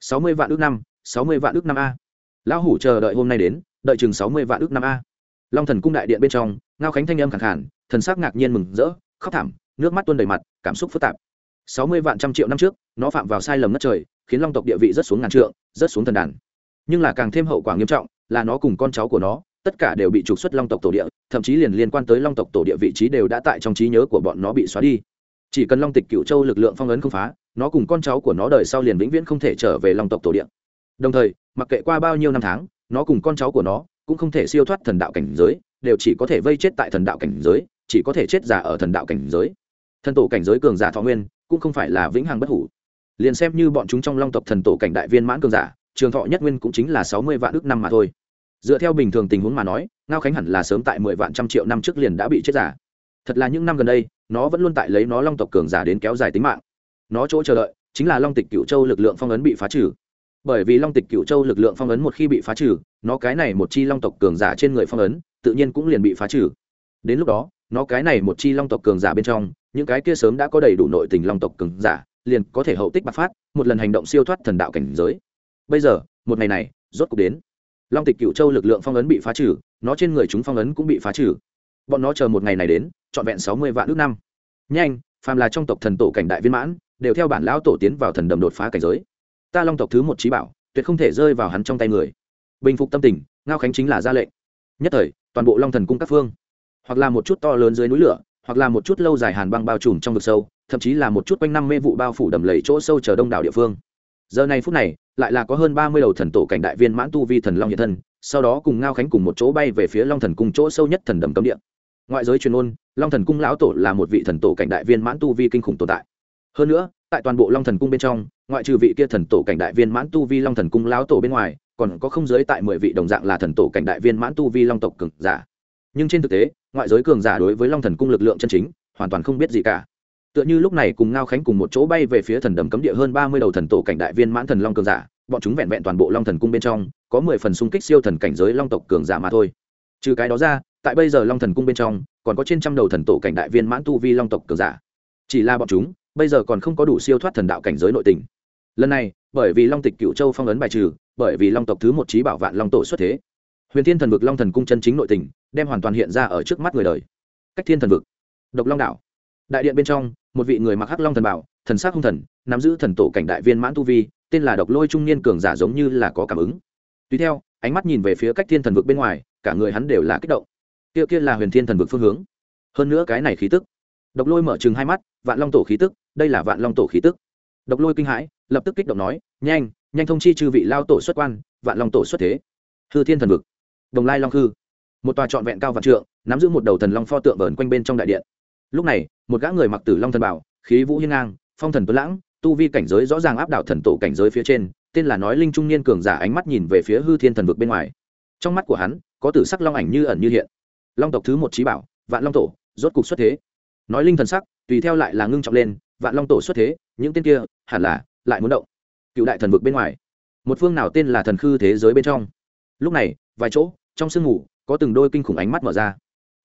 Speaker 1: Sáu mươi vạn ước năm, sáu mươi vạn ước năm a. Lão hủ chờ đợi hôm nay đến, đợi chừng sáu mươi vạn ước năm a. Long thần cung đại điện bên trong, ngao khánh thanh âm khẳng khản thần sắc ngạc nhiên mừng rỡ, khóc thảm, nước mắt tuôn đầy mặt, cảm xúc phức tạp. Sáu mươi vạn trăm triệu năm trước, nó phạm vào sai lầm ngất trời, khiến long tộc địa vị rất xuống ngàn trượng, rất xuống thần đàn. Nhưng là càng thêm hậu quả nghiêm trọng, là nó cùng con cháu của nó tất cả đều bị trục xuất long tộc tổ địa, thậm chí liền liên quan tới long tộc tổ địa vị trí đều đã tại trong trí nhớ của bọn nó bị xóa đi. Chỉ cần long tịch cựu châu lực lượng phong ấn không phá, nó cùng con cháu của nó đời sau liền vĩnh viễn không thể trở về long tộc tổ địa. Đồng thời, mặc kệ qua bao nhiêu năm tháng, nó cùng con cháu của nó cũng không thể siêu thoát thần đạo cảnh giới, đều chỉ có thể vây chết tại thần đạo cảnh giới, chỉ có thể chết giả ở thần đạo cảnh giới. Thần tổ cảnh giới cường giả thọ nguyên cũng không phải là vĩnh hằng bất hủ. Liền xem như bọn chúng trong long tộc thần tổ cảnh đại viên mãn cường giả, trường thọ nhất nguyên cũng chính là sáu mươi vạn ước năm mà thôi dựa theo bình thường tình huống mà nói, ngao khánh hẳn là sớm tại mười vạn trăm triệu năm trước liền đã bị chết giả. Thật là những năm gần đây, nó vẫn luôn tại lấy nó long tộc cường giả đến kéo dài tính mạng. Nó chỗ chờ đợi, chính là long tịch cựu châu lực lượng phong ấn bị phá trừ. Bởi vì long tịch cựu châu lực lượng phong ấn một khi bị phá trừ, nó cái này một chi long tộc cường giả trên người phong ấn, tự nhiên cũng liền bị phá trừ. Đến lúc đó, nó cái này một chi long tộc cường giả bên trong, những cái kia sớm đã có đầy đủ nội tình long tộc cường giả, liền có thể hậu tích bạc phát, một lần hành động siêu thoát thần đạo cảnh giới. Bây giờ, một ngày này, rốt cuộc đến long tịch cựu châu lực lượng phong ấn bị phá trừ, nó trên người chúng phong ấn cũng bị phá trừ. Bọn nó chờ một ngày này đến, trọn vẹn sáu mươi vạn ước năm. Nhanh, phàm là trong tộc thần tổ cảnh đại viên mãn, đều theo bản lão tổ tiến vào thần đầm đột phá cảnh giới. Ta long tộc thứ một trí bảo, tuyệt không thể rơi vào hắn trong tay người. Bình phục tâm tình, ngao khánh chính là ra lệnh. Nhất thời, toàn bộ long thần cung các phương, hoặc là một chút to lớn dưới núi lửa, hoặc là một chút lâu dài hàn băng bao trùm trong vực sâu, thậm chí là một chút quanh năm mê vụ bao phủ đầm lầy chỗ sâu chờ đông đảo địa phương giờ này phút này, lại là có hơn ba mươi đầu thần tổ cảnh đại viên mãn tu vi thần long hiện thân, sau đó cùng ngao khánh cùng một chỗ bay về phía long thần cung chỗ sâu nhất thần đầm cấm địa. Ngoại giới truyền ôn, long thần cung lão tổ là một vị thần tổ cảnh đại viên mãn tu vi kinh khủng tồn tại. Hơn nữa, tại toàn bộ long thần cung bên trong, ngoại trừ vị kia thần tổ cảnh đại viên mãn tu vi long thần cung lão tổ bên ngoài, còn có không giới tại mười vị đồng dạng là thần tổ cảnh đại viên mãn tu vi long tộc cường giả. Nhưng trên thực tế, ngoại giới cường giả đối với long thần cung lực lượng chân chính, hoàn toàn không biết gì cả tựa như lúc này cùng ngao khánh cùng một chỗ bay về phía thần đầm cấm địa hơn ba mươi đầu thần tổ cảnh đại viên mãn thần long cường giả, bọn chúng vẹn vẹn toàn bộ long thần cung bên trong, có mười phần xung kích siêu thần cảnh giới long tộc cường giả mà thôi. Trừ cái đó ra, tại bây giờ long thần cung bên trong, còn có trên trăm đầu thần tổ cảnh đại viên mãn tu vi long tộc cường giả. Chỉ là bọn chúng, bây giờ còn không có đủ siêu thoát thần đạo cảnh giới nội tình. Lần này, bởi vì long tịch cựu châu phong ấn bài trừ, bởi vì long tộc thứ một trí bảo vạn long tổ xuất thế, huyền thiên thần vực long thần cung chân chính nội tình, đem hoàn toàn hiện ra ở trước mắt người đời. Cách thiên thần vực, độc long đạo đại điện bên trong một vị người mặc hắc long thần bảo, thần sắc hung thần, nắm giữ thần tổ cảnh đại viên mãn tu vi, tên là độc lôi trung niên cường giả giống như là có cảm ứng. Tùy theo, ánh mắt nhìn về phía cách thiên thần vực bên ngoài, cả người hắn đều là kích động. Kia kia là huyền thiên thần vực phương hướng. Hơn nữa cái này khí tức. Độc lôi mở chừng hai mắt, vạn long tổ khí tức, đây là vạn long tổ khí tức. Độc lôi kinh hãi, lập tức kích động nói, nhanh nhanh thông chi chư vị lao tổ xuất quan, vạn long tổ xuất thế. Hư thiên thần vực. Đồng lai long hư một tòa trọn vẹn cao vạn trượng, nắm giữ một đầu thần long pho tượng vờn quanh bên trong đại điện lúc này, một gã người mặc tử long thần bảo, khí vũ hiên ngang, phong thần tuấn lãng, tu vi cảnh giới rõ ràng áp đảo thần tổ cảnh giới phía trên, tên là nói linh trung niên cường giả ánh mắt nhìn về phía hư thiên thần vực bên ngoài. Trong mắt của hắn, có tử sắc long ảnh như ẩn như hiện. Long tộc thứ một trí bảo, vạn long tổ, rốt cục xuất thế. Nói linh thần sắc, tùy theo lại là ngưng trọng lên, vạn long tổ xuất thế, những tên kia, hẳn là, lại muốn động. Cựu đại thần vực bên ngoài. Một phương nào tên là thần khư thế giới bên trong. Lúc này, vài chỗ, trong sương mù, có từng đôi kinh khủng ánh mắt mở ra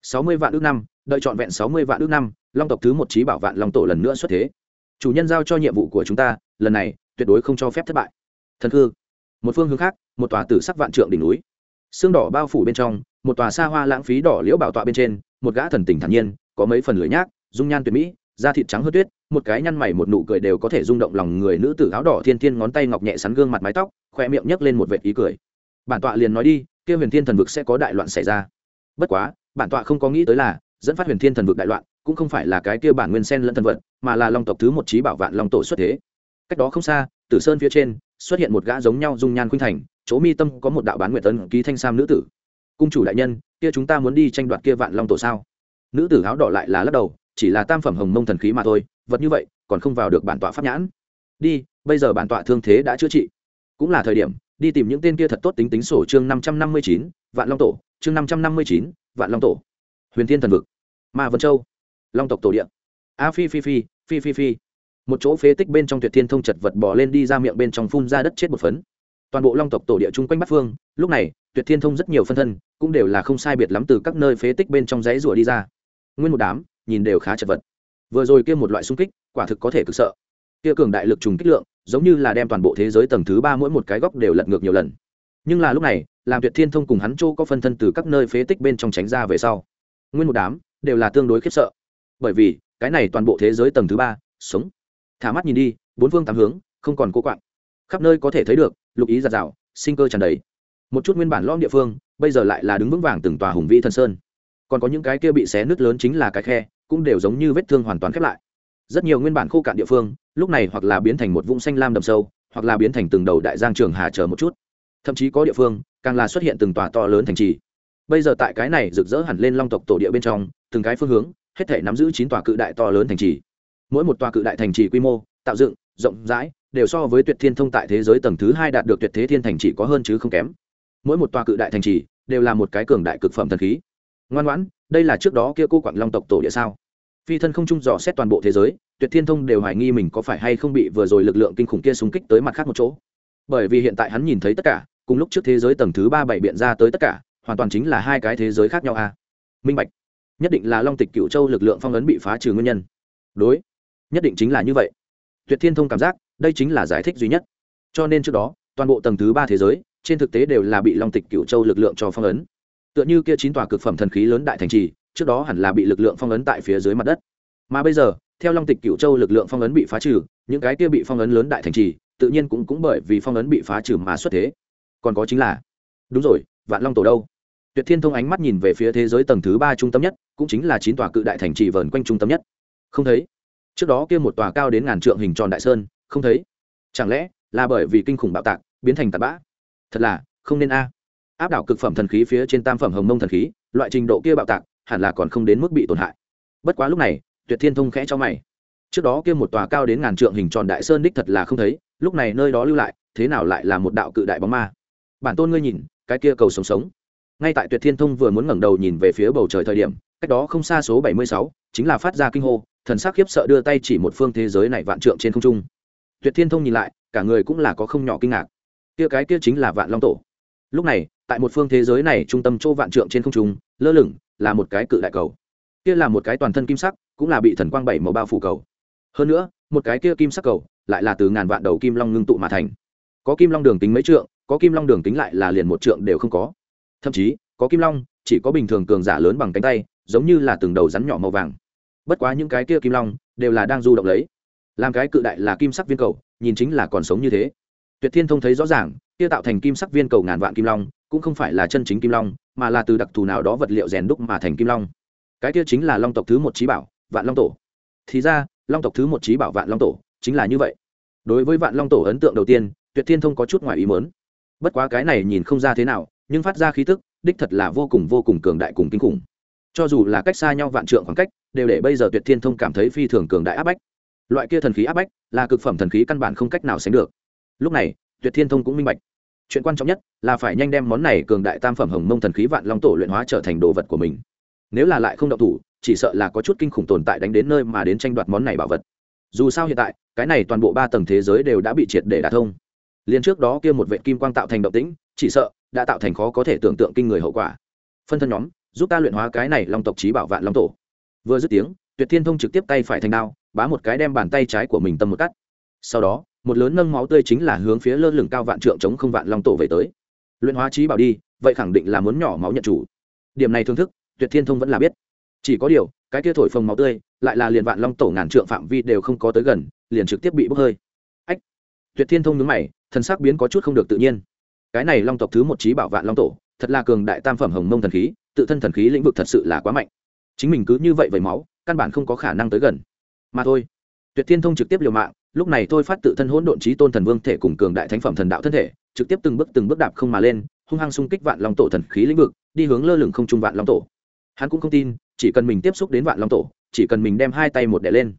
Speaker 1: sáu mươi vạn ước năm, đợi trọn vẹn sáu mươi vạn ước năm, long tộc thứ một trí bảo vạn long tổ lần nữa xuất thế. Chủ nhân giao cho nhiệm vụ của chúng ta, lần này, tuyệt đối không cho phép thất bại. Thần khư một phương hướng khác, một tòa tử sắc vạn trượng đỉnh núi. Xương đỏ bao phủ bên trong, một tòa xa hoa lãng phí đỏ liễu bảo tọa bên trên, một gã thần tình thản nhiên, có mấy phần lưỡi nhác, dung nhan tuyệt mỹ, da thịt trắng hớt tuyết, một cái nhăn mày một nụ cười đều có thể rung động lòng người nữ tử áo đỏ thiên thiên ngón tay ngọc nhẹ sắn gương mặt mái tóc, khoe miệng nhấc lên một vệt ý cười. Bản tọa liền nói đi, kia huyền thiên thần vực sẽ có đại loạn xảy ra. Bất quá bản tọa không có nghĩ tới là, dẫn phát huyền thiên thần vực đại loạn, cũng không phải là cái kia bản nguyên sen lẫn thần vật, mà là long tộc thứ một trí bảo vạn long tổ xuất thế. Cách đó không xa, tử sơn phía trên, xuất hiện một gã giống nhau dung nhan khuynh thành, chỗ mi tâm có một đạo bán nguyện tấn ký thanh sam nữ tử. Cung chủ đại nhân, kia chúng ta muốn đi tranh đoạt kia vạn long tổ sao? Nữ tử áo đỏ lại là lắc đầu, chỉ là tam phẩm hồng mông thần khí mà thôi, vật như vậy, còn không vào được bản tọa pháp nhãn. Đi, bây giờ bản tọa thương thế đã chữa trị. Cũng là thời điểm, đi tìm những tên kia thật tốt tính tính sổ chương năm trăm năm mươi chín, vạn long tổ, chương năm trăm năm mươi chín vạn long tổ, huyền thiên thần vực, ma vân châu, long tộc tổ địa. A, phi phi phi phi phi phi. Một chỗ phế tích bên trong tuyệt thiên thông chật vật bỏ lên đi ra miệng bên trong phun ra đất chết một phấn. Toàn bộ long tộc tổ địa chung quanh bắc phương, lúc này, tuyệt thiên thông rất nhiều phân thân cũng đều là không sai biệt lắm từ các nơi phế tích bên trong dãy rủa đi ra. Nguyên một đám, nhìn đều khá chật vật. Vừa rồi kia một loại xung kích, quả thực có thể cực sợ. Kia cường đại lực trùng kích lượng, giống như là đem toàn bộ thế giới tầng thứ ba mỗi một cái góc đều lật ngược nhiều lần. Nhưng là lúc này làm tuyệt thiên thông cùng hắn châu có phân thân từ các nơi phế tích bên trong tránh ra về sau. Nguyên một đám đều là tương đối khiếp sợ. Bởi vì, cái này toàn bộ thế giới tầng thứ ba, sống. Thả mắt nhìn đi, bốn phương tám hướng, không còn cố quạng. Khắp nơi có thể thấy được, lục ý giạt rào, sinh cơ tràn đầy. Một chút nguyên bản lõm địa phương, bây giờ lại là đứng vững vàng từng tòa hùng vĩ thần sơn. Còn có những cái kia bị xé nứt lớn chính là cái khe, cũng đều giống như vết thương hoàn toàn khép lại. Rất nhiều nguyên bản khô cạn địa phương, lúc này hoặc là biến thành một vũng xanh lam đầm sâu, hoặc là biến thành từng đầu đại giang trường hà chờ một chút thậm chí có địa phương, càng là xuất hiện từng tòa to lớn thành trì. Bây giờ tại cái này rực rỡ hẳn lên long tộc tổ địa bên trong, từng cái phương hướng, hết thể nắm giữ chín tòa cự đại to lớn thành trì. Mỗi một tòa cự đại thành trì quy mô, tạo dựng, rộng rãi, đều so với tuyệt thiên thông tại thế giới tầng thứ hai đạt được tuyệt thế thiên thành trì có hơn chứ không kém. Mỗi một tòa cự đại thành trì, đều là một cái cường đại cực phẩm thần khí. Ngoan ngoãn, đây là trước đó kia cô quặng long tộc tổ địa sao? Phi thân không trung dò xét toàn bộ thế giới, tuyệt thiên thông đều hoài nghi mình có phải hay không bị vừa rồi lực lượng kinh khủng kia xung kích tới mặt khác một chỗ. Bởi vì hiện tại hắn nhìn thấy tất cả cùng lúc trước thế giới tầng thứ ba bảy biện ra tới tất cả, hoàn toàn chính là hai cái thế giới khác nhau a. À? minh bạch. Nhất định là long tịch cựu châu lực lượng phong ấn bị phá trừ nguyên nhân. Đối. Nhất định chính là như vậy. Tuyệt thiên thông cảm giác, đây chính là giải thích duy nhất. Cho nên trước đó, toàn bộ tầng thứ ba thế giới, trên thực tế đều là bị long tịch cựu châu lực lượng cho phong ấn. Tựa như kia chín tòa cực phẩm thần khí lớn đại thành trì, trước đó hẳn là bị lực lượng phong ấn tại phía dưới mặt đất. Mà bây giờ, theo long tịch cựu châu lực lượng phong ấn bị phá trừ, những cái kia bị phong ấn lớn đại thành trì, tự nhiên cũng cũng bởi vì phong ấn bị phá trừ mà xuất thế còn có chính là, đúng rồi, vạn long tổ đâu? Tuyệt thiên thông ánh mắt nhìn về phía thế giới tầng thứ ba trung tâm nhất, cũng chính là chín tòa cự đại thành trì vờn quanh trung tâm nhất. Không thấy. Trước đó kia một tòa cao đến ngàn trượng hình tròn đại sơn, không thấy. Chẳng lẽ là bởi vì kinh khủng bạo tạc, biến thành tạt bã? Thật là, không nên a. Áp đảo cực phẩm thần khí phía trên tam phẩm hồng mông thần khí, loại trình độ kia bạo tạc, hẳn là còn không đến mức bị tổn hại. Bất quá lúc này, tuyệt thiên thông khẽ cho mày. Trước đó kia một tòa cao đến ngàn trượng hình tròn đại sơn đích thật là không thấy, lúc này nơi đó lưu lại, thế nào lại là một đạo cự đại bóng ma? Bản tôn ngươi nhìn, cái kia cầu sống sống. Ngay tại tuyệt thiên thông vừa muốn ngẩng đầu nhìn về phía bầu trời thời điểm, cách đó không xa số bảy mươi sáu, chính là phát ra kinh hô, thần sắc khiếp sợ đưa tay chỉ một phương thế giới này vạn trượng trên không trung. Tuyệt thiên thông nhìn lại, cả người cũng là có không nhỏ kinh ngạc. Kia cái kia chính là vạn long tổ. Lúc này, tại một phương thế giới này trung tâm chỗ vạn trượng trên không trung, lơ lửng là một cái cự đại cầu. Kia là một cái toàn thân kim sắc, cũng là bị thần quang bảy màu bao phủ cầu. Hơn nữa, một cái kia kim sắc cầu lại là từ ngàn vạn đầu kim long ngưng tụ mà thành. Có kim long đường tính mấy trượng có kim long đường tính lại là liền một trượng đều không có. Thậm chí, có kim long, chỉ có bình thường cường giả lớn bằng cánh tay, giống như là từng đầu rắn nhỏ màu vàng. Bất quá những cái kia kim long, đều là đang du động lấy. Làm cái cự đại là kim sắc viên cầu, nhìn chính là còn sống như thế. Tuyệt thiên thông thấy rõ ràng, kia tạo thành kim sắc viên cầu ngàn vạn kim long, cũng không phải là chân chính kim long, mà là từ đặc thù nào đó vật liệu rèn đúc mà thành kim long. Cái kia chính là long tộc thứ một trí bảo, vạn long tổ. Thì ra, long tộc thứ một trí bảo vạn long tổ, chính là như vậy. Đối với vạn long tổ ấn tượng đầu tiên, tuyệt thiên thông có chút ngoài ý mớn bất quá cái này nhìn không ra thế nào, nhưng phát ra khí tức, đích thật là vô cùng vô cùng cường đại cùng kinh khủng. Cho dù là cách xa nhau vạn trượng khoảng cách, đều để bây giờ tuyệt thiên thông cảm thấy phi thường cường đại áp bách. Loại kia thần khí áp bách, là cực phẩm thần khí căn bản không cách nào sánh được. Lúc này, tuyệt thiên thông cũng minh bạch. Chuyện quan trọng nhất là phải nhanh đem món này cường đại tam phẩm hồng mông thần khí vạn long tổ luyện hóa trở thành đồ vật của mình. Nếu là lại không động thủ, chỉ sợ là có chút kinh khủng tồn tại đánh đến nơi mà đến tranh đoạt món này bảo vật. Dù sao hiện tại, cái này toàn bộ ba tầng thế giới đều đã bị triệt để đả thông liền trước đó kia một vệ kim quang tạo thành động tĩnh, chỉ sợ đã tạo thành khó có thể tưởng tượng kinh người hậu quả. Phân thân nhóm, giúp ta luyện hóa cái này long tộc trí bảo vạn long tổ. Vừa dứt tiếng, tuyệt thiên thông trực tiếp tay phải thành đao, bá một cái đem bàn tay trái của mình tâm một cắt. Sau đó, một lớn nâng máu tươi chính là hướng phía lơ lửng cao vạn trượng chống không vạn long tổ về tới. Luyện hóa trí bảo đi, vậy khẳng định là muốn nhỏ máu nhận chủ. Điểm này thương thức, tuyệt thiên thông vẫn là biết. Chỉ có điều, cái kia thổi phồng máu tươi, lại là liền vạn long tổ ngàn trượng phạm vi đều không có tới gần, liền trực tiếp bị bốc hơi. Ách! Tuyệt thiên thông nhướng mày thần sắc biến có chút không được tự nhiên. Cái này long tộc thứ một trí bảo vạn long tổ, thật là cường đại tam phẩm hồng mông thần khí, tự thân thần khí lĩnh vực thật sự là quá mạnh. Chính mình cứ như vậy vẩy máu, căn bản không có khả năng tới gần. Mà thôi, tuyệt thiên thông trực tiếp liều mạng, lúc này tôi phát tự thân hỗn độn trí tôn thần vương thể cùng cường đại thánh phẩm thần đạo thân thể, trực tiếp từng bước từng bước đạp không mà lên, hung hăng xung kích vạn long tổ thần khí lĩnh vực, đi hướng lơ lửng không trung vạn long tổ. Hắn cũng không tin, chỉ cần mình tiếp xúc đến vạn long tổ, chỉ cần mình đem hai tay một đẻ lên.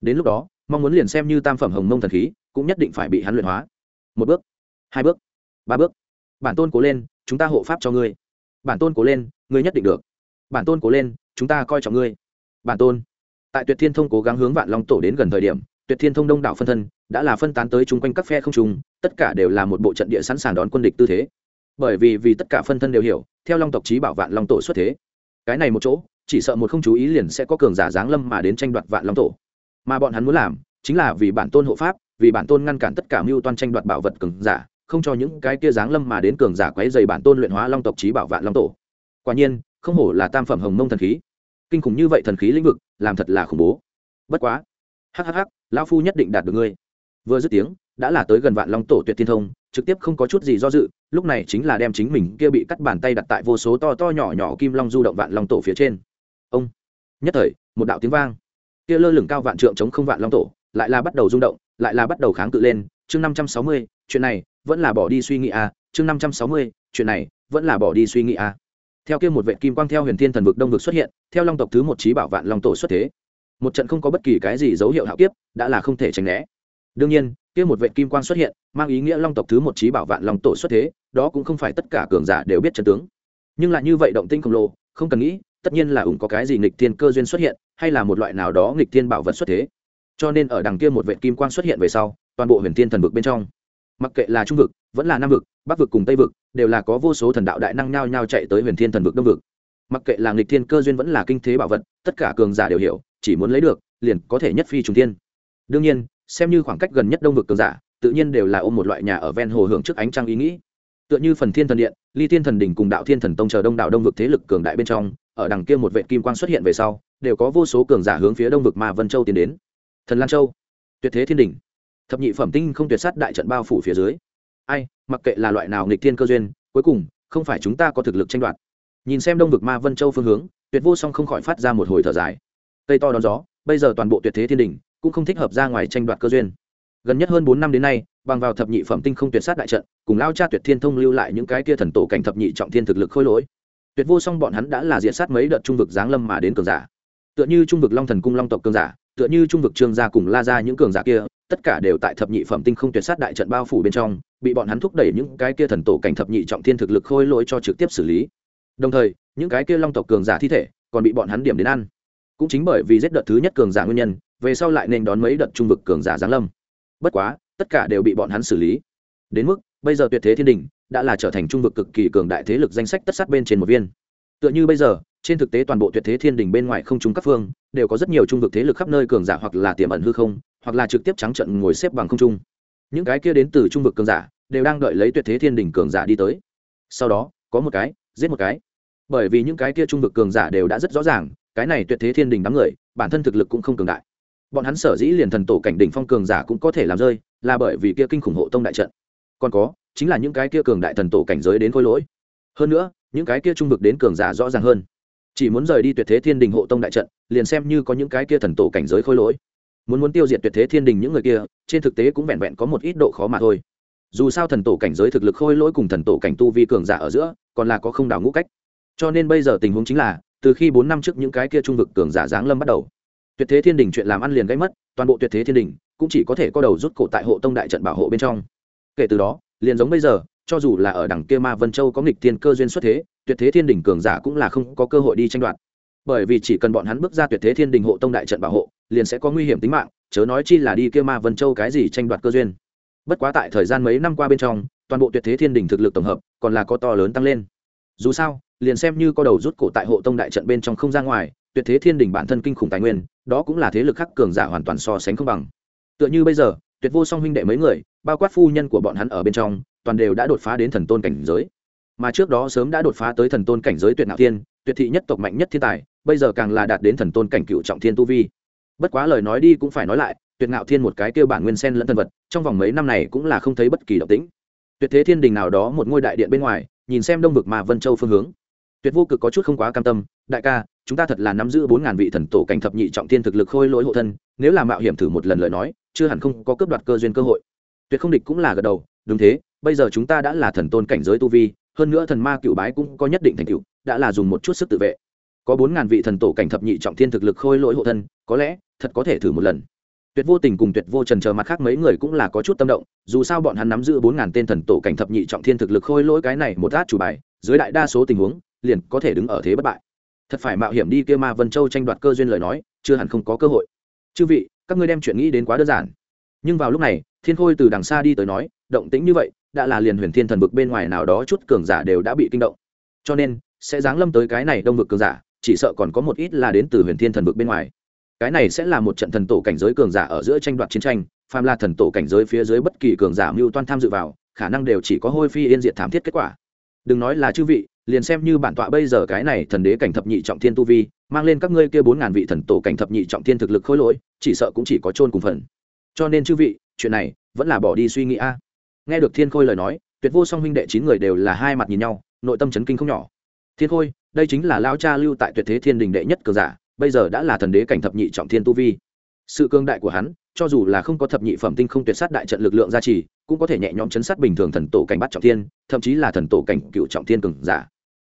Speaker 1: Đến lúc đó, mong muốn liền xem như tam phẩm hồng mông thần khí, cũng nhất định phải bị hắn luyện hóa một bước. Hai bước. Ba bước. Bản tôn cố lên, chúng ta hộ pháp cho ngươi. Bản tôn cố lên, ngươi nhất định được. Bản tôn cố lên, chúng ta coi trọng ngươi. Bản tôn. Tại tuyệt thiên thông cố gắng hướng vạn long tổ đến gần thời điểm, tuyệt thiên thông đông đảo phân thân đã là phân tán tới chung quanh các phe không trùng tất cả đều là một bộ trận địa sẵn sàng đón quân địch tư thế. Bởi vì vì tất cả phân thân đều hiểu, theo long tộc trí bảo vạn long tổ xuất thế, cái này một chỗ, chỉ sợ một không chú ý liền sẽ có cường giả giáng lâm mà đến tranh đoạt vạn long tổ. Mà bọn hắn muốn làm chính là vì bản tôn hộ pháp vì bản tôn ngăn cản tất cả mưu toan tranh đoạt bảo vật cường giả, không cho những cái kia giáng lâm mà đến cường giả quấy dày bản tôn luyện hóa long tộc trí bảo vạn long tổ. Quả nhiên, không hổ là tam phẩm hồng mông thần khí. Kinh khủng như vậy thần khí lĩnh vực, làm thật là khủng bố. Bất quá. Hhh lão phu nhất định đạt được ngươi. Vừa dứt tiếng, đã là tới gần vạn long tổ tuyệt thiên thông, trực tiếp không có chút gì do dự, lúc này chính là đem chính mình kia bị cắt bàn tay đặt tại vô số to to nhỏ nhỏ kim long du động vạn long tổ phía trên. Ông. Nhất thời, một đạo tiếng vang. Kia lơ lửng cao vạn trượng chống không vạn long tổ lại là bắt đầu rung động, lại là bắt đầu kháng cự lên, chương năm trăm sáu mươi, chuyện này vẫn là bỏ đi suy nghĩ à chương năm trăm sáu mươi, chuyện này vẫn là bỏ đi suy nghĩ à. Theo kia một vệ kim quang theo huyền thiên thần vực đông vực xuất hiện, theo long tộc thứ một trí bảo vạn long tổ xuất thế. Một trận không có bất kỳ cái gì dấu hiệu hạo kiếp, đã là không thể tránh né. Đương nhiên, kia một vệ kim quang xuất hiện, mang ý nghĩa long tộc thứ một trí bảo vạn long tổ xuất thế, đó cũng không phải tất cả cường giả đều biết chân tướng. Nhưng lại như vậy động tinh khổng lồ, không cần nghĩ, tất nhiên là ủng có cái gì nghịch thiên cơ duyên xuất hiện, hay là một loại nào đó nghịch thiên bảo vật xuất thế cho nên ở đằng kia một vệ kim quang xuất hiện về sau, toàn bộ huyền thiên thần vực bên trong, mặc kệ là trung vực, vẫn là nam vực, bắc vực cùng tây vực, đều là có vô số thần đạo đại năng nhao nhao chạy tới huyền thiên thần vực đông vực. Mặc kệ là nghịch thiên cơ duyên vẫn là kinh thế bảo vật, tất cả cường giả đều hiểu, chỉ muốn lấy được, liền có thể nhất phi trùng thiên. Đương nhiên, xem như khoảng cách gần nhất đông vực cường giả, tự nhiên đều là ôm một loại nhà ở ven hồ hưởng trước ánh trăng ý nghĩ. Tựa như phần thiên thần điện, ly thiên thần đỉnh cùng đạo thiên thần tông chờ đông đảo đông vực thế lực cường đại bên trong, ở đằng kia một vệ kim quang xuất hiện về sau, đều có vô số cường giả hướng phía đông vực mà vân châu tiến đến thần lan châu tuyệt thế thiên đỉnh thập nhị phẩm tinh không tuyệt sát đại trận bao phủ phía dưới ai mặc kệ là loại nào nghịch thiên cơ duyên cuối cùng không phải chúng ta có thực lực tranh đoạt nhìn xem đông vực ma vân châu phương hướng tuyệt vô song không khỏi phát ra một hồi thở dài cây to đón gió bây giờ toàn bộ tuyệt thế thiên đình cũng không thích hợp ra ngoài tranh đoạt cơ duyên gần nhất hơn bốn năm đến nay bằng vào thập nhị phẩm tinh không tuyệt sát đại trận cùng lao cha tuyệt thiên thông lưu lại những cái kia thần tổ cảnh thập nhị trọng thiên thực lực khôi lỗi tuyệt vô song bọn hắn đã là diện sát mấy đợt trung vực giáng lâm mà đến cường giả tựa như trung vực long thần cung long tộc cường giả tựa như trung vực trương gia cùng la ra những cường giả kia, tất cả đều tại thập nhị phẩm tinh không tuyệt sát đại trận bao phủ bên trong, bị bọn hắn thúc đẩy những cái kia thần tổ cảnh thập nhị trọng thiên thực lực khôi lỗi cho trực tiếp xử lý. Đồng thời, những cái kia long tộc cường giả thi thể còn bị bọn hắn điểm đến ăn. Cũng chính bởi vì giết đợt thứ nhất cường giả nguyên nhân, về sau lại nên đón mấy đợt trung vực cường giả giáng lâm. Bất quá, tất cả đều bị bọn hắn xử lý. Đến mức, bây giờ tuyệt thế thiên đình đã là trở thành trung vực cực kỳ cường đại thế lực danh sách tất sát bên trên một viên. Tựa như bây giờ trên thực tế toàn bộ tuyệt thế thiên đình bên ngoài không trung các phương, đều có rất nhiều trung vực thế lực khắp nơi cường giả hoặc là tiềm ẩn hư không, hoặc là trực tiếp trắng trận ngồi xếp bằng không trung. Những cái kia đến từ trung vực cường giả, đều đang đợi lấy tuyệt thế thiên đình cường giả đi tới. Sau đó, có một cái, giết một cái. Bởi vì những cái kia trung vực cường giả đều đã rất rõ ràng, cái này tuyệt thế thiên đình đám người, bản thân thực lực cũng không cường đại. Bọn hắn sở dĩ liền thần tổ cảnh đỉnh phong cường giả cũng có thể làm rơi, là bởi vì kia kinh khủng hộ tông đại trận. Còn có, chính là những cái kia cường đại thần tổ cảnh giới đến khôi lỗi. Hơn nữa, những cái kia trung vực đến cường giả rõ ràng hơn chỉ muốn rời đi tuyệt thế thiên đình hộ tông đại trận, liền xem như có những cái kia thần tổ cảnh giới khôi lỗi. Muốn muốn tiêu diệt tuyệt thế thiên đình những người kia, trên thực tế cũng vẹn vẹn có một ít độ khó mà thôi. Dù sao thần tổ cảnh giới thực lực khôi lỗi cùng thần tổ cảnh tu vi cường giả ở giữa, còn là có không đảo ngũ cách. Cho nên bây giờ tình huống chính là, từ khi bốn năm trước những cái kia trung vực cường giả giáng lâm bắt đầu, tuyệt thế thiên đình chuyện làm ăn liền gây mất, toàn bộ tuyệt thế thiên đình cũng chỉ có thể có đầu rút cổ tại hộ tông đại trận bảo hộ bên trong. Kể từ đó, liền giống bây giờ, cho dù là ở đằng kia ma vân châu có nghịch thiên cơ duyên xuất thế tuyệt thế thiên đình cường giả cũng là không có cơ hội đi tranh đoạt. Bởi vì chỉ cần bọn hắn bước ra tuyệt thế thiên đình hộ tông đại trận bảo hộ, liền sẽ có nguy hiểm tính mạng, chớ nói chi là đi kia ma vân châu cái gì tranh đoạt cơ duyên. Bất quá tại thời gian mấy năm qua bên trong, toàn bộ tuyệt thế thiên đình thực lực tổng hợp còn là có to lớn tăng lên. Dù sao, liền xem như có đầu rút cổ tại hộ tông đại trận bên trong không ra ngoài, tuyệt thế thiên đình bản thân kinh khủng tài nguyên, đó cũng là thế lực khắc cường giả hoàn toàn so sánh không bằng. Tựa như bây giờ, tuyệt vô song huynh đệ mấy người, bao quát phu nhân của bọn hắn ở bên trong, toàn đều đã đột phá đến thần tôn cảnh giới mà trước đó sớm đã đột phá tới thần tôn cảnh giới tuyệt nạo thiên, tuyệt thị nhất tộc mạnh nhất thiên tài, bây giờ càng là đạt đến thần tôn cảnh cựu trọng thiên tu vi. Bất quá lời nói đi cũng phải nói lại, tuyệt ngạo thiên một cái kêu bản nguyên sen lẫn thân vật, trong vòng mấy năm này cũng là không thấy bất kỳ động tĩnh. Tuyệt thế thiên đình nào đó một ngôi đại điện bên ngoài, nhìn xem đông vực mà vân châu phương hướng. Tuyệt vô cực có chút không quá cam tâm, đại ca, chúng ta thật là nắm giữ bốn ngàn vị thần tổ cảnh thập nhị trọng thiên thực lực khôi lỗi hộ thân, nếu là mạo hiểm thử một lần lời nói, chưa hẳn không có cướp đoạt cơ duyên cơ hội. Tuyệt không địch cũng là gật đầu, đúng thế, bây giờ chúng ta đã là thần tôn cảnh giới tu vi hơn nữa thần ma cựu bái cũng có nhất định thành cựu đã là dùng một chút sức tự vệ. Có bốn ngàn vị thần tổ cảnh thập nhị trọng thiên thực lực khôi lỗi hộ thân, có lẽ, thật có thể thử một lần. Tuyệt vô tình cùng tuyệt vô trần chờ mặt khác mấy người cũng là có chút tâm động, dù sao bọn hắn nắm giữ bốn ngàn tên thần tổ cảnh thập nhị trọng thiên thực lực khôi lỗi cái này một át chủ bài, dưới đại đa số tình huống, liền có thể đứng ở thế bất bại. Thật phải mạo hiểm đi kia ma vân châu tranh đoạt cơ duyên lời nói, chưa hẳn không có cơ hội. Chư vị, các ngươi đem chuyện nghĩ đến quá đơn giản. Nhưng vào lúc này, thiên khôi từ đằng xa đi tới nói, động tĩnh như vậy đã là liền huyền thiên thần vực bên ngoài nào đó chút cường giả đều đã bị kinh động. Cho nên, sẽ giáng lâm tới cái này đông vực cường giả, chỉ sợ còn có một ít là đến từ huyền thiên thần vực bên ngoài. Cái này sẽ là một trận thần tổ cảnh giới cường giả ở giữa tranh đoạt chiến tranh, phàm là thần tổ cảnh giới phía dưới bất kỳ cường giả mưu toan tham dự vào, khả năng đều chỉ có hôi phi yên diệt thảm thiết kết quả. Đừng nói là chư vị, liền xem như bản tọa bây giờ cái này thần đế cảnh thập nhị trọng thiên tu vi, mang lên các ngươi kia bốn ngàn vị thần tổ cảnh thập nhị trọng thiên thực lực khối lỗi, chỉ sợ cũng chỉ có chôn cùng phần. Cho nên chư vị, chuyện này vẫn là bỏ đi suy nghĩ a nghe được thiên khôi lời nói, tuyệt vô song huynh đệ chín người đều là hai mặt nhìn nhau, nội tâm chấn kinh không nhỏ. Thiên khôi, đây chính là lao cha lưu tại tuyệt thế thiên đình đệ nhất cường giả, bây giờ đã là thần đế cảnh thập nhị trọng thiên tu vi. Sự cương đại của hắn, cho dù là không có thập nhị phẩm tinh không tuyệt sát đại trận lực lượng gia trì, cũng có thể nhẹ nhõm chấn sát bình thường thần tổ cảnh bắt trọng thiên, thậm chí là thần tổ cảnh cựu trọng thiên cường giả.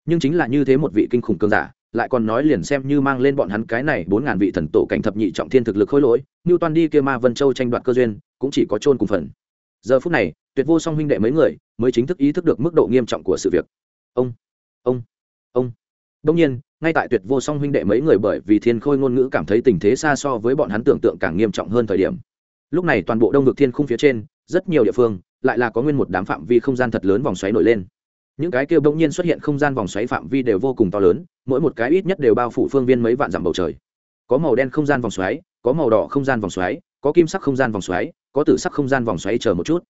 Speaker 1: Nhưng chính là như thế một vị kinh khủng cường giả, lại còn nói liền xem như mang lên bọn hắn cái này bốn ngàn vị thần tổ cảnh thập nhị trọng thiên thực lực khôi lỗi, như toàn đi kia ma vân châu tranh đoạt cơ duyên, cũng chỉ có chôn cùng phần. Giờ phút này tuyệt vô song huynh đệ mấy người mới chính thức ý thức được mức độ nghiêm trọng của sự việc. Ông ông ông. Đông nhiên, ngay tại tuyệt vô song huynh đệ mấy người bởi vì thiên khôi ngôn ngữ cảm thấy tình thế xa so với bọn hắn tưởng tượng càng nghiêm trọng hơn thời điểm. Lúc này toàn bộ đông vực thiên khung phía trên, rất nhiều địa phương lại là có nguyên một đám phạm vi không gian thật lớn vòng xoáy nổi lên. Những cái kia bỗng nhiên xuất hiện không gian vòng xoáy phạm vi đều vô cùng to lớn, mỗi một cái ít nhất đều bao phủ phương viên mấy vạn dặm bầu trời. Có màu đen không gian vòng xoáy, có màu đỏ không gian vòng xoáy, có kim sắc không gian vòng xoáy, có tử sắc không gian vòng xoáy chờ một chút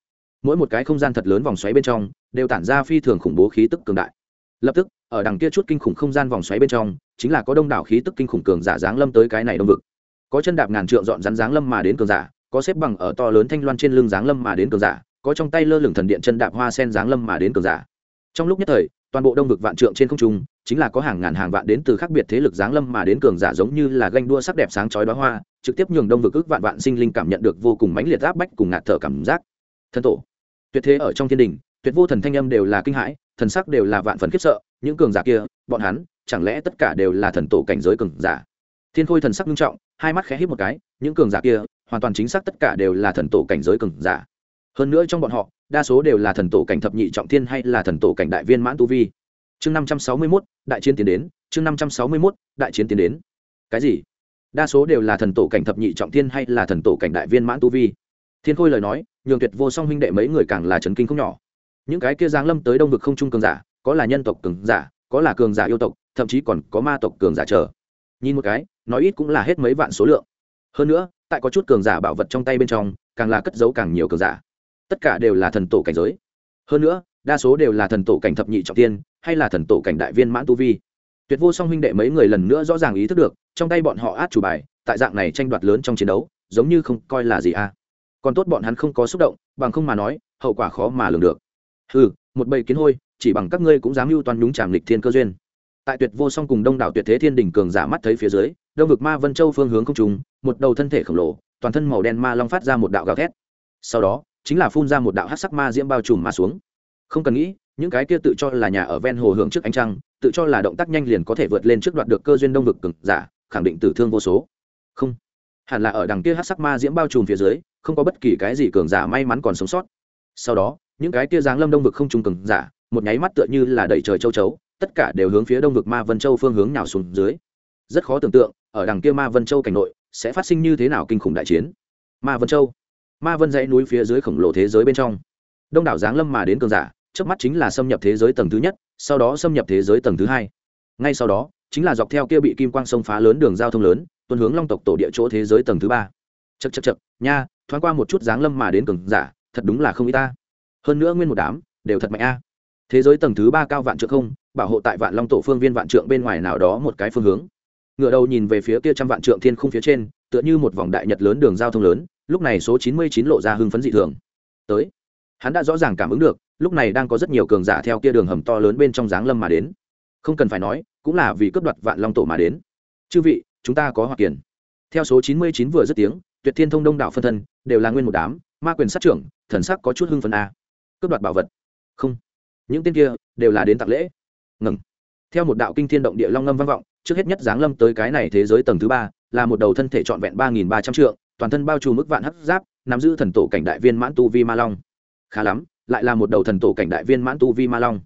Speaker 1: mỗi một cái không gian thật lớn vòng xoáy bên trong đều tản ra phi thường khủng bố khí tức cường đại. Lập tức, ở đằng kia chút kinh khủng không gian vòng xoáy bên trong, chính là có đông đảo khí tức kinh khủng cường giả giáng lâm tới cái này đông vực. Có chân đạp ngàn trượng dọn rắn giáng lâm mà đến cường giả, có xếp bằng ở to lớn thanh loan trên lưng giáng lâm mà đến cường giả, có trong tay lơ lửng thần điện chân đạp hoa sen giáng lâm mà đến cường giả. Trong lúc nhất thời, toàn bộ đông vực vạn trượng trên không trung, chính là có hàng ngàn hàng vạn đến từ khác biệt thế lực giáng lâm mà đến cường giả giống như là ganh đua sắc đẹp sáng chói đóa hoa, trực tiếp nhường đông vực ước vạn vạn sinh linh cảm nhận được vô cùng mãnh liệt áp bách cùng ngạt thở cảm giác. Thân tổ tuyệt thế ở trong thiên đình, tuyệt vô thần thanh âm đều là kinh hãi, thần sắc đều là vạn phần khiếp sợ, những cường giả kia, bọn hắn, chẳng lẽ tất cả đều là thần tổ cảnh giới cường giả? Thiên khôi thần sắc nghiêm trọng, hai mắt khẽ hít một cái, những cường giả kia, hoàn toàn chính xác tất cả đều là thần tổ cảnh giới cường giả. Hơn nữa trong bọn họ, đa số đều là thần tổ cảnh thập nhị trọng thiên hay là thần tổ cảnh đại viên mãn tu vi. Chương năm trăm sáu mươi mốt, đại chiến tiến đến, chương năm trăm sáu mươi mốt, đại chiến tiến đến. Cái gì? Đa số đều là thần tổ cảnh thập nhị trọng thiên hay là thần tổ cảnh đại viên mãn tu vi thiên khôi lời nói, nhường tuyệt vô song huynh đệ mấy người càng là trấn kinh không nhỏ. Những cái kia giáng lâm tới đông vực không trung cường giả, có là nhân tộc cường giả, có là cường giả yêu tộc, thậm chí còn có ma tộc cường giả chờ. Nhìn một cái, nói ít cũng là hết mấy vạn số lượng. Hơn nữa, tại có chút cường giả bảo vật trong tay bên trong, càng là cất giấu càng nhiều cường giả. Tất cả đều là thần tổ cảnh giới. Hơn nữa, đa số đều là thần tổ cảnh thập nhị trọng tiên, hay là thần tổ cảnh đại viên mãn tu vi. Tuyệt vô song huynh đệ mấy người lần nữa rõ ràng ý thức được, trong tay bọn họ át chủ bài, tại dạng này tranh đoạt lớn trong chiến đấu, giống như không coi là gì a à còn tốt bọn hắn không có xúc động, bằng không mà nói, hậu quả khó mà lường được. Ừ một bầy kiến hôi, chỉ bằng các ngươi cũng dám mưu toàn nhúng trảm lịch thiên cơ duyên. Tại tuyệt vô song cùng đông đảo tuyệt thế thiên đỉnh cường giả mắt thấy phía dưới, đông vực ma vân châu phương hướng không trùng, một đầu thân thể khổng lồ, toàn thân màu đen ma long phát ra một đạo gào thét. Sau đó, chính là phun ra một đạo hát sắc ma diễm bao trùm mà xuống. Không cần nghĩ, những cái kia tự cho là nhà ở ven hồ hưởng trước ánh trăng, tự cho là động tác nhanh liền có thể vượt lên trước đoạt được cơ duyên đông vực cường giả, khẳng định tử thương vô số. Không, hẳn là ở đằng kia hát sắc ma diễm bao trùm phía dưới không có bất kỳ cái gì cường giả may mắn còn sống sót. Sau đó, những cái kia giáng lâm đông vực không trung cường giả, một nháy mắt tựa như là đẩy trời châu chấu, tất cả đều hướng phía đông vực ma vân châu phương hướng nào xuống dưới. Rất khó tưởng tượng, ở đằng kia ma vân châu cảnh nội, sẽ phát sinh như thế nào kinh khủng đại chiến. Ma vân châu, ma vân dãy núi phía dưới khổng lồ thế giới bên trong. Đông đảo giáng lâm mà đến cường giả, trước mắt chính là xâm nhập thế giới tầng thứ nhất, sau đó xâm nhập thế giới tầng thứ hai. Ngay sau đó, chính là dọc theo kia bị kim quang sông phá lớn đường giao thông lớn, tuần hướng long tộc tổ địa chỗ thế giới tầng thứ ba. Chật chật chật nha thoáng qua một chút dáng lâm mà đến cường giả, thật đúng là không y ta. Hơn nữa nguyên một đám đều thật mạnh a. Thế giới tầng thứ ba cao vạn trượng không, bảo hộ tại vạn long tổ phương viên vạn trượng bên ngoài nào đó một cái phương hướng. Ngựa đầu nhìn về phía kia trăm vạn trượng thiên khung phía trên, tựa như một vòng đại nhật lớn đường giao thông lớn, lúc này số chín mươi chín lộ ra hưng phấn dị thường. Tới. Hắn đã rõ ràng cảm ứng được, lúc này đang có rất nhiều cường giả theo kia đường hầm to lớn bên trong giáng lâm mà đến. Không cần phải nói, cũng là vì cướp đoạt vạn long tổ mà đến. Chư vị, chúng ta có hoặc kiền. Theo số chín mươi chín vừa dứt tiếng tuyệt thiên thông đông đảo phân thân, đều là nguyên một đám, ma quyền sát trưởng, thần sắc có chút hưng phấn a. Cướp đoạt bảo vật. Không. Những tên kia đều là đến tạc lễ. Ngừng. Theo một đạo kinh thiên động địa long ngâm vang vọng, trước hết nhất giáng lâm tới cái này thế giới tầng thứ ba, là một đầu thân thể trọn vẹn ba nghìn ba trăm trượng, toàn thân bao trùm mức vạn hấp giáp, nắm giữ thần tổ cảnh đại viên mãn tu vi ma long. Khá lắm, lại là một đầu thần tổ cảnh đại viên mãn tu vi ma long.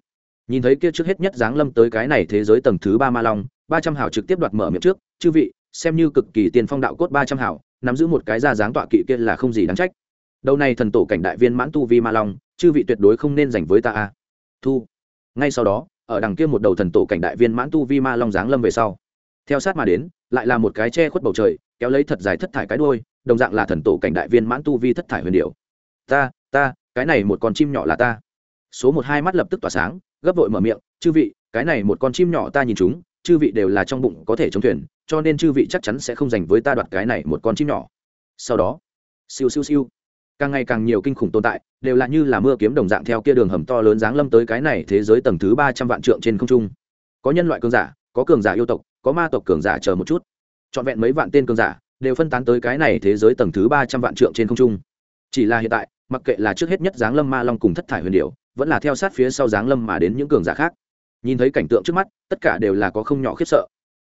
Speaker 1: Nhìn thấy kia trước hết nhất giáng lâm tới cái này thế giới tầng thứ ba ma long, ba trăm hảo trực tiếp đoạt mở miệng trước, chư vị, xem như cực kỳ tiền phong đạo cốt ba trăm hảo nắm giữ một cái ra dáng tọa kỵ kia là không gì đáng trách. Đầu này thần tổ cảnh đại viên mãn tu vi ma long, chư vị tuyệt đối không nên dành với ta a. Thu. Ngay sau đó, ở đằng kia một đầu thần tổ cảnh đại viên mãn tu vi ma long giáng lâm về sau. Theo sát mà đến, lại là một cái che khuất bầu trời, kéo lấy thật dài thất thải cái đôi đồng dạng là thần tổ cảnh đại viên mãn tu vi thất thải huyền điệu ta ta, cái này một con chim nhỏ là ta. Số một hai mắt lập tức tỏa sáng, gấp vội mở miệng, chư vị, cái này một con chim nhỏ ta nhìn chúng chư vị đều là trong bụng có thể chống thuyền, cho nên chư vị chắc chắn sẽ không dành với ta đoạt cái này một con chim nhỏ. Sau đó, siêu siêu siêu, càng ngày càng nhiều kinh khủng tồn tại, đều là như là mưa kiếm đồng dạng theo kia đường hầm to lớn giáng lâm tới cái này thế giới tầng thứ ba trăm vạn trượng trên không trung. Có nhân loại cường giả, có cường giả yêu tộc, có ma tộc cường giả chờ một chút. Trọn vẹn mấy vạn tên cường giả đều phân tán tới cái này thế giới tầng thứ ba trăm vạn trượng trên không trung. Chỉ là hiện tại, mặc kệ là trước hết nhất giáng lâm ma long cùng thất thải huyền điệu vẫn là theo sát phía sau giáng lâm mà đến những cường giả khác nhìn thấy cảnh tượng trước mắt, tất cả đều là có không nhỏ khiếp sợ.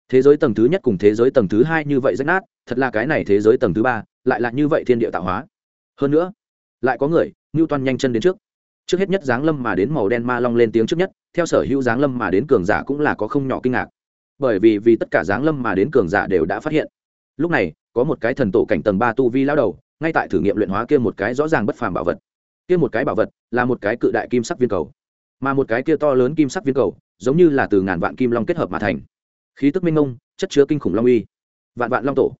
Speaker 1: Thế giới tầng thứ nhất cùng thế giới tầng thứ hai như vậy rách nát, thật là cái này thế giới tầng thứ ba, lại là như vậy thiên địa tạo hóa. Hơn nữa, lại có người ngưu toan nhanh chân đến trước. Trước hết nhất giáng lâm mà đến màu đen ma long lên tiếng trước nhất, theo sở hữu giáng lâm mà đến cường giả cũng là có không nhỏ kinh ngạc. Bởi vì vì tất cả giáng lâm mà đến cường giả đều đã phát hiện. Lúc này, có một cái thần tổ cảnh tầng ba tu vi lao đầu, ngay tại thử nghiệm luyện hóa kia một cái rõ ràng bất phàm bảo vật. Kia một cái bảo vật là một cái cự đại kim sắc viên cầu. Mà một cái kia to lớn kim sắc viên cầu giống như là từ ngàn vạn kim long kết hợp mà thành. Khí tức minh ngông, chất chứa kinh khủng long uy. Vạn vạn long tổ.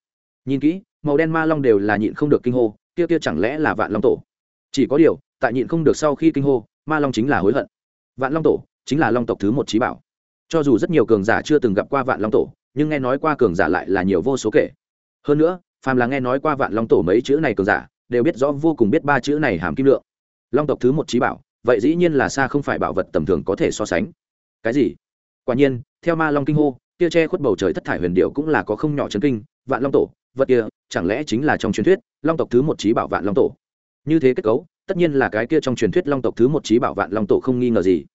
Speaker 1: Nhìn kỹ, màu đen ma long đều là nhịn không được kinh hô, kia kia chẳng lẽ là vạn long tổ? Chỉ có điều, tại nhịn không được sau khi kinh hô, ma long chính là hối hận. Vạn long tổ chính là long tộc thứ một trí bảo. Cho dù rất nhiều cường giả chưa từng gặp qua vạn long tổ, nhưng nghe nói qua cường giả lại là nhiều vô số kể. Hơn nữa, phàm là nghe nói qua vạn long tổ mấy chữ này cường giả, đều biết rõ vô cùng biết ba chữ này hàm kim lượng. Long tộc thứ một trí bảo, vậy dĩ nhiên là xa không phải bảo vật tầm thường có thể so sánh cái gì? Quả nhiên, theo ma long kinh hô kia che khuất bầu trời thất thải huyền điệu cũng là có không nhỏ chấn kinh, vạn long tổ, vật kia, chẳng lẽ chính là trong truyền thuyết long tộc thứ một trí bảo vạn long tổ? Như thế kết cấu, tất nhiên là cái kia trong truyền thuyết long tộc thứ một trí bảo vạn long tổ không nghi ngờ gì.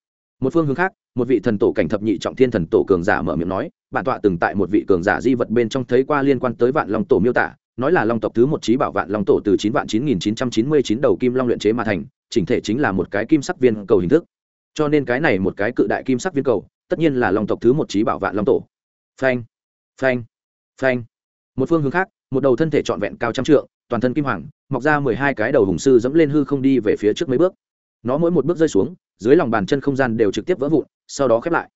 Speaker 1: Một phương hướng khác, một vị thần tổ cảnh thập nhị trọng thiên thần tổ cường giả mở miệng nói, bản tọa từng tại một vị cường giả di vật bên trong thấy qua liên quan tới vạn long tổ miêu tả, nói là long tộc thứ một trí bảo vạn long tổ từ chín vạn chín nghìn chín trăm chín mươi chín đầu kim long luyện chế mà thành, chỉnh thể chính là một cái kim sắc viên cầu hình thức cho nên cái này một cái cự đại kim sắc viên cầu, tất nhiên là long tộc thứ một trí bảo vạn long tổ. Phanh phanh phanh. Một phương hướng khác, một đầu thân thể trọn vẹn cao trăm trượng, toàn thân kim hoàng, mọc ra mười hai cái đầu hùng sư dẫm lên hư không đi về phía trước mấy bước. Nó mỗi một bước rơi xuống, dưới lòng bàn chân không gian đều trực tiếp vỡ vụn, sau đó khép lại.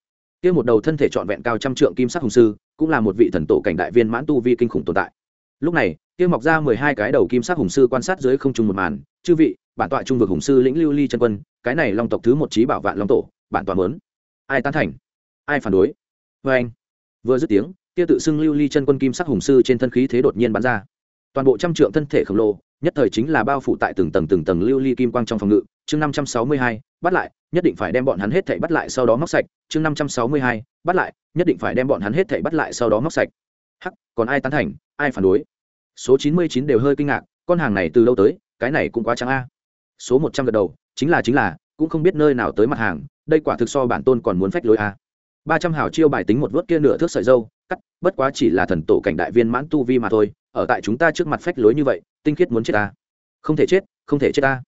Speaker 1: Kia một đầu thân thể trọn vẹn cao trăm trượng kim sắc hùng sư, cũng là một vị thần tổ cảnh đại viên mãn tu vi kinh khủng tồn tại lúc này, kia mọc ra mười hai cái đầu kim sắc hùng sư quan sát dưới không trung một màn, chư vị, bản tọa trung vực hùng sư lĩnh lưu ly chân quân, cái này long tộc thứ một trí bảo vạn long tổ, bản tọa mớn ai tán thành? Ai phản đối? Vê anh, vừa dứt tiếng, kia tự xưng lưu ly chân quân kim sắc hùng sư trên thân khí thế đột nhiên bắn ra. Toàn bộ trăm trượng thân thể khổng lồ, nhất thời chính là bao phủ tại từng tầng từng tầng lưu ly kim quang trong phòng ngự. Chương năm trăm sáu mươi hai, bắt lại, nhất định phải đem bọn hắn hết thảy bắt lại sau đó móc sạch. Chương năm trăm sáu mươi hai, bắt lại, nhất định phải đem bọn hắn hết thảy bắt lại sau đó móc sạch. Hắc, còn ai tán thành? Ai phản đối? Số chín mươi chín đều hơi kinh ngạc, con hàng này từ lâu tới, cái này cũng quá trắng a. Số một trăm gật đầu, chính là chính là, cũng không biết nơi nào tới mặt hàng, đây quả thực so bản tôn còn muốn phách lối a. ba trăm hào chiêu bài tính một vớt kia nửa thước sợi dâu, cắt, bất quá chỉ là thần tổ cảnh đại viên mãn tu vi mà thôi, ở tại chúng ta trước mặt phách lối như vậy, tinh khiết muốn chết ta không thể chết, không thể chết ta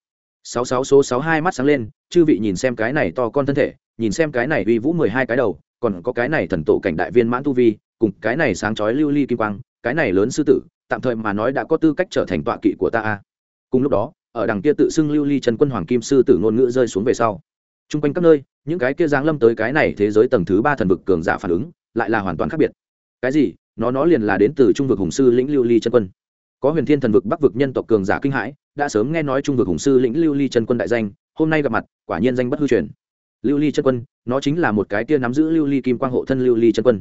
Speaker 1: sáu sáu số sáu hai mắt sáng lên, chư vị nhìn xem cái này to con thân thể, nhìn xem cái này uy vũ mười hai cái đầu, còn có cái này thần tổ cảnh đại viên mãn tu vi, cùng cái này sáng chói lưu ly kim quang cái này lớn sư tử, tạm thời mà nói đã có tư cách trở thành tọa kỵ của ta a. Cùng lúc đó, ở đằng kia tự xưng lưu ly trần quân hoàng kim sư tử ngôn ngữ rơi xuống về sau t r u n g quanh các nơi, những cái kia giáng lâm tới cái này thế giới tầng thứ ba thần vực cường giả phản ứng, lại là hoàn toàn khác biệt. Cái gì? Nó nó liền là đến từ trung vực hùng sư lĩnh lưu ly chân quân. Có huyền thiên thần vực bắc vực nhân tộc cường giả kinh hãi, đã sớm nghe nói trung vực hùng sư lĩnh lưu ly chân quân đại danh, hôm nay gặp mặt, quả nhiên danh bất hư truyền. Lưu ly chân quân, nó chính là một cái kia nắm giữ lưu ly kim quang hộ thân lưu ly chân quân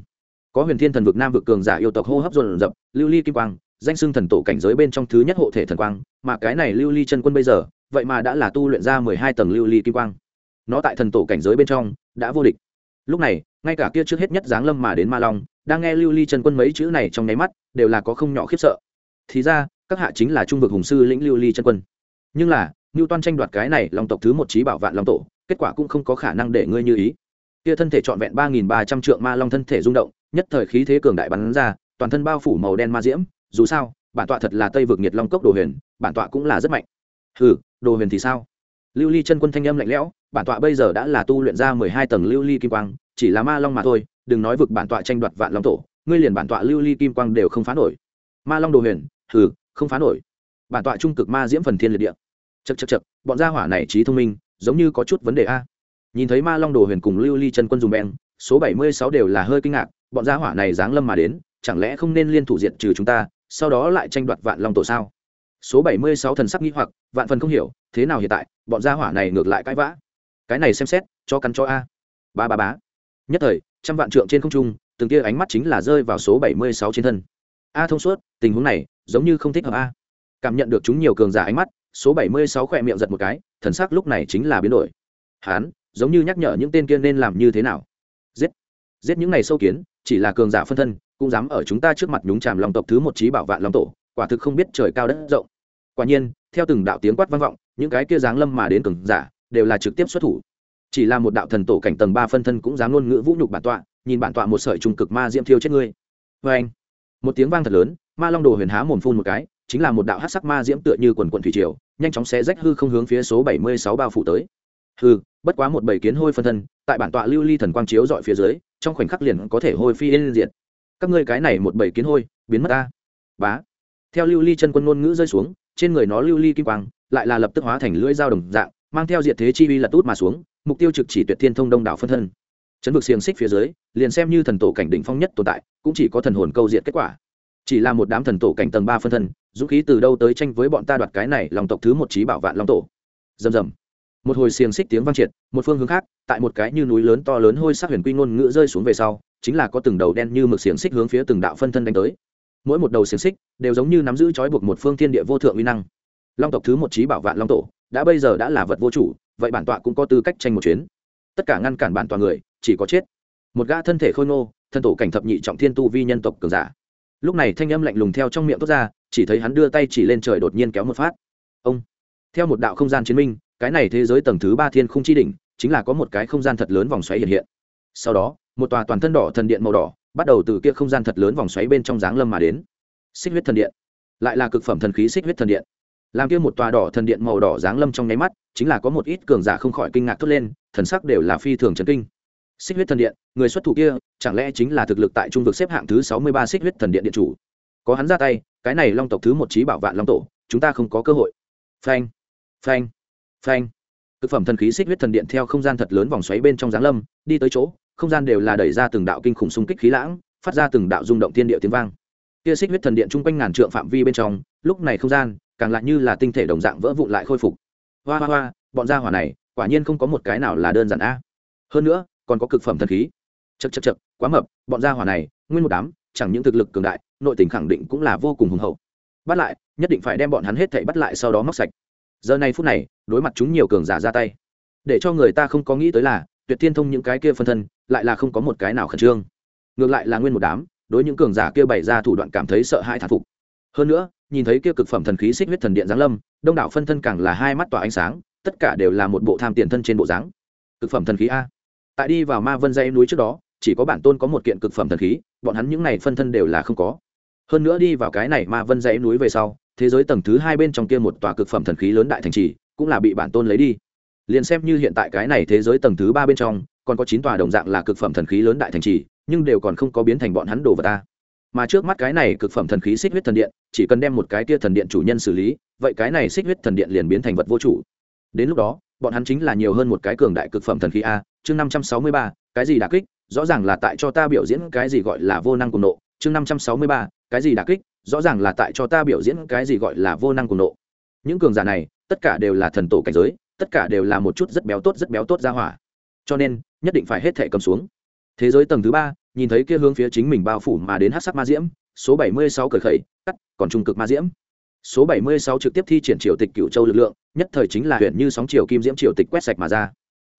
Speaker 1: có huyền thiên thần vực nam vực cường giả yêu tộc hô hấp dồn dập, lưu ly kim quang, danh xưng thần tổ cảnh giới bên trong thứ nhất hộ thể thần quang, mà cái này lưu ly chân quân bây giờ, vậy mà đã là tu luyện ra mười hai tầng lưu ly kim quang. Nó tại thần tổ cảnh giới bên trong, đã vô địch. Lúc này, ngay cả kia trước hết nhất giáng lâm mà đến ma long, đang nghe lưu ly chân quân mấy chữ này trong nháy mắt, đều là có không nhỏ khiếp sợ. Thì ra, các hạ chính là trung vực hùng sư lĩnh lưu ly chân quân. Nhưng là ngưu toan tranh đoạt cái này long tộc thứ một trí bảo vạn long tổ, kết quả cũng không có khả năng để ngươi như ý. Kia thân thể trọn vẹn ba nghìn ba trăm trượng ma long thân thể rung động nhất thời khí thế cường đại bắn ra, toàn thân bao phủ màu đen ma diễm, dù sao, bản tọa thật là tây vực nhiệt long cốc đồ huyền, bản tọa cũng là rất mạnh. Hừ, đồ huyền thì sao? Lưu ly chân quân thanh âm lạnh lẽo, bản tọa bây giờ đã là tu luyện ra mười hai tầng lưu ly kim quang, chỉ là ma long mà thôi, đừng nói vực bản tọa tranh đoạt vạn long tổ, ngươi liền bản tọa lưu ly kim quang đều không phá nổi. Ma long đồ huyền, hừ, không phá nổi. Bản tọa trung cực ma diễm phần thiên liệt địa. Chật chật chật bọn gia hỏa này trí thông minh, giống như có chút vấn đề a. Nhìn thấy ma long đồ huyền cùng lưu ly chân quân dùng beng, số bảy mươi sáu đều là hơi kinh ngạc bọn gia hỏa này giáng lâm mà đến, chẳng lẽ không nên liên thủ diệt trừ chúng ta, sau đó lại tranh đoạt vạn long tổ sao? Số bảy mươi sáu thần sắc nghi hoặc, vạn phần không hiểu, thế nào hiện tại, bọn gia hỏa này ngược lại cãi vã. Cái này xem xét, cho cắn cho a. Ba ba bá nhất thời, trăm vạn trượng trên không trung, từng tia ánh mắt chính là rơi vào số bảy mươi sáu trên thân. A thông suốt, tình huống này, giống như không thích hợp a. Cảm nhận được chúng nhiều cường giả ánh mắt, số bảy mươi sáu khỏe miệng giật một cái, thần sắc lúc này chính là biến đổi. Hán, giống như nhắc nhở những tên kia nên làm như thế nào. Giết. Giết những này sâu kiến chỉ là cường giả phân thân, cũng dám ở chúng ta trước mặt nhúng chàm lòng tộc thứ một trí bảo vạn long tổ, quả thực không biết trời cao đất rộng. Quả nhiên, theo từng đạo tiếng quát vang vọng, những cái kia giáng lâm mà đến cường giả, đều là trực tiếp xuất thủ. Chỉ là một đạo thần tổ cảnh tầng ba phân thân cũng dám ngôn ngữ vũ nhục bản tọa, nhìn bản tọa một sợi trung cực ma diễm thiêu chết ngươi. Vê anh, một tiếng vang thật lớn, ma long đồ huyền há mồm phun một cái, chính là một đạo hát sắc ma diễm tựa như quần quận thủy triều, nhanh chóng xé rách hư không hướng phía số bảy mươi sáu bao phủ tới. Hư bất quá một bầy kiến hôi phân thân, tại bản tọa lưu ly thần quang chiếu dọi phía dưới, trong khoảnh khắc liền có thể hôi phi lên diện các ngươi cái này một bầy kiến hôi, biến mất ta. Bá. Theo lưu ly chân quân ngôn ngữ rơi xuống, trên người nó lưu ly kim quang, lại là lập tức hóa thành lưỡi dao đồng dạng, mang theo diệt thế chi uy lật út mà xuống, mục tiêu trực chỉ tuyệt thiên thông đông đảo phân thân. Chấn vực xiềng xích phía dưới, liền xem như thần tổ cảnh đỉnh phong nhất tồn tại, cũng chỉ có thần hồn câu diện kết quả. Chỉ là một đám thần tổ cảnh tầng ba phân thân, dũng khí từ đâu tới tranh với bọn ta đoạt cái này lòng tộc thứ một trí bảo vạn long tổ. Rầm rầm một hồi xiềng xích tiếng vang triệt, một phương hướng khác, tại một cái như núi lớn to lớn hôi sắc huyền quy ngôn ngữ rơi xuống về sau, chính là có từng đầu đen như mực xiềng xích hướng phía từng đạo phân thân đánh tới. Mỗi một đầu xiềng xích đều giống như nắm giữ trói buộc một phương thiên địa vô thượng uy năng. Long tộc thứ một trí bảo vạn long tổ, đã bây giờ đã là vật vô chủ, vậy bản tọa cũng có tư cách tranh một chuyến. Tất cả ngăn cản bản tọa người, chỉ có chết. Một gã thân thể khôi ngô, thân tổ cảnh thập nhị trọng thiên tu vi nhân tộc cường giả. Lúc này thanh âm lạnh lùng theo trong miệng tốt ra, chỉ thấy hắn đưa tay chỉ lên trời đột nhiên kéo một phát. Ông, theo một đạo không gian chiến minh cái này thế giới tầng thứ ba thiên không chi đỉnh, chính là có một cái không gian thật lớn vòng xoáy hiện hiện. Sau đó, một tòa toàn thân đỏ thần điện màu đỏ, bắt đầu từ kia không gian thật lớn vòng xoáy bên trong dáng lâm mà đến. Xích huyết thần điện. Lại là cực phẩm thần khí xích huyết thần điện. Làm kia một tòa đỏ thần điện màu đỏ dáng lâm trong nháy mắt, chính là có một ít cường giả không khỏi kinh ngạc thốt lên, thần sắc đều là phi thường chấn kinh. Xích huyết thần điện, người xuất thủ kia, chẳng lẽ chính là thực lực tại trung vực xếp hạng thứ sáu mươi ba xích huyết thần điện điện chủ? Có hắn ra tay, cái này long tộc thứ một trí bảo vạn long tổ, chúng ta không có cơ hội. Phanh phanh phanh. Thực phẩm thần khí xích huyết thần điện theo không gian thật lớn vòng xoáy bên trong giáng lâm, đi tới chỗ, không gian đều là đẩy ra từng đạo kinh khủng xung kích khí lãng, phát ra từng đạo rung động thiên địa tiếng vang. Kia xích huyết thần điện chung quanh ngàn trượng phạm vi bên trong, lúc này không gian, càng lại như là tinh thể đồng dạng vỡ vụn lại khôi phục. Hoa hoa hoa, bọn gia hỏa này, quả nhiên không có một cái nào là đơn giản a. Hơn nữa, còn có cực phẩm thần khí. Chật chật chật quá mập, bọn gia hỏa này, nguyên một đám, chẳng những thực lực cường đại, nội tình khẳng định cũng là vô cùng hùng hậu. Bắt lại, nhất định phải đem bọn hắn hết thảy bắt lại sau đó móc sạch giờ này phút này, đối mặt chúng nhiều cường giả ra tay, để cho người ta không có nghĩ tới là, tuyệt thiên thông những cái kia phân thân, lại là không có một cái nào khẩn trương. Ngược lại là nguyên một đám, đối những cường giả kia bày ra thủ đoạn cảm thấy sợ hãi thán phục. Hơn nữa, nhìn thấy kia cực phẩm thần khí xích huyết thần điện giáng lâm, đông đảo phân thân càng là hai mắt tỏa ánh sáng, tất cả đều là một bộ tham tiền thân trên bộ dáng. Cực phẩm thần khí a. Tại đi vào ma vân dây núi trước đó, chỉ có bản tôn có một kiện cực phẩm thần khí, bọn hắn những này phân thân đều là không có. Hơn nữa đi vào cái này ma vân dãy núi về sau thế giới tầng thứ hai bên trong kia một tòa cực phẩm thần khí lớn đại thành trì, cũng là bị bản tôn lấy đi. Liền xem như hiện tại cái này thế giới tầng thứ ba bên trong, còn có chín tòa đồng dạng là cực phẩm thần khí lớn đại thành trì, nhưng đều còn không có biến thành bọn hắn đồ vật ta. Mà trước mắt cái này cực phẩm thần khí xích huyết thần điện, chỉ cần đem một cái kia thần điện chủ nhân xử lý, vậy cái này xích huyết thần điện liền biến thành vật vô chủ. Đến lúc đó, bọn hắn chính là nhiều hơn một cái cường đại cực phẩm thần khí a, chương năm trăm sáu mươi ba, cái gì đà kích? Rõ ràng là tại cho ta biểu diễn cái gì gọi là vô năng cùng nộ, chương năm trăm sáu mươi ba cái gì đà kích, rõ ràng là tại cho ta biểu diễn cái gì gọi là vô năng cùng nộ. Những cường giả này, tất cả đều là thần tổ cảnh giới, tất cả đều là một chút rất béo tốt, rất béo tốt ra hỏa. Cho nên, nhất định phải hết thể cầm xuống. Thế giới tầng thứ ba, nhìn thấy kia hướng phía chính mình bao phủ mà đến hát sắc ma diễm, số bảy mươi sáu cởi khẩy, cắt, còn trung cực ma diễm. Số bảy mươi sáu trực tiếp thi triển triều tịch cựu châu lực lượng, nhất thời chính là huyện như sóng triều kim diễm triều tịch quét sạch mà ra.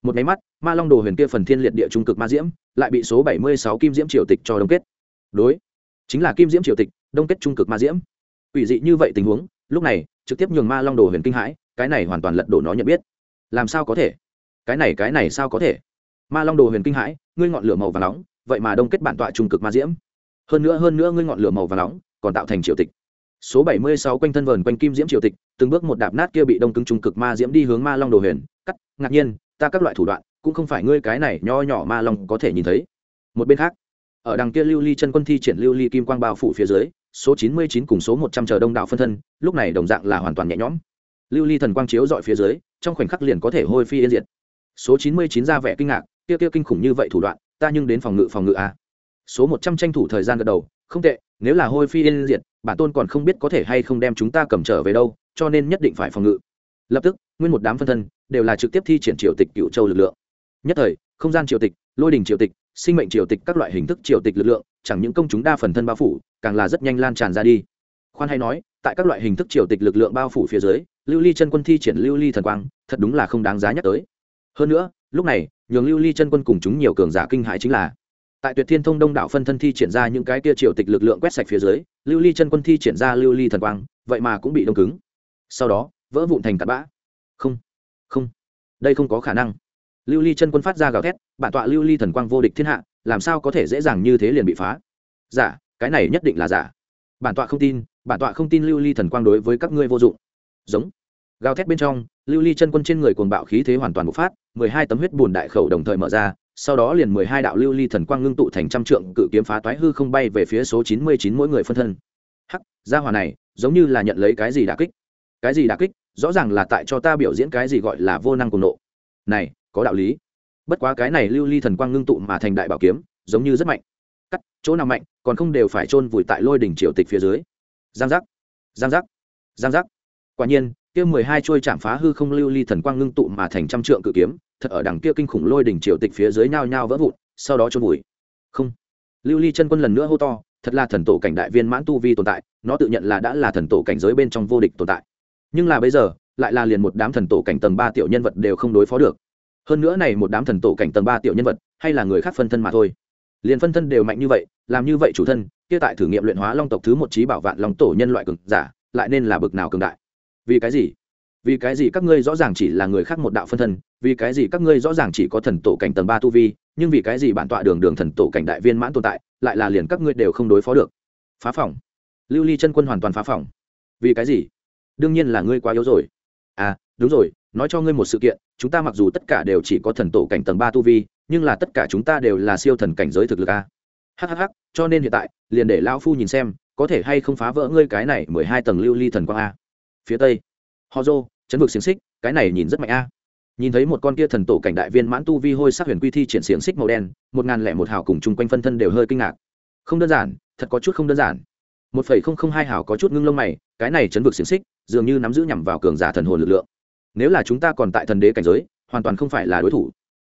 Speaker 1: Một máy mắt, ma long đồ huyền kia phần thiên liệt địa trung cực ma diễm, lại bị số bảy mươi sáu kim diễm triều tịch cho đông kết. Đối chính là kim diễm triều tịch, đông kết trung cực ma diễm. Ủy dị như vậy tình huống, lúc này, trực tiếp nhường ma long đồ huyền kinh hãi, cái này hoàn toàn lật đổ nó nhận biết. Làm sao có thể? Cái này cái này sao có thể? Ma long đồ huyền kinh hãi, ngươi ngọn lửa màu và nóng, vậy mà đông kết bản tọa trung cực ma diễm. Hơn nữa hơn nữa ngươi ngọn lửa màu và nóng, còn tạo thành triều tịch. Số bảy mươi sáu quanh thân vờn quanh kim diễm triều tịch, từng bước một đạp nát kia bị đông cứng trung cực ma diễm đi hướng ma long đồ huyền. Cắt, ngạc nhiên, ta các loại thủ đoạn, cũng không phải ngươi cái này nho nhỏ ma long có thể nhìn thấy. Một bên khác ở đằng kia lưu ly chân quân thi triển lưu ly kim quang bao phủ phía dưới, số chín mươi chín cùng số một trăm chờ đông đảo phân thân, lúc này đồng dạng là hoàn toàn nhẹ nhõm. Lưu ly thần quang chiếu dọi phía dưới, trong khoảnh khắc liền có thể hôi phi yên diệt. Số chín mươi chín ra vẻ kinh ngạc, kia kia kinh khủng như vậy thủ đoạn, ta nhưng đến phòng ngự phòng ngự a số một trăm tranh thủ thời gian gật đầu, không tệ, nếu là hôi phi yên diệt, bản tôn còn không biết có thể hay không đem chúng ta cầm trở về đâu, cho nên nhất định phải phòng ngự. Lập tức, nguyên một đám phân thân đều là trực tiếp thi triển triều tịch cựu châu lực lượng. Nhất thời, không gian triều tịch, lôi đình triều tịch sinh mệnh triều tịch các loại hình thức triều tịch lực lượng, chẳng những công chúng đa phần thân bao phủ, càng là rất nhanh lan tràn ra đi. Khoan hay nói, tại các loại hình thức triều tịch lực lượng bao phủ phía dưới, lưu ly chân quân thi triển lưu ly thần quang, thật đúng là không đáng giá nhắc tới. Hơn nữa, lúc này, nhường lưu ly chân quân cùng chúng nhiều cường giả kinh hãi chính là, tại tuyệt thiên thông đông đảo phân thân thi triển ra những cái kia triều tịch lực lượng quét sạch phía dưới, lưu ly chân quân thi triển ra lưu ly thần quang, vậy mà cũng bị đông cứng. Sau đó, vỡ vụn thành tạt bã. Không không, đây không có khả năng lưu ly chân quân phát ra gào thét, bản tọa lưu ly thần quang vô địch thiên hạ, làm sao có thể dễ dàng như thế liền bị phá? Giả, cái này nhất định là giả. Bản tọa không tin, bản tọa không tin lưu ly thần quang đối với các ngươi vô dụng. Giống. Gào thét bên trong, lưu ly chân quân trên người cuồng bạo khí thế hoàn toàn bộc phát, mười hai tấm huyết bùn đại khẩu đồng thời mở ra, sau đó liền mười hai đạo lưu ly thần quang ngưng tụ thành trăm trượng cự kiếm phá toái hư không bay về phía số chín mươi chín mỗi người phân thân. Hắc, gia hòa này, giống như là nhận lấy cái gì đả kích? Cái gì đả kích? Rõ ràng là tại cho ta biểu diễn cái gì gọi là vô năng cùng nộ. Này có đạo lý. Bất quá cái này lưu ly thần quang ngưng tụ mà thành đại bảo kiếm, giống như rất mạnh. Cắt, chỗ nào mạnh, còn không đều phải chôn vùi tại lôi đỉnh triều tịch phía dưới. Giang giác giang giác giang giác. Quả nhiên, kia mười hai chuôi chạm phá hư không lưu ly thần quang ngưng tụ mà thành trăm trượng cự kiếm, thật ở đằng kia kinh khủng lôi đỉnh triều tịch phía dưới nhao nhao vỡ vụn, sau đó chôn vùi. Không. Lưu ly chân quân lần nữa hô to, thật là thần tổ cảnh đại viên mãn tu vi tồn tại, nó tự nhận là đã là thần tổ cảnh giới bên trong vô địch tồn tại. Nhưng là bây giờ, lại là liền một đám thần tổ cảnh tầng ba tiểu nhân vật đều không đối phó được hơn nữa này một đám thần tổ cảnh tầng ba tiểu nhân vật, hay là người khác phân thân mà thôi. Liền phân thân đều mạnh như vậy, làm như vậy chủ thân, kia tại thử nghiệm luyện hóa long tộc thứ một trí bảo vạn long tổ nhân loại cường giả, lại nên là bực nào cường đại? Vì cái gì? Vì cái gì các ngươi rõ ràng chỉ là người khác một đạo phân thân, vì cái gì các ngươi rõ ràng chỉ có thần tổ cảnh tầng ba tu vi, nhưng vì cái gì bản tọa đường đường thần tổ cảnh đại viên mãn tồn tại, lại là liền các ngươi đều không đối phó được? Phá phòng. Lưu ly chân quân hoàn toàn phá phòng. Vì cái gì? Đương nhiên là ngươi quá yếu rồi. À đúng rồi nói cho ngươi một sự kiện, chúng ta mặc dù tất cả đều chỉ có thần tổ cảnh tầng ba tu vi, nhưng là tất cả chúng ta đều là siêu thần cảnh giới thực lực a. Hhh cho nên hiện tại, liền để lão phu nhìn xem, có thể hay không phá vỡ ngươi cái này mười hai tầng lưu ly thần quang a. Phía tây, ho dô chấn vực xiềng xích, cái này nhìn rất mạnh a. Nhìn thấy một con kia thần tổ cảnh đại viên mãn tu vi hôi sắc huyền quy thi triển xiềng xích màu đen, một ngàn lẻ một hào cùng chung quanh phân thân đều hơi kinh ngạc. Không đơn giản, thật có chút không đơn giản. Một phẩy không không hai hào có chút ngưng lông mày, cái này chấn vực xiềng xích, dường như nắm giữ nhằm vào cường giả thần hồn lực lượng nếu là chúng ta còn tại thần đế cảnh giới, hoàn toàn không phải là đối thủ.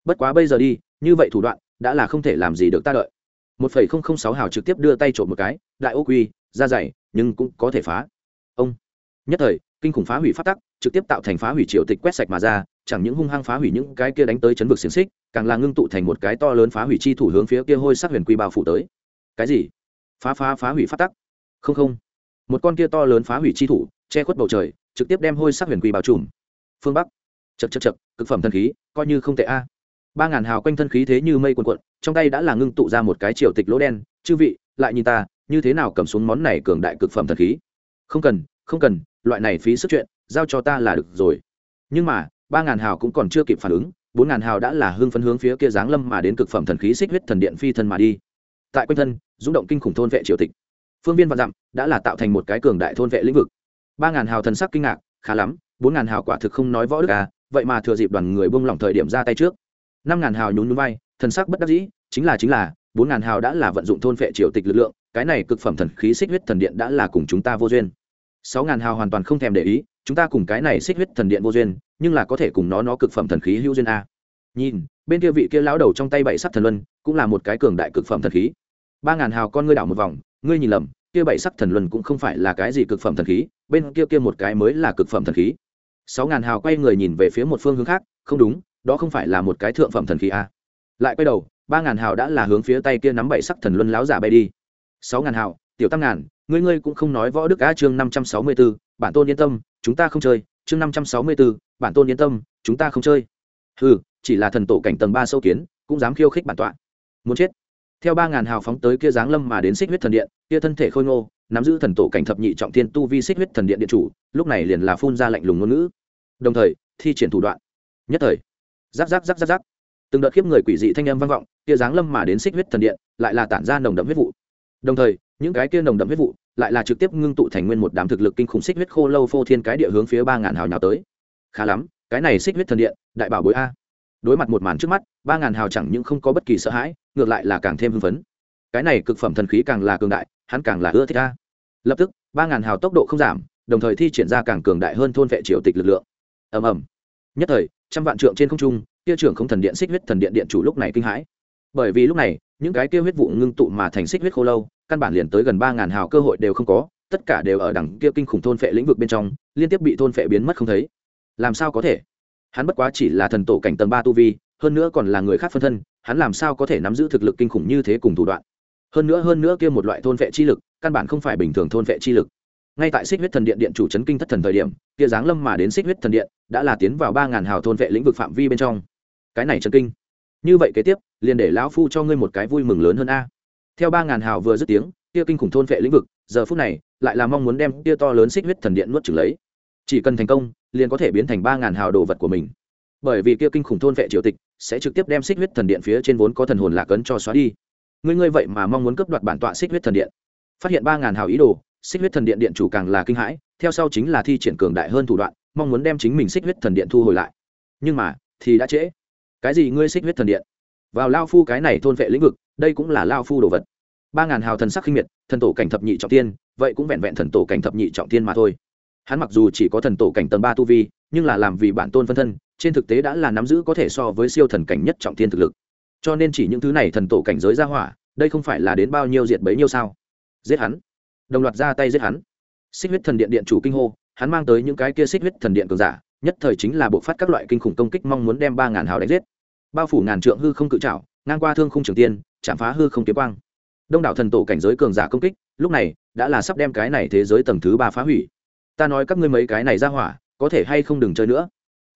Speaker 1: Bất quá bây giờ đi, như vậy thủ đoạn, đã là không thể làm gì được ta đợi. Một phẩy không không sáu hào trực tiếp đưa tay trộm một cái, đại ô quy, ra dày nhưng cũng có thể phá. Ông. Nhất thời, kinh khủng phá hủy phát tắc, trực tiếp tạo thành phá hủy triều tịch quét sạch mà ra, chẳng những hung hăng phá hủy những cái kia đánh tới chấn vực xiềng xích, càng là ngưng tụ thành một cái to lớn phá hủy chi thủ hướng phía kia hôi sắc huyền quy bao phủ tới. Cái gì? Phá phá phá hủy phát tắc? Không không. Một con kia to lớn phá hủy chi thủ, che khuất bầu trời, trực tiếp đem hôi sắc huyền quy bao trùm phương bắc chật chật chật cực phẩm thần khí coi như không tệ a ba ngàn hào quanh thân khí thế như mây quần quận trong tay đã là ngưng tụ ra một cái triều tịch lỗ đen chư vị lại nhìn ta như thế nào cầm xuống món này cường đại cực phẩm thần khí không cần không cần loại này phí sức chuyện giao cho ta là được rồi nhưng mà ba ngàn hào cũng còn chưa kịp phản ứng bốn ngàn hào đã là hưng phấn hướng phía kia giáng lâm mà đến cực phẩm thần khí xích huyết thần điện phi thân mà đi tại quanh thân rung động kinh khủng thôn vệ triều tịch phương viên và dặm đã là tạo thành một cái cường đại thôn vệ lĩnh vực ba ngàn hào thần sắc kinh ngạc khá lắm bốn ngàn hào quả thực không nói võ đức à vậy mà thừa dịp đoàn người buông lỏng thời điểm ra tay trước. năm ngàn hào nhún nhún vai, thần sắc bất đắc dĩ, chính là chính là, bốn ngàn hào đã là vận dụng thôn phệ triều tịch lực lượng, cái này cực phẩm thần khí xích huyết thần điện đã là cùng chúng ta vô duyên. sáu ngàn hào hoàn toàn không thèm để ý, chúng ta cùng cái này xích huyết thần điện vô duyên, nhưng là có thể cùng nó nó cực phẩm thần khí hữu duyên a nhìn, bên kia vị kia lão đầu trong tay bảy sắc thần luân, cũng là một cái cường đại cực phẩm thần khí. ba ngàn hào con ngươi đảo một vòng, ngươi nhìn lầm, kia bảy sắc thần luân cũng không phải là cái gì cực phẩm thần khí, bên kia kia một cái mới là cực phẩm thần khí sáu ngàn hào quay người nhìn về phía một phương hướng khác, không đúng, đó không phải là một cái thượng phẩm thần khí a. Lại quay đầu, ba ngàn hào đã là hướng phía tay kia nắm bảy sắc thần luân láo giả bay đi. Sáu ngàn hào, tiểu tam ngàn, ngươi ngươi cũng không nói võ đức a, chương năm trăm sáu mươi b ố bản tôn yên tâm, chúng ta không chơi, chương năm trăm sáu mươi b ố bản tôn yên tâm, chúng ta không chơi. Ừ chỉ là thần tổ cảnh tầng ba sâu kiến, cũng dám khiêu khích bản tọa. Muốn chết. Theo ba ngàn hào phóng tới kia giáng lâm mà đến xích huyết thần điện, kia thân thể khôi ngô nắm giữ thần tổ cảnh thập nhị trọng thiên tu vi xích huyết thần điện điện chủ, lúc này liền là phun ra lạnh lùng ngôn ngữ. Đồng thời, thi triển thủ đoạn. Nhất thời giáp giáp giáp giáp giáp từng đợt khiếp người quỷ dị thanh âm vang vọng, kia dáng lâm mà đến xích huyết thần điện, lại là tản ra nồng đậm huyết vụ. Đồng thời, những cái kia nồng đậm huyết vụ lại là trực tiếp ngưng tụ thành nguyên một đám thực lực kinh khủng xích huyết khô lâu phô thiên cái địa hướng phía ba ngàn hào nhào tới. Khá lắm, cái này xích huyết thần điện, đại bảo bối a. Đối mặt một màn trước mắt, ba ngàn hào chẳng những không có bất kỳ sợ hãi, ngược lại là càng thêm hưng phấn cái này cực phẩm thần khí càng là cường đại, hắn càng là ưa thích a lập tức, ba ngàn hào tốc độ không giảm, đồng thời thi triển ra càng cường đại hơn thôn vệ triều tịch lực lượng. Ầm ầm. Nhất thời, trăm vạn trượng trên không trung, kia trưởng không thần điện xích huyết thần điện điện chủ lúc này kinh hãi. Bởi vì lúc này, những cái kia huyết vụ ngưng tụ mà thành xích huyết khô lâu, căn bản liền tới gần ba ngàn hào cơ hội đều không có, tất cả đều ở đằng kia kinh khủng thôn phệ lĩnh vực bên trong, liên tiếp bị thôn phệ biến mất không thấy. Làm sao có thể? Hắn bất quá chỉ là thần tổ cảnh tầng ba tu vi, hơn nữa còn là người khác phân thân, hắn làm sao có thể nắm giữ thực lực kinh khủng như thế cùng thủ đoạn? Hơn nữa hơn nữa kia một loại thôn vệ chi lực, căn bản không phải bình thường thôn vệ chi lực. Ngay tại xích huyết thần điện điện chủ chấn kinh thất thần thời điểm, kia giáng lâm mà đến xích huyết thần điện đã là tiến vào ba ngàn hào thôn vệ lĩnh vực phạm vi bên trong. Cái này chấn kinh. Như vậy kế tiếp, liền để lão phu cho ngươi một cái vui mừng lớn hơn a. Theo ba ngàn hào vừa dứt tiếng, kia kinh khủng thôn vệ lĩnh vực, giờ phút này, lại là mong muốn đem kia to lớn xích huyết thần điện nuốt trừng lấy. Chỉ cần thành công, liền có thể biến thành ba ngàn hào đồ vật của mình. Bởi vì kia kinh khủng thôn vệ triều tịch sẽ trực tiếp đem xích huyết thần điện phía trên vốn có thần hồn lạc ấn cho xóa đi ngươi ngươi vậy mà mong muốn cướp đoạt bản tọa xích huyết thần điện. Phát hiện ba ngàn hào ý đồ, xích huyết thần điện điện chủ càng là kinh hãi, theo sau chính là thi triển cường đại hơn thủ đoạn, mong muốn đem chính mình xích huyết thần điện thu hồi lại. Nhưng mà, thì đã trễ. Cái gì ngươi xích huyết thần điện? Vào lao phu cái này thôn vệ lĩnh vực, đây cũng là lao phu đồ vật. Ba ngàn hào thần sắc khinh miệt, thần tổ cảnh thập nhị trọng tiên, vậy cũng vẹn vẹn thần tổ cảnh thập nhị trọng tiên mà thôi. Hắn mặc dù chỉ có thần tổ cảnh tầng ba tu vi, nhưng là làm vì bản tôn phân thân, trên thực tế đã là nắm giữ có thể so với siêu thần cảnh nhất trọng tiên thực lực cho nên chỉ những thứ này thần tổ cảnh giới ra hỏa, đây không phải là đến bao nhiêu diệt bấy nhiêu sao? Giết hắn. Đồng loạt ra tay giết hắn. Xích huyết thần điện điện chủ kinh hô, hắn mang tới những cái kia xích huyết thần điện cường giả, nhất thời chính là buộc phát các loại kinh khủng công kích mong muốn đem ba ngàn hào đánh giết. Bao phủ ngàn trượng hư không cự trảo, ngang qua thương khung trường tiên, chạm phá hư không kiếm quang. Đông đảo thần tổ cảnh giới cường giả công kích, lúc này đã là sắp đem cái này thế giới tầng thứ ba phá hủy. Ta nói các ngươi mấy cái này ra hỏa, có thể hay không đừng chơi nữa.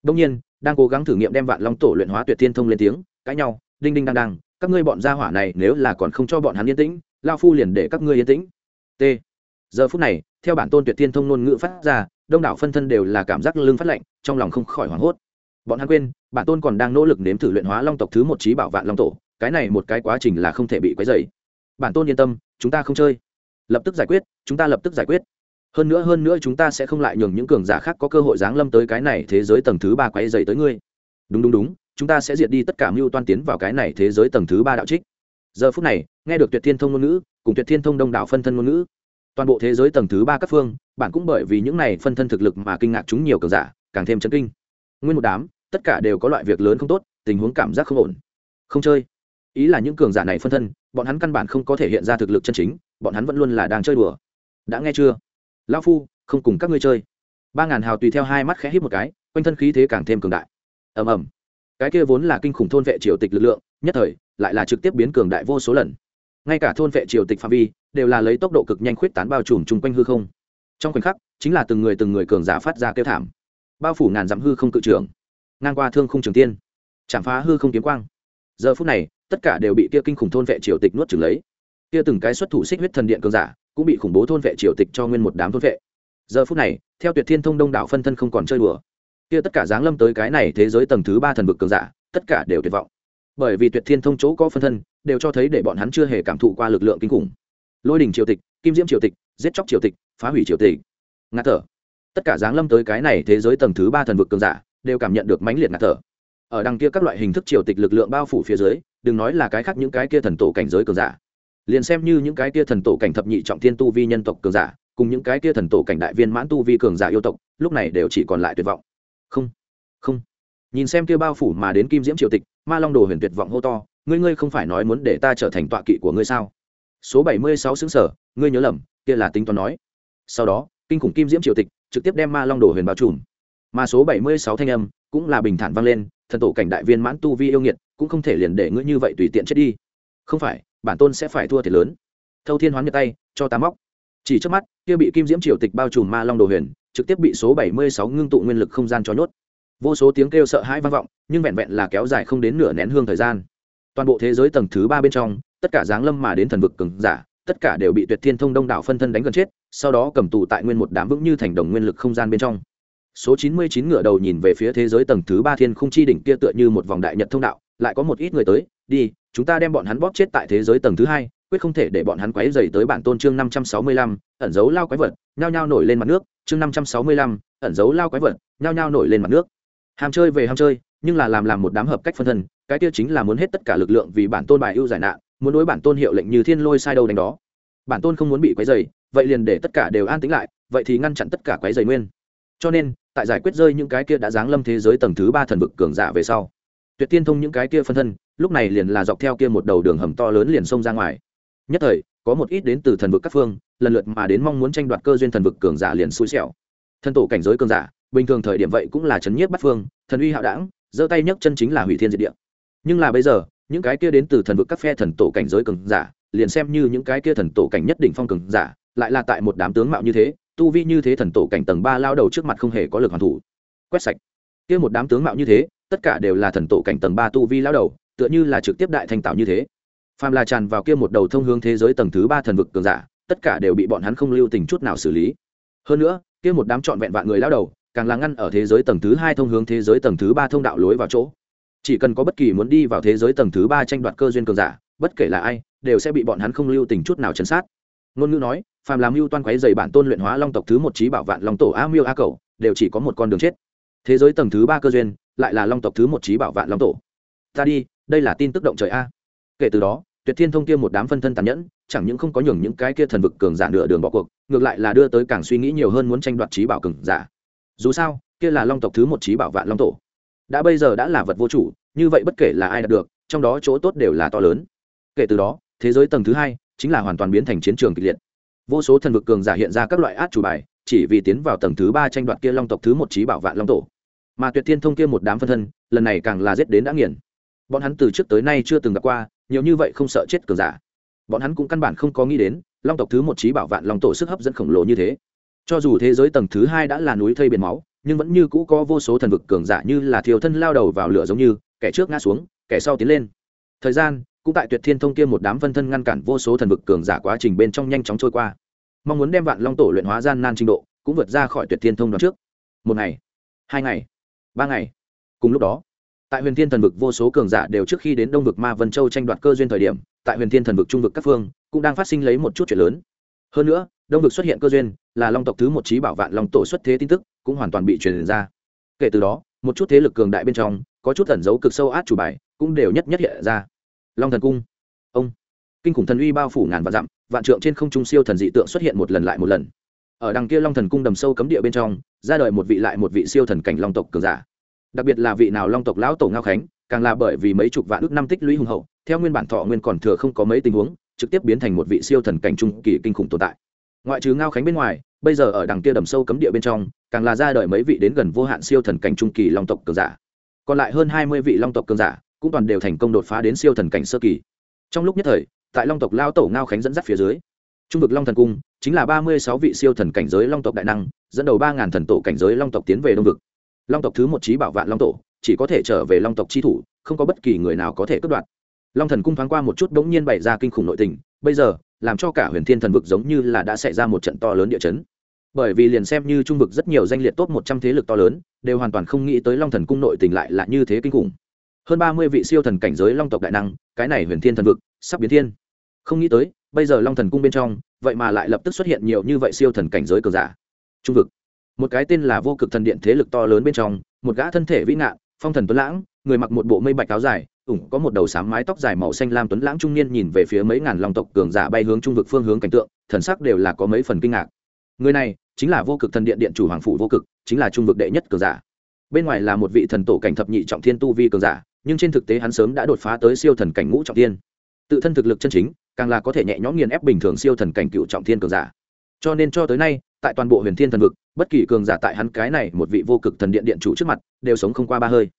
Speaker 1: Đông nhiên, đang cố gắng thử nghiệm đem vạn long tổ luyện hóa tuyệt thiên thông lên tiếng, cãi nhau đinh đinh đang đang các ngươi bọn gia hỏa này nếu là còn không cho bọn hắn yên tĩnh lao phu liền để các ngươi yên tĩnh. T. Giờ phút này, theo bản tôn tuyệt thiên thông ngôn ngữ phát ra, đông đảo phân thân đều là cảm giác lưng phát lạnh, trong lòng không khỏi hoảng hốt. Bọn hắn quên, bản tôn còn đang nỗ lực nếm thử luyện hóa long tộc thứ một trí bảo vạn long tổ, cái này một cái quá trình là không thể bị quấy dày bản tôn yên tâm, chúng ta không chơi. Lập tức giải quyết, chúng ta lập tức giải quyết. Hơn nữa hơn nữa chúng ta sẽ không lại nhường những cường giả khác có cơ hội giáng lâm tới cái này thế giới tầng thứ ba quấy dày tới ngươi. Đúng đúng đúng chúng ta sẽ diệt đi tất cả mưu toan tiến vào cái này thế giới tầng thứ ba đạo trích. Giờ phút này, nghe được tuyệt thiên thông ngôn ngữ, cùng tuyệt thiên thông đông đảo phân thân ngôn ngữ, toàn bộ thế giới tầng thứ ba các phương, bạn cũng bởi vì những này phân thân thực lực mà kinh ngạc chúng nhiều cường giả, càng thêm chấn kinh. Nguyên một đám, tất cả đều có loại việc lớn không tốt, tình huống cảm giác không ổn. Không chơi. Ý là những cường giả này phân thân, bọn hắn căn bản không có thể hiện ra thực lực chân chính, bọn hắn vẫn luôn là đang chơi đùa. Đã nghe chưa? Lão phu, không cùng các ngươi chơi. Ba ngàn hào tùy theo hai mắt khẽ hít một cái, quanh thân khí thế càng thêm cường đại. Ầm ầm cái kia vốn là kinh khủng thôn vệ triều tịch lực lượng, nhất thời, lại là trực tiếp biến cường đại vô số lần. Ngay cả thôn vệ triều tịch phạm vi, đều là lấy tốc độ cực nhanh khuyết tán bao trùm chung quanh hư không. Trong khoảnh khắc, chính là từng người từng người cường giả phát ra kêu thảm. Bao phủ ngàn dặm hư không cự trường ngang qua thương không trường tiên, chạm phá hư không kiếm quang. Giờ phút này, tất cả đều bị kia kinh khủng thôn vệ triều tịch nuốt trừng lấy. Kia từng cái xuất thủ xích huyết thần điện cường giả, cũng bị khủng bố thôn vệ triều tịch cho nguyên một đám thôn vệ. Giờ phút này, theo tuyệt thiên thông đông đảo phân thân không còn chơi đùa kia tất cả giáng lâm tới cái này thế giới tầng thứ ba thần vực cường giả, tất cả đều tuyệt vọng. Bởi vì tuyệt thiên thông chỗ có phân thân, đều cho thấy để bọn hắn chưa hề cảm thụ qua lực lượng kinh khủng. Lôi đình triều tịch, kim diễm triều tịch, giết chóc triều tịch, phá hủy triều tịch. Ngạt thở. Tất cả giáng lâm tới cái này thế giới tầng thứ ba thần vực cường giả, đều cảm nhận được mãnh liệt ngạt thở. Ở đằng kia các loại hình thức triều tịch lực lượng bao phủ phía dưới, đừng nói là cái khác những cái kia thần tổ cảnh giới cường giả. Liền xem như những cái kia thần tổ cảnh thập nhị trọng thiên tu vi nhân tộc cường giả, cùng những cái kia thần tổ cảnh đại viên mãn tu vi cường giả yêu tộc, lúc này đều chỉ còn lại tuyệt vọng không không. Nhìn xem kia bao phủ mà đến kim diễm triều tịch, ma long đồ huyền tuyệt vọng hô to, ngươi ngươi không phải nói muốn để ta trở thành tọa kỵ của ngươi sao? Số bảy mươi sáu xứng sở, ngươi nhớ lầm, kia là tính toán nói. Sau đó, kinh khủng kim diễm triều tịch trực tiếp đem ma long đồ huyền bao trùm. Mà số bảy mươi sáu thanh âm cũng là bình thản vang lên, thần tổ cảnh đại viên mãn tu vi yêu nghiệt cũng không thể liền để ngươi như vậy tùy tiện chết đi. Không phải, bản tôn sẽ phải thua thiệt lớn. Thâu thiên hoán nhật tay, cho ta móc chỉ trước mắt, kia bị kim diễm triều tịch bao trùm ma long đồ huyền, trực tiếp bị số bảy mươi sáu ngưng tụ nguyên lực không gian cho nhốt. Vô số tiếng kêu sợ hãi vang vọng, nhưng vẹn vẹn là kéo dài không đến nửa nén hương thời gian. Toàn bộ thế giới tầng thứ ba bên trong, tất cả giáng lâm mà đến thần vực cường giả, tất cả đều bị tuyệt thiên thông đông đảo phân thân đánh gần chết, sau đó cầm tù tại nguyên một đám vững như thành đồng nguyên lực không gian bên trong. Số chín mươi chín ngựa đầu nhìn về phía thế giới tầng thứ ba thiên không chi đỉnh kia tựa như một vòng đại nhật thông đạo, lại có một ít người tới, đi, chúng ta đem bọn hắn bóp chết tại thế giới tầng thứ hai quyết không thể để bọn hắn quấy dày tới bản tôn chương năm trăm sáu mươi lăm, ẩn dấu lao quái vật, nhao nhao nổi lên mặt nước. Chương năm trăm sáu mươi lăm, ẩn dấu lao quái vật, nhao nhao nổi lên mặt nước. Ham chơi về ham chơi, nhưng là làm làm một đám hợp cách phân thân, cái kia chính là muốn hết tất cả lực lượng vì bản tôn bài ưu giải nạn, muốn đối bản tôn hiệu lệnh như thiên lôi sai đâu đánh đó. Bản tôn không muốn bị quấy dày vậy liền để tất cả đều an tĩnh lại, vậy thì ngăn chặn tất cả quấy dày nguyên. Cho nên, tại giải quyết rơi những cái kia đã giáng lâm thế giới tầng thứ ba thần vực cường giả về sau, tuyệt tiên thông những cái kia phân thân, lúc này liền là dọc theo kia một đầu đường hầm to lớn liền xông ra ngoài nhất thời, có một ít đến từ thần vực các phương, lần lượt mà đến mong muốn tranh đoạt cơ duyên thần vực cường giả liền xui xẻo. Thân tổ cảnh giới cường giả, bình thường thời điểm vậy cũng là chấn nhiếp bắt phương, thần uy hạo đảng, giơ tay nhấc chân chính là hủy thiên diệt địa. Nhưng là bây giờ, những cái kia đến từ thần vực các phe thần tổ cảnh giới cường giả, liền xem như những cái kia thần tổ cảnh nhất định phong cường giả, lại là tại một đám tướng mạo như thế, tu vi như thế thần tổ cảnh tầng ba lao đầu trước mặt không hề có lực hoàn thủ. Quét sạch. Kia một đám tướng mạo như thế, tất cả đều là thần tổ cảnh tầng ba tu vi lao đầu, tựa như là trực tiếp đại thành tạo như thế phàm là tràn vào kia một đầu thông hướng thế giới tầng thứ ba thần vực cường giả, tất cả đều bị bọn hắn không lưu tình chút nào xử lý. Hơn nữa, kia một đám trọn vẹn vạn người lao đầu, càng là ngăn ở thế giới tầng thứ hai thông hướng thế giới tầng thứ ba thông đạo lối vào chỗ. Chỉ cần có bất kỳ muốn đi vào thế giới tầng thứ ba tranh đoạt cơ duyên cường giả, bất kể là ai, đều sẽ bị bọn hắn không lưu tình chút nào chấn sát. Ngôn ngữ nói, phàm làm mưu toan quấy dày bản tôn luyện hóa long tộc thứ một trí bảo vạn long tổ a miêu a cầu đều chỉ có một con đường chết. Thế giới tầng thứ ba cơ duyên, lại là long tộc thứ một trí bảo vạn long tổ. Ta đi, đây là tin tức động trời a kể từ đó, tuyệt thiên thông kia một đám phân thân tàn nhẫn, chẳng những không có nhường những cái kia thần vực cường giả nửa đường bỏ cuộc, ngược lại là đưa tới càng suy nghĩ nhiều hơn muốn tranh đoạt trí bảo cường giả. Dù sao, kia là long tộc thứ một trí bảo vạn long tổ. Đã bây giờ đã là vật vô chủ, như vậy bất kể là ai đạt được, trong đó chỗ tốt đều là to lớn. Kể từ đó, thế giới tầng thứ hai chính là hoàn toàn biến thành chiến trường kịch liệt. Vô số thần vực cường giả hiện ra các loại át chủ bài, chỉ vì tiến vào tầng thứ ba tranh đoạt kia long tộc thứ một trí bảo vạn long tổ. Mà tuyệt thiên thông kia một đám phân thân, lần này càng là giết đến đã nghiền. Bọn hắn từ trước tới nay chưa từng gặp qua nhiều như vậy không sợ chết cường giả. Bọn hắn cũng căn bản không có nghĩ đến, long tộc thứ một trí bảo vạn long tổ sức hấp dẫn khổng lồ như thế. Cho dù thế giới tầng thứ hai đã là núi thây biển máu, nhưng vẫn như cũ có vô số thần vực cường giả như là thiều thân lao đầu vào lửa giống như, kẻ trước ngã xuống, kẻ sau tiến lên. Thời gian, cũng tại tuyệt thiên thông kia một đám phân thân ngăn cản vô số thần vực cường giả quá trình bên trong nhanh chóng trôi qua. Mong muốn đem vạn long tổ luyện hóa gian nan trình độ, cũng vượt ra khỏi tuyệt thiên thông đoạn trước. Một ngày, hai ngày, ba ngày. Cùng lúc đó tại huyền thiên thần vực vô số cường giả đều trước khi đến đông vực ma vân châu tranh đoạt cơ duyên thời điểm, tại huyền thiên thần vực trung vực các phương, cũng đang phát sinh lấy một chút chuyện lớn. Hơn nữa, đông vực xuất hiện cơ duyên, là long tộc thứ một trí bảo vạn long tổ xuất thế tin tức, cũng hoàn toàn bị truyền ra. Kể từ đó, một chút thế lực cường đại bên trong, có chút ẩn dấu cực sâu át chủ bài, cũng đều nhất nhất hiện ra. Long thần cung. Ông. Kinh khủng thần uy bao phủ ngàn vạn dặm, vạn trượng trên không trung siêu thần dị tượng xuất hiện một lần lại một lần. Ở đằng kia long thần cung đầm sâu cấm địa bên trong, ra đời một vị lại một vị siêu thần cảnh long tộc cường giả đặc biệt là vị nào long tộc lão tổ ngao khánh, càng là bởi vì mấy chục vạn ước năm tích lũy hùng hậu, theo nguyên bản thọ nguyên còn thừa không có mấy tình huống, trực tiếp biến thành một vị siêu thần cảnh trung kỳ kinh khủng tồn tại. Ngoại trừ ngao khánh bên ngoài, bây giờ ở đằng kia đầm sâu cấm địa bên trong, càng là ra đời mấy vị đến gần vô hạn siêu thần cảnh trung kỳ long tộc cường giả. Còn lại hơn hai mươi vị long tộc cường giả cũng toàn đều thành công đột phá đến siêu thần cảnh sơ kỳ. Trong lúc nhất thời, tại long tộc lao tổ ngao khánh dẫn dắt phía dưới, trung vực long thần cung chính là ba mươi sáu vị siêu thần cảnh giới long tộc đại năng, dẫn đầu ba ngàn thần tổ cảnh giới long tộc tiến về đông vực long tộc thứ một trí bảo vạn long tổ, chỉ có thể trở về long tộc chi thủ, không có bất kỳ người nào có thể cướp đoạt. Long thần cung thoáng qua một chút đ ố n g nhiên bày ra kinh khủng nội tình, bây giờ, làm cho cả huyền thiên thần vực giống như là đã xảy ra một trận to lớn địa chấn. Bởi vì liền xem như trung vực rất nhiều danh liệt tốt một trăm thế lực to lớn, đều hoàn toàn không nghĩ tới long thần cung nội tình lại là như thế kinh khủng. Hơn ba mươi vị siêu thần cảnh giới long tộc đại năng, cái này huyền thiên thần vực, sắp biến thiên. Không nghĩ tới, bây giờ long thần cung bên trong, vậy mà lại lập tức xuất hiện nhiều như vậy siêu thần cảnh giới cờ giả. Trung vực một cái tên là vô cực thần điện thế lực to lớn bên trong, một gã thân thể vĩ ngạn, phong thần tuấn lãng, người mặc một bộ mây bạch áo dài, ủng có một đầu sám mái tóc dài màu xanh lam tuấn lãng trung niên nhìn về phía mấy ngàn lòng tộc cường giả bay hướng trung vực phương hướng cảnh tượng, thần sắc đều là có mấy phần kinh ngạc. Người này chính là vô cực thần điện điện chủ hoàng phủ vô cực, chính là trung vực đệ nhất cường giả. Bên ngoài là một vị thần tổ cảnh thập nhị trọng thiên tu vi cường giả, nhưng trên thực tế hắn sớm đã đột phá tới siêu thần cảnh ngũ trọng thiên. Tự thân thực lực chân chính, càng là có thể nhẹ nhõm nghiền ép bình thường siêu thần cảnh cựu trọng thiên cường giả. Cho nên cho tới nay tại toàn bộ huyền thiên thần vực, bất kỳ cường giả tại hắn cái này một vị vô cực thần điện điện chủ trước mặt, đều sống không qua ba hơi.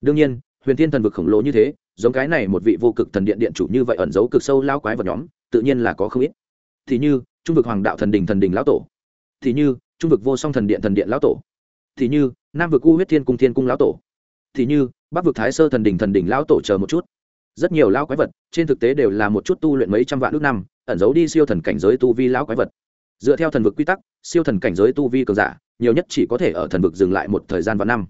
Speaker 1: Đương nhiên, huyền thiên thần vực khổng lồ như thế, giống cái này một vị vô cực thần điện điện chủ như vậy ẩn giấu cực sâu lao quái vật nhóm, tự nhiên là có không ít. Thì như, trung vực hoàng đạo thần đình thần đình lão tổ. Thì như, trung vực vô song thần điện thần điện lão tổ. Thì như, nam vực u huyết thiên cung thiên cung lão tổ. Thì như, bắc vực thái sơ thần đình thần đình lão tổ chờ một chút. Rất nhiều lão quái vật, trên thực tế đều là một chút tu luyện mấy trăm vạn nước năm, ẩn giấu đi siêu thần cảnh giới tu vi lão quái vật dựa theo thần vực quy tắc, siêu thần cảnh giới tu vi cường giả, nhiều nhất chỉ có thể ở thần vực dừng lại một thời gian vạn năm.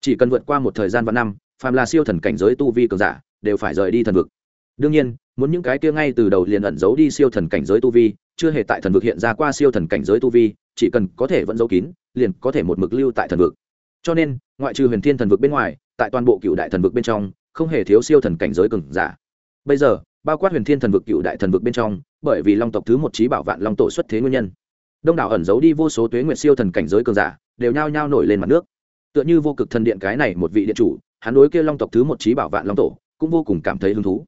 Speaker 1: Chỉ cần vượt qua một thời gian vạn năm, phàm là siêu thần cảnh giới tu vi cường giả, đều phải rời đi thần vực. Đương nhiên, muốn những cái kia ngay từ đầu liền ẩn giấu đi siêu thần cảnh giới tu vi, chưa hề tại thần vực hiện ra qua siêu thần cảnh giới tu vi, chỉ cần có thể vẫn giấu kín, liền có thể một mực lưu tại thần vực. Cho nên, ngoại trừ huyền thiên thần vực bên ngoài, tại toàn bộ cựu đại thần vực bên trong, không hề thiếu siêu thần cảnh giới cường giả. Bây giờ bao quát huyền thiên thần vực, cựu đại thần vực bên trong, bởi vì long tộc thứ một trí bảo vạn long tổ xuất thế nguyên nhân. Đông đảo ẩn giấu đi vô số tuế nguyệt siêu thần cảnh giới cường giả, đều nhao nhao nổi lên mặt nước. Tựa như vô cực thần điện cái này một vị điện chủ, hắn đối kia long tộc thứ một trí bảo vạn long tổ, cũng vô cùng cảm thấy hứng thú.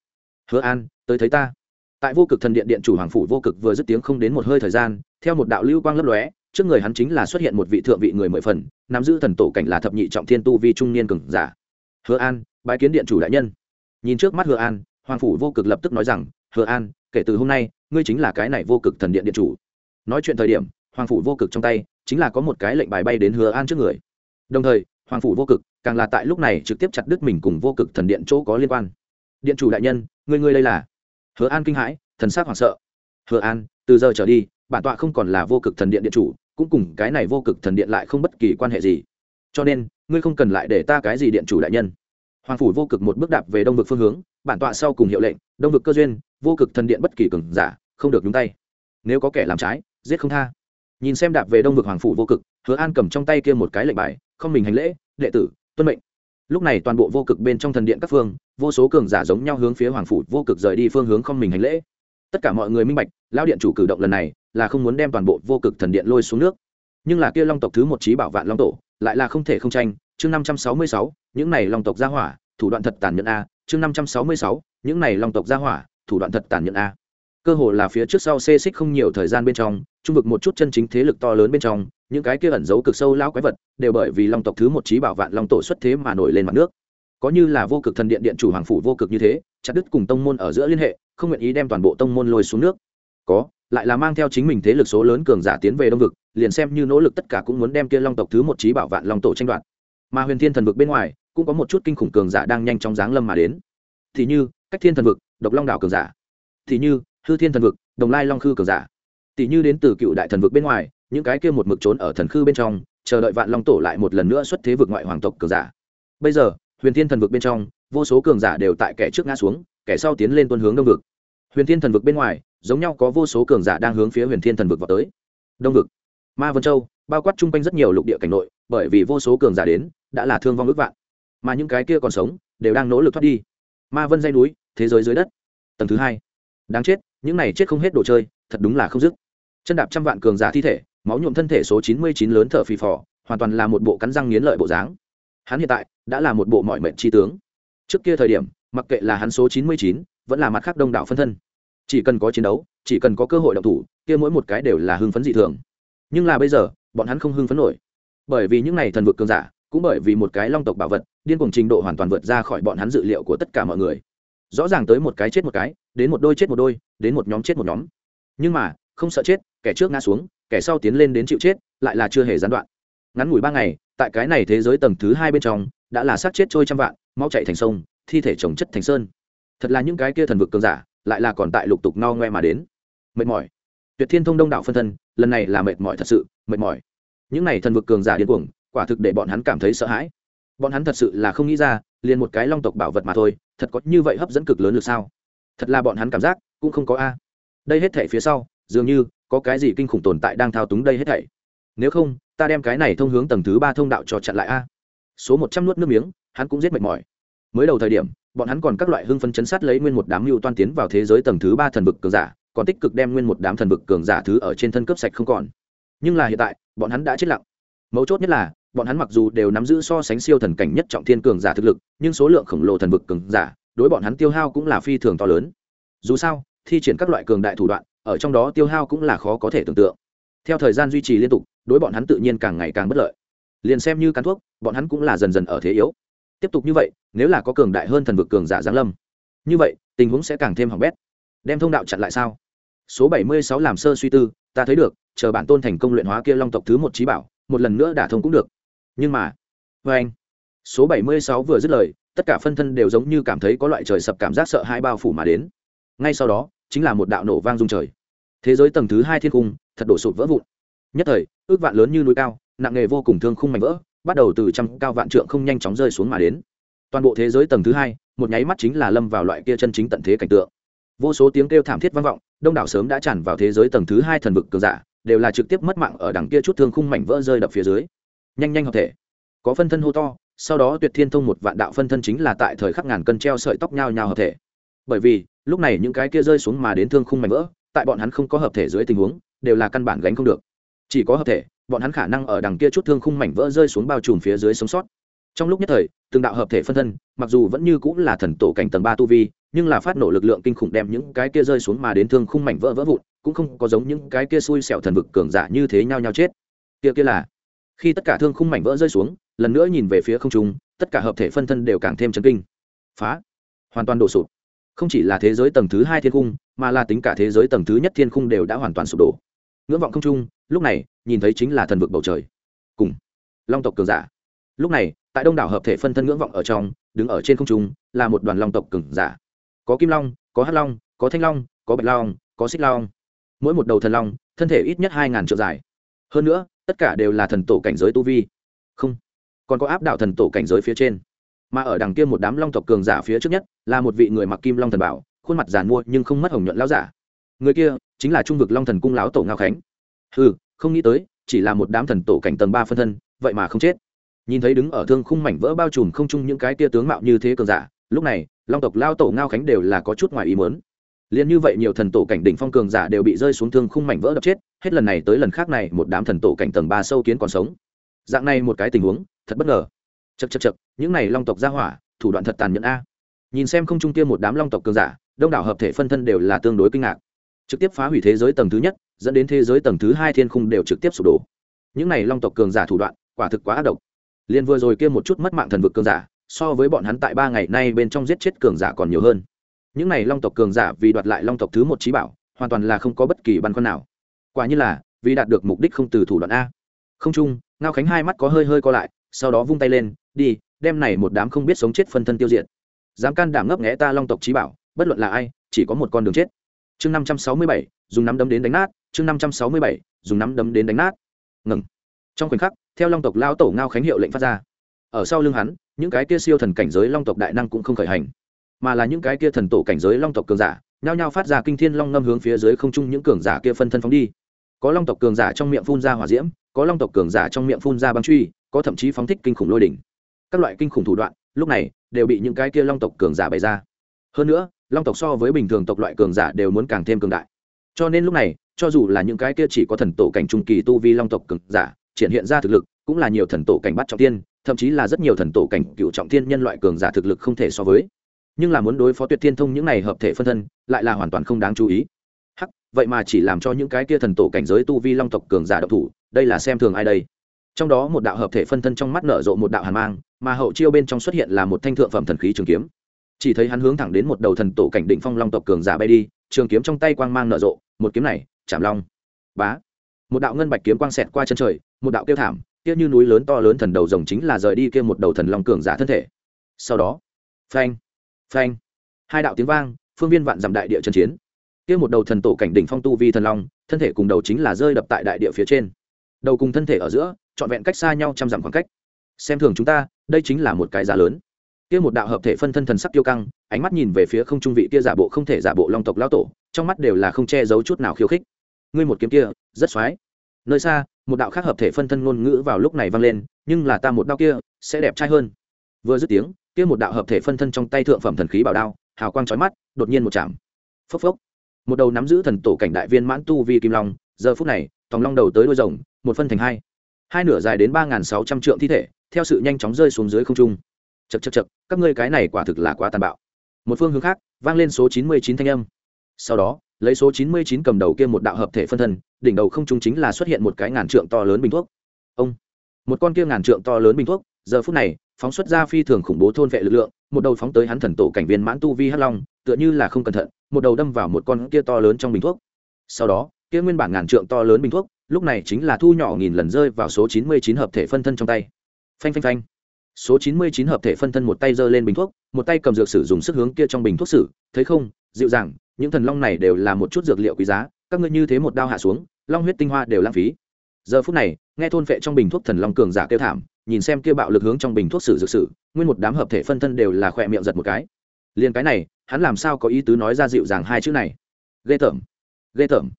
Speaker 1: Hứa an, tới thấy ta. Tại vô cực thần điện điện chủ hoàng phủ vô cực vừa dứt tiếng không đến một hơi thời gian, theo một đạo lưu quang lấp lóe, trước người hắn chính là xuất hiện một vị thượng vị người mười phần, nắm giữ thần tổ cảnh là thập nhị trọng thiên tu vi trung niên cường giả. Hứa an, bái kiến điện chủ đại nhân. Nhìn trước mắt hứa an hoàng phủ vô cực lập tức nói rằng, hứa an, kể từ hôm nay, ngươi chính là cái này vô cực thần điện điện chủ. Nói chuyện thời điểm, hoàng phủ vô cực trong tay chính là có một cái lệnh bài bay đến hứa an trước người. Đồng thời, hoàng phủ vô cực càng là tại lúc này trực tiếp chặt đứt mình cùng vô cực thần điện chỗ có liên quan. Điện chủ đại nhân người ngươi đây là? Hứa an kinh hãi, thần s á c hoảng sợ. Hứa an, từ giờ trở đi, bản tọa không còn là vô cực thần điện điện chủ, cũng cùng cái này vô cực thần điện lại không bất kỳ quan hệ gì. Cho nên, ngươi không cần lại để ta cái gì điện chủ đại nhân. Hoàng phủ vô cực một bước đạp về đông vực phương hướng bản tọa sau cùng hiệu lệnh, đông vực cơ duyên, vô cực thần điện bất kỳ cường giả, không được nhúng tay. Nếu có kẻ làm trái, giết không tha. Nhìn xem đạp về đông vực hoàng phủ vô cực, hứa an cầm trong tay kia một cái lệnh bài, không mình hành lễ, đệ tử, tuân mệnh. Lúc này toàn bộ vô cực bên trong thần điện các phương, vô số cường giả giống nhau hướng phía hoàng phủ vô cực rời đi phương hướng không mình hành lễ. Tất cả mọi người minh bạch lao điện chủ cử động lần này là không muốn đem toàn bộ vô cực thần điện lôi xuống nước. Nhưng là kia long tộc thứ một trí bảo vạn long tổ, lại là không thể không tranh. Chương năm trăm sáu mươi sáu, những này long tộc gia hỏa, thủ đoạn thật tàn nhẫn a chương năm trăm sáu mươi sáu, những này long tộc gia hỏa, thủ đoạn thật tàn nhẫn a. Cơ hồ là phía trước sau xê xích không nhiều thời gian bên trong, trung vực một chút chân chính thế lực to lớn bên trong, những cái kia ẩn giấu cực sâu lao quái vật, đều bởi vì long tộc thứ một trí bảo vạn long tổ xuất thế mà nổi lên mặt nước. Có như là vô cực thần điện điện chủ hoàng phủ vô cực như thế, chặt đứt cùng tông môn ở giữa liên hệ, không nguyện ý đem toàn bộ tông môn lôi xuống nước. Có, lại là mang theo chính mình thế lực số lớn cường giả tiến về đông vực, liền xem như nỗ lực tất cả cũng muốn đem kia long tộc thứ một trí bảo vạn long tổ tranh đoạt. Mà huyền thiên thần vực bên ngoài cũng có một chút kinh khủng cường giả đang nhanh chóng giáng lâm mà đến. Thì như, cách thiên thần vực, độc long đảo cường giả. Thì như, hư thiên thần vực, đồng lai long khư cường giả. Tỷ như đến từ cựu đại thần vực bên ngoài, những cái kia một mực trốn ở thần khư bên trong, chờ đợi vạn long tổ lại một lần nữa xuất thế vực ngoại hoàng tộc cường giả. Bây giờ, huyền thiên thần vực bên trong, vô số cường giả đều tại kẻ trước ngã xuống, kẻ sau tiến lên tuân hướng đông vực. Huyền thiên thần vực bên ngoài, giống nhau có vô số cường giả đang hướng phía huyền thiên thần vực vào tới. Đông vực. Ma vân châu, bao quát chung quanh rất nhiều lục địa cảnh nội, bởi vì vô số cường giả đến, đã là thương vong ước vạn mà những cái kia còn sống, đều đang nỗ lực thoát đi. Ma vân dây núi, thế giới dưới đất. Tầng thứ hai. Đáng chết, những này chết không hết đồ chơi, thật đúng là không dứt. Chân đạp trăm vạn cường giả thi thể, máu nhuộm thân thể số chín mươi chín lớn thở phì phò, hoàn toàn là một bộ cắn răng nghiến lợi bộ dáng. Hắn hiện tại, đã là một bộ mọi mệnh tri tướng. Trước kia thời điểm, mặc kệ là hắn số chín mươi chín, vẫn là mặt khác đông đảo phân thân. Chỉ cần có chiến đấu, chỉ cần có cơ hội động thủ, kia mỗi một cái đều là hưng phấn dị thường. Nhưng là bây giờ, bọn hắn không hưng phấn nổi. Bởi vì những n à y thần vực cường giả cũng bởi vì một cái long tộc bảo vật, điên cuồng trình độ hoàn toàn vượt ra khỏi bọn hắn dự liệu của tất cả mọi người. Rõ ràng tới một cái chết một cái, đến một đôi chết một đôi, đến một nhóm chết một nhóm. Nhưng mà, không sợ chết, kẻ trước ngã xuống, kẻ sau tiến lên đến chịu chết, lại là chưa hề gián đoạn. Ngắn ngủi ba ngày, tại cái này thế giới tầng thứ hai bên trong, đã là sát chết trôi trăm vạn mau chạy thành sông, thi thể trồng chất thành sơn. Thật là những cái kia thần vực cường giả, lại là còn tại lục tục no ngoe mà đến. Mệt mỏi. Tuyệt thiên thông đông đạo phân thân, lần này là mệt mỏi thật sự, mệt mỏi. Những này thần vực cường giả điên cuồng quả thực để bọn hắn cảm thấy sợ hãi. Bọn hắn thật sự là không nghĩ ra, liền một cái long tộc bảo vật mà thôi, thật có như vậy hấp dẫn cực lớn được sao? Thật là bọn hắn cảm giác cũng không có a. Đây hết thảy phía sau, dường như có cái gì kinh khủng tồn tại đang thao túng đây hết thảy. Nếu không, ta đem cái này thông hướng tầng thứ ba thông đạo cho chặn lại a. Số một trăm nuốt nước miếng, hắn cũng giết mệt mỏi. Mới đầu thời điểm, bọn hắn còn các loại hưng phân chấn sát lấy nguyên một đám mưu toan tiến vào thế giới tầng thứ ba thần vực cường giả, còn tích cực đem nguyên một đám thần vực cường giả thứ ở trên thân cướp sạch không còn. Nhưng là hiện tại, bọn hắn đã chết lặng. Mấu chốt nhất là bọn hắn mặc dù đều nắm giữ so sánh siêu thần cảnh nhất trọng thiên cường giả thực lực, nhưng số lượng khổng lồ thần vực cường giả, đối bọn hắn tiêu hao cũng là phi thường to lớn. Dù sao, thi triển các loại cường đại thủ đoạn, ở trong đó tiêu hao cũng là khó có thể tưởng tượng. Theo thời gian duy trì liên tục, đối bọn hắn tự nhiên càng ngày càng bất lợi. Liền xem như cắn thuốc, bọn hắn cũng là dần dần ở thế yếu. Tiếp tục như vậy, nếu là có cường đại hơn thần vực cường giả giáng lâm, như vậy, tình huống sẽ càng thêm hỏng bét. Đem thông đạo chặn lại sao? Số bảy mươi sáu làm sơ suy tư, ta thấy được, chờ bản tôn thành công luyện hóa kia long tộc thứ một trí bảo, một lần nữa đả thông cũng được nhưng mà vê anh, số bảy mươi sáu vừa dứt lời, tất cả phân thân đều giống như cảm thấy có loại trời sập cảm giác sợ hai bao phủ mà đến. Ngay sau đó, chính là một đạo nổ vang rung trời. Thế giới tầng thứ hai thiên cung thật đổ sụp vỡ vụn. Nhất thời, ước vạn lớn như núi cao, nặng nghề vô cùng thương khung mảnh vỡ, bắt đầu từ trăm cao vạn trượng không nhanh chóng rơi xuống mà đến. Toàn bộ thế giới tầng thứ hai, một nháy mắt chính là lâm vào loại kia chân chính tận thế cảnh tượng. Vô số tiếng kêu thảm thiết vang vọng, đông đảo sớm đã tràn vào thế giới tầng thứ hai thần vực cường giả, đều là trực tiếp mất mạng ở đằng kia chút thương khung mảnh vỡ rơi đập phía dưới nhanh nhanh hợp thể. Có phân thân hô to, sau đó tuyệt thiên thông một vạn đạo phân thân chính là tại thời khắc ngàn cân treo sợi tóc nhau nhau hợp thể. Bởi vì, lúc này những cái kia rơi xuống mà đến thương khung mảnh vỡ, tại bọn hắn không có hợp thể dưới tình huống, đều là căn bản gánh không được. Chỉ có hợp thể, bọn hắn khả năng ở đằng kia chút thương khung mảnh vỡ rơi xuống bao trùm phía dưới sống sót. Trong lúc nhất thời, từng đạo hợp thể phân thân, mặc dù vẫn như cũng là thần tổ cảnh tầng ba tu vi, nhưng là phát nổ lực lượng kinh khủng đem những cái kia rơi xuống mà đến thương khung mảnh vỡ vỡ vụn, cũng không có giống những cái kia xui xẻo thần vực cường giả như thế nhau nhau chết. Kia kia là khi tất cả thương khung mảnh vỡ rơi xuống, lần nữa nhìn về phía không trung, tất cả hợp thể phân thân đều càng thêm chấn kinh. Phá! Hoàn toàn đổ sụp. Không chỉ là thế giới tầng thứ hai thiên khung, mà là tính cả thế giới tầng thứ nhất thiên khung đều đã hoàn toàn sụp đổ. Ngưỡng vọng không trung, lúc này, nhìn thấy chính là thần vực bầu trời. Cùng! Long tộc cường giả. Lúc này, tại đông đảo hợp thể phân thân ngưỡng vọng ở trong, đứng ở trên không trung, là một đoàn long tộc cường giả. Có kim long, có hắc long, có thanh long, có bạch long, có xích long. Mỗi một đầu thần long, thân thể ít nhất hai ngàn trượng dài hơn nữa, tất cả đều là thần tổ cảnh giới tu vi. Không, còn có áp đảo thần tổ cảnh giới phía trên. Mà ở đằng kia một đám long tộc cường giả phía trước nhất, là một vị người mặc kim long thần bảo, khuôn mặt giàn mua nhưng không mất hồng nhuận lão giả. Người kia chính là trung vực long thần cung lão tổ ngao khánh. Ừ không nghĩ tới, chỉ là một đám thần tổ cảnh tầng ba phân thân, vậy mà không chết. Nhìn thấy đứng ở thương khung mảnh vỡ bao trùm không chung những cái tia tướng mạo như thế cường giả, lúc này, long tộc lao tổ ngao khánh đều là có chút ngoài ý mớn liền như vậy nhiều thần tổ cảnh đỉnh phong cường giả đều bị rơi xuống thương khung mảnh vỡ đập chết hết lần này tới lần khác này một đám thần tổ cảnh tầng ba sâu kiến còn sống. Dạng này một cái tình huống, thật bất ngờ. Chật chật chật những này long tộc ra hỏa, thủ đoạn thật tàn nhẫn a. Nhìn xem không trung kia một đám long tộc cường giả, đông đảo hợp thể phân thân đều là tương đối kinh ngạc. Trực tiếp phá hủy thế giới tầng thứ nhất, dẫn đến thế giới tầng thứ hai thiên khung đều trực tiếp sụp đổ. Những này long tộc cường giả thủ đoạn, quả thực quá ác độc. Liền vừa rồi kia một chút mất mạng thần vực cường giả, so với bọn hắn tại ba ngày nay bên trong giết chết cường giả còn nhiều hơn. Những này long tộc cường giả vì đoạt lại long tộc thứ một trí bảo, hoàn toàn là không có bất kỳ băn khoăn nào quả như là, vì đạt được mục đích không từ thủ đoạn a. Không chung, ngao khánh hai mắt có hơi hơi co lại, sau đó vung tay lên, đi, đem này một đám không biết sống chết phân thân tiêu diệt. Dám can đảm ngấp nghẽ ta long tộc trí bảo, bất luận là ai, chỉ có một con đường chết. Chương năm trăm sáu mươi bảy, dùng nắm đấm đến đánh nát, chương năm trăm sáu mươi bảy, dùng nắm đấm đến đánh nát. Ngừng. Trong khoảnh khắc, theo long tộc lao tổ ngao khánh hiệu lệnh phát ra. Ở sau lưng hắn, những cái kia siêu thần cảnh giới long tộc đại năng cũng không khởi hành, mà là những cái kia thần tổ cảnh giới long tộc cường giả, nhao nhao phát ra kinh thiên long ngâm hướng phía dưới không trung những cường giả kia phân thân phóng đi có long tộc cường giả trong miệng phun ra hỏa diễm, có long tộc cường giả trong miệng phun ra băng truy, có thậm chí phóng thích kinh khủng lôi đỉnh. Các loại kinh khủng thủ đoạn, lúc này, đều bị những cái kia long tộc cường giả bày ra. Hơn nữa, long tộc so với bình thường tộc loại cường giả đều muốn càng thêm cường đại. Cho nên lúc này, cho dù là những cái kia chỉ có thần tổ cảnh trung kỳ tu vi long tộc cường giả, triển hiện ra thực lực, cũng là nhiều thần tổ cảnh bắt trọng tiên thậm chí là rất nhiều thần tổ cảnh cựu trọng tiên nhân loại cường giả thực lực không thể so với. Nhưng là muốn đối phó tuyệt thiên thông những này hợp thể phân thân, lại là hoàn toàn không đáng chú ý vậy mà chỉ làm cho những cái kia thần tổ cảnh giới tu vi long tộc cường giả độc thủ, đây là xem thường ai đây? Trong đó một đạo hợp thể phân thân trong mắt nở rộ một đạo hàn mang, mà hậu chiêu bên trong xuất hiện là một thanh thượng phẩm thần khí trường kiếm. Chỉ thấy hắn hướng thẳng đến một đầu thần tổ cảnh định phong long tộc cường giả bay đi, trường kiếm trong tay quang mang nở rộ, một kiếm này chạm long. Bá. Một đạo ngân bạch kiếm quang xẹt qua chân trời, một đạo kêu thảm, kia như núi lớn to lớn thần đầu rồng chính là rời đi kia một đầu thần long cường giả thân thể. Sau đó, phanh phanh, hai đạo tiếng vang, phương viên vạn dặm đại địa trần chiến kia một đầu thần tổ cảnh đỉnh phong tu vi thần long, thân thể cùng đầu chính là rơi đập tại đại địa phía trên. Đầu cùng thân thể ở giữa, trọn vẹn cách xa nhau trăm dặm khoảng cách. Xem thường chúng ta, đây chính là một cái giá lớn. Kia một đạo hợp thể phân thân thần sắc tiêu căng, ánh mắt nhìn về phía không trung vị kia giả bộ không thể giả bộ long tộc lao tổ, trong mắt đều là không che giấu chút nào khiêu khích. Ngươi một kiếm kia, rất xoái. Nơi xa, một đạo khác hợp thể phân thân ngôn ngữ vào lúc này vang lên, nhưng là ta một đao kia, sẽ đẹp trai hơn. Vừa dứt tiếng, kia một đạo hợp thể phân thân trong tay thượng phẩm thần khí bảo đao, hào quang chói mắt, đột nhiên một chạm. Phốc phốc một đầu nắm giữ thần tổ cảnh đại viên mãn tu vi kim long, giờ phút này, tòng long đầu tới đôi rồng, một phân thành hai. Hai nửa dài đến ba nghìn sáu trăm trượng thi thể, theo sự nhanh chóng rơi xuống dưới không trung. Chật chật chật các ngươi cái này quả thực là quá tàn bạo. Một phương hướng khác, vang lên số chín mươi chín thanh âm. Sau đó, lấy số chín mươi chín cầm đầu kia một đạo hợp thể phân thân, đỉnh đầu không trung chính là xuất hiện một cái ngàn trượng to lớn bình thuốc. Ông, một con kia ngàn trượng to lớn bình thuốc, giờ phút này, phóng xuất ra phi thường khủng bố thôn vệ lực lượng một đầu phóng tới hắn thần tổ cảnh viên mãn tu vi hắc long, tựa như là không cẩn thận, một đầu đâm vào một con kia to lớn trong bình thuốc. Sau đó, kia nguyên bản ngàn trượng to lớn bình thuốc, lúc này chính là thu nhỏ nghìn lần rơi vào số chín mươi chín hợp thể phân thân trong tay. Phanh phanh phanh. Số chín mươi chín hợp thể phân thân một tay giơ lên bình thuốc, một tay cầm dược sử dùng sức hướng kia trong bình thuốc sử, thấy không, dịu dàng, những thần long này đều là một chút dược liệu quý giá, các ngươi như thế một đao hạ xuống, long huyết tinh hoa đều lãng phí. Giờ phút này, nghe thôn vệ trong bình thuốc thần long cường giả kêu thảm nhìn xem kia bạo lực hướng trong bình thuốc sử dược sử nguyên một đám hợp thể phân thân đều là khỏe miệng giật một cái. Liền cái này, hắn làm sao có ý tứ nói ra dịu dàng hai chữ này? Ghê tởm ghê tởm.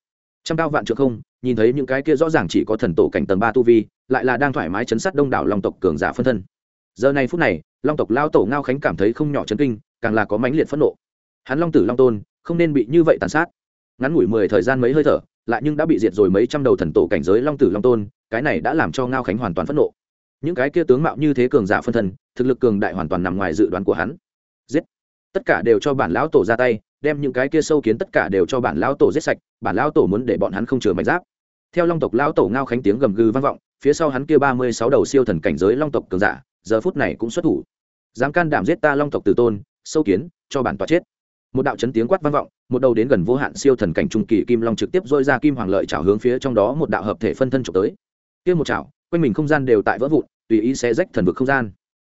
Speaker 1: Trăm cao vạn trượng không, nhìn thấy những cái kia rõ ràng chỉ có thần tổ cảnh tầng ba tu vi, lại là đang thoải mái chấn sát đông đảo long tộc cường giả phân thân. Giờ này phút này, long tộc lao tổ ngao khánh cảm thấy không nhỏ chấn kinh, càng là có mãnh liệt phẫn nộ. Hắn long tử long tôn, không nên bị như vậy tàn sát. Ngắn ngủi mười thời gian mấy hơi thở, lại nhưng đã bị diệt rồi mấy trăm đầu thần tổ cảnh giới long tử long tôn, cái này đã làm cho ngao khánh hoàn toàn phẫn nộ những cái kia tướng mạo như thế cường giả phân thân, thực lực cường đại hoàn toàn nằm ngoài dự đoán của hắn. Giết. Tất cả đều cho bản lão tổ ra tay, đem những cái kia sâu kiến tất cả đều cho bản lão tổ giết sạch, bản lão tổ muốn để bọn hắn không chừa mạch giáp. Theo long tộc lão tổ ngao khánh tiếng gầm gừ vang vọng, phía sau hắn kia ba mươi sáu đầu siêu thần cảnh giới long tộc cường giả, giờ phút này cũng xuất thủ. Dám can đảm giết ta long tộc tử tôn, sâu kiến, cho bản tòa chết. Một đạo chấn tiếng quát vang vọng, một đầu đến gần vô hạn siêu thần cảnh trung kỳ kim long trực tiếp dôi ra kim hoàng lợi chảo hướng phía trong đó một đạo hợp thể phân thân trộm tới. Kia một chảo, quanh mình không gian đều tại vỡ vụn tùy ý xé rách thần vực không gian.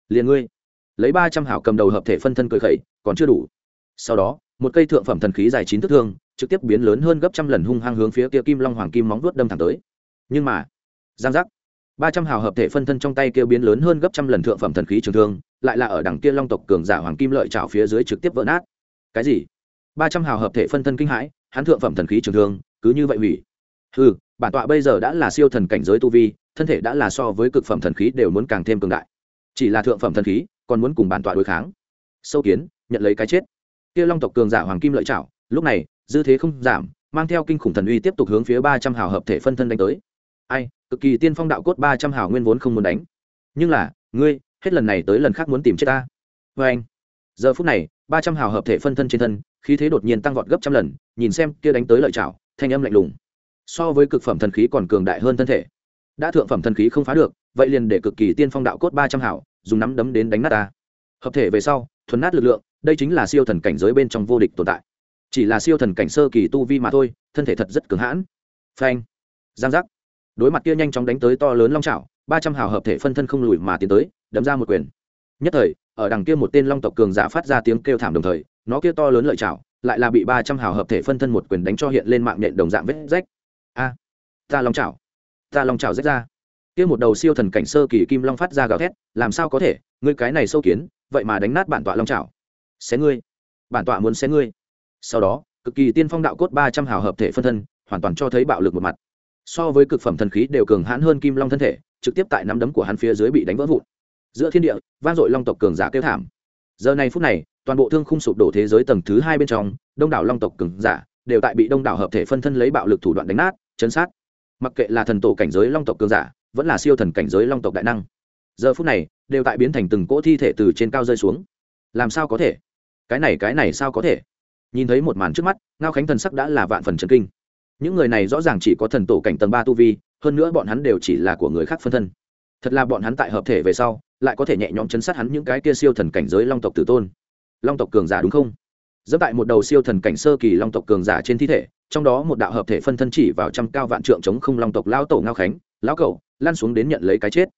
Speaker 1: Liền ngươi, lấy ba trăm hảo cầm đầu hợp thể phân thân cười khẩy, còn chưa đủ. Sau đó, một cây thượng phẩm thần khí dài chín thước thương, trực tiếp biến lớn hơn gấp trăm lần hung hăng hướng phía kia kim long hoàng kim móng vuốt đâm thẳng tới. Nhưng mà, giang giác, ba trăm hào hợp thể phân thân trong tay kia biến lớn hơn gấp trăm lần thượng phẩm thần khí trường thương, lại là ở đằng kia long tộc cường giả hoàng kim lợi trào phía dưới trực tiếp vỡ nát. Cái gì? Ba trăm hào hợp thể phân thân kinh hãi, hắn thượng phẩm thần khí trường thương, cứ như vậy hủy. Ừ bản tọa bây giờ đã là siêu thần cảnh giới tu vi thân thể đã là so với cực phẩm thần khí đều muốn càng thêm cường đại. Chỉ là thượng phẩm thần khí, còn muốn cùng bản tọa đối kháng. Sâu kiến, nhận lấy cái chết. Kia long tộc cường giả hoàng kim lợi trảo, lúc này, dư thế không giảm, mang theo kinh khủng thần uy tiếp tục hướng phía ba trăm hào hợp thể phân thân đánh tới. Ai, cực kỳ tiên phong đạo cốt ba trăm hào nguyên vốn không muốn đánh. Nhưng là, ngươi, hết lần này tới lần khác muốn tìm chết ta. Vê anh, giờ phút này, ba trăm hào hợp thể phân thân trên thân, khí thế đột nhiên tăng vọt gấp trăm lần, nhìn xem kia đánh tới lợi chảo thanh âm lạnh lùng. So với cực phẩm thần khí còn cường đại hơn thân thể đã thượng phẩm thần khí không phá được, vậy liền để cực kỳ tiên phong đạo cốt ba trăm hảo, dùng nắm đấm đến đánh nát ta. Hợp thể về sau, thuần nát lực lượng, đây chính là siêu thần cảnh giới bên trong vô địch tồn tại. Chỉ là siêu thần cảnh sơ kỳ tu vi mà thôi, thân thể thật rất cứng hãn. Phanh. Giang giác. Đối mặt kia nhanh chóng đánh tới to lớn long trào ba trăm hào hợp thể phân thân không lùi mà tiến tới, đấm ra một quyền. Nhất thời, ở đằng kia một tên long tộc cường giả phát ra tiếng kêu thảm đồng thời, nó kia to lớn lợi chảo lại là bị ba trăm hào hợp thể phân thân một quyền đánh cho hiện lên mạng nhện đồng dạng vết rách. A. Ta long chảo ta long trào rách ra. Kia một đầu siêu thần cảnh sơ kỳ kim long phát ra gào thét, làm sao có thể, ngươi cái này sâu kiến, vậy mà đánh nát bản tọa long trào. Xé ngươi. Bản tọa muốn xé ngươi. Sau đó, cực kỳ tiên phong đạo cốt ba trăm hào hợp thể phân thân, hoàn toàn cho thấy bạo lực một mặt. So với cực phẩm thần khí đều cường hãn hơn kim long thân thể, trực tiếp tại nắm đấm của hắn phía dưới bị đánh vỡ vụn. Giữa thiên địa, vang dội long tộc cường giả kêu thảm. Giờ này phút này, toàn bộ thương khung sụp đổ thế giới tầng thứ hai bên trong, đông đảo long tộc cường giả đều tại bị đông đảo hợp thể phân thân lấy bạo lực thủ đoạn đánh nát, chấn sát mặc kệ là thần tổ cảnh giới long tộc cường giả, vẫn là siêu thần cảnh giới long tộc đại năng, giờ phút này, đều tại biến thành từng cỗ thi thể từ trên cao rơi xuống. Làm sao có thể? Cái này cái này sao có thể? Nhìn thấy một màn trước mắt, ngao khánh thần sắc đã là vạn phần trần kinh. Những người này rõ ràng chỉ có thần tổ cảnh tầng ba tu vi, hơn nữa bọn hắn đều chỉ là của người khác phân thân. Thật là bọn hắn tại hợp thể về sau, lại có thể nhẹ nhõm chấn sát hắn những cái kia siêu thần cảnh giới long tộc tử tôn. Long tộc cường giả đúng không? Dẫm tại một đầu siêu thần cảnh sơ kỳ long tộc cường giả trên thi thể, trong đó một đạo hợp thể phân thân chỉ vào trăm cao vạn trượng chống không long tộc lao tổ ngao khánh, lão cẩu lan xuống đến nhận lấy cái chết.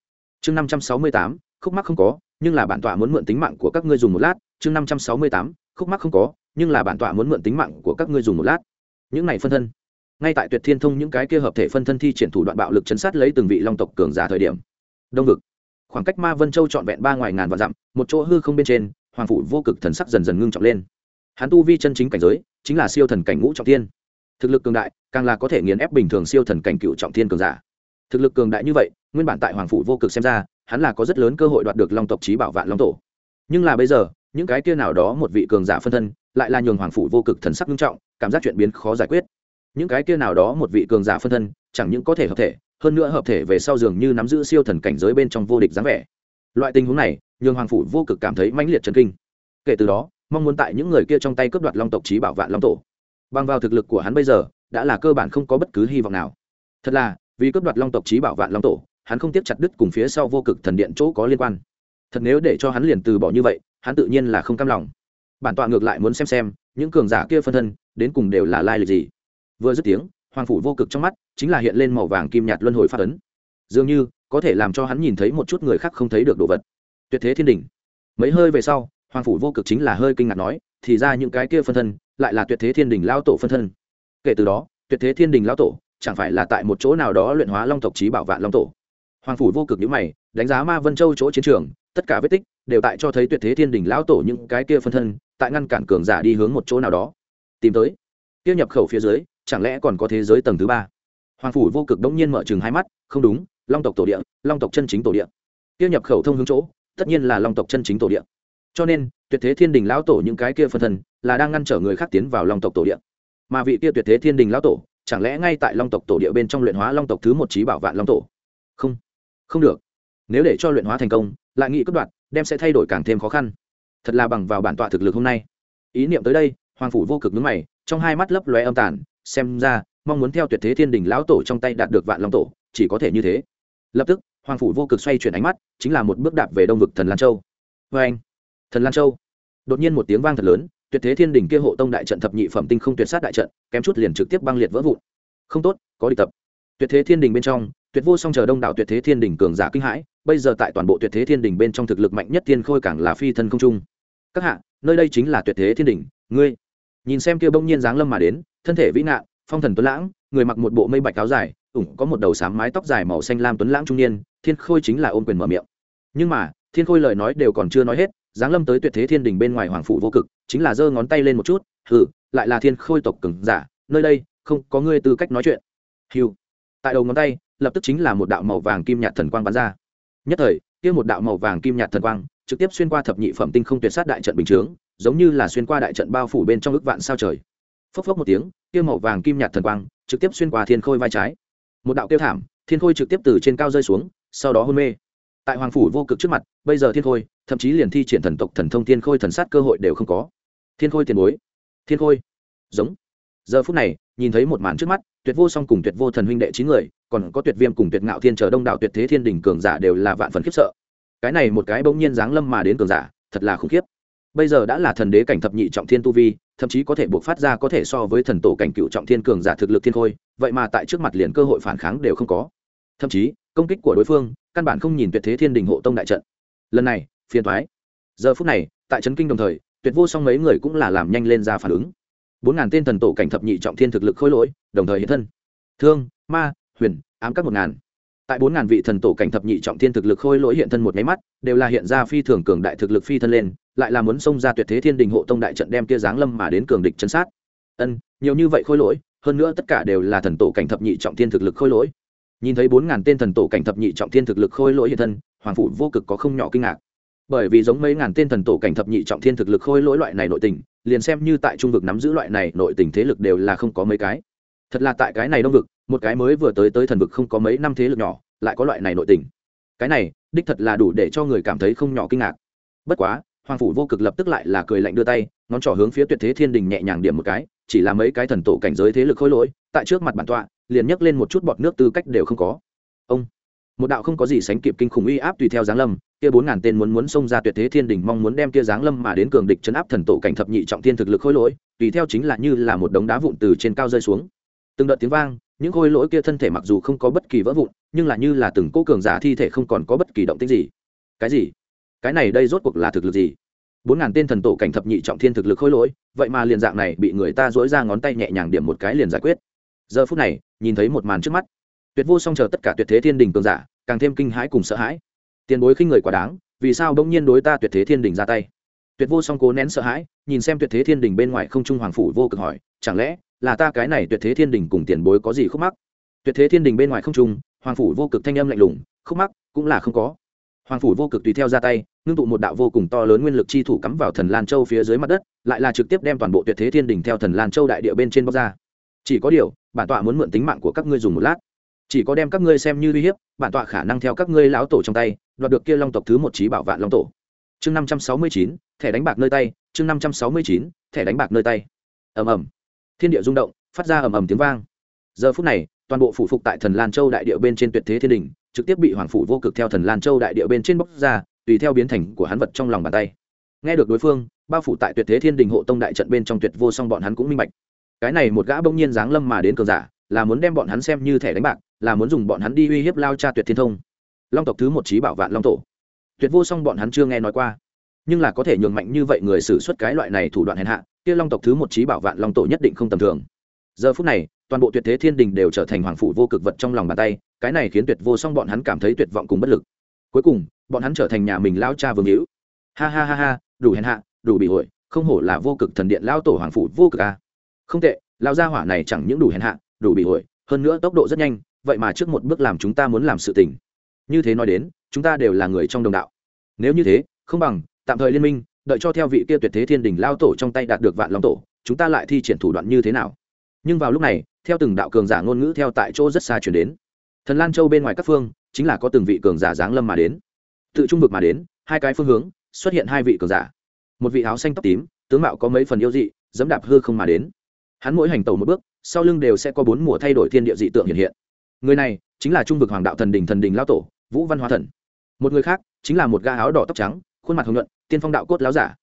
Speaker 1: Chương năm trăm sáu mươi tám, khúc mắc không có, nhưng là bản tọa muốn mượn tính mạng của các ngươi dùng một lát. Chương năm trăm sáu mươi tám, khúc mắc không có, nhưng là bản tọa muốn mượn tính mạng của các ngươi dùng một lát. Những này phân thân. Ngay tại tuyệt thiên thông những cái kia hợp thể phân thân thi triển thủ đoạn bạo lực chấn sát lấy từng vị long tộc cường giả thời điểm. Đông vực. Khoảng cách ma vân châu trọn vẹn ba ngoài ngàn vạn dặm, một chỗ hư không bên trên, hoàng phủ vô cực thần sắc dần dần ngưng trọng lên hắn tu vi chân chính cảnh giới chính là siêu thần cảnh ngũ trọng thiên. Thực lực cường đại, càng là có thể nghiền ép bình thường siêu thần cảnh cựu trọng thiên cường giả. Thực lực cường đại như vậy, nguyên bản tại hoàng phủ vô cực xem ra, hắn là có rất lớn cơ hội đoạt được long tộc trí bảo vạn long tổ. Nhưng là bây giờ, những cái kia nào đó một vị cường giả phân thân, lại là nhường hoàng phủ vô cực thần sắc nghiêm trọng, cảm giác chuyện biến khó giải quyết. Những cái kia nào đó một vị cường giả phân thân, chẳng những có thể hợp thể, hơn nữa hợp thể về sau dường như nắm giữ siêu thần cảnh giới bên trong vô địch dáng vẻ. Loại tình huống này, nhường hoàng phủ vô cực cảm thấy mãnh liệt trần kinh. Kể từ đó mong muốn tại những người kia trong tay cướp đoạt long tộc trí bảo vạn long tổ. Bằng vào thực lực của hắn bây giờ, đã là cơ bản không có bất cứ hy vọng nào. Thật là, vì cướp đoạt long tộc trí bảo vạn long tổ, hắn không tiếp chặt đứt cùng phía sau vô cực thần điện chỗ có liên quan. Thật nếu để cho hắn liền từ bỏ như vậy, hắn tự nhiên là không cam lòng. Bản tọa ngược lại muốn xem xem, những cường giả kia phân thân, đến cùng đều là lai lịch gì. Vừa dứt tiếng, hoàng phủ vô cực trong mắt, chính là hiện lên màu vàng kim nhạt luân hồi phát ấn. Dường như, có thể làm cho hắn nhìn thấy một chút người khác không thấy được đồ vật. Tuyệt thế thiên đình mấy hơi về sau hoàng phủ vô cực chính là hơi kinh ngạc nói, thì ra những cái kia phân thân lại là tuyệt thế thiên đình lao tổ phân thân. Kể từ đó, tuyệt thế thiên đình lao tổ chẳng phải là tại một chỗ nào đó luyện hóa long tộc trí bảo vạn long tổ. Hoàng phủ vô cực nhữ mày, đánh giá ma vân châu chỗ chiến trường, tất cả vết tích đều tại cho thấy tuyệt thế thiên đình lão tổ những cái kia phân thân tại ngăn cản cường giả đi hướng một chỗ nào đó. Tìm tới, kia nhập khẩu phía dưới, chẳng lẽ còn có thế giới tầng thứ ba? Hoàng phủ vô cực đông nhiên mở chừng hai mắt, không đúng, long tộc tổ địa, long tộc chân chính tổ địa. Kia nhập khẩu thông hướng chỗ, tất nhiên là long tộc chân chính tổ địa cho nên, tuyệt thế thiên đình lão tổ những cái kia phân thân là đang ngăn trở người khác tiến vào long tộc tổ địa. Mà vị kia tuyệt thế thiên đình lão tổ, chẳng lẽ ngay tại long tộc tổ địa bên trong luyện hóa long tộc thứ một trí bảo vạn long tổ? Không không được. Nếu để cho luyện hóa thành công, lại nghị cất đoạn đem sẽ thay đổi càng thêm khó khăn. Thật là bằng vào bản tọa thực lực hôm nay. Ý niệm tới đây, hoàng phủ vô cực nhướng mày, trong hai mắt lấp lóe âm tàn, xem ra, mong muốn theo tuyệt thế thiên đình lão tổ trong tay đạt được vạn long tổ, chỉ có thể như thế. Lập tức, hoàng phủ vô cực xoay chuyển ánh mắt, chính là một bước đạp về đông vực thần lan châu. Vê anh thần lan châu. Đột nhiên một tiếng vang thật lớn, tuyệt thế thiên đình kia hộ tông đại trận thập nhị phẩm tinh không tuyệt sát đại trận, kém chút liền trực tiếp băng liệt vỡ vụn. Không tốt, có địch tập. Tuyệt thế thiên đình bên trong, tuyệt vô song chờ đông đảo tuyệt thế thiên đình cường giả kinh hãi, bây giờ tại toàn bộ tuyệt thế thiên đình bên trong thực lực mạnh nhất thiên khôi càng là phi thân không trung. Các hạ, nơi đây chính là tuyệt thế thiên đình ngươi. Nhìn xem kia bỗng nhiên dáng lâm mà đến, thân thể vĩ nạn, phong thần tuấn lãng, người mặc một bộ mây bạch áo dài, ủng có một đầu sám mái tóc dài màu xanh lam tuấn lãng trung niên, thiên khôi chính là ôm quyền mở miệng. Nhưng mà, thiên khôi lời nói đều còn chưa nói hết giáng lâm tới tuyệt thế thiên đình bên ngoài hoàng phủ vô cực, chính là giơ ngón tay lên một chút, hừ, lại là thiên khôi tộc cứng giả, nơi đây, không có ngươi tư cách nói chuyện. Hiu tại đầu ngón tay, lập tức chính là một đạo màu vàng kim nhạt thần quang bắn ra. Nhất thời, kia một đạo màu vàng kim nhạt thần quang, trực tiếp xuyên qua thập nhị phẩm tinh không tuyệt sát đại trận bình chướng, giống như là xuyên qua đại trận bao phủ bên trong ức vạn sao trời. Phốc phốc một tiếng, kia màu vàng kim nhạt thần quang, trực tiếp xuyên qua thiên khôi vai trái. Một đạo tiêu thảm, thiên khôi trực tiếp từ trên cao rơi xuống, sau đó hôn mê. Tại hoàng phủ vô cực trước mặt, bây giờ thiên khôi thậm chí liền thi triển thần tộc thần thông thiên khôi thần sát cơ hội đều không có. Thiên khôi tiền bối. Thiên khôi. Giống. Giờ phút này, nhìn thấy một màn trước mắt, tuyệt vô song cùng tuyệt vô thần huynh đệ chín người, còn có tuyệt viêm cùng tuyệt ngạo thiên chờ đông đảo tuyệt thế thiên đình cường giả đều là vạn phần khiếp sợ. Cái này một cái bỗng nhiên giáng lâm mà đến cường giả, thật là khủng khiếp. Bây giờ đã là thần đế cảnh thập nhị trọng thiên tu vi, thậm chí có thể buộc phát ra có thể so với thần tổ cảnh cựu trọng thiên cường giả thực lực thiên khôi, vậy mà tại trước mặt liền cơ hội phản kháng đều không có. Thậm chí, công kích của đối phương, căn bản không nhìn tuyệt thế thiên đình hộ tông đại trận. Lần này phiền thoái. Giờ phút này, tại trấn kinh đồng thời, tuyệt vô song mấy người cũng là làm nhanh lên ra phản ứng. Bốn ngàn tên thần tổ cảnh thập nhị trọng thiên thực lực khôi lỗi, đồng thời hiện thân. Thương, ma, huyền, ám các một ngàn. Tại bốn ngàn vị thần tổ cảnh thập nhị trọng thiên thực lực khôi lỗi hiện thân một máy mắt, đều là hiện ra phi thường cường đại thực lực phi thân lên, lại là muốn xông ra tuyệt thế thiên đình hộ tông đại trận đem kia giáng lâm mà đến cường địch chân sát. Ân, nhiều như vậy khôi lỗi, hơn nữa tất cả đều là thần tổ cảnh thập nhị trọng thiên thực lực khôi lỗi. Nhìn thấy bốn ngàn tên thần tổ cảnh thập nhị trọng thiên thực lực khôi lỗi hiện thân, hoàng phủ vô cực có không nhỏ kinh ngạc bởi vì giống mấy ngàn tên thần tổ cảnh thập nhị trọng thiên thực lực khôi lỗi loại này nội tình, liền xem như tại trung vực nắm giữ loại này nội tình thế lực đều là không có mấy cái. Thật là tại cái này đông vực, một cái mới vừa tới tới thần vực không có mấy năm thế lực nhỏ, lại có loại này nội tình. Cái này, đích thật là đủ để cho người cảm thấy không nhỏ kinh ngạc. Bất quá, hoàng phủ vô cực lập tức lại là cười lạnh đưa tay, ngón trỏ hướng phía tuyệt thế thiên đình nhẹ nhàng điểm một cái, chỉ là mấy cái thần tổ cảnh giới thế lực khôi lỗi, tại trước mặt bản tọa, liền nhấc lên một chút bọt nước tư cách đều không có. Ông, một đạo không có gì sánh kịp kinh khủng uy áp tùy theo giáng lâm kia bốn ngàn tên muốn muốn xông ra tuyệt thế thiên đình mong muốn đem kia giáng lâm mà đến cường địch chấn áp thần tổ cảnh thập nhị trọng thiên thực lực khôi lỗi, tùy theo chính là như là một đống đá vụn từ trên cao rơi xuống. Từng đợt tiếng vang, những khôi lỗi kia thân thể mặc dù không có bất kỳ vỡ vụn, nhưng là như là từng cố cường giả thi thể không còn có bất kỳ động tích gì. Cái gì? Cái này đây rốt cuộc là thực lực gì? Bốn ngàn tên thần tổ cảnh thập nhị trọng thiên thực lực khôi lỗi, vậy mà liền dạng này bị người ta dỗi ra ngón tay nhẹ nhàng điểm một cái liền giải quyết. Giờ phút này, nhìn thấy một màn trước mắt. Tuyệt vô song chờ tất cả tuyệt thế thiên đình cường giả, càng thêm kinh hãi cùng sợ hãi tiền bối khinh người quá đáng, vì sao bỗng nhiên đối ta tuyệt thế thiên đình ra tay? Tuyệt vô song cố nén sợ hãi, nhìn xem tuyệt thế thiên đình bên ngoài không trung hoàng phủ vô cực hỏi, chẳng lẽ là ta cái này tuyệt thế thiên đình cùng tiền bối có gì khúc mắc? Tuyệt thế thiên đình bên ngoài không trung, hoàng phủ vô cực thanh âm lạnh lùng, khúc mắc cũng là không có. Hoàng phủ vô cực tùy theo ra tay, ngưng tụ một đạo vô cùng to lớn nguyên lực chi thủ cắm vào thần lan châu phía dưới mặt đất, lại là trực tiếp đem toàn bộ tuyệt thế thiên đình theo thần lan châu đại địa bên trên bóc ra. Chỉ có điều, bản tọa muốn mượn tính mạng của các ngươi dùng một lát. Chỉ có đem các ngươi xem như uy hiếp, bản tọa khả năng theo các ngươi lão tổ trong tay đoạt được kia long tộc thứ một trí bảo vạn long tổ. Chương năm trăm sáu mươi chín, thẻ đánh bạc nơi tay, chương năm trăm sáu mươi chín, thẻ đánh bạc nơi tay. Ầm ầm. Thiên địa rung động, phát ra ầm ầm tiếng vang. Giờ phút này, toàn bộ phủ phục tại thần lan châu đại địa bên trên tuyệt thế thiên đình, trực tiếp bị hoàng phủ vô cực theo thần lan châu đại địa bên trên bóc ra, tùy theo biến thành của hắn vật trong lòng bàn tay. Nghe được đối phương, bao phủ tại tuyệt thế thiên đình hộ tông đại trận bên trong tuyệt vô song bọn hắn cũng minh bạch. Cái này một gã bỗng nhiên giáng lâm mà đến cường giả, là muốn đem bọn hắn xem như thẻ đánh bạc, là muốn dùng bọn hắn đi uy hiếp lao cha tuyệt thiên thông long tộc thứ một trí bảo vạn long tổ. Tuyệt vô song bọn hắn chưa nghe nói qua. Nhưng là có thể nhường mạnh như vậy người xử suất cái loại này thủ đoạn hèn hạ, kia long tộc thứ một trí bảo vạn long tổ nhất định không tầm thường. Giờ phút này, toàn bộ tuyệt thế thiên đình đều trở thành hoàng phủ vô cực vật trong lòng bàn tay, cái này khiến tuyệt vô song bọn hắn cảm thấy tuyệt vọng cùng bất lực. Cuối cùng, bọn hắn trở thành nhà mình lao cha vương hữu. Ha ha ha ha, đủ hèn hạ, đủ bị hội, không hổ là vô cực thần điện lao tổ hoàng phủ vô cực a. Không tệ, lao gia hỏa này chẳng những đủ hèn hạ, đủ bị hội, hơn nữa tốc độ rất nhanh, vậy mà trước một bước làm chúng ta muốn làm sự tình như thế nói đến, chúng ta đều là người trong đồng đạo. Nếu như thế, không bằng, tạm thời liên minh, đợi cho theo vị kia tuyệt thế thiên đình lao tổ trong tay đạt được vạn long tổ, chúng ta lại thi triển thủ đoạn như thế nào? Nhưng vào lúc này, theo từng đạo cường giả ngôn ngữ theo tại chỗ rất xa chuyển đến. Thần lan châu bên ngoài các phương, chính là có từng vị cường giả giáng lâm mà đến. Tự trung vực mà đến, hai cái phương hướng, xuất hiện hai vị cường giả. Một vị áo xanh tóc tím, tướng mạo có mấy phần yêu dị dẫm đạp hư không mà đến. Hắn mỗi hành tàu một bước, sau lưng đều sẽ có bốn mùa thay đổi thiên địa dị tượng hiện hiện. Người này, chính là trung vực hoàng đạo thần đình thần đình lao tổ vũ văn hóa thần. Một người khác chính là một ga áo đỏ tóc trắng, khuôn mặt hồng nhuận, tiên phong đạo cốt láo giả.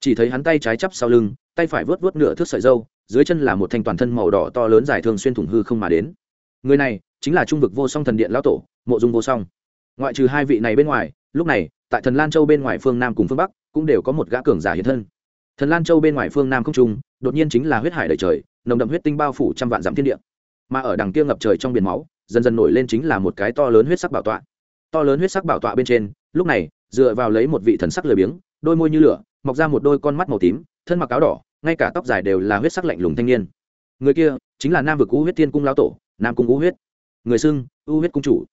Speaker 1: Chỉ thấy hắn tay trái chắp sau lưng, tay phải vớt vớt nửa thước sợi dâu dưới chân là một thanh toàn thân màu đỏ to lớn dài thường xuyên thủng hư không mà đến. Người này chính là trung vực vô song thần điện lão tổ, mộ dung vô song. Ngoại trừ hai vị này bên ngoài, lúc này, tại thần lan châu bên ngoài phương nam cùng phương bắc, cũng đều có một gã cường giả hiện thân. Thần lan châu bên ngoài phương nam không trung, đột nhiên chính là huyết hải đầy trời, nồng đậm huyết tinh bao phủ trăm vạn dặm thiên địa. Mà ở đằng kia ngập trời trong biển máu, dần dần nổi lên chính là một cái to lớn huyết sắc bảo tọa to lớn huyết sắc bảo tọa bên trên, lúc này, dựa vào lấy một vị thần sắc lười biếng, đôi môi như lửa, mọc ra một đôi con mắt màu tím, thân mặc áo đỏ, ngay cả tóc dài đều là huyết sắc lạnh lùng thanh niên. Người kia, chính là nam vực u huyết thiên cung lão tổ, nam cung u huyết. Người xưng, u huyết cung chủ.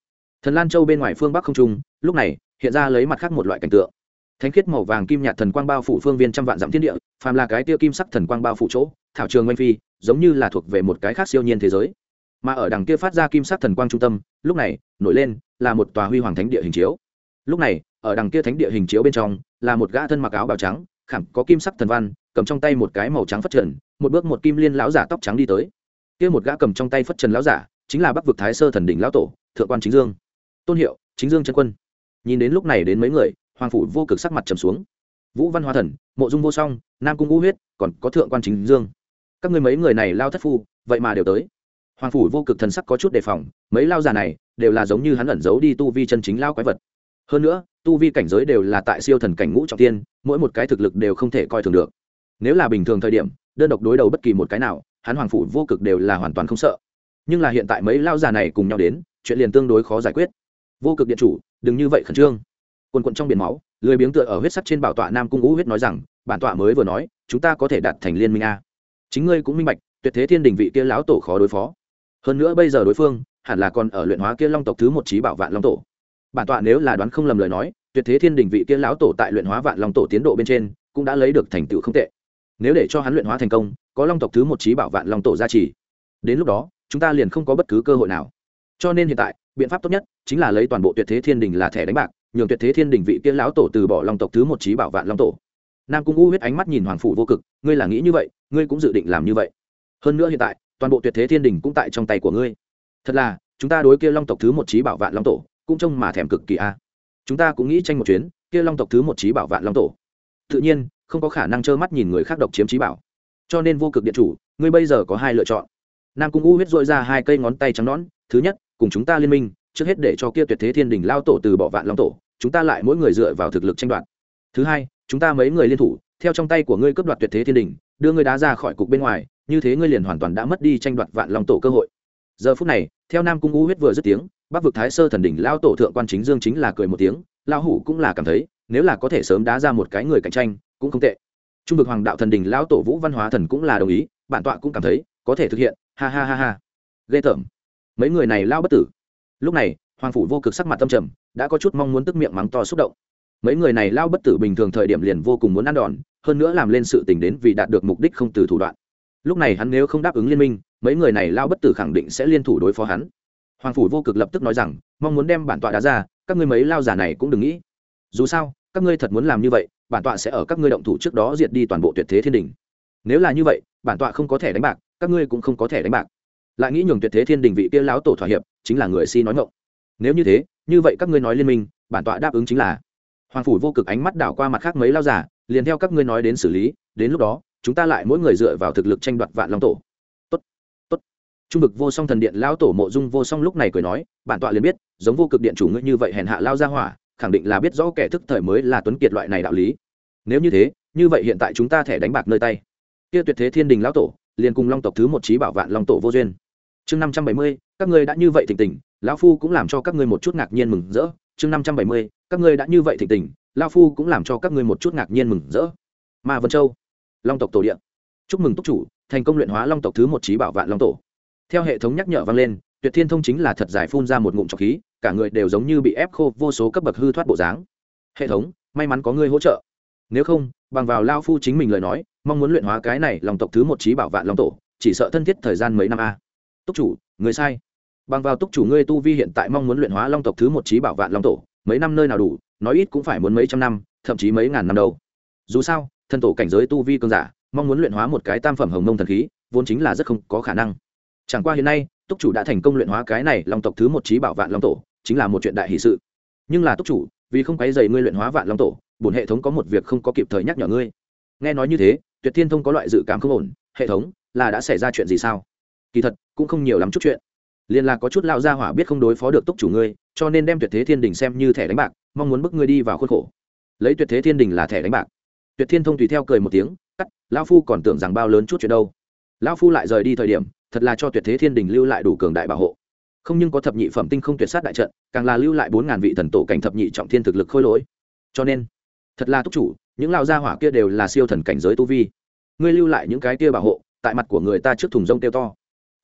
Speaker 1: Thần lan châu bên ngoài phương bắc không trung, lúc này, hiện ra lấy mặt khác một loại cảnh tượng. Thánh khiết màu vàng kim nhạt thần quang bao phủ phương viên trăm vạn dặm thiên địa, phàm là cái tiêu kim sắc thần quang bao phủ chỗ, thảo trường oanh phi, giống như là thuộc về một cái khác siêu nhiên thế giới mà ở đằng kia phát ra kim sắc thần quang trung tâm, lúc này, nổi lên là một tòa huy hoàng thánh địa hình chiếu. Lúc này, ở đằng kia thánh địa hình chiếu bên trong, là một gã thân mặc áo bào trắng, khảm có kim sắc thần văn, cầm trong tay một cái màu trắng phất trần, một bước một kim liên lão giả tóc trắng đi tới. Kia một gã cầm trong tay phất trần lão giả, chính là bắc vực thái sơ thần đỉnh lão tổ, thượng quan chính dương. Tôn hiệu, chính dương chân quân. Nhìn đến lúc này đến mấy người, hoàng phủ vô cực sắc mặt trầm xuống. Vũ văn hoa thần, mộ dung vô song, nam cung ngũ huyết, còn có thượng quan chính dương. Các người mấy người này lao thất phu, vậy mà đều tới hoàng phủ vô cực thần sắc có chút đề phòng, mấy lao già này đều là giống như hắn ẩn giấu đi tu vi chân chính lao quái vật. Hơn nữa, tu vi cảnh giới đều là tại siêu thần cảnh ngũ trọng tiên mỗi một cái thực lực đều không thể coi thường được. Nếu là bình thường thời điểm, đơn độc đối đầu bất kỳ một cái nào, hắn hoàng phủ vô cực đều là hoàn toàn không sợ. Nhưng là hiện tại mấy lao già này cùng nhau đến, chuyện liền tương đối khó giải quyết. Vô cực điện chủ, đừng như vậy khẩn trương. Quần quận trong biển máu, lười biếng tựa ở huyết sắt trên bảo tọa nam cung ngũ huyết nói rằng, bản tọa mới vừa nói, chúng ta có thể đạt thành liên minh a. Chính ngươi cũng minh bạch, tuyệt thế thiên đình vị kia lão tổ khó đối phó hơn nữa bây giờ đối phương hẳn là còn ở luyện hóa kia long tộc thứ một trí bảo vạn long tổ. Bản tọa nếu là đoán không lầm lời nói, tuyệt thế thiên đình vị kia lão tổ tại luyện hóa vạn long tổ tiến độ bên trên cũng đã lấy được thành tựu không tệ. Nếu để cho hắn luyện hóa thành công, có long tộc thứ một trí bảo vạn long tổ gia trì, đến lúc đó, chúng ta liền không có bất cứ cơ hội nào. Cho nên hiện tại, biện pháp tốt nhất chính là lấy toàn bộ tuyệt thế thiên đình là thẻ đánh bạc, nhường tuyệt thế thiên đình vị kia lão tổ từ bỏ long tộc thứ một trí bảo vạn long tổ. Nam cung u huyết ánh mắt nhìn hoàng phủ vô cực, ngươi là nghĩ như vậy, ngươi cũng dự định làm như vậy. Hơn nữa hiện tại toàn bộ tuyệt thế thiên đình cũng tại trong tay của ngươi. Thật là, chúng ta đối kia long tộc thứ một trí bảo vạn long tổ, cũng trông mà thèm cực kỳ a. Chúng ta cũng nghĩ tranh một chuyến, kia long tộc thứ một trí bảo vạn long tổ. Tự nhiên, không có khả năng trơ mắt nhìn người khác độc chiếm trí bảo. Cho nên vô cực điện chủ, ngươi bây giờ có hai lựa chọn. Nam cung u huyết dội ra hai cây ngón tay trắng nón thứ nhất, cùng chúng ta liên minh, trước hết để cho kia tuyệt thế thiên đình lao tổ từ bỏ vạn long tổ, chúng ta lại mỗi người dựa vào thực lực tranh đoạt. Thứ hai, chúng ta mấy người liên thủ, theo trong tay của ngươi cướp đoạt tuyệt thế thiên đình, đưa ngươi đá ra khỏi cục bên ngoài như thế ngươi liền hoàn toàn đã mất đi tranh đoạt vạn long tổ cơ hội. Giờ phút này, theo nam cung u huyết vừa dứt tiếng, bắc vực thái sơ thần đỉnh lao tổ thượng quan chính dương chính là cười một tiếng lao hủ cũng là cảm thấy, nếu là có thể sớm đá ra một cái người cạnh tranh, cũng không tệ. Trung vực hoàng đạo thần đỉnh lao tổ vũ văn hóa thần cũng là đồng ý, bản tọa cũng cảm thấy, có thể thực hiện, ha ha ha ha. Ghê tởm. Mấy người này lao bất tử. Lúc này, hoàng phủ vô cực sắc mặt tâm trầm, đã có chút mong muốn tức miệng mắng to xúc động. Mấy người này lao bất tử bình thường thời điểm liền vô cùng muốn ăn đòn, hơn nữa làm lên sự tình đến vì đạt được mục đích không từ thủ đoạn lúc này hắn nếu không đáp ứng liên minh, mấy người này lao bất tử khẳng định sẽ liên thủ đối phó hắn. Hoàng phủ vô cực lập tức nói rằng, mong muốn đem bản tọa đá ra, các ngươi mấy lao giả này cũng đừng nghĩ. Dù sao, các ngươi thật muốn làm như vậy, bản tọa sẽ ở các ngươi động thủ trước đó diệt đi toàn bộ tuyệt thế thiên đình. Nếu là như vậy, bản tọa không có thể đánh bạc, các ngươi cũng không có thể đánh bạc. Lại nghĩ nhường tuyệt thế thiên đình vị kia lão tổ thỏa hiệp, chính là người si nói ngộng nếu như thế, như vậy các ngươi nói liên minh, bản tọa đáp ứng chính là. Hoàng phủ vô cực ánh mắt đảo qua mặt khác mấy lao giả liền theo các ngươi nói đến xử lý, đến lúc đó chúng ta lại mỗi người dựa vào thực lực tranh đoạt vạn long tổ. Tốt tốt. Trung vực vô song thần điện lao tổ mộ dung vô song lúc này cười nói, bản tọa liền biết, giống vô cực điện chủ ngươi như vậy hèn hạ lao ra hỏa, khẳng định là biết rõ kẻ thức thời mới là tuấn kiệt loại này đạo lý. Nếu như thế, như vậy hiện tại chúng ta thẻ đánh bạc nơi tay. Kia tuyệt thế thiên đình lão tổ, liền cùng long tộc thứ một trí bảo vạn long tổ vô duyên. Chương năm trăm bảy mươi, các ngươi đã như vậy thịnh tình, lão phu cũng làm cho các ngươi một chút ngạc nhiên mừng rỡ. Chương năm trăm bảy mươi, các ngươi đã như vậy thịnh tình, lão phu cũng làm cho các ngươi một chút ngạc nhiên mừng rỡ. Ma vân châu long tộc tổ điện chúc mừng túc chủ, thành công luyện hóa long tộc thứ một trí bảo vạn long tổ. Theo hệ thống nhắc nhở vang lên, tuyệt thiên thông chính là thật giải phun ra một ngụm trọc khí, cả người đều giống như bị ép khô, vô số cấp bậc hư thoát bộ dáng. Hệ thống, may mắn có ngươi hỗ trợ. Nếu không, bằng vào lao phu chính mình lời nói, mong muốn luyện hóa cái này lòng tộc thứ một trí bảo vạn long tổ, chỉ sợ thân thiết thời gian mấy năm a. Túc chủ, người sai. Bằng vào túc chủ ngươi tu vi hiện tại mong muốn luyện hóa long tộc thứ một trí bảo vạn long tổ, mấy năm nơi nào đủ, nói ít cũng phải muốn mấy trăm năm, thậm chí mấy ngàn năm đâu. Dù sao thân tổ cảnh giới tu vi cường giả, mong muốn luyện hóa một cái tam phẩm hồng mông thần khí, vốn chính là rất không có khả năng. Chẳng qua hiện nay, túc chủ đã thành công luyện hóa cái này long tộc thứ một trí bảo vạn long tổ, chính là một chuyện đại hỷ sự. Nhưng là túc chủ, vì không quấy dày ngươi luyện hóa vạn long tổ, bổn hệ thống có một việc không có kịp thời nhắc nhở ngươi. Nghe nói như thế, tuyệt thiên thông có loại dự cảm không ổn, hệ thống, là đã xảy ra chuyện gì sao? Kỳ thật, cũng không nhiều lắm chút chuyện. Liên là có chút lao gia hỏa biết không đối phó được túc chủ ngươi, cho nên đem tuyệt thế thiên đình xem như thẻ đánh bạc, mong muốn bức ngươi đi vào khuôn khổ. Lấy tuyệt thế thiên đình là thẻ đánh bạc tuyệt thiên thông tùy theo cười một tiếng, cắt, lão phu còn tưởng rằng bao lớn chút chuyện đâu. Lão phu lại rời đi thời điểm, thật là cho tuyệt thế thiên đình lưu lại đủ cường đại bảo hộ. Không nhưng có thập nhị phẩm tinh không tuyệt sát đại trận, càng là lưu lại bốn ngàn vị thần tổ cảnh thập nhị trọng thiên thực lực khôi lỗi. Cho nên, thật là túc chủ, những lao gia hỏa kia đều là siêu thần cảnh giới tu vi. Ngươi lưu lại những cái kia bảo hộ, tại mặt của người ta trước thùng rông tiêu to.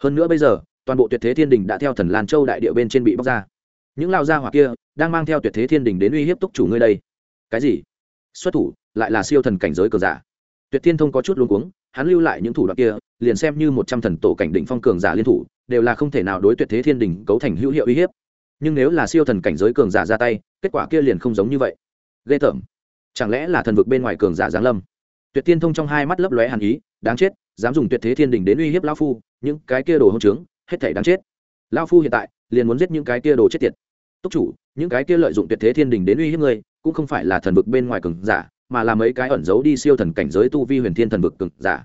Speaker 1: Hơn nữa bây giờ, toàn bộ tuyệt thế thiên đình đã theo thần lan châu đại địa bên trên bị bóc ra. Những lao gia hỏa kia đang mang theo tuyệt thế thiên đình đến uy hiếp túc chủ ngươi đây. Cái gì? Xuất thủ lại là siêu thần cảnh giới cường giả. Tuyệt thiên thông có chút luống cuống, hắn lưu lại những thủ đoạn kia, liền xem như một trăm thần tổ cảnh đỉnh phong cường giả liên thủ, đều là không thể nào đối tuyệt thế thiên đình cấu thành hữu hiệu uy hiếp. Nhưng nếu là siêu thần cảnh giới cường giả ra tay, kết quả kia liền không giống như vậy. Ghê tởm. Chẳng lẽ là thần vực bên ngoài cường giả giáng lâm? Tuyệt thiên thông trong hai mắt lấp lóe hàn ý, đáng chết, dám dùng tuyệt thế thiên đình đến uy hiếp lao phu, những cái kia đồ hông trướng, hết thể đáng chết. Lao phu hiện tại, liền muốn giết những cái kia đồ chết tiệt. Túc chủ, những cái kia lợi dụng tuyệt thế thiên đình đến uy hiếp ngươi, cũng không phải là thần vực bên ngoài cường giả mà là mấy cái ẩn giấu đi siêu thần cảnh giới tu vi huyền thiên thần vực cường giả.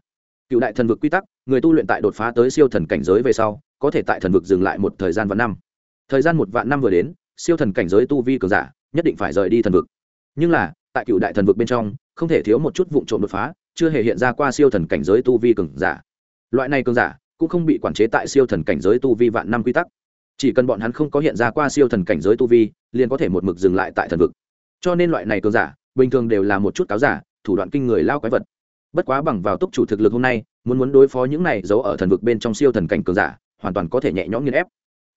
Speaker 1: Cựu đại thần vực quy tắc, người tu luyện tại đột phá tới siêu thần cảnh giới về sau, có thể tại thần vực dừng lại một thời gian vạn năm. Thời gian một vạn năm vừa đến, siêu thần cảnh giới tu vi cường giả nhất định phải rời đi thần vực. Nhưng là, tại cựu đại thần vực bên trong, không thể thiếu một chút vụ trộm đột phá, chưa hề hiện ra qua siêu thần cảnh giới tu vi cường giả. Loại này cường giả cũng không bị quản chế tại siêu thần cảnh giới tu vi vạn năm quy tắc. Chỉ cần bọn hắn không có hiện ra qua siêu thần cảnh giới tu vi, liền có thể một mực dừng lại tại thần vực. Cho nên loại này cường giả bình thường đều là một chút cáo giả, thủ đoạn kinh người lao quái vật. Bất quá bằng vào túc chủ thực lực hôm nay, muốn muốn đối phó những này giấu ở thần vực bên trong siêu thần cảnh cường giả, hoàn toàn có thể nhẹ nhõm nghiên ép.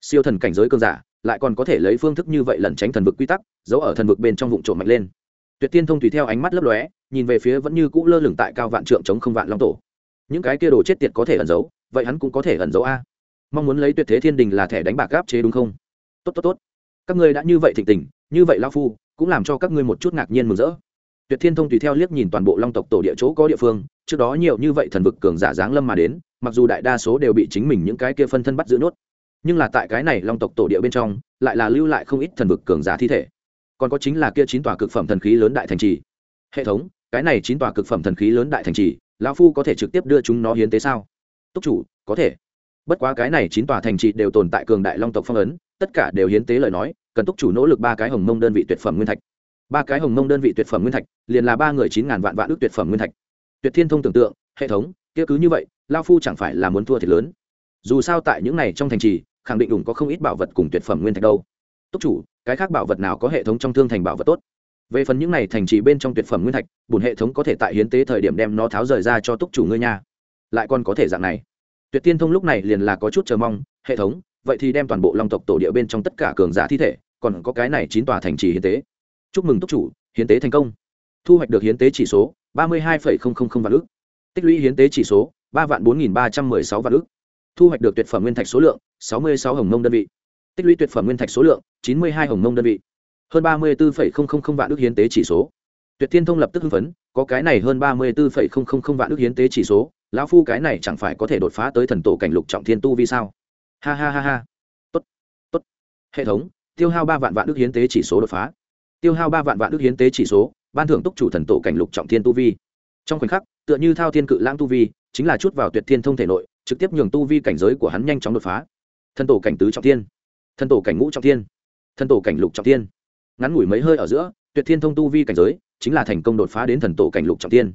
Speaker 1: Siêu thần cảnh giới cường giả, lại còn có thể lấy phương thức như vậy lẩn tránh thần vực quy tắc, giấu ở thần vực bên trong vụ trộm mạnh lên. Tuyệt tiên thông tùy theo ánh mắt lấp lóe, nhìn về phía vẫn như cũ lơ lửng tại cao vạn trượng chống không vạn long tổ. Những cái kia đồ chết tiệt có thể ẩn giấu, vậy hắn cũng có thể ẩn giấu a. Mong muốn lấy tuyệt thế thiên đình là thẻ đánh bạc gáp chế đúng không? Tốt tốt tốt. Các ngươi đã như vậy thịnh tình, như vậy lao phu cũng làm cho các ngươi một chút ngạc nhiên mừng rỡ. Tuyệt thiên thông tùy theo liếc nhìn toàn bộ long tộc tổ địa chỗ có địa phương, trước đó nhiều như vậy thần vực cường giả giáng lâm mà đến, mặc dù đại đa số đều bị chính mình những cái kia phân thân bắt giữ nốt nhưng là tại cái này long tộc tổ địa bên trong, lại là lưu lại không ít thần vực cường giả thi thể. Còn có chính là kia chín tòa cực phẩm thần khí lớn đại thành trì. Hệ thống, cái này chín tòa cực phẩm thần khí lớn đại thành trì, lão phu có thể trực tiếp đưa chúng nó hiến tế sao? Túc chủ, có thể. Bất quá cái này chín tòa thành trì đều tồn tại cường đại long tộc phong ấn, tất cả đều hiến tế lời nói cần túc chủ nỗ lực ba cái hồng mông đơn vị tuyệt phẩm nguyên thạch. Ba cái hồng mông đơn vị tuyệt phẩm nguyên thạch, liền là ba người chín ngàn vạn vạn ước tuyệt phẩm nguyên thạch. Tuyệt thiên thông tưởng tượng, hệ thống, kia cứ như vậy, lao phu chẳng phải là muốn thua thiệt lớn. Dù sao tại những này trong thành trì, khẳng định đủng có không ít bảo vật cùng tuyệt phẩm nguyên thạch đâu. Túc chủ, cái khác bảo vật nào có hệ thống trong thương thành bảo vật tốt? Về phần những này thành trì bên trong tuyệt phẩm nguyên thạch, bùn hệ thống có thể tại hiến tế thời điểm đem nó tháo rời ra cho túc chủ ngươi nha. Lại còn có thể dạng này. Tuyệt tiên thông lúc này liền là có chút chờ mong, hệ thống, vậy thì đem toàn bộ long tộc tổ địa bên trong tất cả cường giả thi thể còn có cái này chín tòa thành trì hiến tế. Chúc mừng túc chủ, hiến tế thành công. Thu hoạch được hiến tế chỉ số ba mươi hai vạn ước tích lũy hiến tế chỉ số ba vạn bốn nghìn ba trăm m ư ơ i sáu vạn ước thu hoạch được tuyệt phẩm nguyên thạch số lượng sáu mươi sáu hồng mông đơn vị. Tích lũy tuyệt phẩm nguyên thạch số lượng chín mươi hai hồng mông đơn vị. Hơn ba mươi bốn vạn ước hiến tế chỉ số. Tuyệt thiên thông lập tức hưng phấn, có cái này hơn ba mươi bốn vạn ước hiến tế chỉ số, lão phu cái này chẳng phải có thể đột phá tới thần tổ cảnh lục trọng thiên tu vi sao? Ha ha ha ha. Tốt tốt. Hệ thống tiêu hao ba vạn vạn ước hiến tế chỉ số đột phá. Tiêu hao ba vạn vạn ước hiến tế chỉ số, ban thưởng túc chủ thần tổ cảnh lục trọng thiên tu vi. Trong khoảnh khắc, tựa như thao thiên cự lãng tu vi, chính là chút vào tuyệt thiên thông thể nội, trực tiếp nhường tu vi cảnh giới của hắn nhanh chóng đột phá. Thần tổ cảnh tứ trọng thiên. Thần tổ cảnh ngũ trọng thiên. Thần tổ cảnh lục trọng thiên. Ngắn ngủi mấy hơi ở giữa, tuyệt thiên thông tu vi cảnh giới, chính là thành công đột phá đến thần tổ cảnh lục trọng thiên.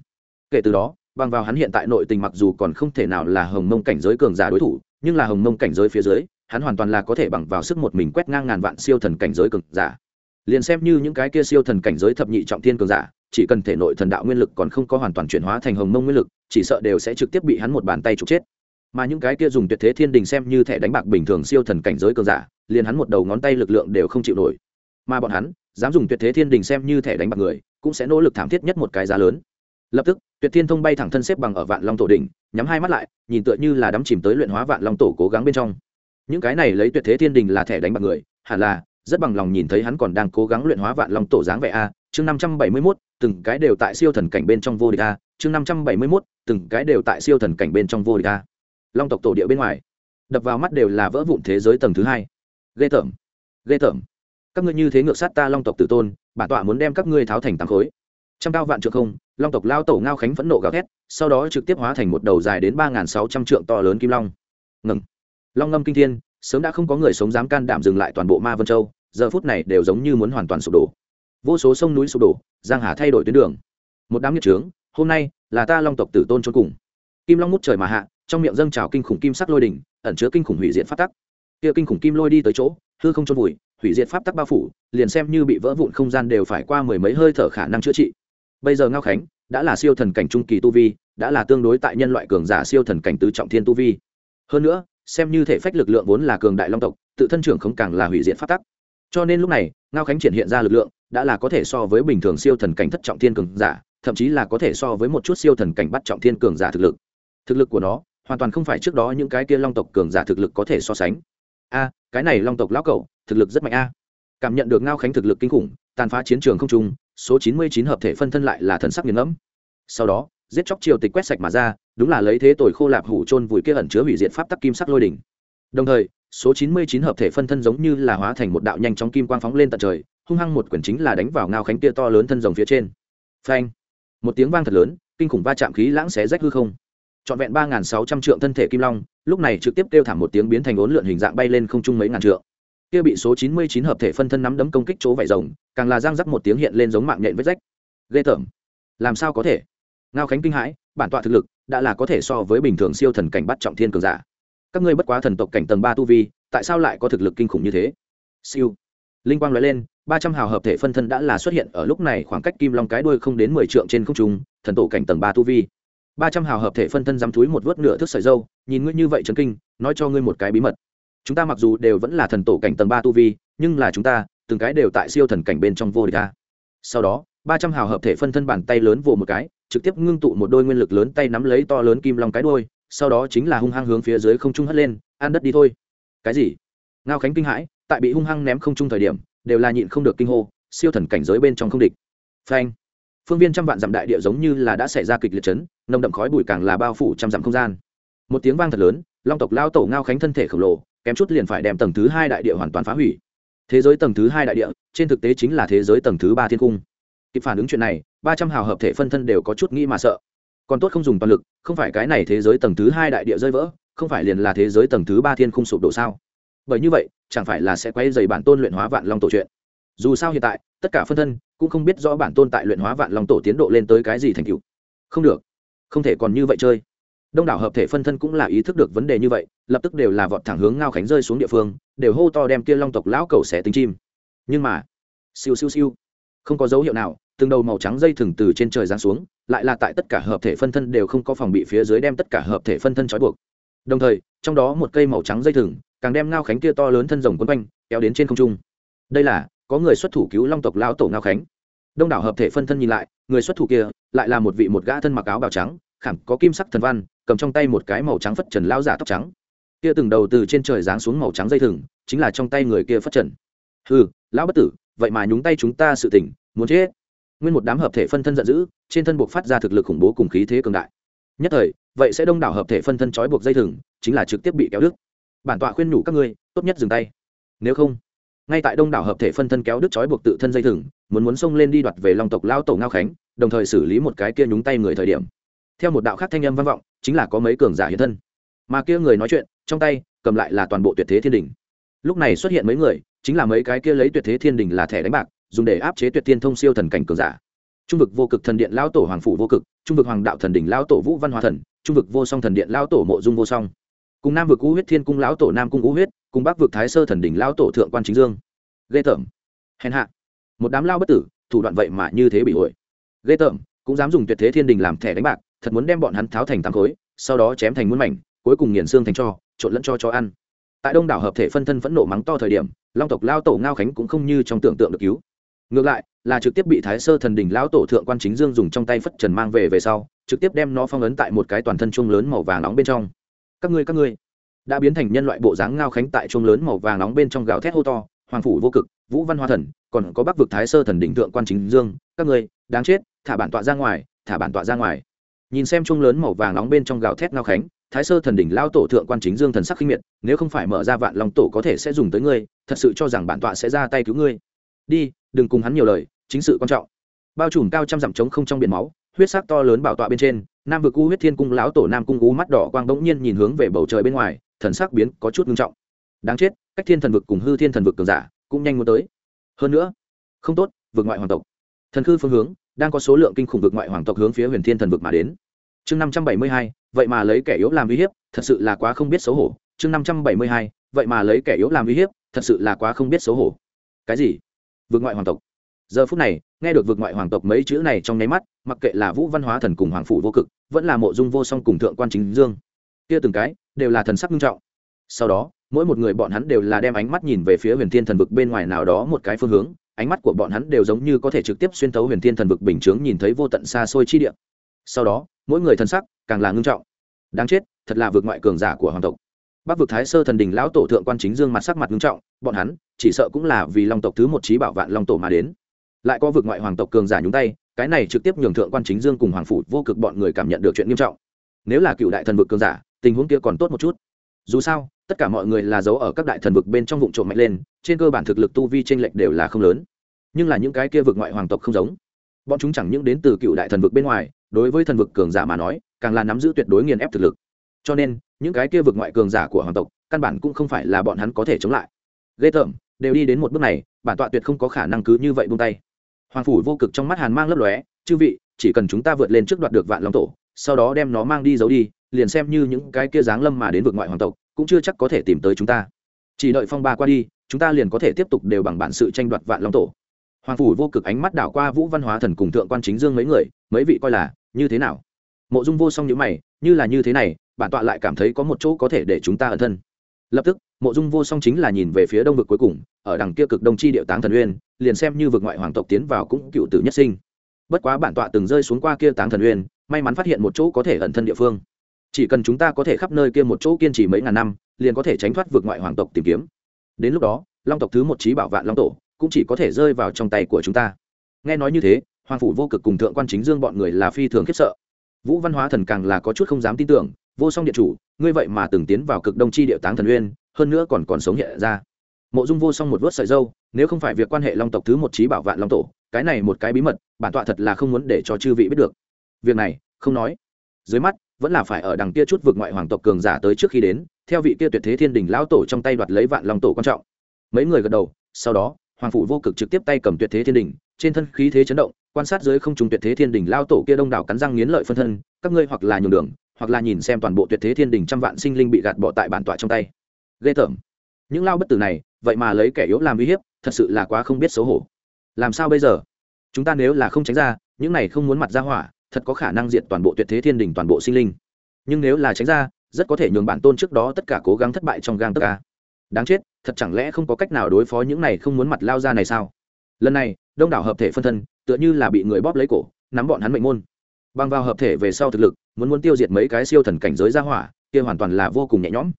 Speaker 1: Kể từ đó, bằng vào hắn hiện tại nội tình mặc dù còn không thể nào là hồng mông cảnh giới cường giả đối thủ, nhưng là hồng mông cảnh giới phía dưới hắn hoàn toàn là có thể bằng vào sức một mình quét ngang ngàn vạn siêu thần cảnh giới cường giả. Liền xem như những cái kia siêu thần cảnh giới thập nhị trọng thiên cường giả, chỉ cần thể nội thần đạo nguyên lực còn không có hoàn toàn chuyển hóa thành hồng mông nguyên lực, chỉ sợ đều sẽ trực tiếp bị hắn một bàn tay trục chết. Mà những cái kia dùng tuyệt thế thiên đình xem như thẻ đánh bạc bình thường siêu thần cảnh giới cường giả, liền hắn một đầu ngón tay lực lượng đều không chịu nổi. Mà bọn hắn, dám dùng tuyệt thế thiên đình xem như thẻ đánh bạc người, cũng sẽ nỗ lực thảm thiết nhất một cái giá lớn. Lập tức, tuyệt thiên thông bay thẳng thân xếp bằng ở vạn long tổ đỉnh, nhắm hai mắt lại, nhìn tựa như là đắm chìm tới luyện hóa vạn long tổ cố gắng bên trong những cái này lấy tuyệt thế thiên đình là thẻ đánh bạc người, hẳn là, rất bằng lòng nhìn thấy hắn còn đang cố gắng luyện hóa vạn long tổ dáng vẻ a, chương năm trăm bảy mươi mốt, từng cái đều tại siêu thần cảnh bên trong vô địch a, chương năm trăm bảy mươi mốt, từng cái đều tại siêu thần cảnh bên trong vô địch a. Long tộc tổ địa bên ngoài, đập vào mắt đều là vỡ vụn thế giới tầng thứ hai. Ghê tởm ghê tởm. Các ngươi như thế ngược sát ta long tộc tử tôn, bản tọa muốn đem các ngươi tháo thành tám khối. Trăm cao vạn trượng không, long tộc lao tổ ngao khánh phẫn nộ gào thét, sau đó trực tiếp hóa thành một đầu dài đến ba sáu trăm trượng to lớn kim long. Ngừng long ngâm kinh thiên, sớm đã không có người sống dám can đảm dừng lại toàn bộ ma vân châu, giờ phút này đều giống như muốn hoàn toàn sụp đổ. Vô số sông núi sụp đổ, giang hà thay đổi tuyến đường. Một đám nghiệt trướng, hôm nay là ta long tộc tử tôn trốn cùng. Kim long mút trời mà hạ, trong miệng dâng trào kinh khủng kim sắc lôi đỉnh, ẩn chứa kinh khủng hủy diệt pháp tắc. Kia kinh khủng kim lôi đi tới chỗ, hư không trôn vùi, hủy diệt pháp tắc bao phủ, liền xem như bị vỡ vụn không gian đều phải qua mười mấy hơi thở khả năng chữa trị. Bây giờ ngao khánh đã là siêu thần cảnh trung kỳ tu vi, đã là tương đối tại nhân loại cường giả siêu thần cảnh tứ trọng thiên tu vi. Hơn nữa xem như thể phách lực lượng vốn là cường đại long tộc, tự thân trưởng không càng là hủy diệt pháp tắc. Cho nên lúc này, ngao khánh triển hiện ra lực lượng, đã là có thể so với bình thường siêu thần cảnh thất trọng thiên cường giả, thậm chí là có thể so với một chút siêu thần cảnh bắt trọng thiên cường giả thực lực. Thực lực của nó, hoàn toàn không phải trước đó những cái kia long tộc cường giả thực lực có thể so sánh. A, cái này long tộc lão cậu thực lực rất mạnh a. Cảm nhận được ngao khánh thực lực kinh khủng, tàn phá chiến trường không trung, số chín mươi chín hợp thể phân thân lại là thần sắc nghiền ngẫm. Sau đó, giết chóc triều tịch quét sạch mà ra đúng là lấy thế tội khô lạp hủ trôn vùi kia ẩn chứa hủy diệt pháp tắc kim sắc lôi đỉnh. Đồng thời, số chín mươi chín hợp thể phân thân giống như là hóa thành một đạo nhanh chóng kim quang phóng lên tận trời, hung hăng một quyền chính là đánh vào ngao khánh kia to lớn thân rồng phía trên. Phanh! Một tiếng vang thật lớn, kinh khủng va chạm khí lãng xé rách hư không. Trọn vẹn ba sáu trăm trượng thân thể kim long, lúc này trực tiếp kêu thảm một tiếng biến thành ốn lượn hình dạng bay lên không trung mấy ngàn trượng. Kia bị số chín mươi chín hợp thể phân thân nắm đấm công kích chỗ vảy rồng, càng là giang rắc một tiếng hiện lên giống mạng nhện vết rách. Ghê tởm! Làm sao có thể? Ngao khánh kinh hãi, bản tọa thực lực đã là có thể so với bình thường siêu thần cảnh bắt trọng thiên cường giả. Các ngươi bất quá thần tộc cảnh tầng ba tu vi, tại sao lại có thực lực kinh khủng như thế? Siêu. Linh quang nói lên, ba trăm hào hợp thể phân thân đã là xuất hiện ở lúc này khoảng cách kim long cái đuôi không đến mười trượng trên không trung, thần tổ cảnh tầng ba tu vi. Ba trăm hào hợp thể phân thân dám túi một vớt nửa thước sợi dâu, nhìn ngươi như vậy chấn kinh, nói cho ngươi một cái bí mật. Chúng ta mặc dù đều vẫn là thần tổ cảnh tầng ba tu vi, nhưng là chúng ta, từng cái đều tại siêu thần cảnh bên trong vô địch ta sau đó, ba trăm hào hợp thể phân thân bàn tay lớn vồ một cái trực tiếp ngưng tụ một đôi nguyên lực lớn tay nắm lấy to lớn kim long cái đôi sau đó chính là hung hăng hướng phía dưới không trung hất lên, ăn đất đi thôi. Cái gì? Ngao khánh kinh hãi, tại bị hung hăng ném không trung thời điểm, đều là nhịn không được kinh hô, siêu thần cảnh giới bên trong không địch. Phanh. Phương viên trăm vạn dặm đại địa giống như là đã xảy ra kịch liệt chấn, nồng đậm khói bụi càng là bao phủ trăm dặm không gian. Một tiếng vang thật lớn, long tộc lao tổ ngao khánh thân thể khổng lồ, kém chút liền phải đem tầng thứ hai đại địa hoàn toàn phá hủy. Thế giới tầng thứ hai đại địa, trên thực tế chính là thế giới tầng thứ ba thiên cung kịp phản ứng chuyện này, ba trăm hào hợp thể phân thân đều có chút nghĩ mà sợ. Còn tốt không dùng toàn lực, không phải cái này thế giới tầng thứ hai đại địa rơi vỡ, không phải liền là thế giới tầng thứ ba thiên không sụp đổ sao? Bởi như vậy, chẳng phải là sẽ quay dày bản tôn luyện hóa vạn long tổ chuyện. Dù sao hiện tại, tất cả phân thân cũng không biết rõ bản tôn tại luyện hóa vạn long tổ tiến độ lên tới cái gì thành cựu không được. Không thể còn như vậy chơi. Đông đảo hợp thể phân thân cũng là ý thức được vấn đề như vậy, lập tức đều là vọt thẳng hướng ngao khánh rơi xuống địa phương, đều hô to đem kia long tộc lão cầu xẻ tính chim. Nhưng mà, siêu siêu siêu, không có dấu hiệu nào từng đầu màu trắng dây thừng từ trên trời giáng xuống, lại là tại tất cả hợp thể phân thân đều không có phòng bị phía dưới đem tất cả hợp thể phân thân trói buộc. Đồng thời, trong đó một cây màu trắng dây thừng, càng đem ngao khánh kia to lớn thân rồng quấn quanh, kéo đến trên không trung. Đây là, có người xuất thủ cứu long tộc lão tổ ngao khánh. Đông đảo hợp thể phân thân nhìn lại, người xuất thủ kia, lại là một vị một gã thân mặc áo bào trắng, khảm có kim sắc thần văn, cầm trong tay một cái màu trắng phất trần lao giả tóc trắng. Kia từng đầu từ trên trời giáng xuống màu trắng dây thừng, chính là trong tay người kia phất trần. Hừ, lão bất tử, vậy mà nhúng tay chúng ta sự tỉnh muốn chết nguyên một đám hợp thể phân thân giận dữ, trên thân buộc phát ra thực lực khủng bố cùng khí thế cường đại. Nhất thời, vậy sẽ đông đảo hợp thể phân thân trói buộc dây thừng, chính là trực tiếp bị kéo đứt. Bản tọa khuyên nhủ các ngươi, tốt nhất dừng tay. Nếu không, ngay tại đông đảo hợp thể phân thân kéo đứt trói buộc tự thân dây thừng, muốn muốn xông lên đi đoạt về long tộc lao tổ ngao khánh, đồng thời xử lý một cái kia nhúng tay người thời điểm. Theo một đạo khác thanh âm vang vọng, chính là có mấy cường giả hiện thân. Mà kia người nói chuyện, trong tay, cầm lại là toàn bộ tuyệt thế thiên đình lúc này xuất hiện mấy người, chính là mấy cái kia lấy tuyệt thế thiên đình là thẻ đánh bạc dùng để áp chế tuyệt thiên thông siêu thần cảnh cường giả. Trung vực vô cực thần điện lao tổ hoàng phủ vô cực, trung vực hoàng đạo thần đỉnh lao tổ vũ văn hòa thần, trung vực vô song thần điện lao tổ mộ dung vô song. Cùng nam vực u huyết thiên cung lão tổ nam cung u huyết, cùng bắc vực thái sơ thần đỉnh lão tổ thượng quan chính dương. Ghê tởm. Hèn hạ. Một đám lao bất tử, thủ đoạn vậy mà như thế bị ổi ghê tởm, cũng dám dùng tuyệt thế thiên đình làm thẻ đánh bạc, thật muốn đem bọn hắn tháo thành tám khối, sau đó chém thành muôn mảnh, cuối cùng nghiền xương thành cho, trộn lẫn cho cho ăn. Tại đông đảo hợp thể phân thân phẫn nộ mắng to thời điểm, long tộc lao tổ ngao khánh cũng không như trong tưởng tượng được cứu ngược lại, là trực tiếp bị thái sơ thần đỉnh lão tổ thượng quan chính dương dùng trong tay phất trần mang về về sau, trực tiếp đem nó phong ấn tại một cái toàn thân chuông lớn màu vàng nóng bên trong. Các ngươi các ngươi, đã biến thành nhân loại bộ dáng ngao khánh tại chuông lớn màu vàng nóng bên trong gào thét hô to, hoàng phủ vô cực, vũ văn hoa thần, còn có bắc vực thái sơ thần đỉnh thượng quan chính dương, các ngươi, đáng chết, thả bản tọa ra ngoài, thả bản tọa ra ngoài. Nhìn xem chuông lớn màu vàng nóng bên trong gào thét ngao khánh, thái sơ thần đỉnh lao tổ thượng quan chính dương thần sắc khinh miệt, nếu không phải mở ra vạn lòng tổ có thể sẽ dùng tới ngươi, thật sự cho rằng bản tọa sẽ ra tay cứu ngươi đi, đừng cùng hắn nhiều lời, chính sự quan trọng. Bao trùm cao trăm dặm trống không trong biển máu, huyết sắc to lớn bảo tọa bên trên, nam vực u huyết thiên cung lão tổ nam cung u mắt đỏ quang bỗng nhiên nhìn hướng về bầu trời bên ngoài, thần sắc biến có chút ngưng trọng. Đáng chết, cách thiên thần vực cùng hư thiên thần vực cường giả cũng nhanh muốn tới. Hơn nữa, không tốt, vực ngoại hoàng tộc. Thần khư phương hướng, đang có số lượng kinh khủng vực ngoại hoàng tộc hướng phía huyền thiên thần vực mà đến. Chương năm trăm bảy mươi hai, vậy mà lấy kẻ yếu làm uy hiếp, thật sự là quá không biết xấu hổ. Chương năm trăm bảy mươi hai, vậy mà lấy kẻ yếu làm uy hiếp, thật sự là quá không biết xấu hổ. Cái gì? Vượt ngoại hoàng tộc. Giờ phút này, nghe được vượt ngoại hoàng tộc mấy chữ này trong nháy mắt, mặc kệ là vũ văn hóa thần cùng hoàng phủ vô cực, vẫn là mộ dung vô song cùng thượng quan chính dương, kia từng cái đều là thần sắc nghiêm trọng. Sau đó, mỗi một người bọn hắn đều là đem ánh mắt nhìn về phía huyền thiên thần vực bên ngoài nào đó một cái phương hướng, ánh mắt của bọn hắn đều giống như có thể trực tiếp xuyên thấu huyền thiên thần vực bình chướng nhìn thấy vô tận xa xôi chi địa. Sau đó, mỗi người thần sắc càng là ngưng trọng. Đáng chết, thật là vượt ngoại cường giả của hoàng tộc bắc vực thái sơ thần đình lão tổ thượng quan chính dương mặt sắc mặt nghiêm trọng, bọn hắn chỉ sợ cũng là vì long tộc thứ một trí bảo vạn long tổ mà đến. Lại có Vực ngoại hoàng tộc cường giả nhúng tay, cái này trực tiếp nhường thượng quan chính dương cùng hoàng phủ vô cực bọn người cảm nhận được chuyện nghiêm trọng. Nếu là cựu đại thần vực cường giả, tình huống kia còn tốt một chút. Dù sao, tất cả mọi người là giấu ở các đại thần vực bên trong vụ trộm mạnh lên, trên cơ bản thực lực tu vi t r ê n lệch đều là không lớn. Nhưng là những cái kia vực ngoại hoàng tộc không giống. Bọn chúng chẳng những đến từ cựu đại thần vực bên ngoài, đối với thần vực cường giả mà nói, càng là nắm giữ tuyệt đối nghiền ép thực lực. Cho nên những cái kia vực ngoại cường giả của hoàng tộc, căn bản cũng không phải là bọn hắn có thể chống lại. Ghê tởm, đều đi đến một bước này, bản tọa tuyệt không có khả năng cứ như vậy buông tay. Hoàng phủ vô cực trong mắt hàn mang lấp lóe, chư vị, chỉ cần chúng ta vượt lên trước đoạt được vạn long tổ, sau đó đem nó mang đi giấu đi, liền xem như những cái kia giáng lâm mà đến vực ngoại hoàng tộc, cũng chưa chắc có thể tìm tới chúng ta. Chỉ đợi phong ba qua đi, chúng ta liền có thể tiếp tục đều bằng bản sự tranh đoạt vạn long tổ. Hoàng phủ vô cực ánh mắt đảo qua vũ văn hóa thần cùng thượng quan chính dương mấy người, mấy vị coi là, như thế nào? Mộ dung vô song nhữ mày, như là như thế này bản tọa lại cảm thấy có một chỗ có thể để chúng ta ẩn thân. Lập tức, mộ dung vô song chính là nhìn về phía đông vực cuối cùng, ở đằng kia cực đông chi địa táng thần uyên, liền xem như vực ngoại hoàng tộc tiến vào cũng cựu tử nhất sinh. Bất quá bản tọa từng rơi xuống qua kia táng thần uyên, may mắn phát hiện một chỗ có thể ẩn thân địa phương. Chỉ cần chúng ta có thể khắp nơi kia một chỗ kiên trì mấy ngàn năm, liền có thể tránh thoát vực ngoại hoàng tộc tìm kiếm. Đến lúc đó, long tộc thứ một trí bảo vạn long tổ cũng chỉ có thể rơi vào trong tay của chúng ta. Nghe nói như thế, hoàng phủ vô cực cùng thượng quan chính dương bọn người là phi thường khiếp sợ. Vũ văn hóa thần càng là có chút không dám tin tưởng vô song điện chủ, ngươi vậy mà từng tiến vào cực đông chi địa táng thần uyên, hơn nữa còn còn sống hiện ra. Mộ dung vô song một vớt sợi dâu, nếu không phải việc quan hệ long tộc thứ một trí bảo vạn long tổ, cái này một cái bí mật, bản tọa thật là không muốn để cho chư vị biết được. Việc này, không nói. Dưới mắt, vẫn là phải ở đằng kia chút vượt ngoại hoàng tộc cường giả tới trước khi đến, theo vị kia tuyệt thế thiên đình lão tổ trong tay đoạt lấy vạn long tổ quan trọng. Mấy người gật đầu, sau đó, hoàng phủ vô cực trực tiếp tay cầm tuyệt thế thiên đình, trên thân khí thế chấn động, quan sát dưới không trùng tuyệt thế thiên đình lao tổ kia đông đảo cắn răng nghiến lợi phân thân, các ngươi hoặc là nhường đường hoặc là nhìn xem toàn bộ tuyệt thế thiên đình trăm vạn sinh linh bị gạt bỏ tại bản tọa trong tay. Ghê tởm. Những lao bất tử này, vậy mà lấy kẻ yếu làm uy hiếp, thật sự là quá không biết xấu hổ. Làm sao bây giờ? Chúng ta nếu là không tránh ra, những này không muốn mặt ra hỏa, thật có khả năng diệt toàn bộ tuyệt thế thiên đình toàn bộ sinh linh. Nhưng nếu là tránh ra, rất có thể nhường bản tôn trước đó tất cả cố gắng thất bại trong gang tất cả đáng chết, thật chẳng lẽ không có cách nào đối phó những này không muốn mặt lao ra này sao? Lần này, đông đảo hợp thể phân thân, tựa như là bị người bóp lấy cổ, nắm bọn hắn mệnh môn. Bằng vào hợp thể về sau thực lực muốn muốn tiêu diệt mấy cái siêu thần cảnh giới ra hỏa, kia hoàn toàn là vô cùng nhẹ nhõm.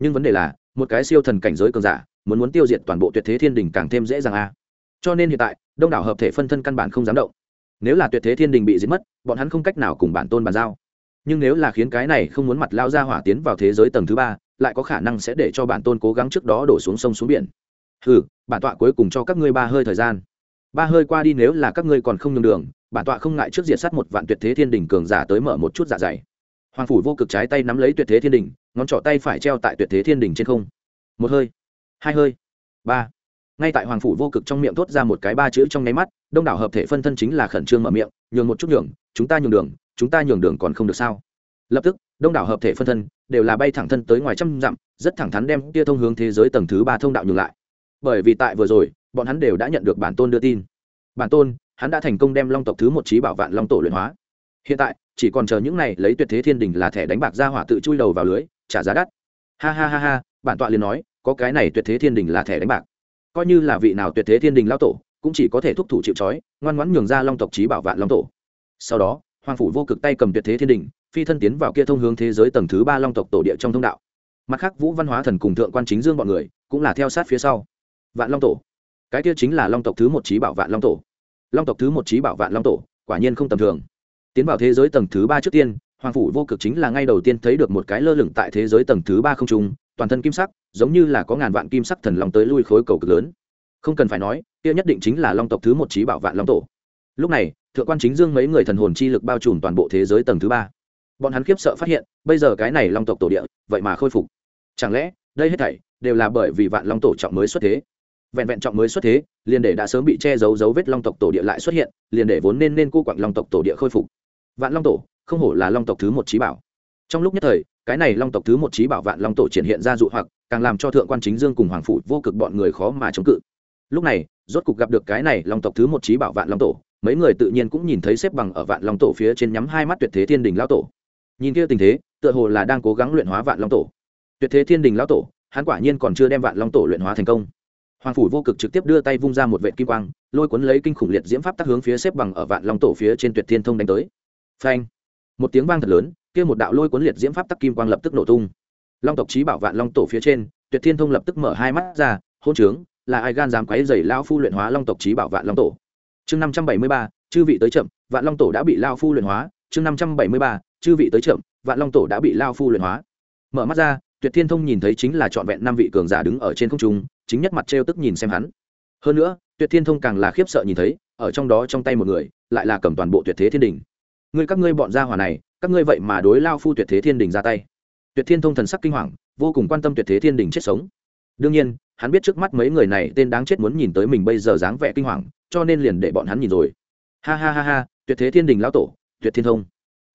Speaker 1: Nhưng vấn đề là, một cái siêu thần cảnh giới cường giả, muốn muốn tiêu diệt toàn bộ tuyệt thế thiên đình càng thêm dễ dàng a. Cho nên hiện tại, đông đảo hợp thể phân thân căn bản không dám động. Nếu là tuyệt thế thiên đình bị giết mất, bọn hắn không cách nào cùng bản tôn bàn giao. Nhưng nếu là khiến cái này không muốn mặt lao ra hỏa tiến vào thế giới tầng thứ ba, lại có khả năng sẽ để cho bản tôn cố gắng trước đó đổ xuống sông xuống biển. Ừ bản tọa cuối cùng cho các ngươi ba hơi thời gian ba hơi qua đi nếu là các ngươi còn không nhường đường, bản tọa không ngại trước diệt sát một vạn tuyệt thế thiên đình cường giả tới mở một chút dạ dày. Hoàng phủ vô cực trái tay nắm lấy tuyệt thế thiên đình ngón trỏ tay phải treo tại tuyệt thế thiên đình trên không. Một hơi, hai hơi, ba. Ngay tại hoàng phủ vô cực trong miệng thốt ra một cái ba chữ trong nháy mắt, đông đảo hợp thể phân thân chính là khẩn trương mở miệng, nhường một chút nhường, chúng ta nhường đường, chúng ta nhường đường còn không được sao? Lập tức, đông đảo hợp thể phân thân đều là bay thẳng thân tới ngoài trăm dặm, rất thẳng thắn đem tia thông hướng thế giới tầng thứ ba thông đạo nhường lại. Bởi vì tại vừa rồi bọn hắn đều đã nhận được bản tôn đưa tin. Bản tôn, hắn đã thành công đem long tộc thứ một trí bảo vạn long tổ luyện hóa. Hiện tại, chỉ còn chờ những này lấy tuyệt thế thiên đình là thẻ đánh bạc ra hỏa tự chui đầu vào lưới, trả giá đắt. Ha ha ha ha, bản tọa liền nói, có cái này tuyệt thế thiên đình là thẻ đánh bạc. Coi như là vị nào tuyệt thế thiên đình lao tổ, cũng chỉ có thể thúc thủ chịu trói, ngoan ngoãn nhường ra long tộc trí bảo vạn long tổ. Sau đó, hoàng phủ vô cực tay cầm tuyệt thế thiên đình, phi thân tiến vào kia thông hướng thế giới tầng thứ ba long tộc tổ địa trong thông đạo. Mặt khác, vũ văn hóa thần cùng thượng quan chính dương bọn người, cũng là theo sát phía sau. Vạn long tổ cái kia chính là long tộc thứ một trí bảo vạn long tổ. Long tộc thứ một trí bảo vạn long tổ, quả nhiên không tầm thường. Tiến vào thế giới tầng thứ ba trước tiên, hoàng phủ vô cực chính là ngay đầu tiên thấy được một cái lơ lửng tại thế giới tầng thứ ba không trung, toàn thân kim sắc, giống như là có ngàn vạn kim sắc thần long tới lui khối cầu cực lớn. Không cần phải nói, kia nhất định chính là long tộc thứ một trí bảo vạn long tổ. Lúc này, thượng quan chính dương mấy người thần hồn chi lực bao trùm toàn bộ thế giới tầng thứ ba. Bọn hắn khiếp sợ phát hiện, bây giờ cái này long tộc tổ địa, vậy mà khôi phục. Chẳng lẽ, đây hết thảy đều là bởi vì vạn long tổ trọng mới xuất thế? Vẹn vẹn trọng mới xuất thế, liền để đã sớm bị che giấu dấu vết long tộc tổ địa lại xuất hiện, liền để vốn nên nên cô quặng long tộc tổ địa khôi phục. Vạn long tổ, không hổ là long tộc thứ một trí bảo. Trong lúc nhất thời, cái này long tộc thứ một trí bảo vạn long tổ triển hiện ra dụ hoặc, càng làm cho thượng quan chính dương cùng hoàng phụ vô cực bọn người khó mà chống cự. Lúc này, rốt cục gặp được cái này long tộc thứ một trí bảo vạn long tổ, mấy người tự nhiên cũng nhìn thấy xếp bằng ở vạn long tổ phía trên nhắm hai mắt tuyệt thế thiên đình lao tổ. Nhìn kia tình thế, tựa hồ là đang cố gắng luyện hóa vạn long tổ. Tuyệt thế thiên đình lao tổ, hắn quả nhiên còn chưa đem vạn long tổ luyện hóa thành công hoàng phủ vô cực trực tiếp đưa tay vung ra một vệ kim quang, lôi cuốn lấy kinh khủng liệt diễm pháp tác hướng phía xếp bằng ở vạn long tổ phía trên tuyệt thiên thông đánh tới. Phanh! Một tiếng vang thật lớn, kia một đạo lôi cuốn liệt diễm pháp tắc kim quang lập tức nổ tung. Long tộc trí bảo vạn long tổ phía trên, tuyệt thiên thông lập tức mở hai mắt ra hôn trướng, là ai gan dám quấy dày lao phu luyện hóa long tộc trí bảo vạn long tổ? Chương năm trăm bảy mươi ba, chư vị tới chậm, vạn long tổ đã bị lao phu luyện hóa. Chương năm trăm bảy mươi ba, chư vị tới chậm, vạn long tổ đã bị lao phu luyện hóa. Mở mắt ra, tuyệt thiên thông nhìn thấy chính là trọn vẹn năm vị cường giả đứng ở trên không trung chính nhất mặt trêu tức nhìn xem hắn. Hơn nữa, tuyệt thiên thông càng là khiếp sợ nhìn thấy, ở trong đó trong tay một người, lại là cầm toàn bộ tuyệt thế thiên đình. Ngươi các ngươi bọn gia hỏa này, các ngươi vậy mà đối lao phu tuyệt thế thiên đình ra tay. Tuyệt thiên thông thần sắc kinh hoàng, vô cùng quan tâm tuyệt thế thiên đình chết sống. Đương nhiên, hắn biết trước mắt mấy người này tên đáng chết muốn nhìn tới mình bây giờ dáng vẻ kinh hoàng, cho nên liền để bọn hắn nhìn rồi. Ha ha ha ha, tuyệt thế thiên đình lão tổ, tuyệt thiên thông.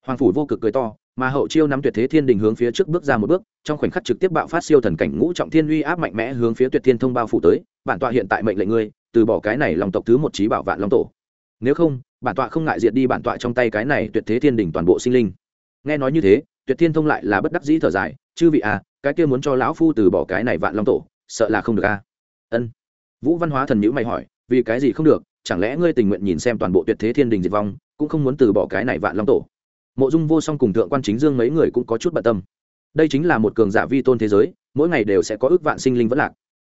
Speaker 1: Hoàng phủ vô cực cười to mà hậu chiêu nắm tuyệt thế thiên đình hướng phía trước bước ra một bước, trong khoảnh khắc trực tiếp bạo phát siêu thần cảnh ngũ trọng thiên uy áp mạnh mẽ hướng phía tuyệt thiên thông bao phủ tới, bản tọa hiện tại mệnh lệnh ngươi, từ bỏ cái này lòng tộc thứ một trí bảo vạn long tổ. Nếu không, bản tọa không ngại diệt đi bản tọa trong tay cái này tuyệt thế thiên đình toàn bộ sinh linh. Nghe nói như thế, tuyệt thiên thông lại là bất đắc dĩ thở dài, chư vị à cái kia muốn cho lão phu từ bỏ cái này vạn long tổ, sợ là không được à ân. Vũ văn hóa thần nhữ mày hỏi, vì cái gì không được? Chẳng lẽ ngươi tình nguyện nhìn xem toàn bộ tuyệt thế thiên đình diệt vong, cũng không muốn từ bỏ cái này vạn long tổ? Mộ dung vô song cùng thượng quan chính dương mấy người cũng có chút bận tâm. Đây chính là một cường giả vi tôn thế giới, mỗi ngày đều sẽ có ước vạn sinh linh vẫn lạc.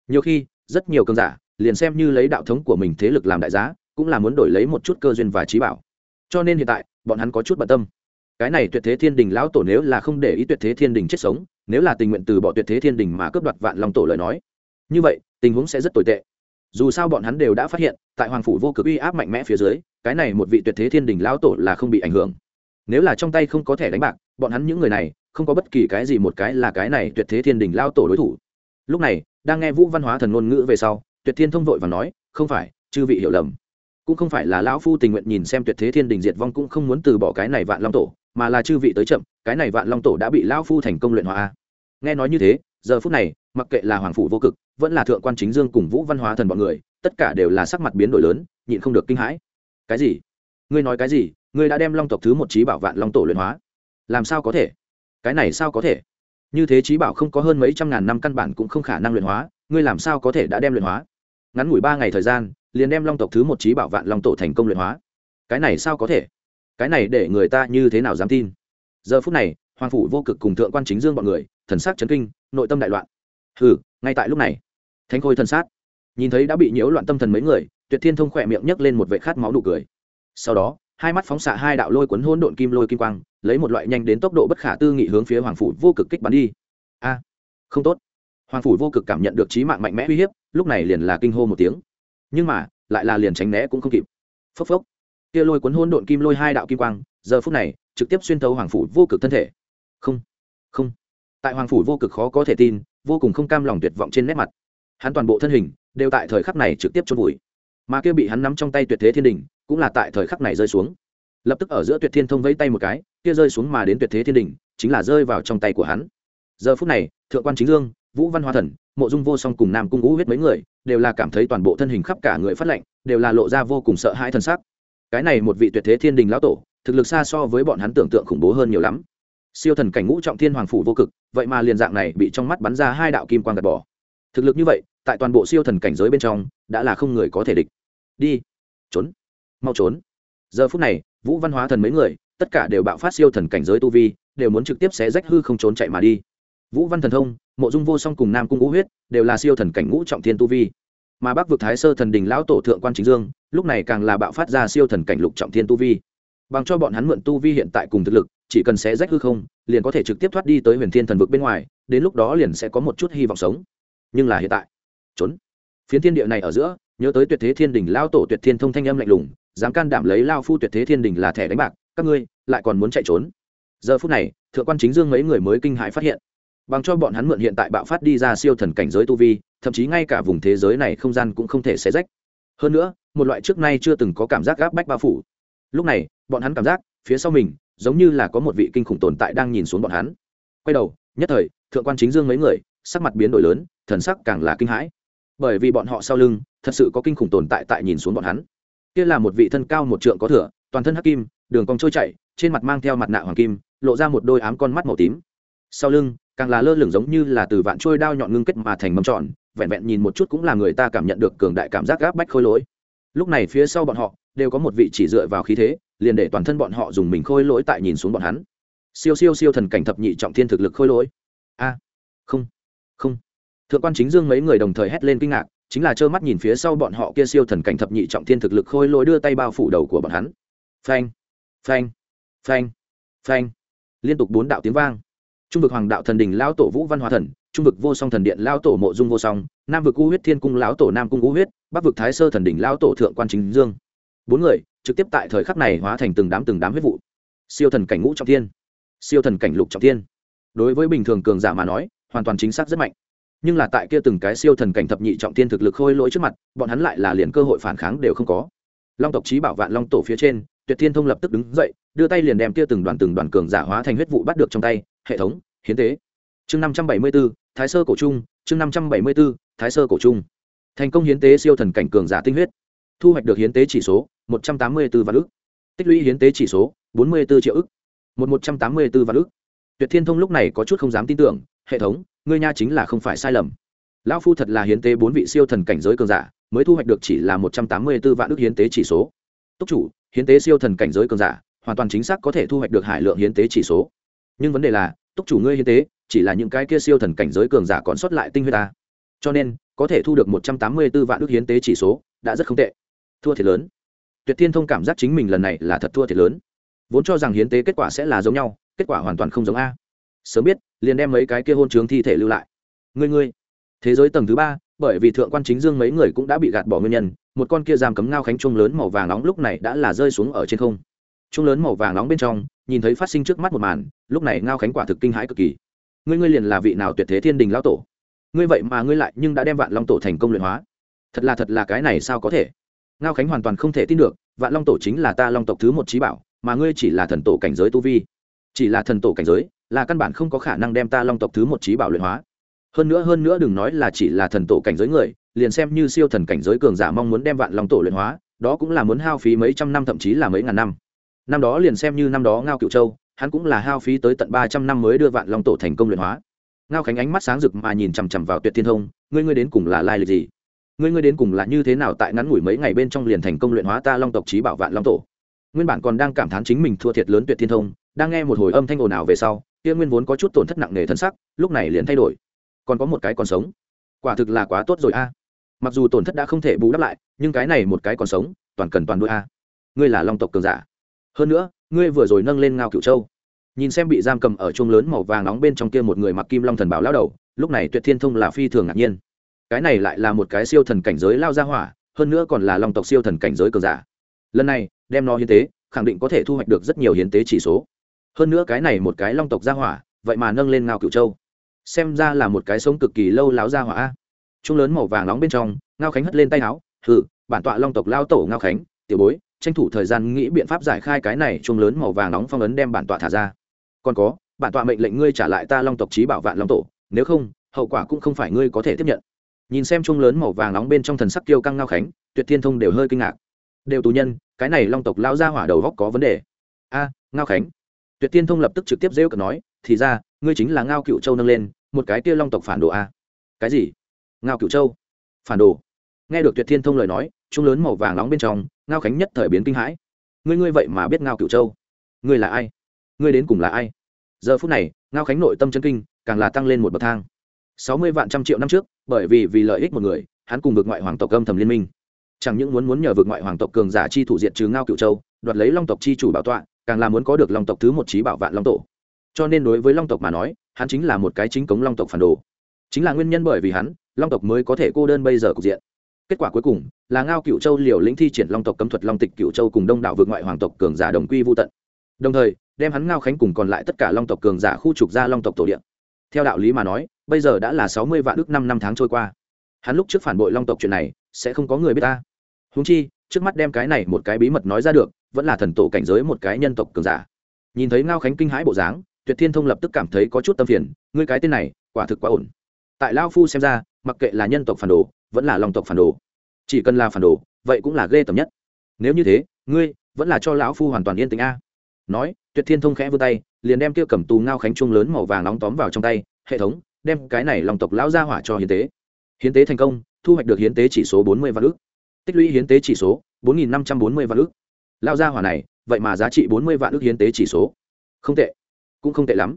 Speaker 1: Nhiều khi, rất nhiều cường giả liền xem như lấy đạo thống của mình thế lực làm đại giá, cũng là muốn đổi lấy một chút cơ duyên và trí bảo. Cho nên hiện tại, bọn hắn có chút bận tâm. Cái này tuyệt thế thiên đình lão tổ nếu là không để ý tuyệt thế thiên đình chết sống, nếu là tình nguyện từ bỏ tuyệt thế thiên đình mà cướp đoạt vạn long tổ lời nói, như vậy, tình huống sẽ rất tồi tệ. Dù sao bọn hắn đều đã phát hiện, tại hoàng phủ vô cực uy áp mạnh mẽ phía dưới, cái này một vị tuyệt thế thiên đình lão tổ là không bị ảnh hưởng nếu là trong tay không có thẻ đánh bạc, bọn hắn những người này, không có bất kỳ cái gì một cái là cái này tuyệt thế thiên đình lao tổ đối thủ. Lúc này, đang nghe vũ văn hóa thần ngôn ngữ về sau, tuyệt thiên thông vội và nói, không phải, chư vị hiểu lầm. Cũng không phải là lão phu tình nguyện nhìn xem tuyệt thế thiên đình diệt vong cũng không muốn từ bỏ cái này vạn long tổ, mà là chư vị tới chậm, cái này vạn long tổ đã bị lão phu thành công luyện hóa. Nghe nói như thế, giờ phút này, mặc kệ là hoàng phủ vô cực, vẫn là thượng quan chính dương cùng vũ văn hóa thần bọn người, tất cả đều là sắc mặt biến đổi lớn, nhịn không được kinh hãi. Cái gì? Ngươi nói cái gì? Ngươi đã đem long tộc thứ một trí bảo vạn long tổ luyện hóa. Làm sao có thể? Cái này sao có thể? Như thế trí bảo không có hơn mấy trăm ngàn năm căn bản cũng không khả năng luyện hóa, ngươi làm sao có thể đã đem luyện hóa? Ngắn ngủi ba ngày thời gian, liền đem long tộc thứ một trí bảo vạn long tổ thành công luyện hóa. Cái này sao có thể? Cái này để người ta như thế nào dám tin? Giờ phút này, hoàng phủ vô cực cùng thượng quan chính dương b ọ n người, thần sắc chấn kinh, nội tâm đại loạn. Hừ, ngay tại lúc này, thánh khôi thần sát, nhìn thấy đã bị nhiễu loạn tâm thần mấy người, tuyệt thiên thông khỏe miệng nhấc lên một vệ khát máu nụ cười. Sau đó hai mắt phóng xạ hai đạo lôi cuốn hỗn độn kim lôi kim quang, lấy một loại nhanh đến tốc độ bất khả tư nghị hướng phía hoàng phủ vô cực kích bắn đi. A, không tốt. Hoàng phủ vô cực cảm nhận được trí mạng mạnh mẽ uy hiếp, lúc này liền là kinh hô một tiếng. Nhưng mà, lại là liền tránh né cũng không kịp. Phốc phốc. Kia lôi cuốn hỗn độn kim lôi hai đạo kim quang, giờ phút này, trực tiếp xuyên thấu hoàng phủ vô cực thân thể. Không không. Tại hoàng phủ vô cực khó có thể tin, vô cùng không cam lòng tuyệt vọng trên nét mặt. Hắn toàn bộ thân hình, đều tại thời khắc này trực tiếp chôn vùi. Mà kia bị hắn nắm trong tay tuyệt thế thiên đình cũng là tại thời khắc này rơi xuống. Lập tức ở giữa tuyệt thiên thông vẫy tay một cái, kia rơi xuống mà đến tuyệt thế thiên đình, chính là rơi vào trong tay của hắn. Giờ phút này, thượng quan chính dương, vũ văn hoa thần, mộ dung vô song cùng nam cung ngũ huyết mấy người, đều là cảm thấy toàn bộ thân hình khắp cả người phát lệnh đều là lộ ra vô cùng sợ hãi thân xác cái này một vị tuyệt thế thiên đình lão tổ, thực lực xa so với bọn hắn tưởng tượng khủng bố hơn nhiều lắm. Siêu thần cảnh ngũ trọng thiên hoàng phủ vô cực, vậy mà liền dạng này bị trong mắt bắn ra hai đạo kim quang gạt bỏ. Thực lực như vậy, tại toàn bộ siêu thần cảnh giới bên trong, đã là không người có thể địch. Đi, trốn mau trốn. Giờ phút này, vũ văn hóa thần mấy người, tất cả đều bạo phát siêu thần cảnh giới tu vi, đều muốn trực tiếp xé rách hư không trốn chạy mà đi. Vũ văn thần thông, mộ dung vô song cùng nam cung ngũ huyết, đều là siêu thần cảnh ngũ trọng thiên tu vi. Mà bắc vực thái sơ thần đình lão tổ thượng quan chính dương, lúc này càng là bạo phát ra siêu thần cảnh lục trọng thiên tu vi. Bằng cho bọn hắn mượn tu vi hiện tại cùng thực lực, chỉ cần xé rách hư không, liền có thể trực tiếp thoát đi tới huyền thiên thần vực bên ngoài, đến lúc đó liền sẽ có một chút hy vọng sống. Nhưng là hiện tại, trốn. Phiến thiên địa này ở giữa, nhớ tới tuyệt thế thiên đình lao tổ tuyệt thiên thông thanh âm lạnh lùng dám can đảm lấy lao phu tuyệt thế thiên đình là thẻ đánh bạc, các ngươi lại còn muốn chạy trốn. Giờ phút này, thượng quan chính dương mấy người mới kinh hãi phát hiện. Bằng cho bọn hắn mượn hiện tại bạo phát đi ra siêu thần cảnh giới tu vi, thậm chí ngay cả vùng thế giới này không gian cũng không thể xé rách. Hơn nữa, một loại trước nay chưa từng có cảm giác gáp bách bao phủ. Lúc này, bọn hắn cảm giác, phía sau mình, giống như là có một vị kinh khủng tồn tại đang nhìn xuống bọn hắn. Quay đầu, nhất thời, thượng quan chính dương mấy người, sắc mặt biến đổi lớn, thần sắc càng là kinh hãi. Bởi vì bọn họ sau lưng, thật sự có kinh khủng tồn tại tại nhìn xuống bọn hắn kia là một vị thân cao một trượng có thửa toàn thân hắc kim, đường cong trôi chảy, trên mặt mang theo mặt nạ hoàng kim, lộ ra một đôi ám con mắt màu tím. Sau lưng, càng là lơ lửng giống như là từ vạn trôi đao nhọn ngưng kết mà thành mâm tròn, vẹn vẹn nhìn một chút cũng là người ta cảm nhận được cường đại cảm giác gáp bách khôi lỗi. Lúc này phía sau bọn họ, đều có một vị chỉ dựa vào khí thế, liền để toàn thân bọn họ dùng mình khôi lỗi tại nhìn xuống bọn hắn. Siêu siêu siêu thần cảnh thập nhị trọng thiên thực lực khôi lỗi. A, không không. Thượng quan chính dương mấy người đồng thời hét lên kinh ngạc chính là trơ mắt nhìn phía sau bọn họ kia siêu thần cảnh thập nhị trọng thiên thực lực khôi lỗi đưa tay bao phủ đầu của bọn hắn. Phanh phanh phanh phanh. Liên tục bốn đạo tiếng vang. Trung vực hoàng đạo thần đình lao tổ vũ văn hóa thần, trung vực vô song thần điện lao tổ mộ dung vô song, nam vực u huyết thiên cung lão tổ nam cung u huyết, bắc vực thái sơ thần đình lao tổ thượng quan chính dương. Bốn người trực tiếp tại thời khắc này hóa thành từng đám từng đám huyết vụ. Siêu thần cảnh ngũ trọng thiên, siêu thần cảnh lục trọng thiên. Đối với bình thường cường giả mà nói, hoàn toàn chính xác rất mạnh nhưng là tại kia từng cái siêu thần cảnh thập nhị trọng thiên thực lực khôi lỗi trước mặt, bọn hắn lại là liền cơ hội phản kháng đều không có. Long tộc trí bảo vạn long tổ phía trên, tuyệt thiên thông lập tức đứng dậy, đưa tay liền đem kia từng đoàn từng đoàn cường giả hóa thành huyết vụ bắt được trong tay, hệ thống, hiến tế. Chương năm trăm bảy mươi b ố thái sơ cổ trung, chương năm trăm bảy mươi b ố thái sơ cổ trung. Thành công hiến tế siêu thần cảnh cường giả tinh huyết. Thu hoạch được hiến tế chỉ số một trăm tám mươi b ố vạn ức. Tích lũy hiến tế chỉ số bốn mươi b ố triệu ức. Một một trăm tám mươi b ố vạn ức. Tuyệt thiên thông lúc này có chút không dám tin tưởng, hệ thống ngươi nha chính là không phải sai lầm. Lão phu thật là hiến tế bốn vị siêu thần cảnh giới cường giả, mới thu hoạch được chỉ là một trăm tám mươi b ố vạn ức hiến tế chỉ số. Túc chủ, hiến tế siêu thần cảnh giới cường giả, hoàn toàn chính xác có thể thu hoạch được hải lượng hiến tế chỉ số. Nhưng vấn đề là, túc chủ ngươi hiến tế, chỉ là những cái kia siêu thần cảnh giới cường giả còn sót lại tinh huyết ta. Cho nên, có thể thu được một trăm tám mươi b ố vạn ước hiến tế chỉ số, đã rất không tệ. Thua thiệt lớn. Tuyệt thiên thông cảm giác chính mình lần này là thật thua thiệt lớn. Vốn cho rằng hiến tế kết quả sẽ là giống nhau, kết quả hoàn toàn không giống a. Sớm biết liền đem mấy cái kia hôn trướng thi thể lưu lại. Ngươi ngươi. Thế giới tầng thứ ba, bởi vì thượng quan chính dương mấy người cũng đã bị gạt bỏ nguyên nhân, một con kia giam cấm ngao khánh trung lớn màu vàng nóng lúc này đã là rơi xuống ở trên không. Trung lớn màu vàng nóng bên trong, nhìn thấy phát sinh trước mắt một màn, lúc này ngao khánh quả thực kinh hãi cực kỳ. Ngươi ngươi liền là vị nào tuyệt thế thiên đình lão tổ? Ngươi vậy mà ngươi lại nhưng đã đem vạn long tổ thành công luyện hóa. Thật là thật là cái này sao có thể? Ngao khánh hoàn toàn không thể tin được, vạn long tổ chính là ta long tộc thứ một trí bảo, mà ngươi chỉ là thần tổ cảnh giới tu vi chỉ là thần tổ cảnh giới, là căn bản không có khả năng đem ta long tộc thứ một trí bảo luyện hóa. Hơn nữa hơn nữa đừng nói là chỉ là thần tổ cảnh giới người, liền xem như siêu thần cảnh giới cường giả mong muốn đem vạn long tổ luyện hóa, đó cũng là muốn hao phí mấy trăm năm, thậm chí là mấy ngàn năm. Năm đó liền xem như năm đó ngao cựu châu, hắn cũng là hao phí tới tận ba trăm năm mới đưa vạn long tổ thành công luyện hóa. Ngao khánh ánh mắt sáng rực mà nhìn chằm chằm vào tuyệt thiên thông, ngươi ngươi đến cùng là lai lịch gì? Ngươi ngươi đến cùng là như thế nào tại ngắn ngủi mấy ngày bên trong liền thành công luyện hóa ta long tộc trí bảo vạn long tổ? Nguyên bản còn đang cảm thán chính mình thua thiệt lớn tuyệt thiên thông đang nghe một hồi âm thanh ồn ào về sau, kia nguyên vốn có chút tổn thất nặng nề thân sắc, lúc này liền thay đổi. Còn có một cái còn sống. Quả thực là quá tốt rồi a. Mặc dù tổn thất đã không thể bù đắp lại, nhưng cái này một cái còn sống, toàn cần toàn đôi a. Ngươi là long tộc cường giả. Hơn nữa, ngươi vừa rồi nâng lên ngao cựu châu. Nhìn xem bị giam cầm ở chuông lớn màu vàng nóng bên trong kia một người mặc kim long thần bảo lao đầu, lúc này tuyệt thiên thông là phi thường ngạc nhiên. Cái này lại là một cái siêu thần cảnh giới lao ra hỏa, hơn nữa còn là long tộc siêu thần cảnh giới cường giả. Lần này, đem nó hiến tế, khẳng định có thể thu hoạch được rất nhiều hiến tế chỉ số hơn nữa cái này một cái long tộc gia hỏa, vậy mà nâng lên ngao cửu châu. Xem ra là một cái sống cực kỳ lâu láo gia hỏa trung lớn màu vàng nóng bên trong, ngao khánh hất lên tay áo, hừ, bản tọa long tộc lao tổ ngao khánh, tiểu bối, tranh thủ thời gian nghĩ biện pháp giải khai cái này chung lớn màu vàng nóng phong ấn đem bản tọa thả ra. Còn có, bản tọa mệnh lệnh ngươi trả lại ta long tộc trí bảo vạn long tổ, nếu không, hậu quả cũng không phải ngươi có thể tiếp nhận. Nhìn xem chung lớn màu vàng nóng bên trong thần sắc kiêu căng ngao khánh, tuyệt thiên thông đều hơi kinh ngạc. Đều tù nhân, cái này long tộc lao ra hỏa đầu góc có vấn đề. A, ngao khánh tuyệt thiên thông lập tức trực tiếp rêu cực nói, thì ra, ngươi chính là ngao cựu châu nâng lên, một cái kia long tộc phản đồ a. Cái gì? Ngao cựu châu? Phản đồ? Nghe được tuyệt thiên thông lời nói Trung lớn màu vàng nóng bên trong, ngao khánh nhất thời biến kinh hãi. Ngươi ngươi vậy mà biết ngao cựu châu? Ngươi là ai? Ngươi đến cùng là ai? Giờ phút này, ngao khánh nội tâm chân kinh, càng là tăng lên một bậc thang. Sáu mươi vạn trăm triệu năm trước, bởi vì vì lợi ích một người, hắn cùng vượt ngoại hoàng tộc âm thầm liên minh. Chẳng những muốn muốn nhờ vượt ngoại hoàng tộc cường giả chi thủ diệt trừ ngao cựu châu, đoạt lấy long tộc chi chủ bảo tọa càng là muốn có được long tộc thứ một trí bảo vạn long tổ. Cho nên đối với long tộc mà nói, hắn chính là một cái chính cống long tộc phản đồ. Chính là nguyên nhân bởi vì hắn, long tộc mới có thể cô đơn bây giờ cục diện. Kết quả cuối cùng, là ngao cựu châu liều lĩnh thi triển long tộc cấm thuật long tịch cựu châu cùng đông đảo vượt ngoại hoàng tộc cường giả đồng quy vô tận. Đồng thời, đem hắn ngao khánh cùng còn lại tất cả long tộc cường giả khu trục ra long tộc tổ điện theo đạo lý mà nói, bây giờ đã là sáu mươi vạn ước năm năm tháng trôi qua. Hắn lúc trước phản bội long tộc chuyện này, sẽ không có người biết ta. Húng chi, trước mắt đem cái này một cái bí mật nói ra được vẫn là thần tổ cảnh giới một cái nhân tộc cường giả. Nhìn thấy ngao khánh kinh hãi bộ dáng, tuyệt thiên thông lập tức cảm thấy có chút tâm phiền, ngươi cái tên này, quả thực quá ổn. Tại lao phu xem ra, mặc kệ là nhân tộc phản đồ, vẫn là long tộc phản đồ, chỉ cần là phản đồ, vậy cũng là ghê tởm nhất. Nếu như thế, ngươi vẫn là cho lão phu hoàn toàn yên tĩnh a. Nói, tuyệt thiên thông khẽ vươn tay, liền đem kia cầm tù ngao khánh trung lớn màu vàng nóng tóm vào trong tay, hệ thống, đem cái này lòng tộc lão ra hỏa cho hiến tế. Hiến tế thành công, thu hoạch được hiến tế chỉ số bốn mươi vạn ước tích lũy hiến tế chỉ số bốn nghìn năm trăm bốn mươi vạn ước lao ra hỏa này, vậy mà giá trị bốn mươi vạn ước hiến tế chỉ số. Không tệ. Cũng không tệ lắm.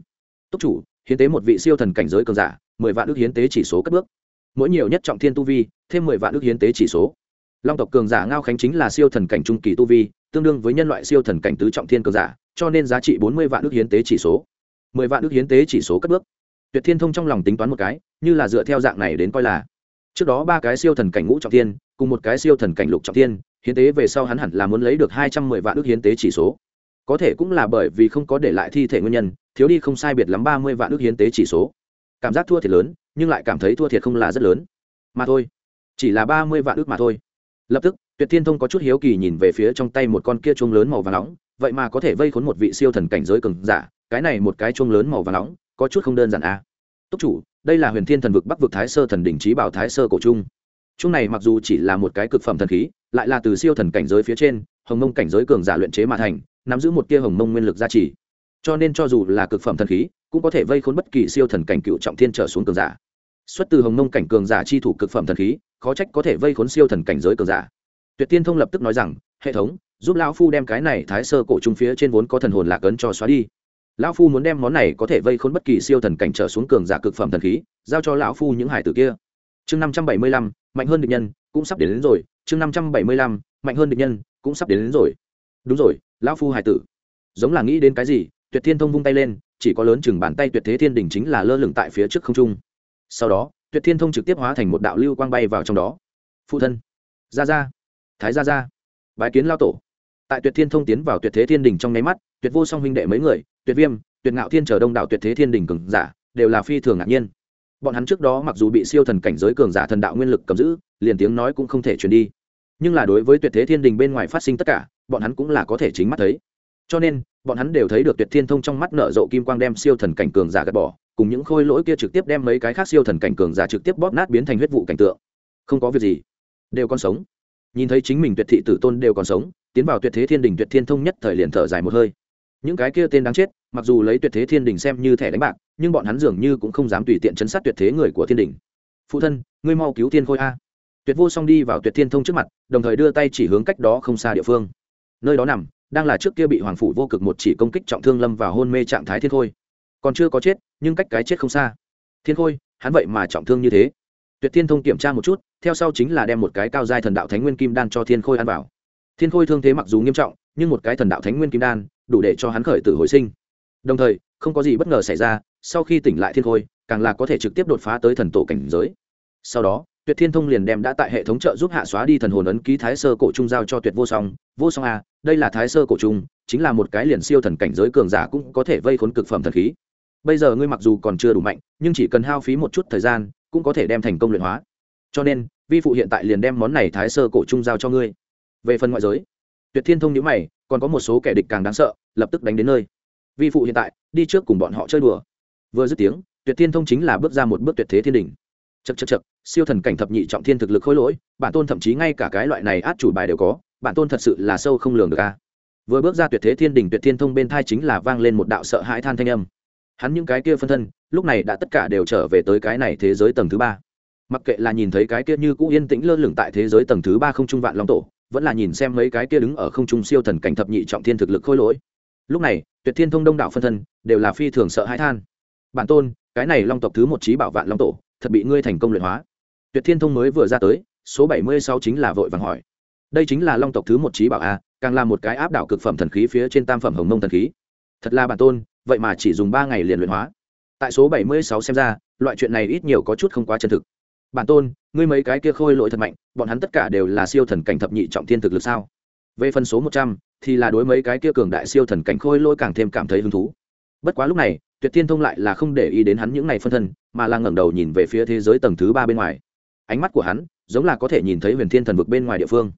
Speaker 1: Túc chủ, hiến tế một vị siêu thần cảnh giới cường giả, mười vạn ước hiến tế chỉ số cất bước. Mỗi nhiều nhất trọng thiên tu vi, thêm mười vạn ước hiến tế chỉ số. Long tộc cường giả ngao khánh chính là siêu thần cảnh trung kỳ tu vi, tương đương với nhân loại siêu thần cảnh tứ trọng thiên cường giả, cho nên giá trị bốn mươi vạn ước hiến tế chỉ số. Mười vạn ước hiến tế chỉ số cất bước. Tuyệt thiên thông trong lòng tính toán một cái, như là dựa theo dạng này đến coi là, trước đó ba cái siêu thần cảnh ngũ trọng thiên cùng một cái siêu thần cảnh lục trọng thiên, hiến tế về sau hắn hẳn là muốn lấy được hai trăm mười vạn ước hiến tế chỉ số. Có thể cũng là bởi vì không có để lại thi thể nguyên nhân, thiếu đi không sai biệt lắm ba mươi vạn ước hiến tế chỉ số. Cảm giác thua thiệt lớn, nhưng lại cảm thấy thua thiệt không là rất lớn. Mà thôi, chỉ là ba mươi vạn ước mà thôi. Lập tức, tuyệt thiên thông có chút hiếu kỳ nhìn về phía trong tay một con kia chuông lớn màu và nóng, vậy mà có thể vây khốn một vị siêu thần cảnh giới cường giả, cái này một cái chuông lớn màu và nóng, có chút không đơn giản a à. túc chủ, đây là huyền thiên thần vực bắc vực thái sơ thần đỉnh trí bảo thái sơ cổ trung chung này mặc dù chỉ là một cái cực phẩm thần khí, lại là từ siêu thần cảnh giới phía trên, hồng mông cảnh giới cường giả luyện chế mà thành, nắm giữ một tia hồng mông nguyên lực gia trì. Cho nên cho dù là cực phẩm thần khí, cũng có thể vây khốn bất kỳ siêu thần cảnh cựu trọng thiên trở xuống cường giả. Xuất từ hồng mông cảnh cường giả chi thủ cực phẩm thần khí, khó trách có thể vây khốn siêu thần cảnh giới cường giả. Tuyệt tiên thông lập tức nói rằng, hệ thống, giúp lão phu đem cái này thái sơ cổ trung phía trên vốn có thần hồn lạc ấn cho xóa đi. Lão phu muốn đem món này có thể vây khốn bất kỳ siêu thần cảnh trở xuống cường giả cực phẩm thần khí, giao cho lão phu những hải tử kia. Chương năm trăm bảy mươi lăm mạnh hơn địch nhân cũng sắp đến, đến rồi. Chương năm trăm bảy mươi lăm mạnh hơn địch nhân cũng sắp đến, đến rồi. Đúng rồi lão phu hải tử. Giống là nghĩ đến cái gì tuyệt thiên thông vung tay lên chỉ có lớn chừng bàn tay tuyệt thế thiên đỉnh chính là lơ lửng tại phía trước không trung. Sau đó tuyệt thiên thông trực tiếp hóa thành một đạo lưu quang bay vào trong đó. Phụ thân. Gia gia, thái gia gia, bái kiến lao tổ. Tại tuyệt thiên thông tiến vào tuyệt thế thiên đình trong nháy mắt tuyệt vô song huynh đệ mấy người tuyệt viêm tuyệt ngạo thiên chờ đông đảo tuyệt thế thiên đình cường giả đều là phi thường ngạc nhiên bọn hắn trước đó mặc dù bị siêu thần cảnh giới cường giả thần đạo nguyên lực cầm giữ, liền tiếng nói cũng không thể truyền đi. Nhưng là đối với tuyệt thế thiên đình bên ngoài phát sinh tất cả, bọn hắn cũng là có thể chính mắt thấy. Cho nên, bọn hắn đều thấy được tuyệt thiên thông trong mắt nở rộ kim quang đem siêu thần cảnh cường giả gạt bỏ, cùng những khôi lỗi kia trực tiếp đem mấy cái khác siêu thần cảnh cường giả trực tiếp bóp nát biến thành huyết vụ cảnh tượng. Không có việc gì, đều còn sống. Nhìn thấy chính mình tuyệt thị tử tôn đều còn sống, tiến vào tuyệt thế thiên đình tuyệt thiên thông nhất thời liền thở dài một hơi. Những cái kia tên đáng chết, mặc dù lấy tuyệt thế thiên đình xem như thẻ đánh bạc nhưng bọn hắn dường như cũng không dám tùy tiện chấn sát tuyệt thế người của thiên đình. Phụ thân, ngươi mau cứu thiên khôi a. Tuyệt vô song đi vào tuyệt thiên thông trước mặt, đồng thời đưa tay chỉ hướng cách đó không xa địa phương. Nơi đó nằm, đang là trước kia bị hoàng phủ vô cực một chỉ công kích trọng thương lâm vào hôn mê trạng thái thiên khôi. Còn chưa có chết, nhưng cách cái chết không xa. Thiên khôi, hắn vậy mà trọng thương như thế. Tuyệt thiên thông kiểm tra một chút, theo sau chính là đem một cái cao giai thần đạo thánh nguyên kim đan cho thiên khôi ăn vào. Thiên khôi thương thế mặc dù nghiêm trọng, nhưng một cái thần đạo thánh nguyên kim đan, đủ để cho hắn khởi tử hồi sinh. Đồng thời, không có gì bất ngờ xảy ra sau khi tỉnh lại thiên khôi, càng là có thể trực tiếp đột phá tới thần tổ cảnh giới. Sau đó, tuyệt thiên thông liền đem đã tại hệ thống trợ giúp hạ xóa đi thần hồn ấn ký thái sơ cổ trung giao cho tuyệt vô song. Vô song a, đây là thái sơ cổ trung, chính là một cái liền siêu thần cảnh giới cường giả cũng có thể vây khốn cực phẩm thần khí. Bây giờ ngươi mặc dù còn chưa đủ mạnh, nhưng chỉ cần hao phí một chút thời gian, cũng có thể đem thành công luyện hóa. Cho nên, vi phụ hiện tại liền đem món này thái sơ cổ trung giao cho ngươi. Về phần ngoại giới, tuyệt thiên thông nhữ mày, còn có một số kẻ địch càng đáng sợ, lập tức đánh đến nơi. Vi phụ hiện tại, đi trước cùng bọn họ chơi đùa vừa dứt tiếng, tuyệt thiên thông chính là bước ra một bước tuyệt thế thiên đỉnh. Chật chật chật siêu thần cảnh thập nhị trọng thiên thực lực khôi lỗi, bản tôn thậm chí ngay cả cái loại này át chủ bài đều có, bản tôn thật sự là sâu không lường được a. Vừa bước ra tuyệt thế thiên đỉnh, tuyệt thiên thông bên thai chính là vang lên một đạo sợ hãi than thanh âm. Hắn những cái kia phân thân, lúc này đã tất cả đều trở về tới cái này thế giới tầng thứ ba. Mặc kệ là nhìn thấy cái kia như cũ yên tĩnh lơ lửng tại thế giới tầng thứ ba không trung vạn long tổ, vẫn là nhìn xem mấy cái kia đứng ở không trung siêu thần cảnh thập nhị trọng thiên thực lực khôi lỗi. Lúc này, tuyệt thiên thông đông đạo phân thân, đều là phi thường sợ hãi than bản tôn, cái này long tộc thứ một trí bảo vạn long tổ, thật bị ngươi thành công luyện hóa. Tuyệt thiên thông mới vừa ra tới, số bảy mươi sáu chính là vội vàng hỏi. Đây chính là long tộc thứ một trí bảo a càng là một cái áp đảo cực phẩm thần khí phía trên tam phẩm hồng mông thần khí. Thật là bản tôn, vậy mà chỉ dùng ba ngày liền luyện hóa. Tại số bảy mươi sáu xem ra, loại chuyện này ít nhiều có chút không quá chân thực. Bản tôn, ngươi mấy cái kia khôi lỗi thật mạnh, bọn hắn tất cả đều là siêu thần cảnh thập nhị trọng thiên thực lực sao? Về phần số một trăm, thì là đối mấy cái kia cường đại siêu thần cảnh khôi lỗi càng thêm cảm thấy hứng thú. Bất quá lúc này tuyệt thiên thông lại là không để ý đến hắn những ngày phân thân, mà là ngẩng đầu nhìn về phía thế giới tầng thứ ba bên ngoài. Ánh mắt của hắn giống là có thể nhìn thấy huyền thiên thần vực bên ngoài địa phương.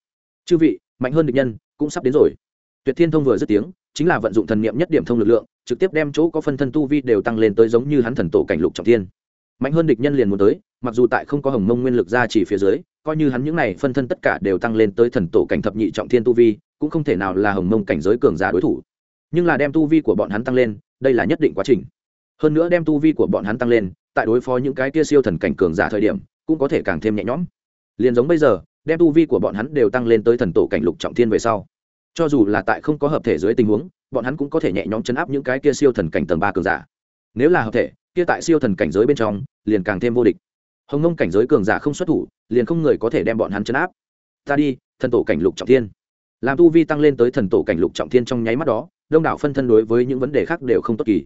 Speaker 1: Chư vị, mạnh hơn địch nhân, cũng sắp đến rồi. Tuyệt thiên thông vừa dứt tiếng, chính là vận dụng thần niệm nhất điểm thông lực lượng, trực tiếp đem chỗ có phân thân tu vi đều tăng lên tới giống như hắn thần tổ cảnh lục trọng thiên. Mạnh hơn địch nhân liền muốn tới, mặc dù tại không có hồng mông nguyên lực ra chỉ phía dưới, coi như hắn những này phân thân tất cả đều tăng lên tới thần tổ cảnh thập nhị trọng thiên tu vi, cũng không thể nào là hồng mông cảnh giới cường giả đối thủ. Nhưng là đem tu vi của bọn hắn tăng lên, đây là nhất định quá trình hơn nữa đem tu vi của bọn hắn tăng lên, tại đối phó những cái kia siêu thần cảnh cường giả thời điểm, cũng có thể càng thêm nhẹ nhõm. Liền giống bây giờ, đem tu vi của bọn hắn đều tăng lên tới thần tổ cảnh lục trọng thiên về sau. Cho dù là tại không có hợp thể dưới tình huống, bọn hắn cũng có thể nhẹ nhõm chấn áp những cái kia siêu thần cảnh tầng ba cường giả. Nếu là hợp thể, kia tại siêu thần cảnh giới bên trong, liền càng thêm vô địch. Hồng nông cảnh giới cường giả không xuất thủ, liền không người có thể đem bọn hắn chấn áp. Ta đi, thần tổ cảnh lục trọng thiên. Làm tu vi tăng lên tới thần tổ cảnh lục trọng thiên trong nháy mắt đó, đông đảo phân thân đối với những vấn đề khác đều không tốt kỳ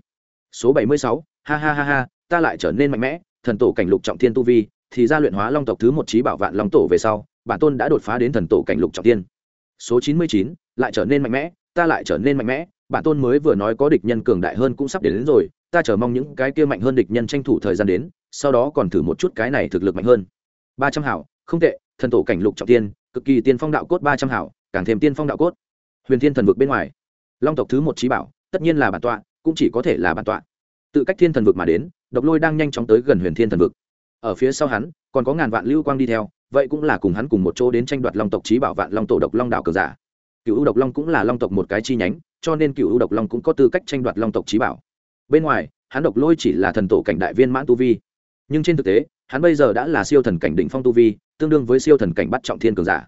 Speaker 1: số bảy mươi sáu ha ha ha ha ta lại trở nên mạnh mẽ thần tổ cảnh lục trọng thiên tu vi thì ra luyện hóa long tộc thứ một trí bảo vạn long tổ về sau bản tôn đã đột phá đến thần tổ cảnh lục trọng thiên. Số chín mươi chín lại trở nên mạnh mẽ ta lại trở nên mạnh mẽ bản tôn mới vừa nói có địch nhân cường đại hơn cũng sắp đến, đến rồi ta chờ mong những cái kia mạnh hơn địch nhân tranh thủ thời gian đến sau đó còn thử một chút cái này thực lực mạnh hơn. ba trăm hảo không tệ thần tổ cảnh lục trọng tiên cực kỳ tiên phong đạo cốt ba trăm hảo càng thêm tiên phong đạo cốt. Huyền thiên thần vực bên ngoài long tộc thứ một trí bảo tất nhiên là bản tọa cũng chỉ có thể là bản tọa. Tự cách thiên thần vực mà đến, độc lôi đang nhanh chóng tới gần huyền thiên thần vực. Ở phía sau hắn, còn có ngàn vạn lưu quang đi theo, vậy cũng là cùng hắn cùng một chỗ đến tranh đoạt long tộc trí bảo vạn long tổ độc long đạo cờ giả. Cựu u độc long cũng là long tộc một cái chi nhánh, cho nên cựu u độc long cũng có tư cách tranh đoạt long tộc trí bảo. Bên ngoài, hắn độc lôi chỉ là thần tổ cảnh đại viên mãn tu vi. Nhưng trên thực tế, hắn bây giờ đã là siêu thần cảnh đỉnh phong tu vi, tương đương với siêu thần cảnh bắt trọng thiên cường giả.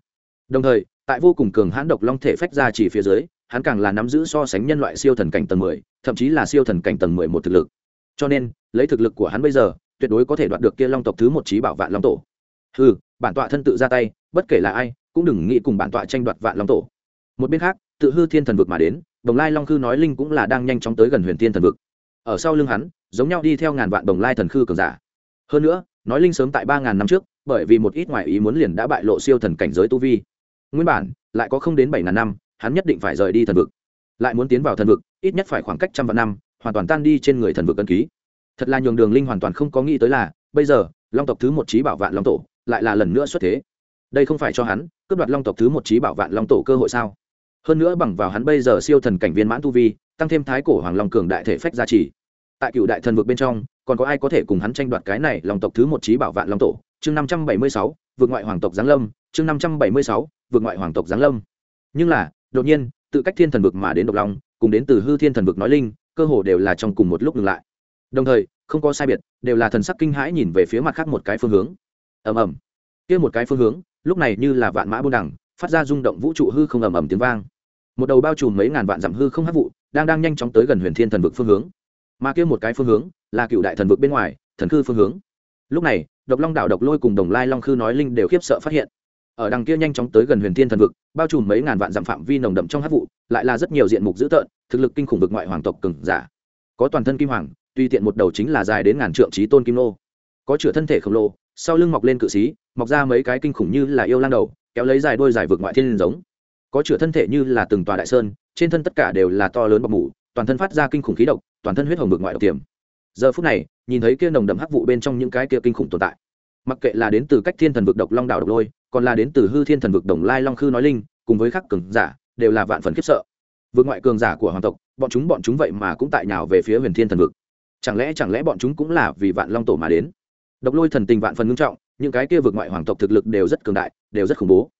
Speaker 1: Đồng thời, tại vô cùng cường hãn độc long thể phách ra chỉ phía dưới hắn càng là nắm giữ so sánh nhân loại siêu thần cảnh tầng mười, thậm chí là siêu thần cảnh tầng mười một thực lực. Cho nên, lấy thực lực của hắn bây giờ, tuyệt đối có thể đoạt được kia long tộc thứ một trí bảo vạn long tổ. Ừ bản tọa thân tự ra tay, bất kể là ai, cũng đừng nghĩ cùng bản tọa tranh đoạt vạn long tổ. Một bên khác, tự hư thiên thần vực mà đến, đồng lai long khư nói linh cũng là đang nhanh chóng tới gần huyền thiên thần vực. Ở sau lưng hắn, giống nhau đi theo ngàn vạn đồng lai thần khư cường giả. Hơn nữa, nói linh sớm tại ba ngàn năm trước, bởi vì một ít ngoại ý muốn liền đã bại lộ siêu thần cảnh giới tu vi. Nguyên bản, lại có không đến bảy ngàn năm hắn nhất định phải rời đi thần vực. Lại muốn tiến vào thần vực, ít nhất phải khoảng cách trăm vạn năm, hoàn toàn tan đi trên người thần vực cân ký. Thật là nhường đường linh hoàn toàn không có nghĩ tới là, bây giờ, long tộc thứ một trí bảo vạn long tổ lại là lần nữa xuất thế. Đây không phải cho hắn, cướp đoạt long tộc thứ một trí bảo vạn long tổ cơ hội sao? Hơn nữa bằng vào hắn bây giờ siêu thần cảnh viên mãn tu vi, tăng thêm thái cổ hoàng long cường đại thể phách gia trì. Tại cựu đại thần vực bên trong, còn có ai có thể cùng hắn tranh đoạt cái này lòng tộc thứ một trí bảo vạn long tổ? Chương năm trăm bảy mươi sáu, vượt ngoại hoàng tộc giáng lâm, chương năm trăm bảy mươi sáu, vượt ngoại hoàng tộc giáng lâm. Nhưng là đột nhiên, tự cách thiên thần vực mà đến độc long, cùng đến từ hư thiên thần vực nói linh, cơ hồ đều là trong cùng một lúc ngừng lại. Đồng thời, không có sai biệt, đều là thần sắc kinh hãi nhìn về phía mặt khác một cái phương hướng. Ầm ầm. Kia một cái phương hướng, lúc này như là vạn mã buôn đẳng phát ra rung động vũ trụ hư không ầm ầm tiếng vang. Một đầu bao trùm mấy ngàn vạn dặm hư không hấp vụ, đang đang nhanh chóng tới gần huyền thiên thần vực phương hướng. Mà kia một cái phương hướng, là cựu đại thần vực bên ngoài, thần khư phương hướng. Lúc này, độc long đảo độc lôi cùng đồng lai long khư nói linh đều khiếp sợ phát hiện ở đằng kia nhanh chóng tới gần huyền thiên thần vực, bao trùm mấy ngàn vạn dặm phạm vi nồng đậm trong hát vụ, lại là rất nhiều diện mục dữ tợn, thực lực kinh khủng vực ngoại hoàng tộc cừng giả. Có toàn thân kim hoàng, tuy tiện một đầu chính là dài đến ngàn trượng trí tôn kim nô. Có chửa thân thể khổng lồ, sau lưng mọc lên cự xí mọc ra mấy cái kinh khủng như là yêu lan đầu, kéo lấy dài đôi dài vực ngoại thiên liên giống. Có chửa thân thể như là từng tòa đại sơn, trên thân tất cả đều là to lớn bọc mủ toàn thân phát ra kinh khủng khí độc, toàn thân huyết hồng vực ngoại độc tiềm. Giờ phút này, nhìn thấy kia nồng đậm hắc vụ bên trong những cái kia kinh khủng tồn tại. Mặc kệ là đến từ cách thiên thần vực độc long đảo độc lôi còn là đến từ hư thiên thần vực đồng lai long khư nói linh, cùng với khắc cường giả, đều là vạn phần khiếp sợ. Vượt ngoại cường giả của hoàng tộc, bọn chúng bọn chúng vậy mà cũng tại nhào về phía huyền thiên thần vực. Chẳng lẽ chẳng lẽ bọn chúng cũng là vì vạn long tổ mà đến? Độc lôi thần tình vạn phần ngưng trọng, những cái kia vượt ngoại hoàng tộc thực lực đều rất cường đại, đều rất khủng bố.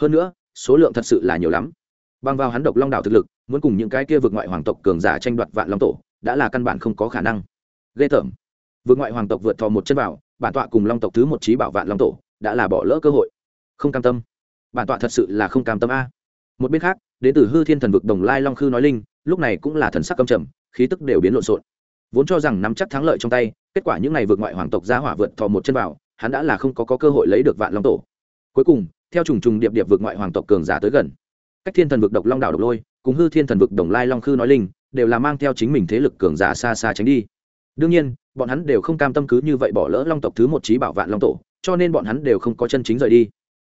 Speaker 1: Hơn nữa, số lượng thật sự là nhiều lắm. Bằng vào hắn độc long đảo thực lực, muốn cùng những cái kia vượt ngoại hoàng tộc cường giả tranh đoạt vạn long tổ, đã là căn bản không có khả năng. Ghê tởm. Vượt ngoại hoàng tộc vượt thò một chân vào, bản tọa cùng long tộc thứ một trí bảo vạn long tổ, đã là bỏ lỡ cơ hội không cam tâm. Bản tọa thật sự là không cam tâm a. Một bên khác đến từ hư thiên thần vực đồng lai long khư nói linh lúc này cũng là thần sắc cầm trầm khí tức đều biến lộn xộn. Vốn cho rằng nắm chắc thắng lợi trong tay kết quả những ngày vượt ngoại hoàng tộc ra hỏa vượt thò một chân vào hắn đã là không có, có cơ hội lấy được vạn long tổ. Cuối cùng theo trùng trùng điệp điệp vượt ngoại hoàng tộc cường giả tới gần cách thiên thần vực độc long đảo độc lôi cùng hư thiên thần vực đồng lai long khư nói linh đều là mang theo chính mình thế lực cường giả xa xa tránh đi. Đương nhiên bọn hắn đều không cam tâm cứ như vậy bỏ lỡ long tộc thứ một trí bảo vạn long tổ cho nên bọn hắn đều không có chân chính rời đi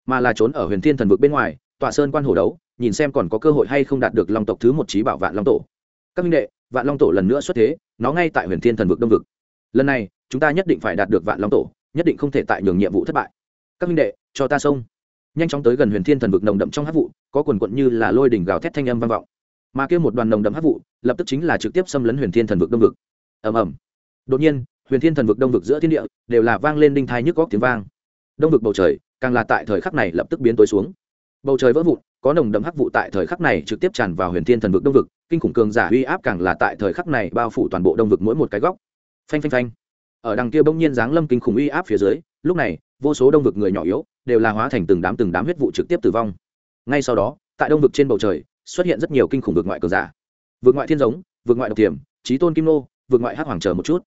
Speaker 1: mà là trốn ở huyền thiên thần vực bên ngoài, tọa sơn quan hồ đấu, nhìn xem còn có cơ hội hay không đạt được long tộc thứ một trí bảo vạn long tổ. Các minh đệ, vạn long tổ lần nữa xuất thế, nó ngay tại huyền thiên thần vực đông vực. Lần này, chúng ta nhất định phải đạt được vạn long tổ, nhất định không thể tại nhường nhiệm vụ thất bại. Các minh đệ, cho ta xông nhanh chóng tới gần huyền thiên thần vực nồng đậm trong hát vụ, có quần quận như là lôi đỉnh gào thét thanh âm vang vọng. Mà kêu một đoàn nồng đậm hát vụ, lập tức chính là trực tiếp xâm lấn huyền thiên thần vực đông vực. Ầm ầm. Đột nhiên, huyền thiên thần vực đông vực giữa thiên địa, đều là vang lên đinh thai nhức góc tiếng vang. Đông vực bầu trời càng là tại thời khắc này lập tức biến tối xuống. Bầu trời vỡ vụn, có nồng đậm hắc vụ tại thời khắc này trực tiếp tràn vào huyền thiên thần vực đông vực, kinh khủng cường giả uy áp càng là tại thời khắc này bao phủ toàn bộ đông vực mỗi một cái góc. Phanh phanh phanh. Ở đằng kia bỗng nhiên giáng lâm kinh khủng uy áp phía dưới, lúc này, vô số đông vực người nhỏ yếu đều là hóa thành từng đám từng đám huyết vụ trực tiếp tử vong. Ngay sau đó, tại đông vực trên bầu trời, xuất hiện rất nhiều kinh khủng vực ngoại cường giả. Vực ngoại thiên giống, vực ngoại độc tiềm trí tôn kim nô, vực ngoại hắc hoàng chờ một chút.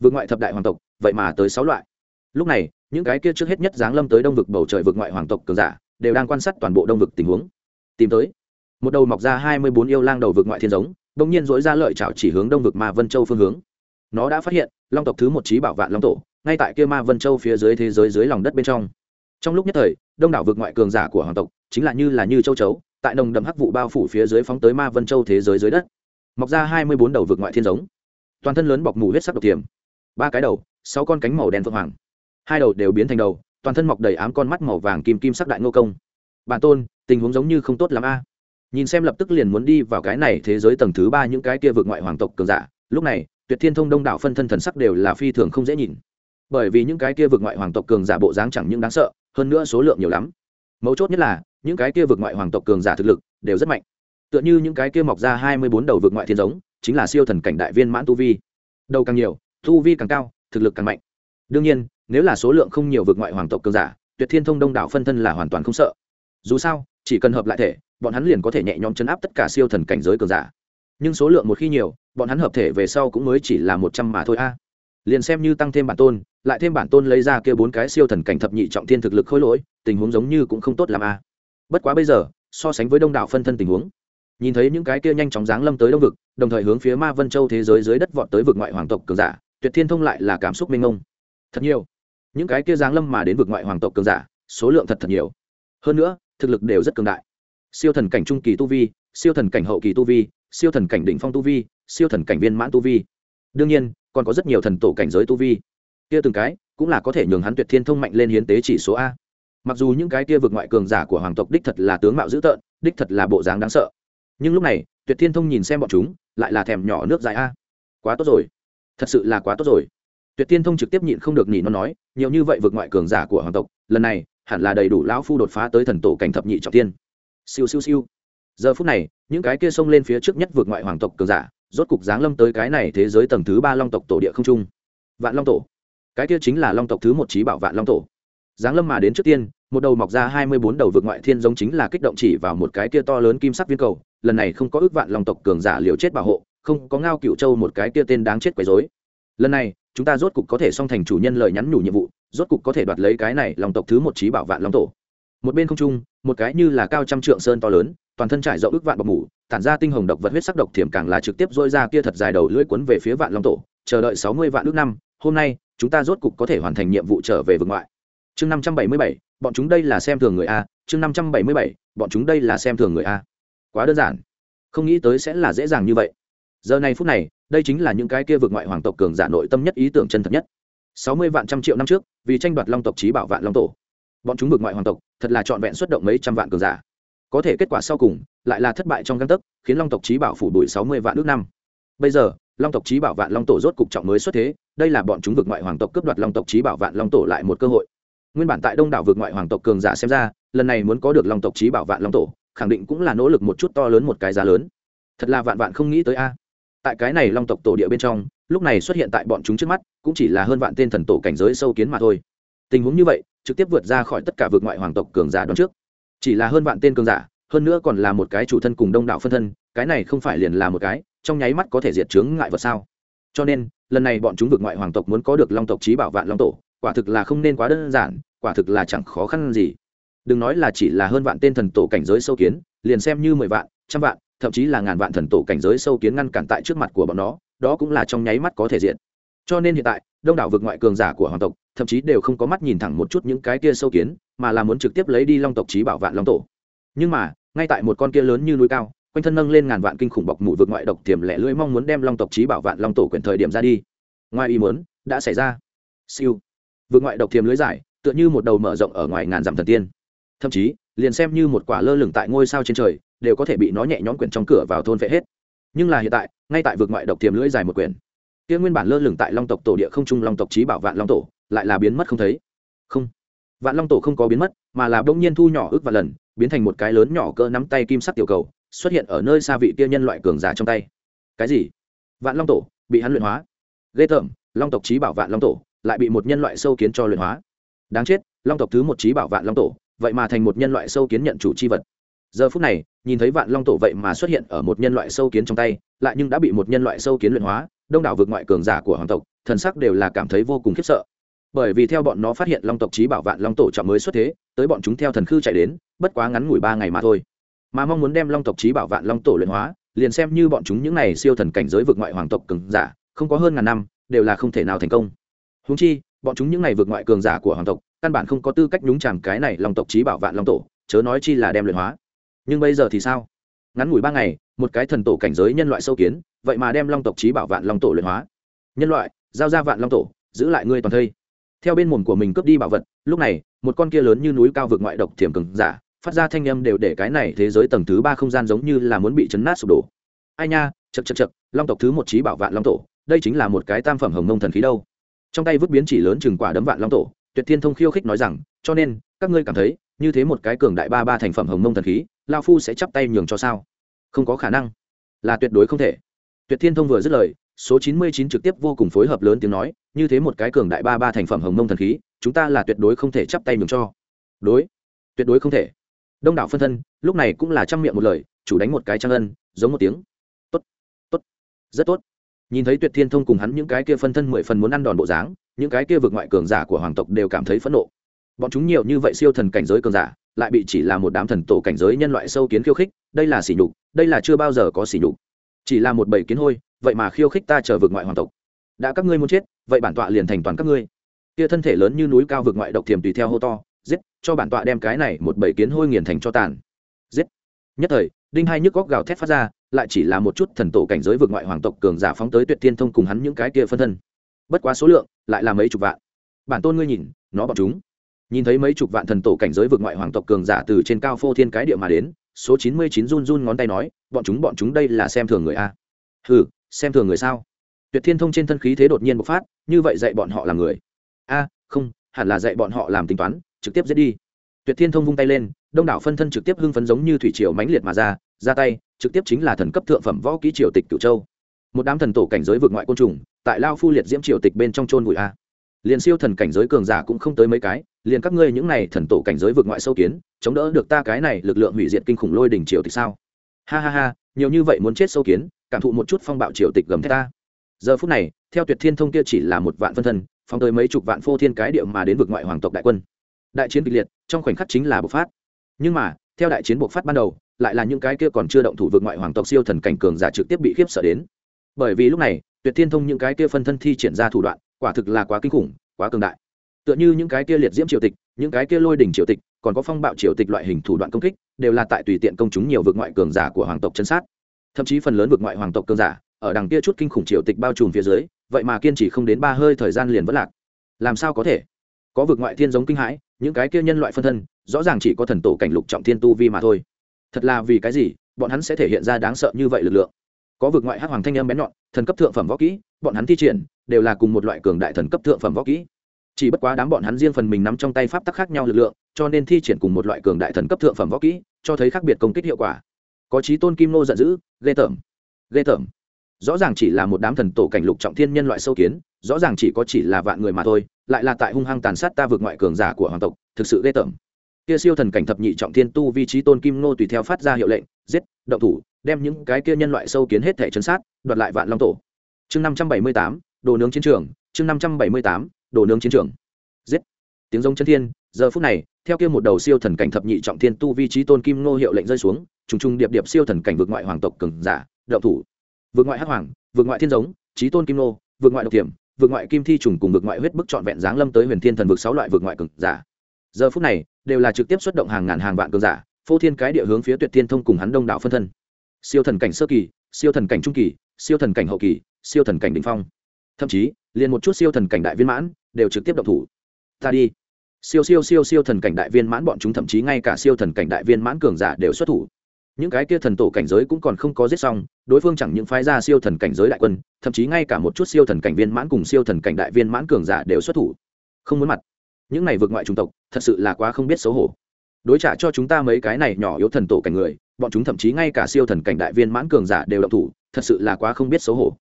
Speaker 1: Vực ngoại thập đại hoàng tộc, vậy mà tới sáu loại lúc này, những cái kia trước hết nhất giáng lâm tới đông vực bầu trời vực ngoại hoàng tộc cường giả, đều đang quan sát toàn bộ đông vực tình huống. Tìm tới, một đầu mọc ra hai mươi bốn yêu lang đầu vực ngoại thiên giống, bỗng nhiên dối ra lợi chảo chỉ hướng đông vực ma vân châu phương hướng. Nó đã phát hiện, long tộc thứ một trí bảo vạn long tổ, ngay tại kia ma vân châu phía dưới thế giới dưới lòng đất bên trong. Trong lúc nhất thời, đông đảo vực ngoại cường giả của hoàng tộc, chính là như là như châu chấu, tại nồng đậm hắc vụ bao phủ phía dưới phóng tới ma vân châu thế giới dưới đất. Mọc ra hai mươi bốn đầu vực ngoại thiên giống. Toàn thân lớn bọc mù huyết sắc độc tiềm. Ba cái đầu, sáu con cánh màu đen phượng hoàng hai đầu đều biến thành đầu, toàn thân mọc đầy ám con mắt màu vàng kim kim sắc đại ngô công. Bản tôn, tình huống giống như không tốt lắm a. Nhìn xem lập tức liền muốn đi vào cái này thế giới tầng thứ ba những cái kia vượt ngoại hoàng tộc cường giả, lúc này, tuyệt thiên thông đông đảo phân thân thần sắc đều là phi thường không dễ nhìn. Bởi vì những cái kia vượt ngoại hoàng tộc cường giả bộ dáng chẳng những đáng sợ, hơn nữa số lượng nhiều lắm. Mấu chốt nhất là, những cái kia vượt ngoại hoàng tộc cường giả thực lực đều rất mạnh. Tựa như những cái kia mọc ra hai mươi bốn đầu vượt ngoại thiên giống, chính là siêu thần cảnh đại viên mãn tu vi. Đầu càng nhiều, tu vi càng cao, thực lực càng mạnh. Đương nhiên nếu là số lượng không nhiều vượt ngoại hoàng tộc cường giả, tuyệt thiên thông đông đảo phân thân là hoàn toàn không sợ. Dù sao, chỉ cần hợp lại thể, bọn hắn liền có thể nhẹ nhõm chấn áp tất cả siêu thần cảnh giới cường giả. Nhưng số lượng một khi nhiều, bọn hắn hợp thể về sau cũng mới chỉ là một trăm mà thôi a. Liền xem như tăng thêm bản tôn, lại thêm bản tôn lấy ra kia bốn cái siêu thần cảnh thập nhị trọng thiên thực lực khôi lỗi, tình huống giống như cũng không tốt làm a. Bất quá bây giờ, so sánh với đông đảo phân thân tình huống, nhìn thấy những cái kia nhanh chóng giáng lâm tới đông vực, đồng thời hướng phía ma vân châu thế giới dưới đất vọt tới vực ngoại hoàng tộc cường giả, tuyệt thiên thông lại là cảm xúc minh ông thật nhiều những cái kia giáng lâm mà đến vực ngoại hoàng tộc cường giả, số lượng thật thật nhiều. Hơn nữa, thực lực đều rất cường đại. Siêu thần cảnh trung kỳ tu vi, siêu thần cảnh hậu kỳ tu vi, siêu thần cảnh đỉnh phong tu vi, siêu thần cảnh viên mãn tu vi. Đương nhiên, còn có rất nhiều thần tổ cảnh giới tu vi. Kia từng cái, cũng là có thể nhường hắn tuyệt thiên thông mạnh lên hiến tế chỉ số a. Mặc dù những cái kia vượt ngoại cường giả của hoàng tộc đích thật là tướng mạo dữ tợn, đích thật là bộ dáng đáng sợ. Nhưng lúc này, tuyệt thiên thông nhìn xem bọn chúng, lại là thèm nhỏ nước dài a. Quá tốt rồi. Thật sự là quá tốt rồi tuyệt tiên thông trực tiếp nhịn không được nhịn nó nói, nhiều như vậy vượt ngoại cường giả của hoàng tộc, lần này, hẳn là đầy đủ lão phu đột phá tới thần tổ cảnh thập nhị trọng tiên siêu siêu siêu. Giờ phút này, những cái kia xông lên phía trước nhất vượt ngoại hoàng tộc cường giả, rốt cục giáng lâm tới cái này thế giới tầng thứ ba long tộc tổ địa không trung. Vạn long tổ. Cái kia chính là long tộc thứ một trí bảo vạn long tổ. Giáng lâm mà đến trước tiên, một đầu mọc ra hai mươi bốn đầu vượt ngoại thiên giống chính là kích động chỉ vào một cái kia to lớn kim sắc viên cầu, lần này không có ước vạn long tộc cường giả liều chết bảo hộ, không có ngao cựu châu một cái kia tên đáng chết quấy dối lần này, chúng ta rốt cục có thể song thành chủ nhân lời nhắn nhủ nhiệm vụ, rốt cục có thể đoạt lấy cái này lòng tộc thứ một trí bảo vạn long tổ. Một bên không trung, một cái như là cao trăm trượng sơn to lớn, toàn thân trải rộng ước vạn bọc mủ, tản ra tinh hồng độc vật huyết sắc độc thiểm càng là trực tiếp dôi ra kia thật dài đầu lưỡi quấn về phía vạn long tổ, chờ đợi sáu mươi vạn ước năm, hôm nay, chúng ta rốt cục có thể hoàn thành nhiệm vụ trở về vực ngoại. Chương năm trăm bảy mươi bảy, bọn chúng đây là xem thường người a, chương năm trăm bảy mươi bảy, bọn chúng đây là xem thường người a. Quá đơn giản. Không nghĩ tới sẽ là dễ dàng như vậy giờ này phút này, đây chính là những cái kia vượt ngoại hoàng tộc cường giả nội tâm nhất ý tưởng chân thật nhất. Sáu mươi vạn trăm triệu năm trước, vì tranh đoạt long tộc trí bảo vạn long tổ, bọn chúng vượt ngoại hoàng tộc, thật là trọn vẹn xuất động mấy trăm vạn cường giả. Có thể kết quả sau cùng, lại là thất bại trong găng tấc, khiến long tộc trí bảo phủ đuổi sáu mươi vạn nước năm. Bây giờ, long tộc trí bảo vạn long tổ rốt cục trọng mới xuất thế, đây là bọn chúng vượt ngoại hoàng tộc cướp đoạt long tộc trí bảo vạn long tổ lại một cơ hội. Nguyên bản tại đông đảo vượt ngoại hoàng tộc cường giả xem ra, lần này muốn có được long tộc trí bảo vạn long tổ, khẳng định cũng là nỗ lực một chút to lớn một cái giá lớn. Thật là vạn vạn không nghĩ tới a tại cái này long tộc tổ địa bên trong, lúc này xuất hiện tại bọn chúng trước mắt, cũng chỉ là hơn vạn tên thần tổ cảnh giới sâu kiến mà thôi. Tình huống như vậy, trực tiếp vượt ra khỏi tất cả vực ngoại hoàng tộc cường giả đón trước. Chỉ là hơn vạn tên cường giả, hơn nữa còn là một cái chủ thân cùng đông đảo phân thân, cái này không phải liền là một cái, trong nháy mắt có thể diệt chướng ngại vật sao? Cho nên, lần này bọn chúng vượt ngoại hoàng tộc muốn có được long tộc trí bảo vạn long tổ, quả thực là không nên quá đơn giản, quả thực là chẳng khó khăn gì. Đừng nói là chỉ là hơn vạn tên thần tổ cảnh giới sâu kiến, liền xem như mười vạn, trăm vạn thậm chí là ngàn vạn thần tổ cảnh giới sâu kiến ngăn cản tại trước mặt của bọn nó, đó cũng là trong nháy mắt có thể diện. Cho nên hiện tại, đông đảo vực ngoại cường giả của hoàng tộc, thậm chí đều không có mắt nhìn thẳng một chút những cái kia sâu kiến, mà là muốn trực tiếp lấy đi long tộc trí bảo vạn long tổ. Nhưng mà, ngay tại một con kia lớn như núi cao, quanh thân nâng lên ngàn vạn kinh khủng bọc mủ vực ngoại độc tiềm lẻ lưỡi mong muốn đem long tộc trí bảo vạn long tổ quyền thời điểm ra đi. Ngoài ý muốn, đã xảy ra. Siêu. Vực ngoại độc tiềm lưới giải, tựa như một đầu mở rộng ở ngoài ngàn dặm thần tiên. Thậm chí, liền xem như một quả lơ lửng tại ngôi sao trên trời đều có thể bị nó nhẹ nhõm quyển trong cửa vào thôn phệ hết. Nhưng là hiện tại, ngay tại vực ngoại độc tiềm lưỡi dài một quyển, kia nguyên bản lơ lửng tại long tộc tổ địa không trung long tộc trí bảo vạn long tổ, lại là biến mất không thấy. Không, vạn long tổ không có biến mất, mà là bỗng nhiên thu nhỏ ước và lần, biến thành một cái lớn nhỏ cỡ nắm tay kim sắc tiểu cầu, xuất hiện ở nơi xa vị kia nhân loại cường giả trong tay. Cái gì? Vạn long tổ, bị hắn luyện hóa. Ghê tởm, long tộc trí bảo vạn long tổ, lại bị một nhân loại sâu kiến cho luyện hóa. Đáng chết, long tộc thứ một trí bảo vạn long tổ, vậy mà thành một nhân loại sâu kiến nhận chủ c h i vật giờ phút này, nhìn thấy vạn long tổ vậy mà xuất hiện ở một nhân loại sâu kiến trong tay, lại nhưng đã bị một nhân loại sâu kiến luyện hóa, đông đảo vượt ngoại cường giả của hoàng tộc, thần sắc đều là cảm thấy vô cùng khiếp sợ. Bởi vì theo bọn nó phát hiện long tộc trí bảo vạn long tổ trọng mới xuất thế, tới bọn chúng theo thần khư chạy đến, bất quá ngắn ngủi ba ngày mà thôi. Mà mong muốn đem long tộc trí bảo vạn long tổ luyện hóa, liền xem như bọn chúng những này siêu thần cảnh giới vượt ngoại hoàng tộc cường giả, không có hơn ngàn năm, đều là không thể nào thành công. Húng chi, bọn chúng những này vượt ngoại cường giả của hoàng tộc, căn bản không có tư cách nhúng chàm cái này long tộc trí bảo vạn long tổ, chớ nói chi là đem luyện hóa nhưng bây giờ thì sao? Ngắn ngủi ba ngày, một cái thần tổ cảnh giới nhân loại sâu kiến, vậy mà đem long tộc trí bảo vạn long tổ luyện hóa. Nhân loại, giao ra vạn long tổ, giữ lại ngươi toàn thây. Theo bên mồm của mình cướp đi bảo vật, lúc này, một con kia lớn như núi cao vực ngoại độc thiểm cường giả, phát ra thanh âm đều để cái này thế giới tầng thứ ba không gian giống như là muốn bị chấn nát sụp đổ. Ai nha chật chật chật long tộc thứ một trí bảo vạn long tổ, đây chính là một cái tam phẩm hồng mông thần khí đâu. Trong tay vứt biến chỉ lớn chừng quả đấm vạn long tổ, tuyệt thiên thông khiêu khích nói rằng, cho nên, các ngươi cảm thấy, như thế một cái cường đại ba ba thành phẩm hồng mông thần khí lao phu sẽ chắp tay nhường cho sao? Không có khả năng. Là tuyệt đối không thể. Tuyệt thiên thông vừa dứt lời, số chín mươi chín trực tiếp vô cùng phối hợp lớn tiếng nói, như thế một cái cường đại ba ba thành phẩm hồng mông thần khí, chúng ta là tuyệt đối không thể chắp tay nhường cho. Đối. Tuyệt đối không thể. Đông đảo phân thân, lúc này cũng là chăm miệng một lời, chủ đánh một cái trang ân, giống một tiếng. Tốt. Tốt. Rất tốt. Nhìn thấy tuyệt thiên thông cùng hắn những cái kia phân thân mười phần muốn ăn đòn bộ dáng, những cái kia vượt ngoại cường giả của hoàng tộc đều cảm thấy phẫn nộ. Bọn chúng nhiều như vậy siêu thần cảnh giới cường giả lại bị chỉ là một đám thần tổ cảnh giới nhân loại sâu kiến khiêu khích, đây là sỉ nhục, đây là chưa bao giờ có sỉ nhục. Chỉ là một bầy kiến hôi, vậy mà khiêu khích ta chờ vượt ngoại hoàng tộc. Đã các ngươi muốn chết, vậy bản tọa liền thành toàn các ngươi. Kia thân thể lớn như núi cao vượt ngoại độc thiềm tùy theo hô to, giết, cho bản tọa đem cái này một bầy kiến hôi nghiền thành cho tàn. Giết. Nhất thời, đinh hai nhức góc gào thét phát ra, lại chỉ là một chút thần tổ cảnh giới vượt ngoại hoàng tộc cường giả phóng tới tuyệt thiên thông cùng hắn những cái kia phân thân. Bất quá số lượng, lại là mấy chục vạn. Bản tôn ngươi nhìn, nó bọn chúng nhìn thấy mấy chục vạn thần tổ cảnh giới vượt ngoại hoàng tộc cường giả từ trên cao phô thiên cái địa mà đến, số chín mươi chín run run ngón tay nói, bọn chúng bọn chúng đây là xem thường người a. Hừ, xem thường người sao? Tuyệt thiên thông trên thân khí thế đột nhiên bộc phát, như vậy dạy bọn họ làm người? A, không, hẳn là dạy bọn họ làm tính toán, trực tiếp giết đi. Tuyệt thiên thông vung tay lên, đông đảo phân thân trực tiếp hưng phấn giống như thủy triều mãnh liệt mà ra ra tay, trực tiếp chính là thần cấp thượng phẩm võ ký triều tịch cửu châu. Một đám thần tổ cảnh giới vượt ngoại côn trùng, tại lao phu liệt diễm triều tịch bên trong trôn vùi a liền siêu thần cảnh giới cường giả cũng không tới mấy cái, liền các ngươi những này thần tổ cảnh giới vượt ngoại sâu kiến, chống đỡ được ta cái này lực lượng hủy diệt kinh khủng lôi đỉnh triều tịch sao? Ha ha ha, nhiều như vậy muốn chết sâu kiến, cảm thụ một chút phong bạo triều tịch gầm thét ta. Giờ phút này, theo tuyệt thiên thông kia chỉ là một vạn phân thân phong tới mấy chục vạn phô thiên cái điệu mà đến vực ngoại hoàng tộc đại quân. Đại chiến kịch liệt, trong khoảnh khắc chính là bộc phát. Nhưng mà, theo đại chiến bộc phát ban đầu, lại là những cái kia còn chưa động thủ vực ngoại hoàng tộc siêu thần cảnh cường giả trực tiếp bị khiếp sợ đến. Bởi vì lúc này, tuyệt thiên thông những cái kia phân thân thi triển ra thủ đoạn quả thực là quá kinh khủng, quá cường đại. Tựa như những cái kia liệt diễm triều tịch, những cái kia lôi đỉnh triều tịch, còn có phong bạo triều tịch loại hình thủ đoạn công kích, đều là tại tùy tiện công chúng nhiều vực ngoại cường giả của hoàng tộc chân sát. Thậm chí phần lớn vực ngoại hoàng tộc cường giả, ở đằng kia chút kinh khủng triều tịch bao trùm phía dưới, vậy mà kiên trì không đến ba hơi thời gian liền vẫn lạc. Làm sao có thể? Có vực ngoại thiên giống kinh hãi, những cái kia nhân loại phân thân, rõ ràng chỉ có thần tổ cảnh lục trọng thiên tu vi mà thôi. Thật là vì cái gì, bọn hắn sẽ thể hiện ra đáng sợ như vậy lực lượng? Có vực ngoại hắc hoàng thanh âm bén nhọn, thần cấp thượng phẩm võ kỹ, bọn hắn thi triển đều là cùng một loại cường đại thần cấp thượng phẩm võ kỹ. Chỉ bất quá đám bọn hắn riêng phần mình nắm trong tay pháp tắc khác nhau lực lượng, cho nên thi triển cùng một loại cường đại thần cấp thượng phẩm võ kỹ, cho thấy khác biệt công kích hiệu quả. Có trí tôn kim nô giận dữ, ghê tởm ghê tởm. Rõ ràng chỉ là một đám thần tổ cảnh lục trọng thiên nhân loại sâu kiến, rõ ràng chỉ có chỉ là vạn người mà thôi, lại là tại hung hăng tàn sát ta vượt ngoại cường giả của hoàng tộc, thực sự ghê tởm kia siêu thần cảnh thập nhị trọng thiên tu vi trí tôn kim nô tùy theo phát ra hiệu lệnh, giết, động thủ, đem những cái kia nhân loại sâu kiến hết thể chấn sát, đoạt lại vạn long tổ. Chương năm trăm bảy mươi tám, đồ nướng chiến trường, chương năm trăm bảy mươi tám, đồ nướng chiến trường. Giết. Tiếng giống chân thiên, giờ phút này, theo kia một đầu siêu thần cảnh thập nhị trọng thiên tu vi trí tôn kim nô hiệu lệnh rơi xuống, trùng trùng điệp điệp siêu thần cảnh vượt ngoại hoàng tộc cường giả, động thủ. Vượt ngoại hắc hoàng vượt ngoại thiên giống, trí tôn kim nô vượt ngoại độc tiềm vượt ngoại kim thi trùng cùng vượt ngoại huyết bức trọn vẹn dáng lâm tới huyền thiên thần vực sáu loại vượt ngoại cường giả giờ phút này đều là trực tiếp xuất động hàng ngàn hàng vạn cường giả phô thiên cái địa hướng phía tuyệt thiên thông cùng hắn đông đảo phân thân siêu thần cảnh sơ kỳ siêu thần cảnh trung kỳ siêu thần cảnh hậu kỳ siêu thần cảnh đ ỉ n h phong thậm chí liền một chút siêu thần cảnh đại viên mãn đều trực tiếp động thủ ta đi siêu siêu siêu siêu thần cảnh đại viên mãn bọn chúng thậm chí ngay cả siêu thần cảnh đại viên mãn cường giả đều xuất thủ những cái kia thần tổ cảnh giới cũng còn không có giết xong đối phương chẳng những phái ra siêu thần cảnh giới đại quân thậm chí ngay cả một chút siêu thần cảnh viên mãn cùng siêu thần cảnh đại viên mãn cường giả đều xuất thủ không muốn mặt những này vượt ngoại chủng tộc, thật sự là quá không biết xấu hổ. Đối trả cho chúng ta mấy cái này nhỏ yếu thần tổ cảnh người, bọn chúng thậm chí ngay cả siêu thần cảnh đại viên mãn cường giả đều động thủ, thật sự là quá không biết xấu hổ.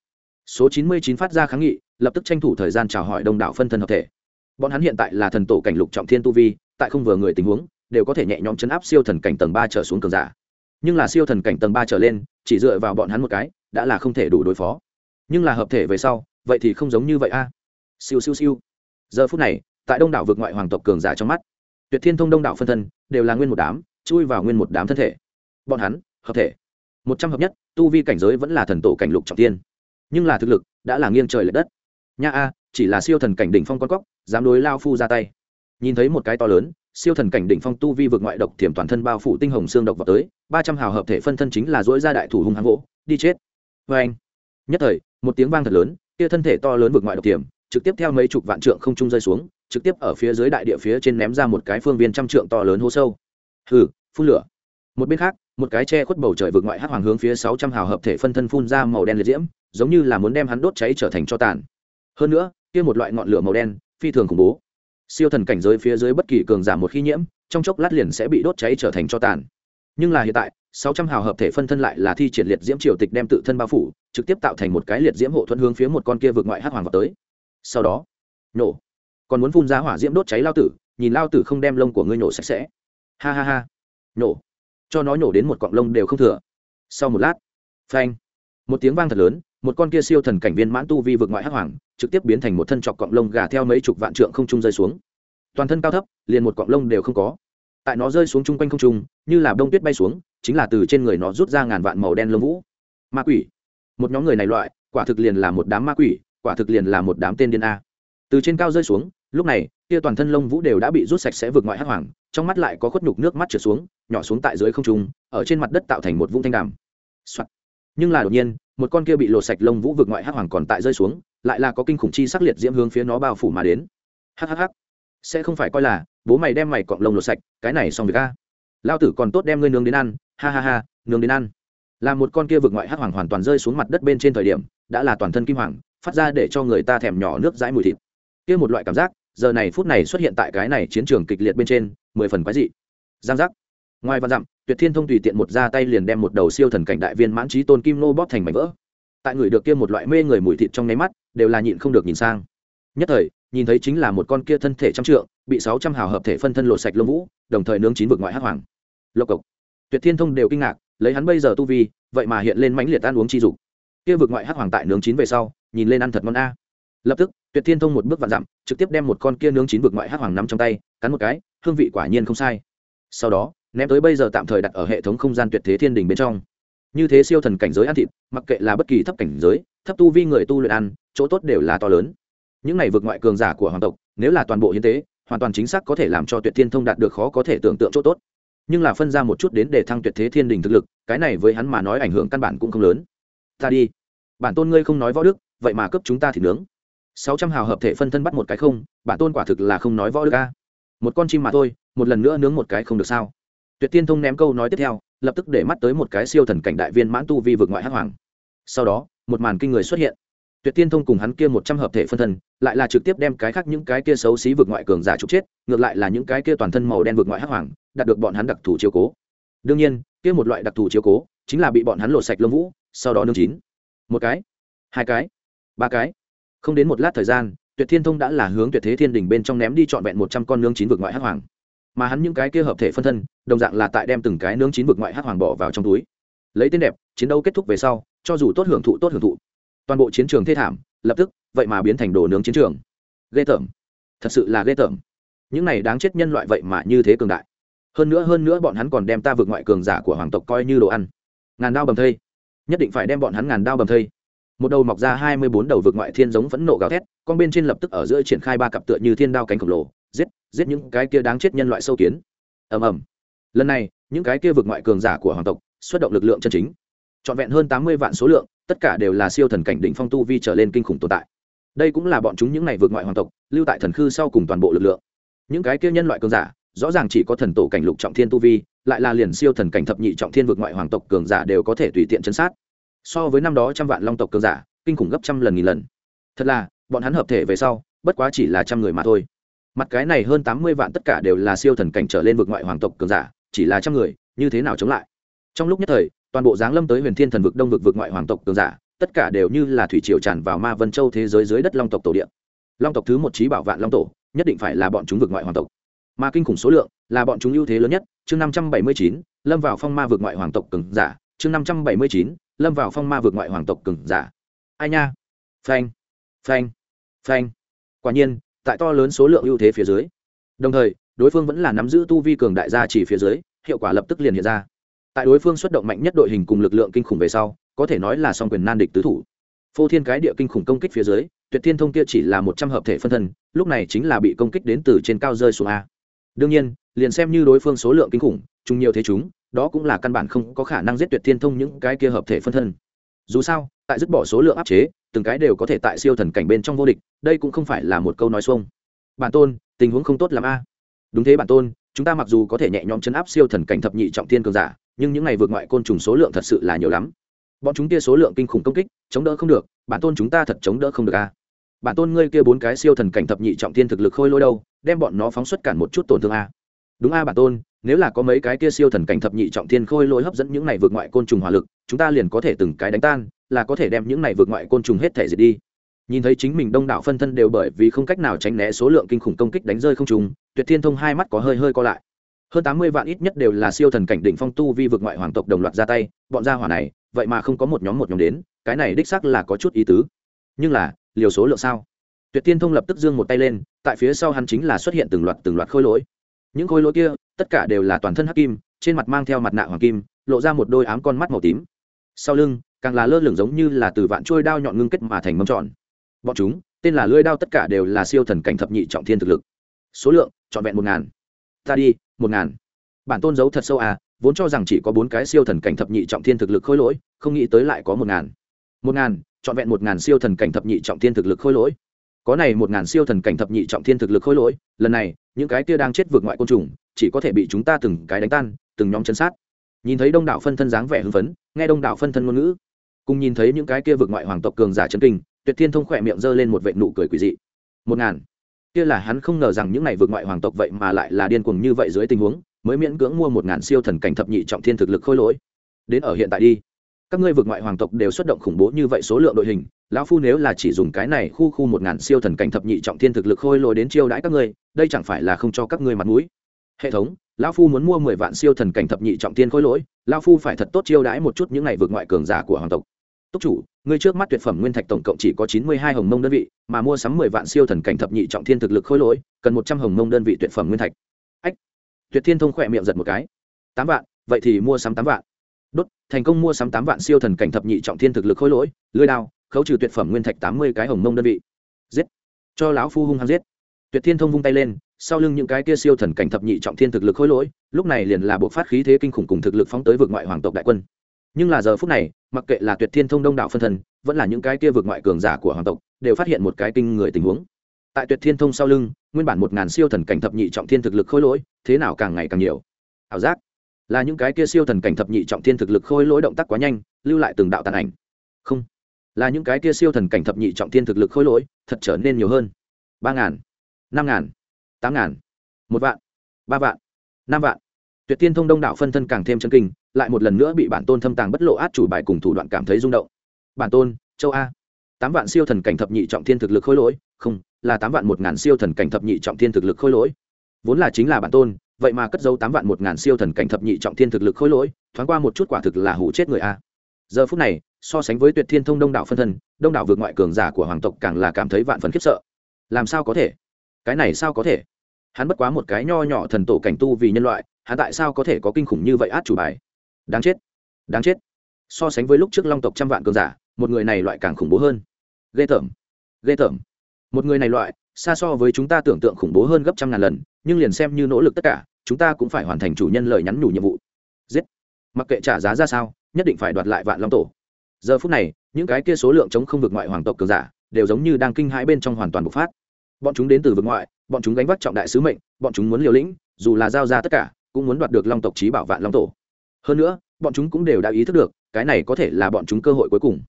Speaker 1: Số chín mươi chín phát ra kháng nghị, lập tức tranh thủ thời gian chào hỏi đông đảo phân thân hợp thể. Bọn hắn hiện tại là thần tổ cảnh lục trọng thiên tu vi, tại không vừa người tình huống, đều có thể nhẹ nhõm chấn áp siêu thần cảnh tầng ba trở xuống cường giả. Nhưng là siêu thần cảnh tầng ba trở lên, chỉ dựa vào bọn hắn một cái, đã là không thể đủ đối phó. Nhưng là hợp thể về sau, vậy thì không giống như vậy a. Siêu siêu siêu. Giờ phút này tại đông đảo vực ngoại hoàng tộc cường giả trong mắt. Tuyệt thiên thông đông đảo phân thân đều là nguyên một đám, chui vào nguyên một đám thân thể. Bọn hắn hợp thể. Một trăm hợp nhất, tu vi cảnh giới vẫn là thần tổ cảnh lục trọng tiên nhưng là thực lực đã là nghiêng trời l ệ đất. Nha a, chỉ là siêu thần cảnh đỉnh phong con cóc, dám đối lao phu ra tay. Nhìn thấy một cái to lớn, siêu thần cảnh đỉnh phong tu vi vượt ngoại độc tiềm toàn thân bao phủ tinh hồng xương độc vào tới, ba trăm hào hợp thể phân thân chính là dỗi ra đại thủ hung hăng gỗ, đi chết. Vê anh, nhất thời, một tiếng vang thật lớn, kia thân thể to lớn vượt ngoại độc tiềm trực tiếp theo mấy chục vạn trượng không trung rơi xuống trực tiếp ở phía dưới đại địa phía trên ném ra một cái phương viên trăm trượng to lớn hố sâu. Hừ, phun lửa. Một bên khác, một cái che khuất bầu trời vượt ngoại hắc hoàng hướng phía sáu trăm hào hợp thể phân thân phun ra màu đen liệt diễm, giống như là muốn đem hắn đốt cháy trở thành cho tàn. Hơn nữa, kia một loại ngọn lửa màu đen, phi thường khủng bố. Siêu thần cảnh giới phía dưới bất kỳ cường giảm một khi nhiễm, trong chốc lát liền sẽ bị đốt cháy trở thành cho tàn. Nhưng là hiện tại, sáu trăm hào hợp thể phân thân lại là thi triển liệt diễm triều tịch đem tự thân bao phủ, trực tiếp tạo thành một cái liệt diễm hộ thuận hướng phía một con kia vượt ngoại hắc hoàng vào tới. Sau đó, nổ còn muốn phun ra hỏa diễm đốt cháy lao tử, nhìn lao tử không đem lông của ngươi nổ sạch sẽ. Ha ha ha. Nổ cho nó nổ đến một cọng lông đều không thừa. Sau một lát, phanh. Một tiếng vang thật lớn, một con kia siêu thần cảnh viên mãn tu vi vượt ngoại hắc hoàng, trực tiếp biến thành một thân chọc cọng lông gà theo mấy chục vạn trượng không trung rơi xuống. Toàn thân cao thấp, liền một cọng lông đều không có. Tại nó rơi xuống chung quanh không trung, như là đông tuyết bay xuống, chính là từ trên người nó rút ra ngàn vạn màu đen lông vũ. Ma quỷ. Một nhóm người này loại, quả thực liền là một đám ma quỷ, quả thực liền là một đám tên điên a. Từ trên cao rơi xuống lúc này kia toàn thân lông vũ đều đã bị rút sạch sẽ vượt ngoại hắc hoàng, trong mắt lại có khuất nhục nước mắt trượt xuống, nhỏ xuống tại dưới không trung, ở trên mặt đất tạo thành một vũng thanh đàm、Soạn. nhưng là đột nhiên, một con kia bị lột sạch lông vũ vượt ngoại hắc hoàng còn tại rơi xuống, lại là có kinh khủng chi sắc liệt diễm hướng phía nó bao phủ mà đến. Hhh sẽ không phải coi là, bố mày đem mày cọng lông lột sạch, cái này xong việc a. Lao tử còn tốt đem ngươi nướng đến ăn, ha ha ha, nướng đến ăn. Là một con kia vượt ngoại hắc hoàng hoàn toàn rơi xuống mặt đất bên trên thời điểm, đã là toàn thân kim hoàng, phát ra để cho người ta thèm nhỏ nước dãi mùi thịt. Kia một loại cảm giác giờ này phút này xuất hiện tại cái này chiến trường kịch liệt bên trên, mười phần quái dị. Giang giác. Ngoài văn dặm, tuyệt thiên thông tùy tiện một ra tay liền đem một đầu siêu thần cảnh đại viên mãn trí tôn kim nô bóp thành mảnh vỡ. Tại người được kia một loại mê người mùi thịt trong nháy mắt, đều là nhịn không được nhìn sang. Nhất thời, nhìn thấy chính là một con kia thân thể trăm trượng, bị sáu trăm hào hợp thể phân thân lột sạch lông vũ, đồng thời nướng chín vực ngoại hắc hoàng. Lộc cộc. Tuyệt thiên thông đều kinh ngạc, lấy hắn bây giờ tu vi, vậy mà hiện lên mãnh liệt ăn uống chi dục. Kia vực ngoại hắc hoàng tại nướng chín về sau, nhìn lên ăn thật ngon a. Lập tức tuyệt thiên thông một bước vạn dặm, trực tiếp đem một con kia nướng chín vực ngoại hắc hoàng nắm trong tay, cắn một cái, hương vị quả nhiên không sai. Sau đó, ném tới bây giờ tạm thời đặt ở hệ thống không gian tuyệt thế thiên đình bên trong. Như thế siêu thần cảnh giới ăn thịt, mặc kệ là bất kỳ thấp cảnh giới, thấp tu vi người tu luyện ăn, chỗ tốt đều là to lớn. Những này vượt ngoại cường giả của hoàng tộc, nếu là toàn bộ hiến tế, hoàn toàn chính xác có thể làm cho tuyệt thiên thông đạt được khó có thể tưởng tượng chỗ tốt. Nhưng là phân ra một chút đến để thăng tuyệt thế thiên đình thực lực, cái này với hắn mà nói ảnh hưởng căn bản cũng không lớn. Ta đi. Bản tôn ngươi không nói võ đức, vậy mà cấp chúng ta thì nướng sáu trăm hào hợp thể phân thân bắt một cái không, bản tôn quả thực là không nói võ đức ca một con chim mà thôi, một lần nữa nướng một cái không được sao? Tuyệt tiên thông ném câu nói tiếp theo, lập tức để mắt tới một cái siêu thần cảnh đại viên mãn tu vi vực ngoại hắc hoàng. Sau đó, một màn kinh người xuất hiện. Tuyệt tiên thông cùng hắn kia một trăm hợp thể phân thân, lại là trực tiếp đem cái khác những cái kia xấu xí vực ngoại cường giả trục chết, ngược lại là những cái kia toàn thân màu đen vực ngoại hắc hoàng, đạt được bọn hắn đặc thù chiếu cố. Đương nhiên, kia một loại đặc thù chiếu cố chính là bị bọn hắn lột sạch lông vũ, sau đó nương chín. Một cái, hai cái, ba cái không đến một lát thời gian, tuyệt thiên thông đã là hướng tuyệt thế thiên đình bên trong ném đi trọn vẹn một trăm con nướng chín vực ngoại hắc hoàng. Mà hắn những cái kia hợp thể phân thân, đồng dạng là tại đem từng cái nướng chín vực ngoại hắc hoàng bỏ vào trong túi. Lấy tên đẹp, chiến đấu kết thúc về sau, cho dù tốt hưởng thụ tốt hưởng thụ. Toàn bộ chiến trường thê thảm, lập tức, vậy mà biến thành đồ nướng chiến trường. Ghê tởm. Thật sự là ghê tởm. Những này đáng chết nhân loại vậy mà như thế cường đại. Hơn nữa hơn nữa bọn hắn còn đem ta vượt ngoại cường giả của hoàng tộc coi như đồ ăn. Ngàn đao bầm thây. Nhất định phải đem bọn hắn ngàn đao bầm thây một đầu mọc ra hai mươi bốn đầu vượt ngoại thiên giống phẫn nộ gào thét, con bên trên lập tức ở giữa triển khai ba cặp tựa như thiên đao cánh khổng lồ, giết giết những cái kia đáng chết nhân loại sâu kiến. Ầm ầm. Lần này, những cái kia vượt ngoại cường giả của hoàng tộc xuất động lực lượng chân chính. Trọn vẹn hơn tám mươi vạn số lượng, tất cả đều là siêu thần cảnh đỉnh phong tu vi trở lên kinh khủng tồn tại. Đây cũng là bọn chúng những này vượt ngoại hoàng tộc lưu tại thần khư sau cùng toàn bộ lực lượng. Những cái kia nhân loại cường giả, rõ ràng chỉ có thần tổ cảnh lục trọng thiên tu vi, lại là liền siêu thần cảnh thập nhị trọng thiên vượt ngoại hoàng tộc cường giả đều có thể tùy tiện chấn sát so với năm đó trăm vạn long tộc cường giả, kinh khủng gấp trăm lần nghìn lần. Thật là, bọn hắn hợp thể về sau, bất quá chỉ là trăm người mà thôi. Mặt cái này hơn tám mươi vạn tất cả đều là siêu thần cảnh trở lên vực ngoại hoàng tộc cường giả, chỉ là trăm người, như thế nào chống lại? Trong lúc nhất thời, toàn bộ giáng lâm tới huyền thiên thần vực đông vực vực ngoại hoàng tộc cường giả, tất cả đều như là thủy triều tràn vào ma vân châu thế giới dưới đất long tộc tổ địa. Long tộc thứ một trí bảo vạn long tổ, nhất định phải là bọn chúng vực ngoại hoàng tộc. Mà kinh khủng số lượng, là bọn chúng ưu thế lớn nhất. Chương năm trăm bảy mươi chín, lâm vào phong ma vực ngoại hoàng tộc cường giả. Chương năm trăm bảy mươi chín lâm vào phong ma vượt ngoại hoàng tộc cường giả. Ai nha? Phanh phanh phanh. Quả nhiên, tại to lớn số lượng ưu thế phía dưới. Đồng thời, đối phương vẫn là nắm giữ tu vi cường đại gia chỉ phía dưới, hiệu quả lập tức liền hiện ra. Tại đối phương xuất động mạnh nhất đội hình cùng lực lượng kinh khủng về sau, có thể nói là song quyền nan địch tứ thủ. Phô thiên cái địa kinh khủng công kích phía dưới, tuyệt thiên thông kia chỉ là một trăm hợp thể phân thân, lúc này chính là bị công kích đến từ trên cao rơi xuống a. Đương nhiên, liền xem như đối phương số lượng kinh khủng, chung nhiều thế chúng đó cũng là căn bản không có khả năng giết tuyệt thiên thông những cái kia hợp thể phân thân. Dù sao, tại dứt bỏ số lượng áp chế, từng cái đều có thể tại siêu thần cảnh bên trong vô địch, đây cũng không phải là một câu nói xuông. Bản tôn, tình huống không tốt l a. Đúng thế bản tôn, chúng ta mặc dù có thể nhẹ nhõm chấn áp siêu thần cảnh thập nhị trọng thiên cường giả, nhưng những ngày vượt ngoại côn trùng số lượng thật sự là nhiều lắm. Bọn chúng kia số lượng kinh khủng công kích, chống đỡ không được, bản tôn chúng ta thật chống đỡ không được a. À. bản tôn ngươi kia bốn cái siêu thần cảnh thập nhị trọng thiên thực lực khôi lôi đâu, đem bọn nó phóng xuất cản một chút tổn thương a. Đúng a bản tôn nếu là có mấy cái kia siêu thần cảnh thập nhị trọng thiên khôi lỗi hấp dẫn những này vượt ngoại côn trùng hỏa lực, chúng ta liền có thể từng cái đánh tan, là có thể đem những này vượt ngoại côn trùng hết thể diệt đi. Nhìn thấy chính mình đông đảo phân thân đều bởi vì không cách nào tránh né số lượng kinh khủng công kích đánh rơi không trùng tuyệt thiên thông hai mắt có hơi hơi co lại. Hơn tám mươi vạn ít nhất đều là siêu thần cảnh đỉnh phong tu vi vượt ngoại hoàng tộc đồng loạt ra tay, bọn gia hỏa này, vậy mà không có một nhóm một nhóm đến, cái này đích xác là có chút ý tứ. Nhưng là, liều số lượng sao? Tuyệt thiên thông lập tức giương một tay lên, tại phía sau hắn chính là xuất hiện từng loạt từng loạt khôi lỗi những khối lỗi kia, tất cả đều là toàn thân hắc kim, trên mặt mang theo mặt nạ hoàng kim, lộ ra một đôi ám con mắt màu tím. Sau lưng, càng là lơ lửng giống như là từ vạn trôi đao nhọn ngưng kết mà thành mâm tròn. Bọn chúng, tên là lưỡi đao tất cả đều là siêu thần cảnh thập nhị trọng thiên thực lực. Số lượng, trọn vẹn một ngàn. Ta đi, một ngàn. Bản tôn giấu thật sâu à vốn cho rằng chỉ có bốn cái siêu thần cảnh thập nhị trọng thiên thực lực khôi lỗi, không nghĩ tới lại có một ngàn. Một ngàn, trọn vẹn một ngàn siêu thần cảnh thập nhị trọng thiên thực lực khôi lỗi có này một ngàn siêu thần cảnh thập nhị trọng thiên thực lực khôi lỗi, lần này, những cái kia đang chết vượt ngoại côn trùng, chỉ có thể bị chúng ta từng cái đánh tan, từng nhóm chân sát. Nhìn thấy đông đảo phân thân dáng vẻ hưng phấn, nghe đông đảo phân thân ngôn ngữ, cùng nhìn thấy những cái kia vượt ngoại hoàng tộc cường giả chân kinh, tuyệt thiên thông khỏe miệng giơ lên một vệ nụ cười quỷ dị. Một ngàn. Kia là hắn không ngờ rằng những này vượt ngoại hoàng tộc vậy mà lại là điên cuồng như vậy dưới tình huống, mới miễn cưỡng mua một ngàn siêu thần cảnh thập nhị trọng thiên thực lực khôi lỗi. Đến ở hiện tại đi các ngươi vượt ngoại hoàng tộc đều xuất động khủng bố như vậy số lượng đội hình, lão phu nếu là chỉ dùng cái này khu khu một ngàn siêu thần cảnh thập nhị trọng thiên thực lực khôi lỗi đến chiêu đãi các ngươi, đây chẳng phải là không cho các ngươi mặt mũi. Hệ thống, lão phu muốn mua mười vạn siêu thần cảnh thập nhị trọng thiên khôi lỗi, lão phu phải thật tốt chiêu đãi một chút những này vượt ngoại cường giả của hoàng tộc. Túc chủ, ngươi trước mắt tuyệt phẩm nguyên thạch tổng cộng chỉ có chín mươi hai hồng mông đơn vị, mà mua sắm mười vạn siêu thần cảnh thập nhị trọng thiên thực lực khôi lỗi, cần một trăm hồng mông đơn vị tuyệt phẩm nguyên thạch. Ách, tuyệt thiên thông khỏe miệng giật một cái. Tám vạn, vậy thì mua sắm tám vạn đốt, thành công mua sắm tám vạn siêu thần cảnh thập nhị trọng thiên thực lực khôi lỗi, lưới đao, khấu trừ tuyệt phẩm nguyên thạch tám mươi cái hồng mông đơn vị. Giết. Cho lão phu hung hăng giết. Tuyệt thiên thông vung tay lên, sau lưng những cái kia siêu thần cảnh thập nhị trọng thiên thực lực khôi lỗi, lúc này liền là buộc phát khí thế kinh khủng cùng thực lực phóng tới vực ngoại hoàng tộc đại quân. Nhưng là giờ phút này, mặc kệ là tuyệt thiên thông đông đạo phân thần, vẫn là những cái kia vực ngoại cường giả của hoàng tộc, đều phát hiện một cái kinh người tình huống. Tại tuyệt thiên thông sau lưng, nguyên bản một ngàn siêu thần cảnh thập nhị trọng thiên thực lực khôi lỗi, thế nào càng ngày càng nhiều. Ảo giác là những cái kia siêu thần cảnh thập nhị trọng thiên thực lực khôi lỗi động tác quá nhanh, lưu lại từng đạo tàn ảnh. Không, là những cái kia siêu thần cảnh thập nhị trọng thiên thực lực khôi lỗi, thật trở nên nhiều hơn. Ba ngàn, năm ngàn, tám ngàn, một vạn, ba vạn, năm vạn. Tuyệt tiên thông đông đảo phân thân càng thêm chân kinh, lại một lần nữa bị bản tôn thâm tàng bất lộ át chủ bài cùng thủ đoạn cảm thấy rung động. Bản tôn, châu a. Tám vạn siêu thần cảnh thập nhị trọng thiên thực lực khôi lỗi, không, là tám vạn một ngàn siêu thần cảnh thập nhị trọng thiên thực lực khôi lỗi. Vốn là chính là bản tôn vậy mà cất dấu tám vạn một ngàn siêu thần cảnh thập nhị trọng thiên thực lực khôi lỗi, thoáng qua một chút quả thực là hủ chết người a. Giờ phút này, so sánh với tuyệt thiên thông đông đảo phân thân, đông đảo vượt ngoại cường giả của hoàng tộc càng là cảm thấy vạn phần khiếp sợ. Làm sao có thể? Cái này sao có thể? Hắn bất quá một cái nho nhỏ thần tổ cảnh tu vì nhân loại, hắn tại sao có thể có kinh khủng như vậy át chủ bài? Đáng chết! Đáng chết! So sánh với lúc trước long tộc trăm vạn cường giả, một người này loại càng khủng bố hơn. Ghê tởm! Ghê tởm! Một người này loại, xa so với chúng ta tưởng tượng khủng bố hơn gấp trăm ngàn lần, nhưng liền xem như nỗ lực tất cả chúng ta cũng phải hoàn thành chủ nhân lời nhắn nhủ nhiệm vụ. Giết. Mặc kệ trả giá ra sao, nhất định phải đoạt lại vạn long tổ. Giờ phút này, những cái kia số lượng chống không vực ngoại hoàng tộc cường giả đều giống như đang kinh hãi bên trong hoàn toàn bộc phát. Bọn chúng đến từ vực ngoại, bọn chúng gánh vác trọng đại sứ mệnh, bọn chúng muốn liều lĩnh, dù là giao ra tất cả, cũng muốn đoạt được long tộc trí bảo vạn long tổ. Hơn nữa, bọn chúng cũng đều đã ý thức được, cái này có thể là bọn chúng cơ hội cuối cùng.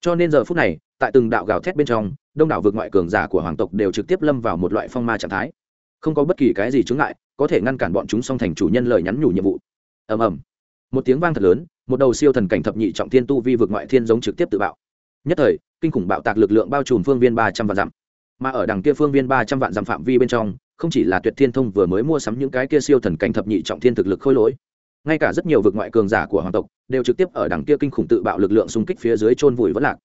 Speaker 1: Cho nên giờ phút này, tại từng đạo gào thét bên trong, đông đảo vượt ngoại cường giả của hoàng tộc đều trực tiếp lâm vào một loại phong ma trạng thái không có bất kỳ cái gì chướng ngại, có thể ngăn cản bọn chúng song thành chủ nhân lời nhắn nhủ nhiệm vụ. Ầm ầm. Một tiếng vang thật lớn, một đầu siêu thần cảnh thập nhị trọng thiên tu vi vượt ngoại thiên giống trực tiếp tự bạo. Nhất thời, kinh khủng bạo tạc lực lượng bao trùm phương viên ba trăm vạn dặm. Mà ở đằng kia phương viên ba trăm vạn dặm phạm vi bên trong, không chỉ là tuyệt thiên thông vừa mới mua sắm những cái kia siêu thần cảnh thập nhị trọng thiên thực lực khôi lỗi, ngay cả rất nhiều vực ngoại cường giả của hoàng tộc đều trực tiếp ở đằng kia kinh khủng tự bạo lực lượng xung kích phía dưới chôn vùi vẫn lạc.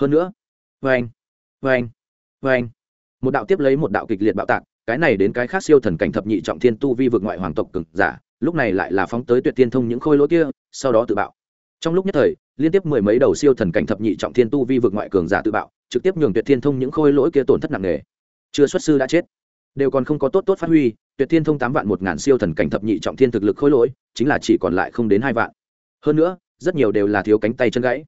Speaker 1: Hơn nữa vê anh vê anh vê anh một đạo tiếp lấy một đạo kịch liệt bạo tạc cái này đến cái khác siêu thần cảnh thập nhị trọng thiên tu vi vực ngoại hoàng tộc cường giả, lúc này lại là phóng tới tuyệt tiên thông những khôi lỗi kia, sau đó tự bạo. Trong lúc nhất thời, liên tiếp mười mấy đầu siêu thần cảnh thập nhị trọng thiên tu vi vực ngoại cường giả tự bạo, trực tiếp nhường tuyệt thiên thông những khôi lỗi kia tổn thất nặng nề. Chưa xuất sư đã chết. Đều còn không có tốt tốt phát huy, tuyệt thiên thông tám vạn một ngàn siêu thần cảnh thập nhị trọng thiên thực lực khôi lỗi, chính là chỉ còn lại không đến hai vạn. Hơn nữa, rất nhiều đều là thiếu cánh tay chân gãy.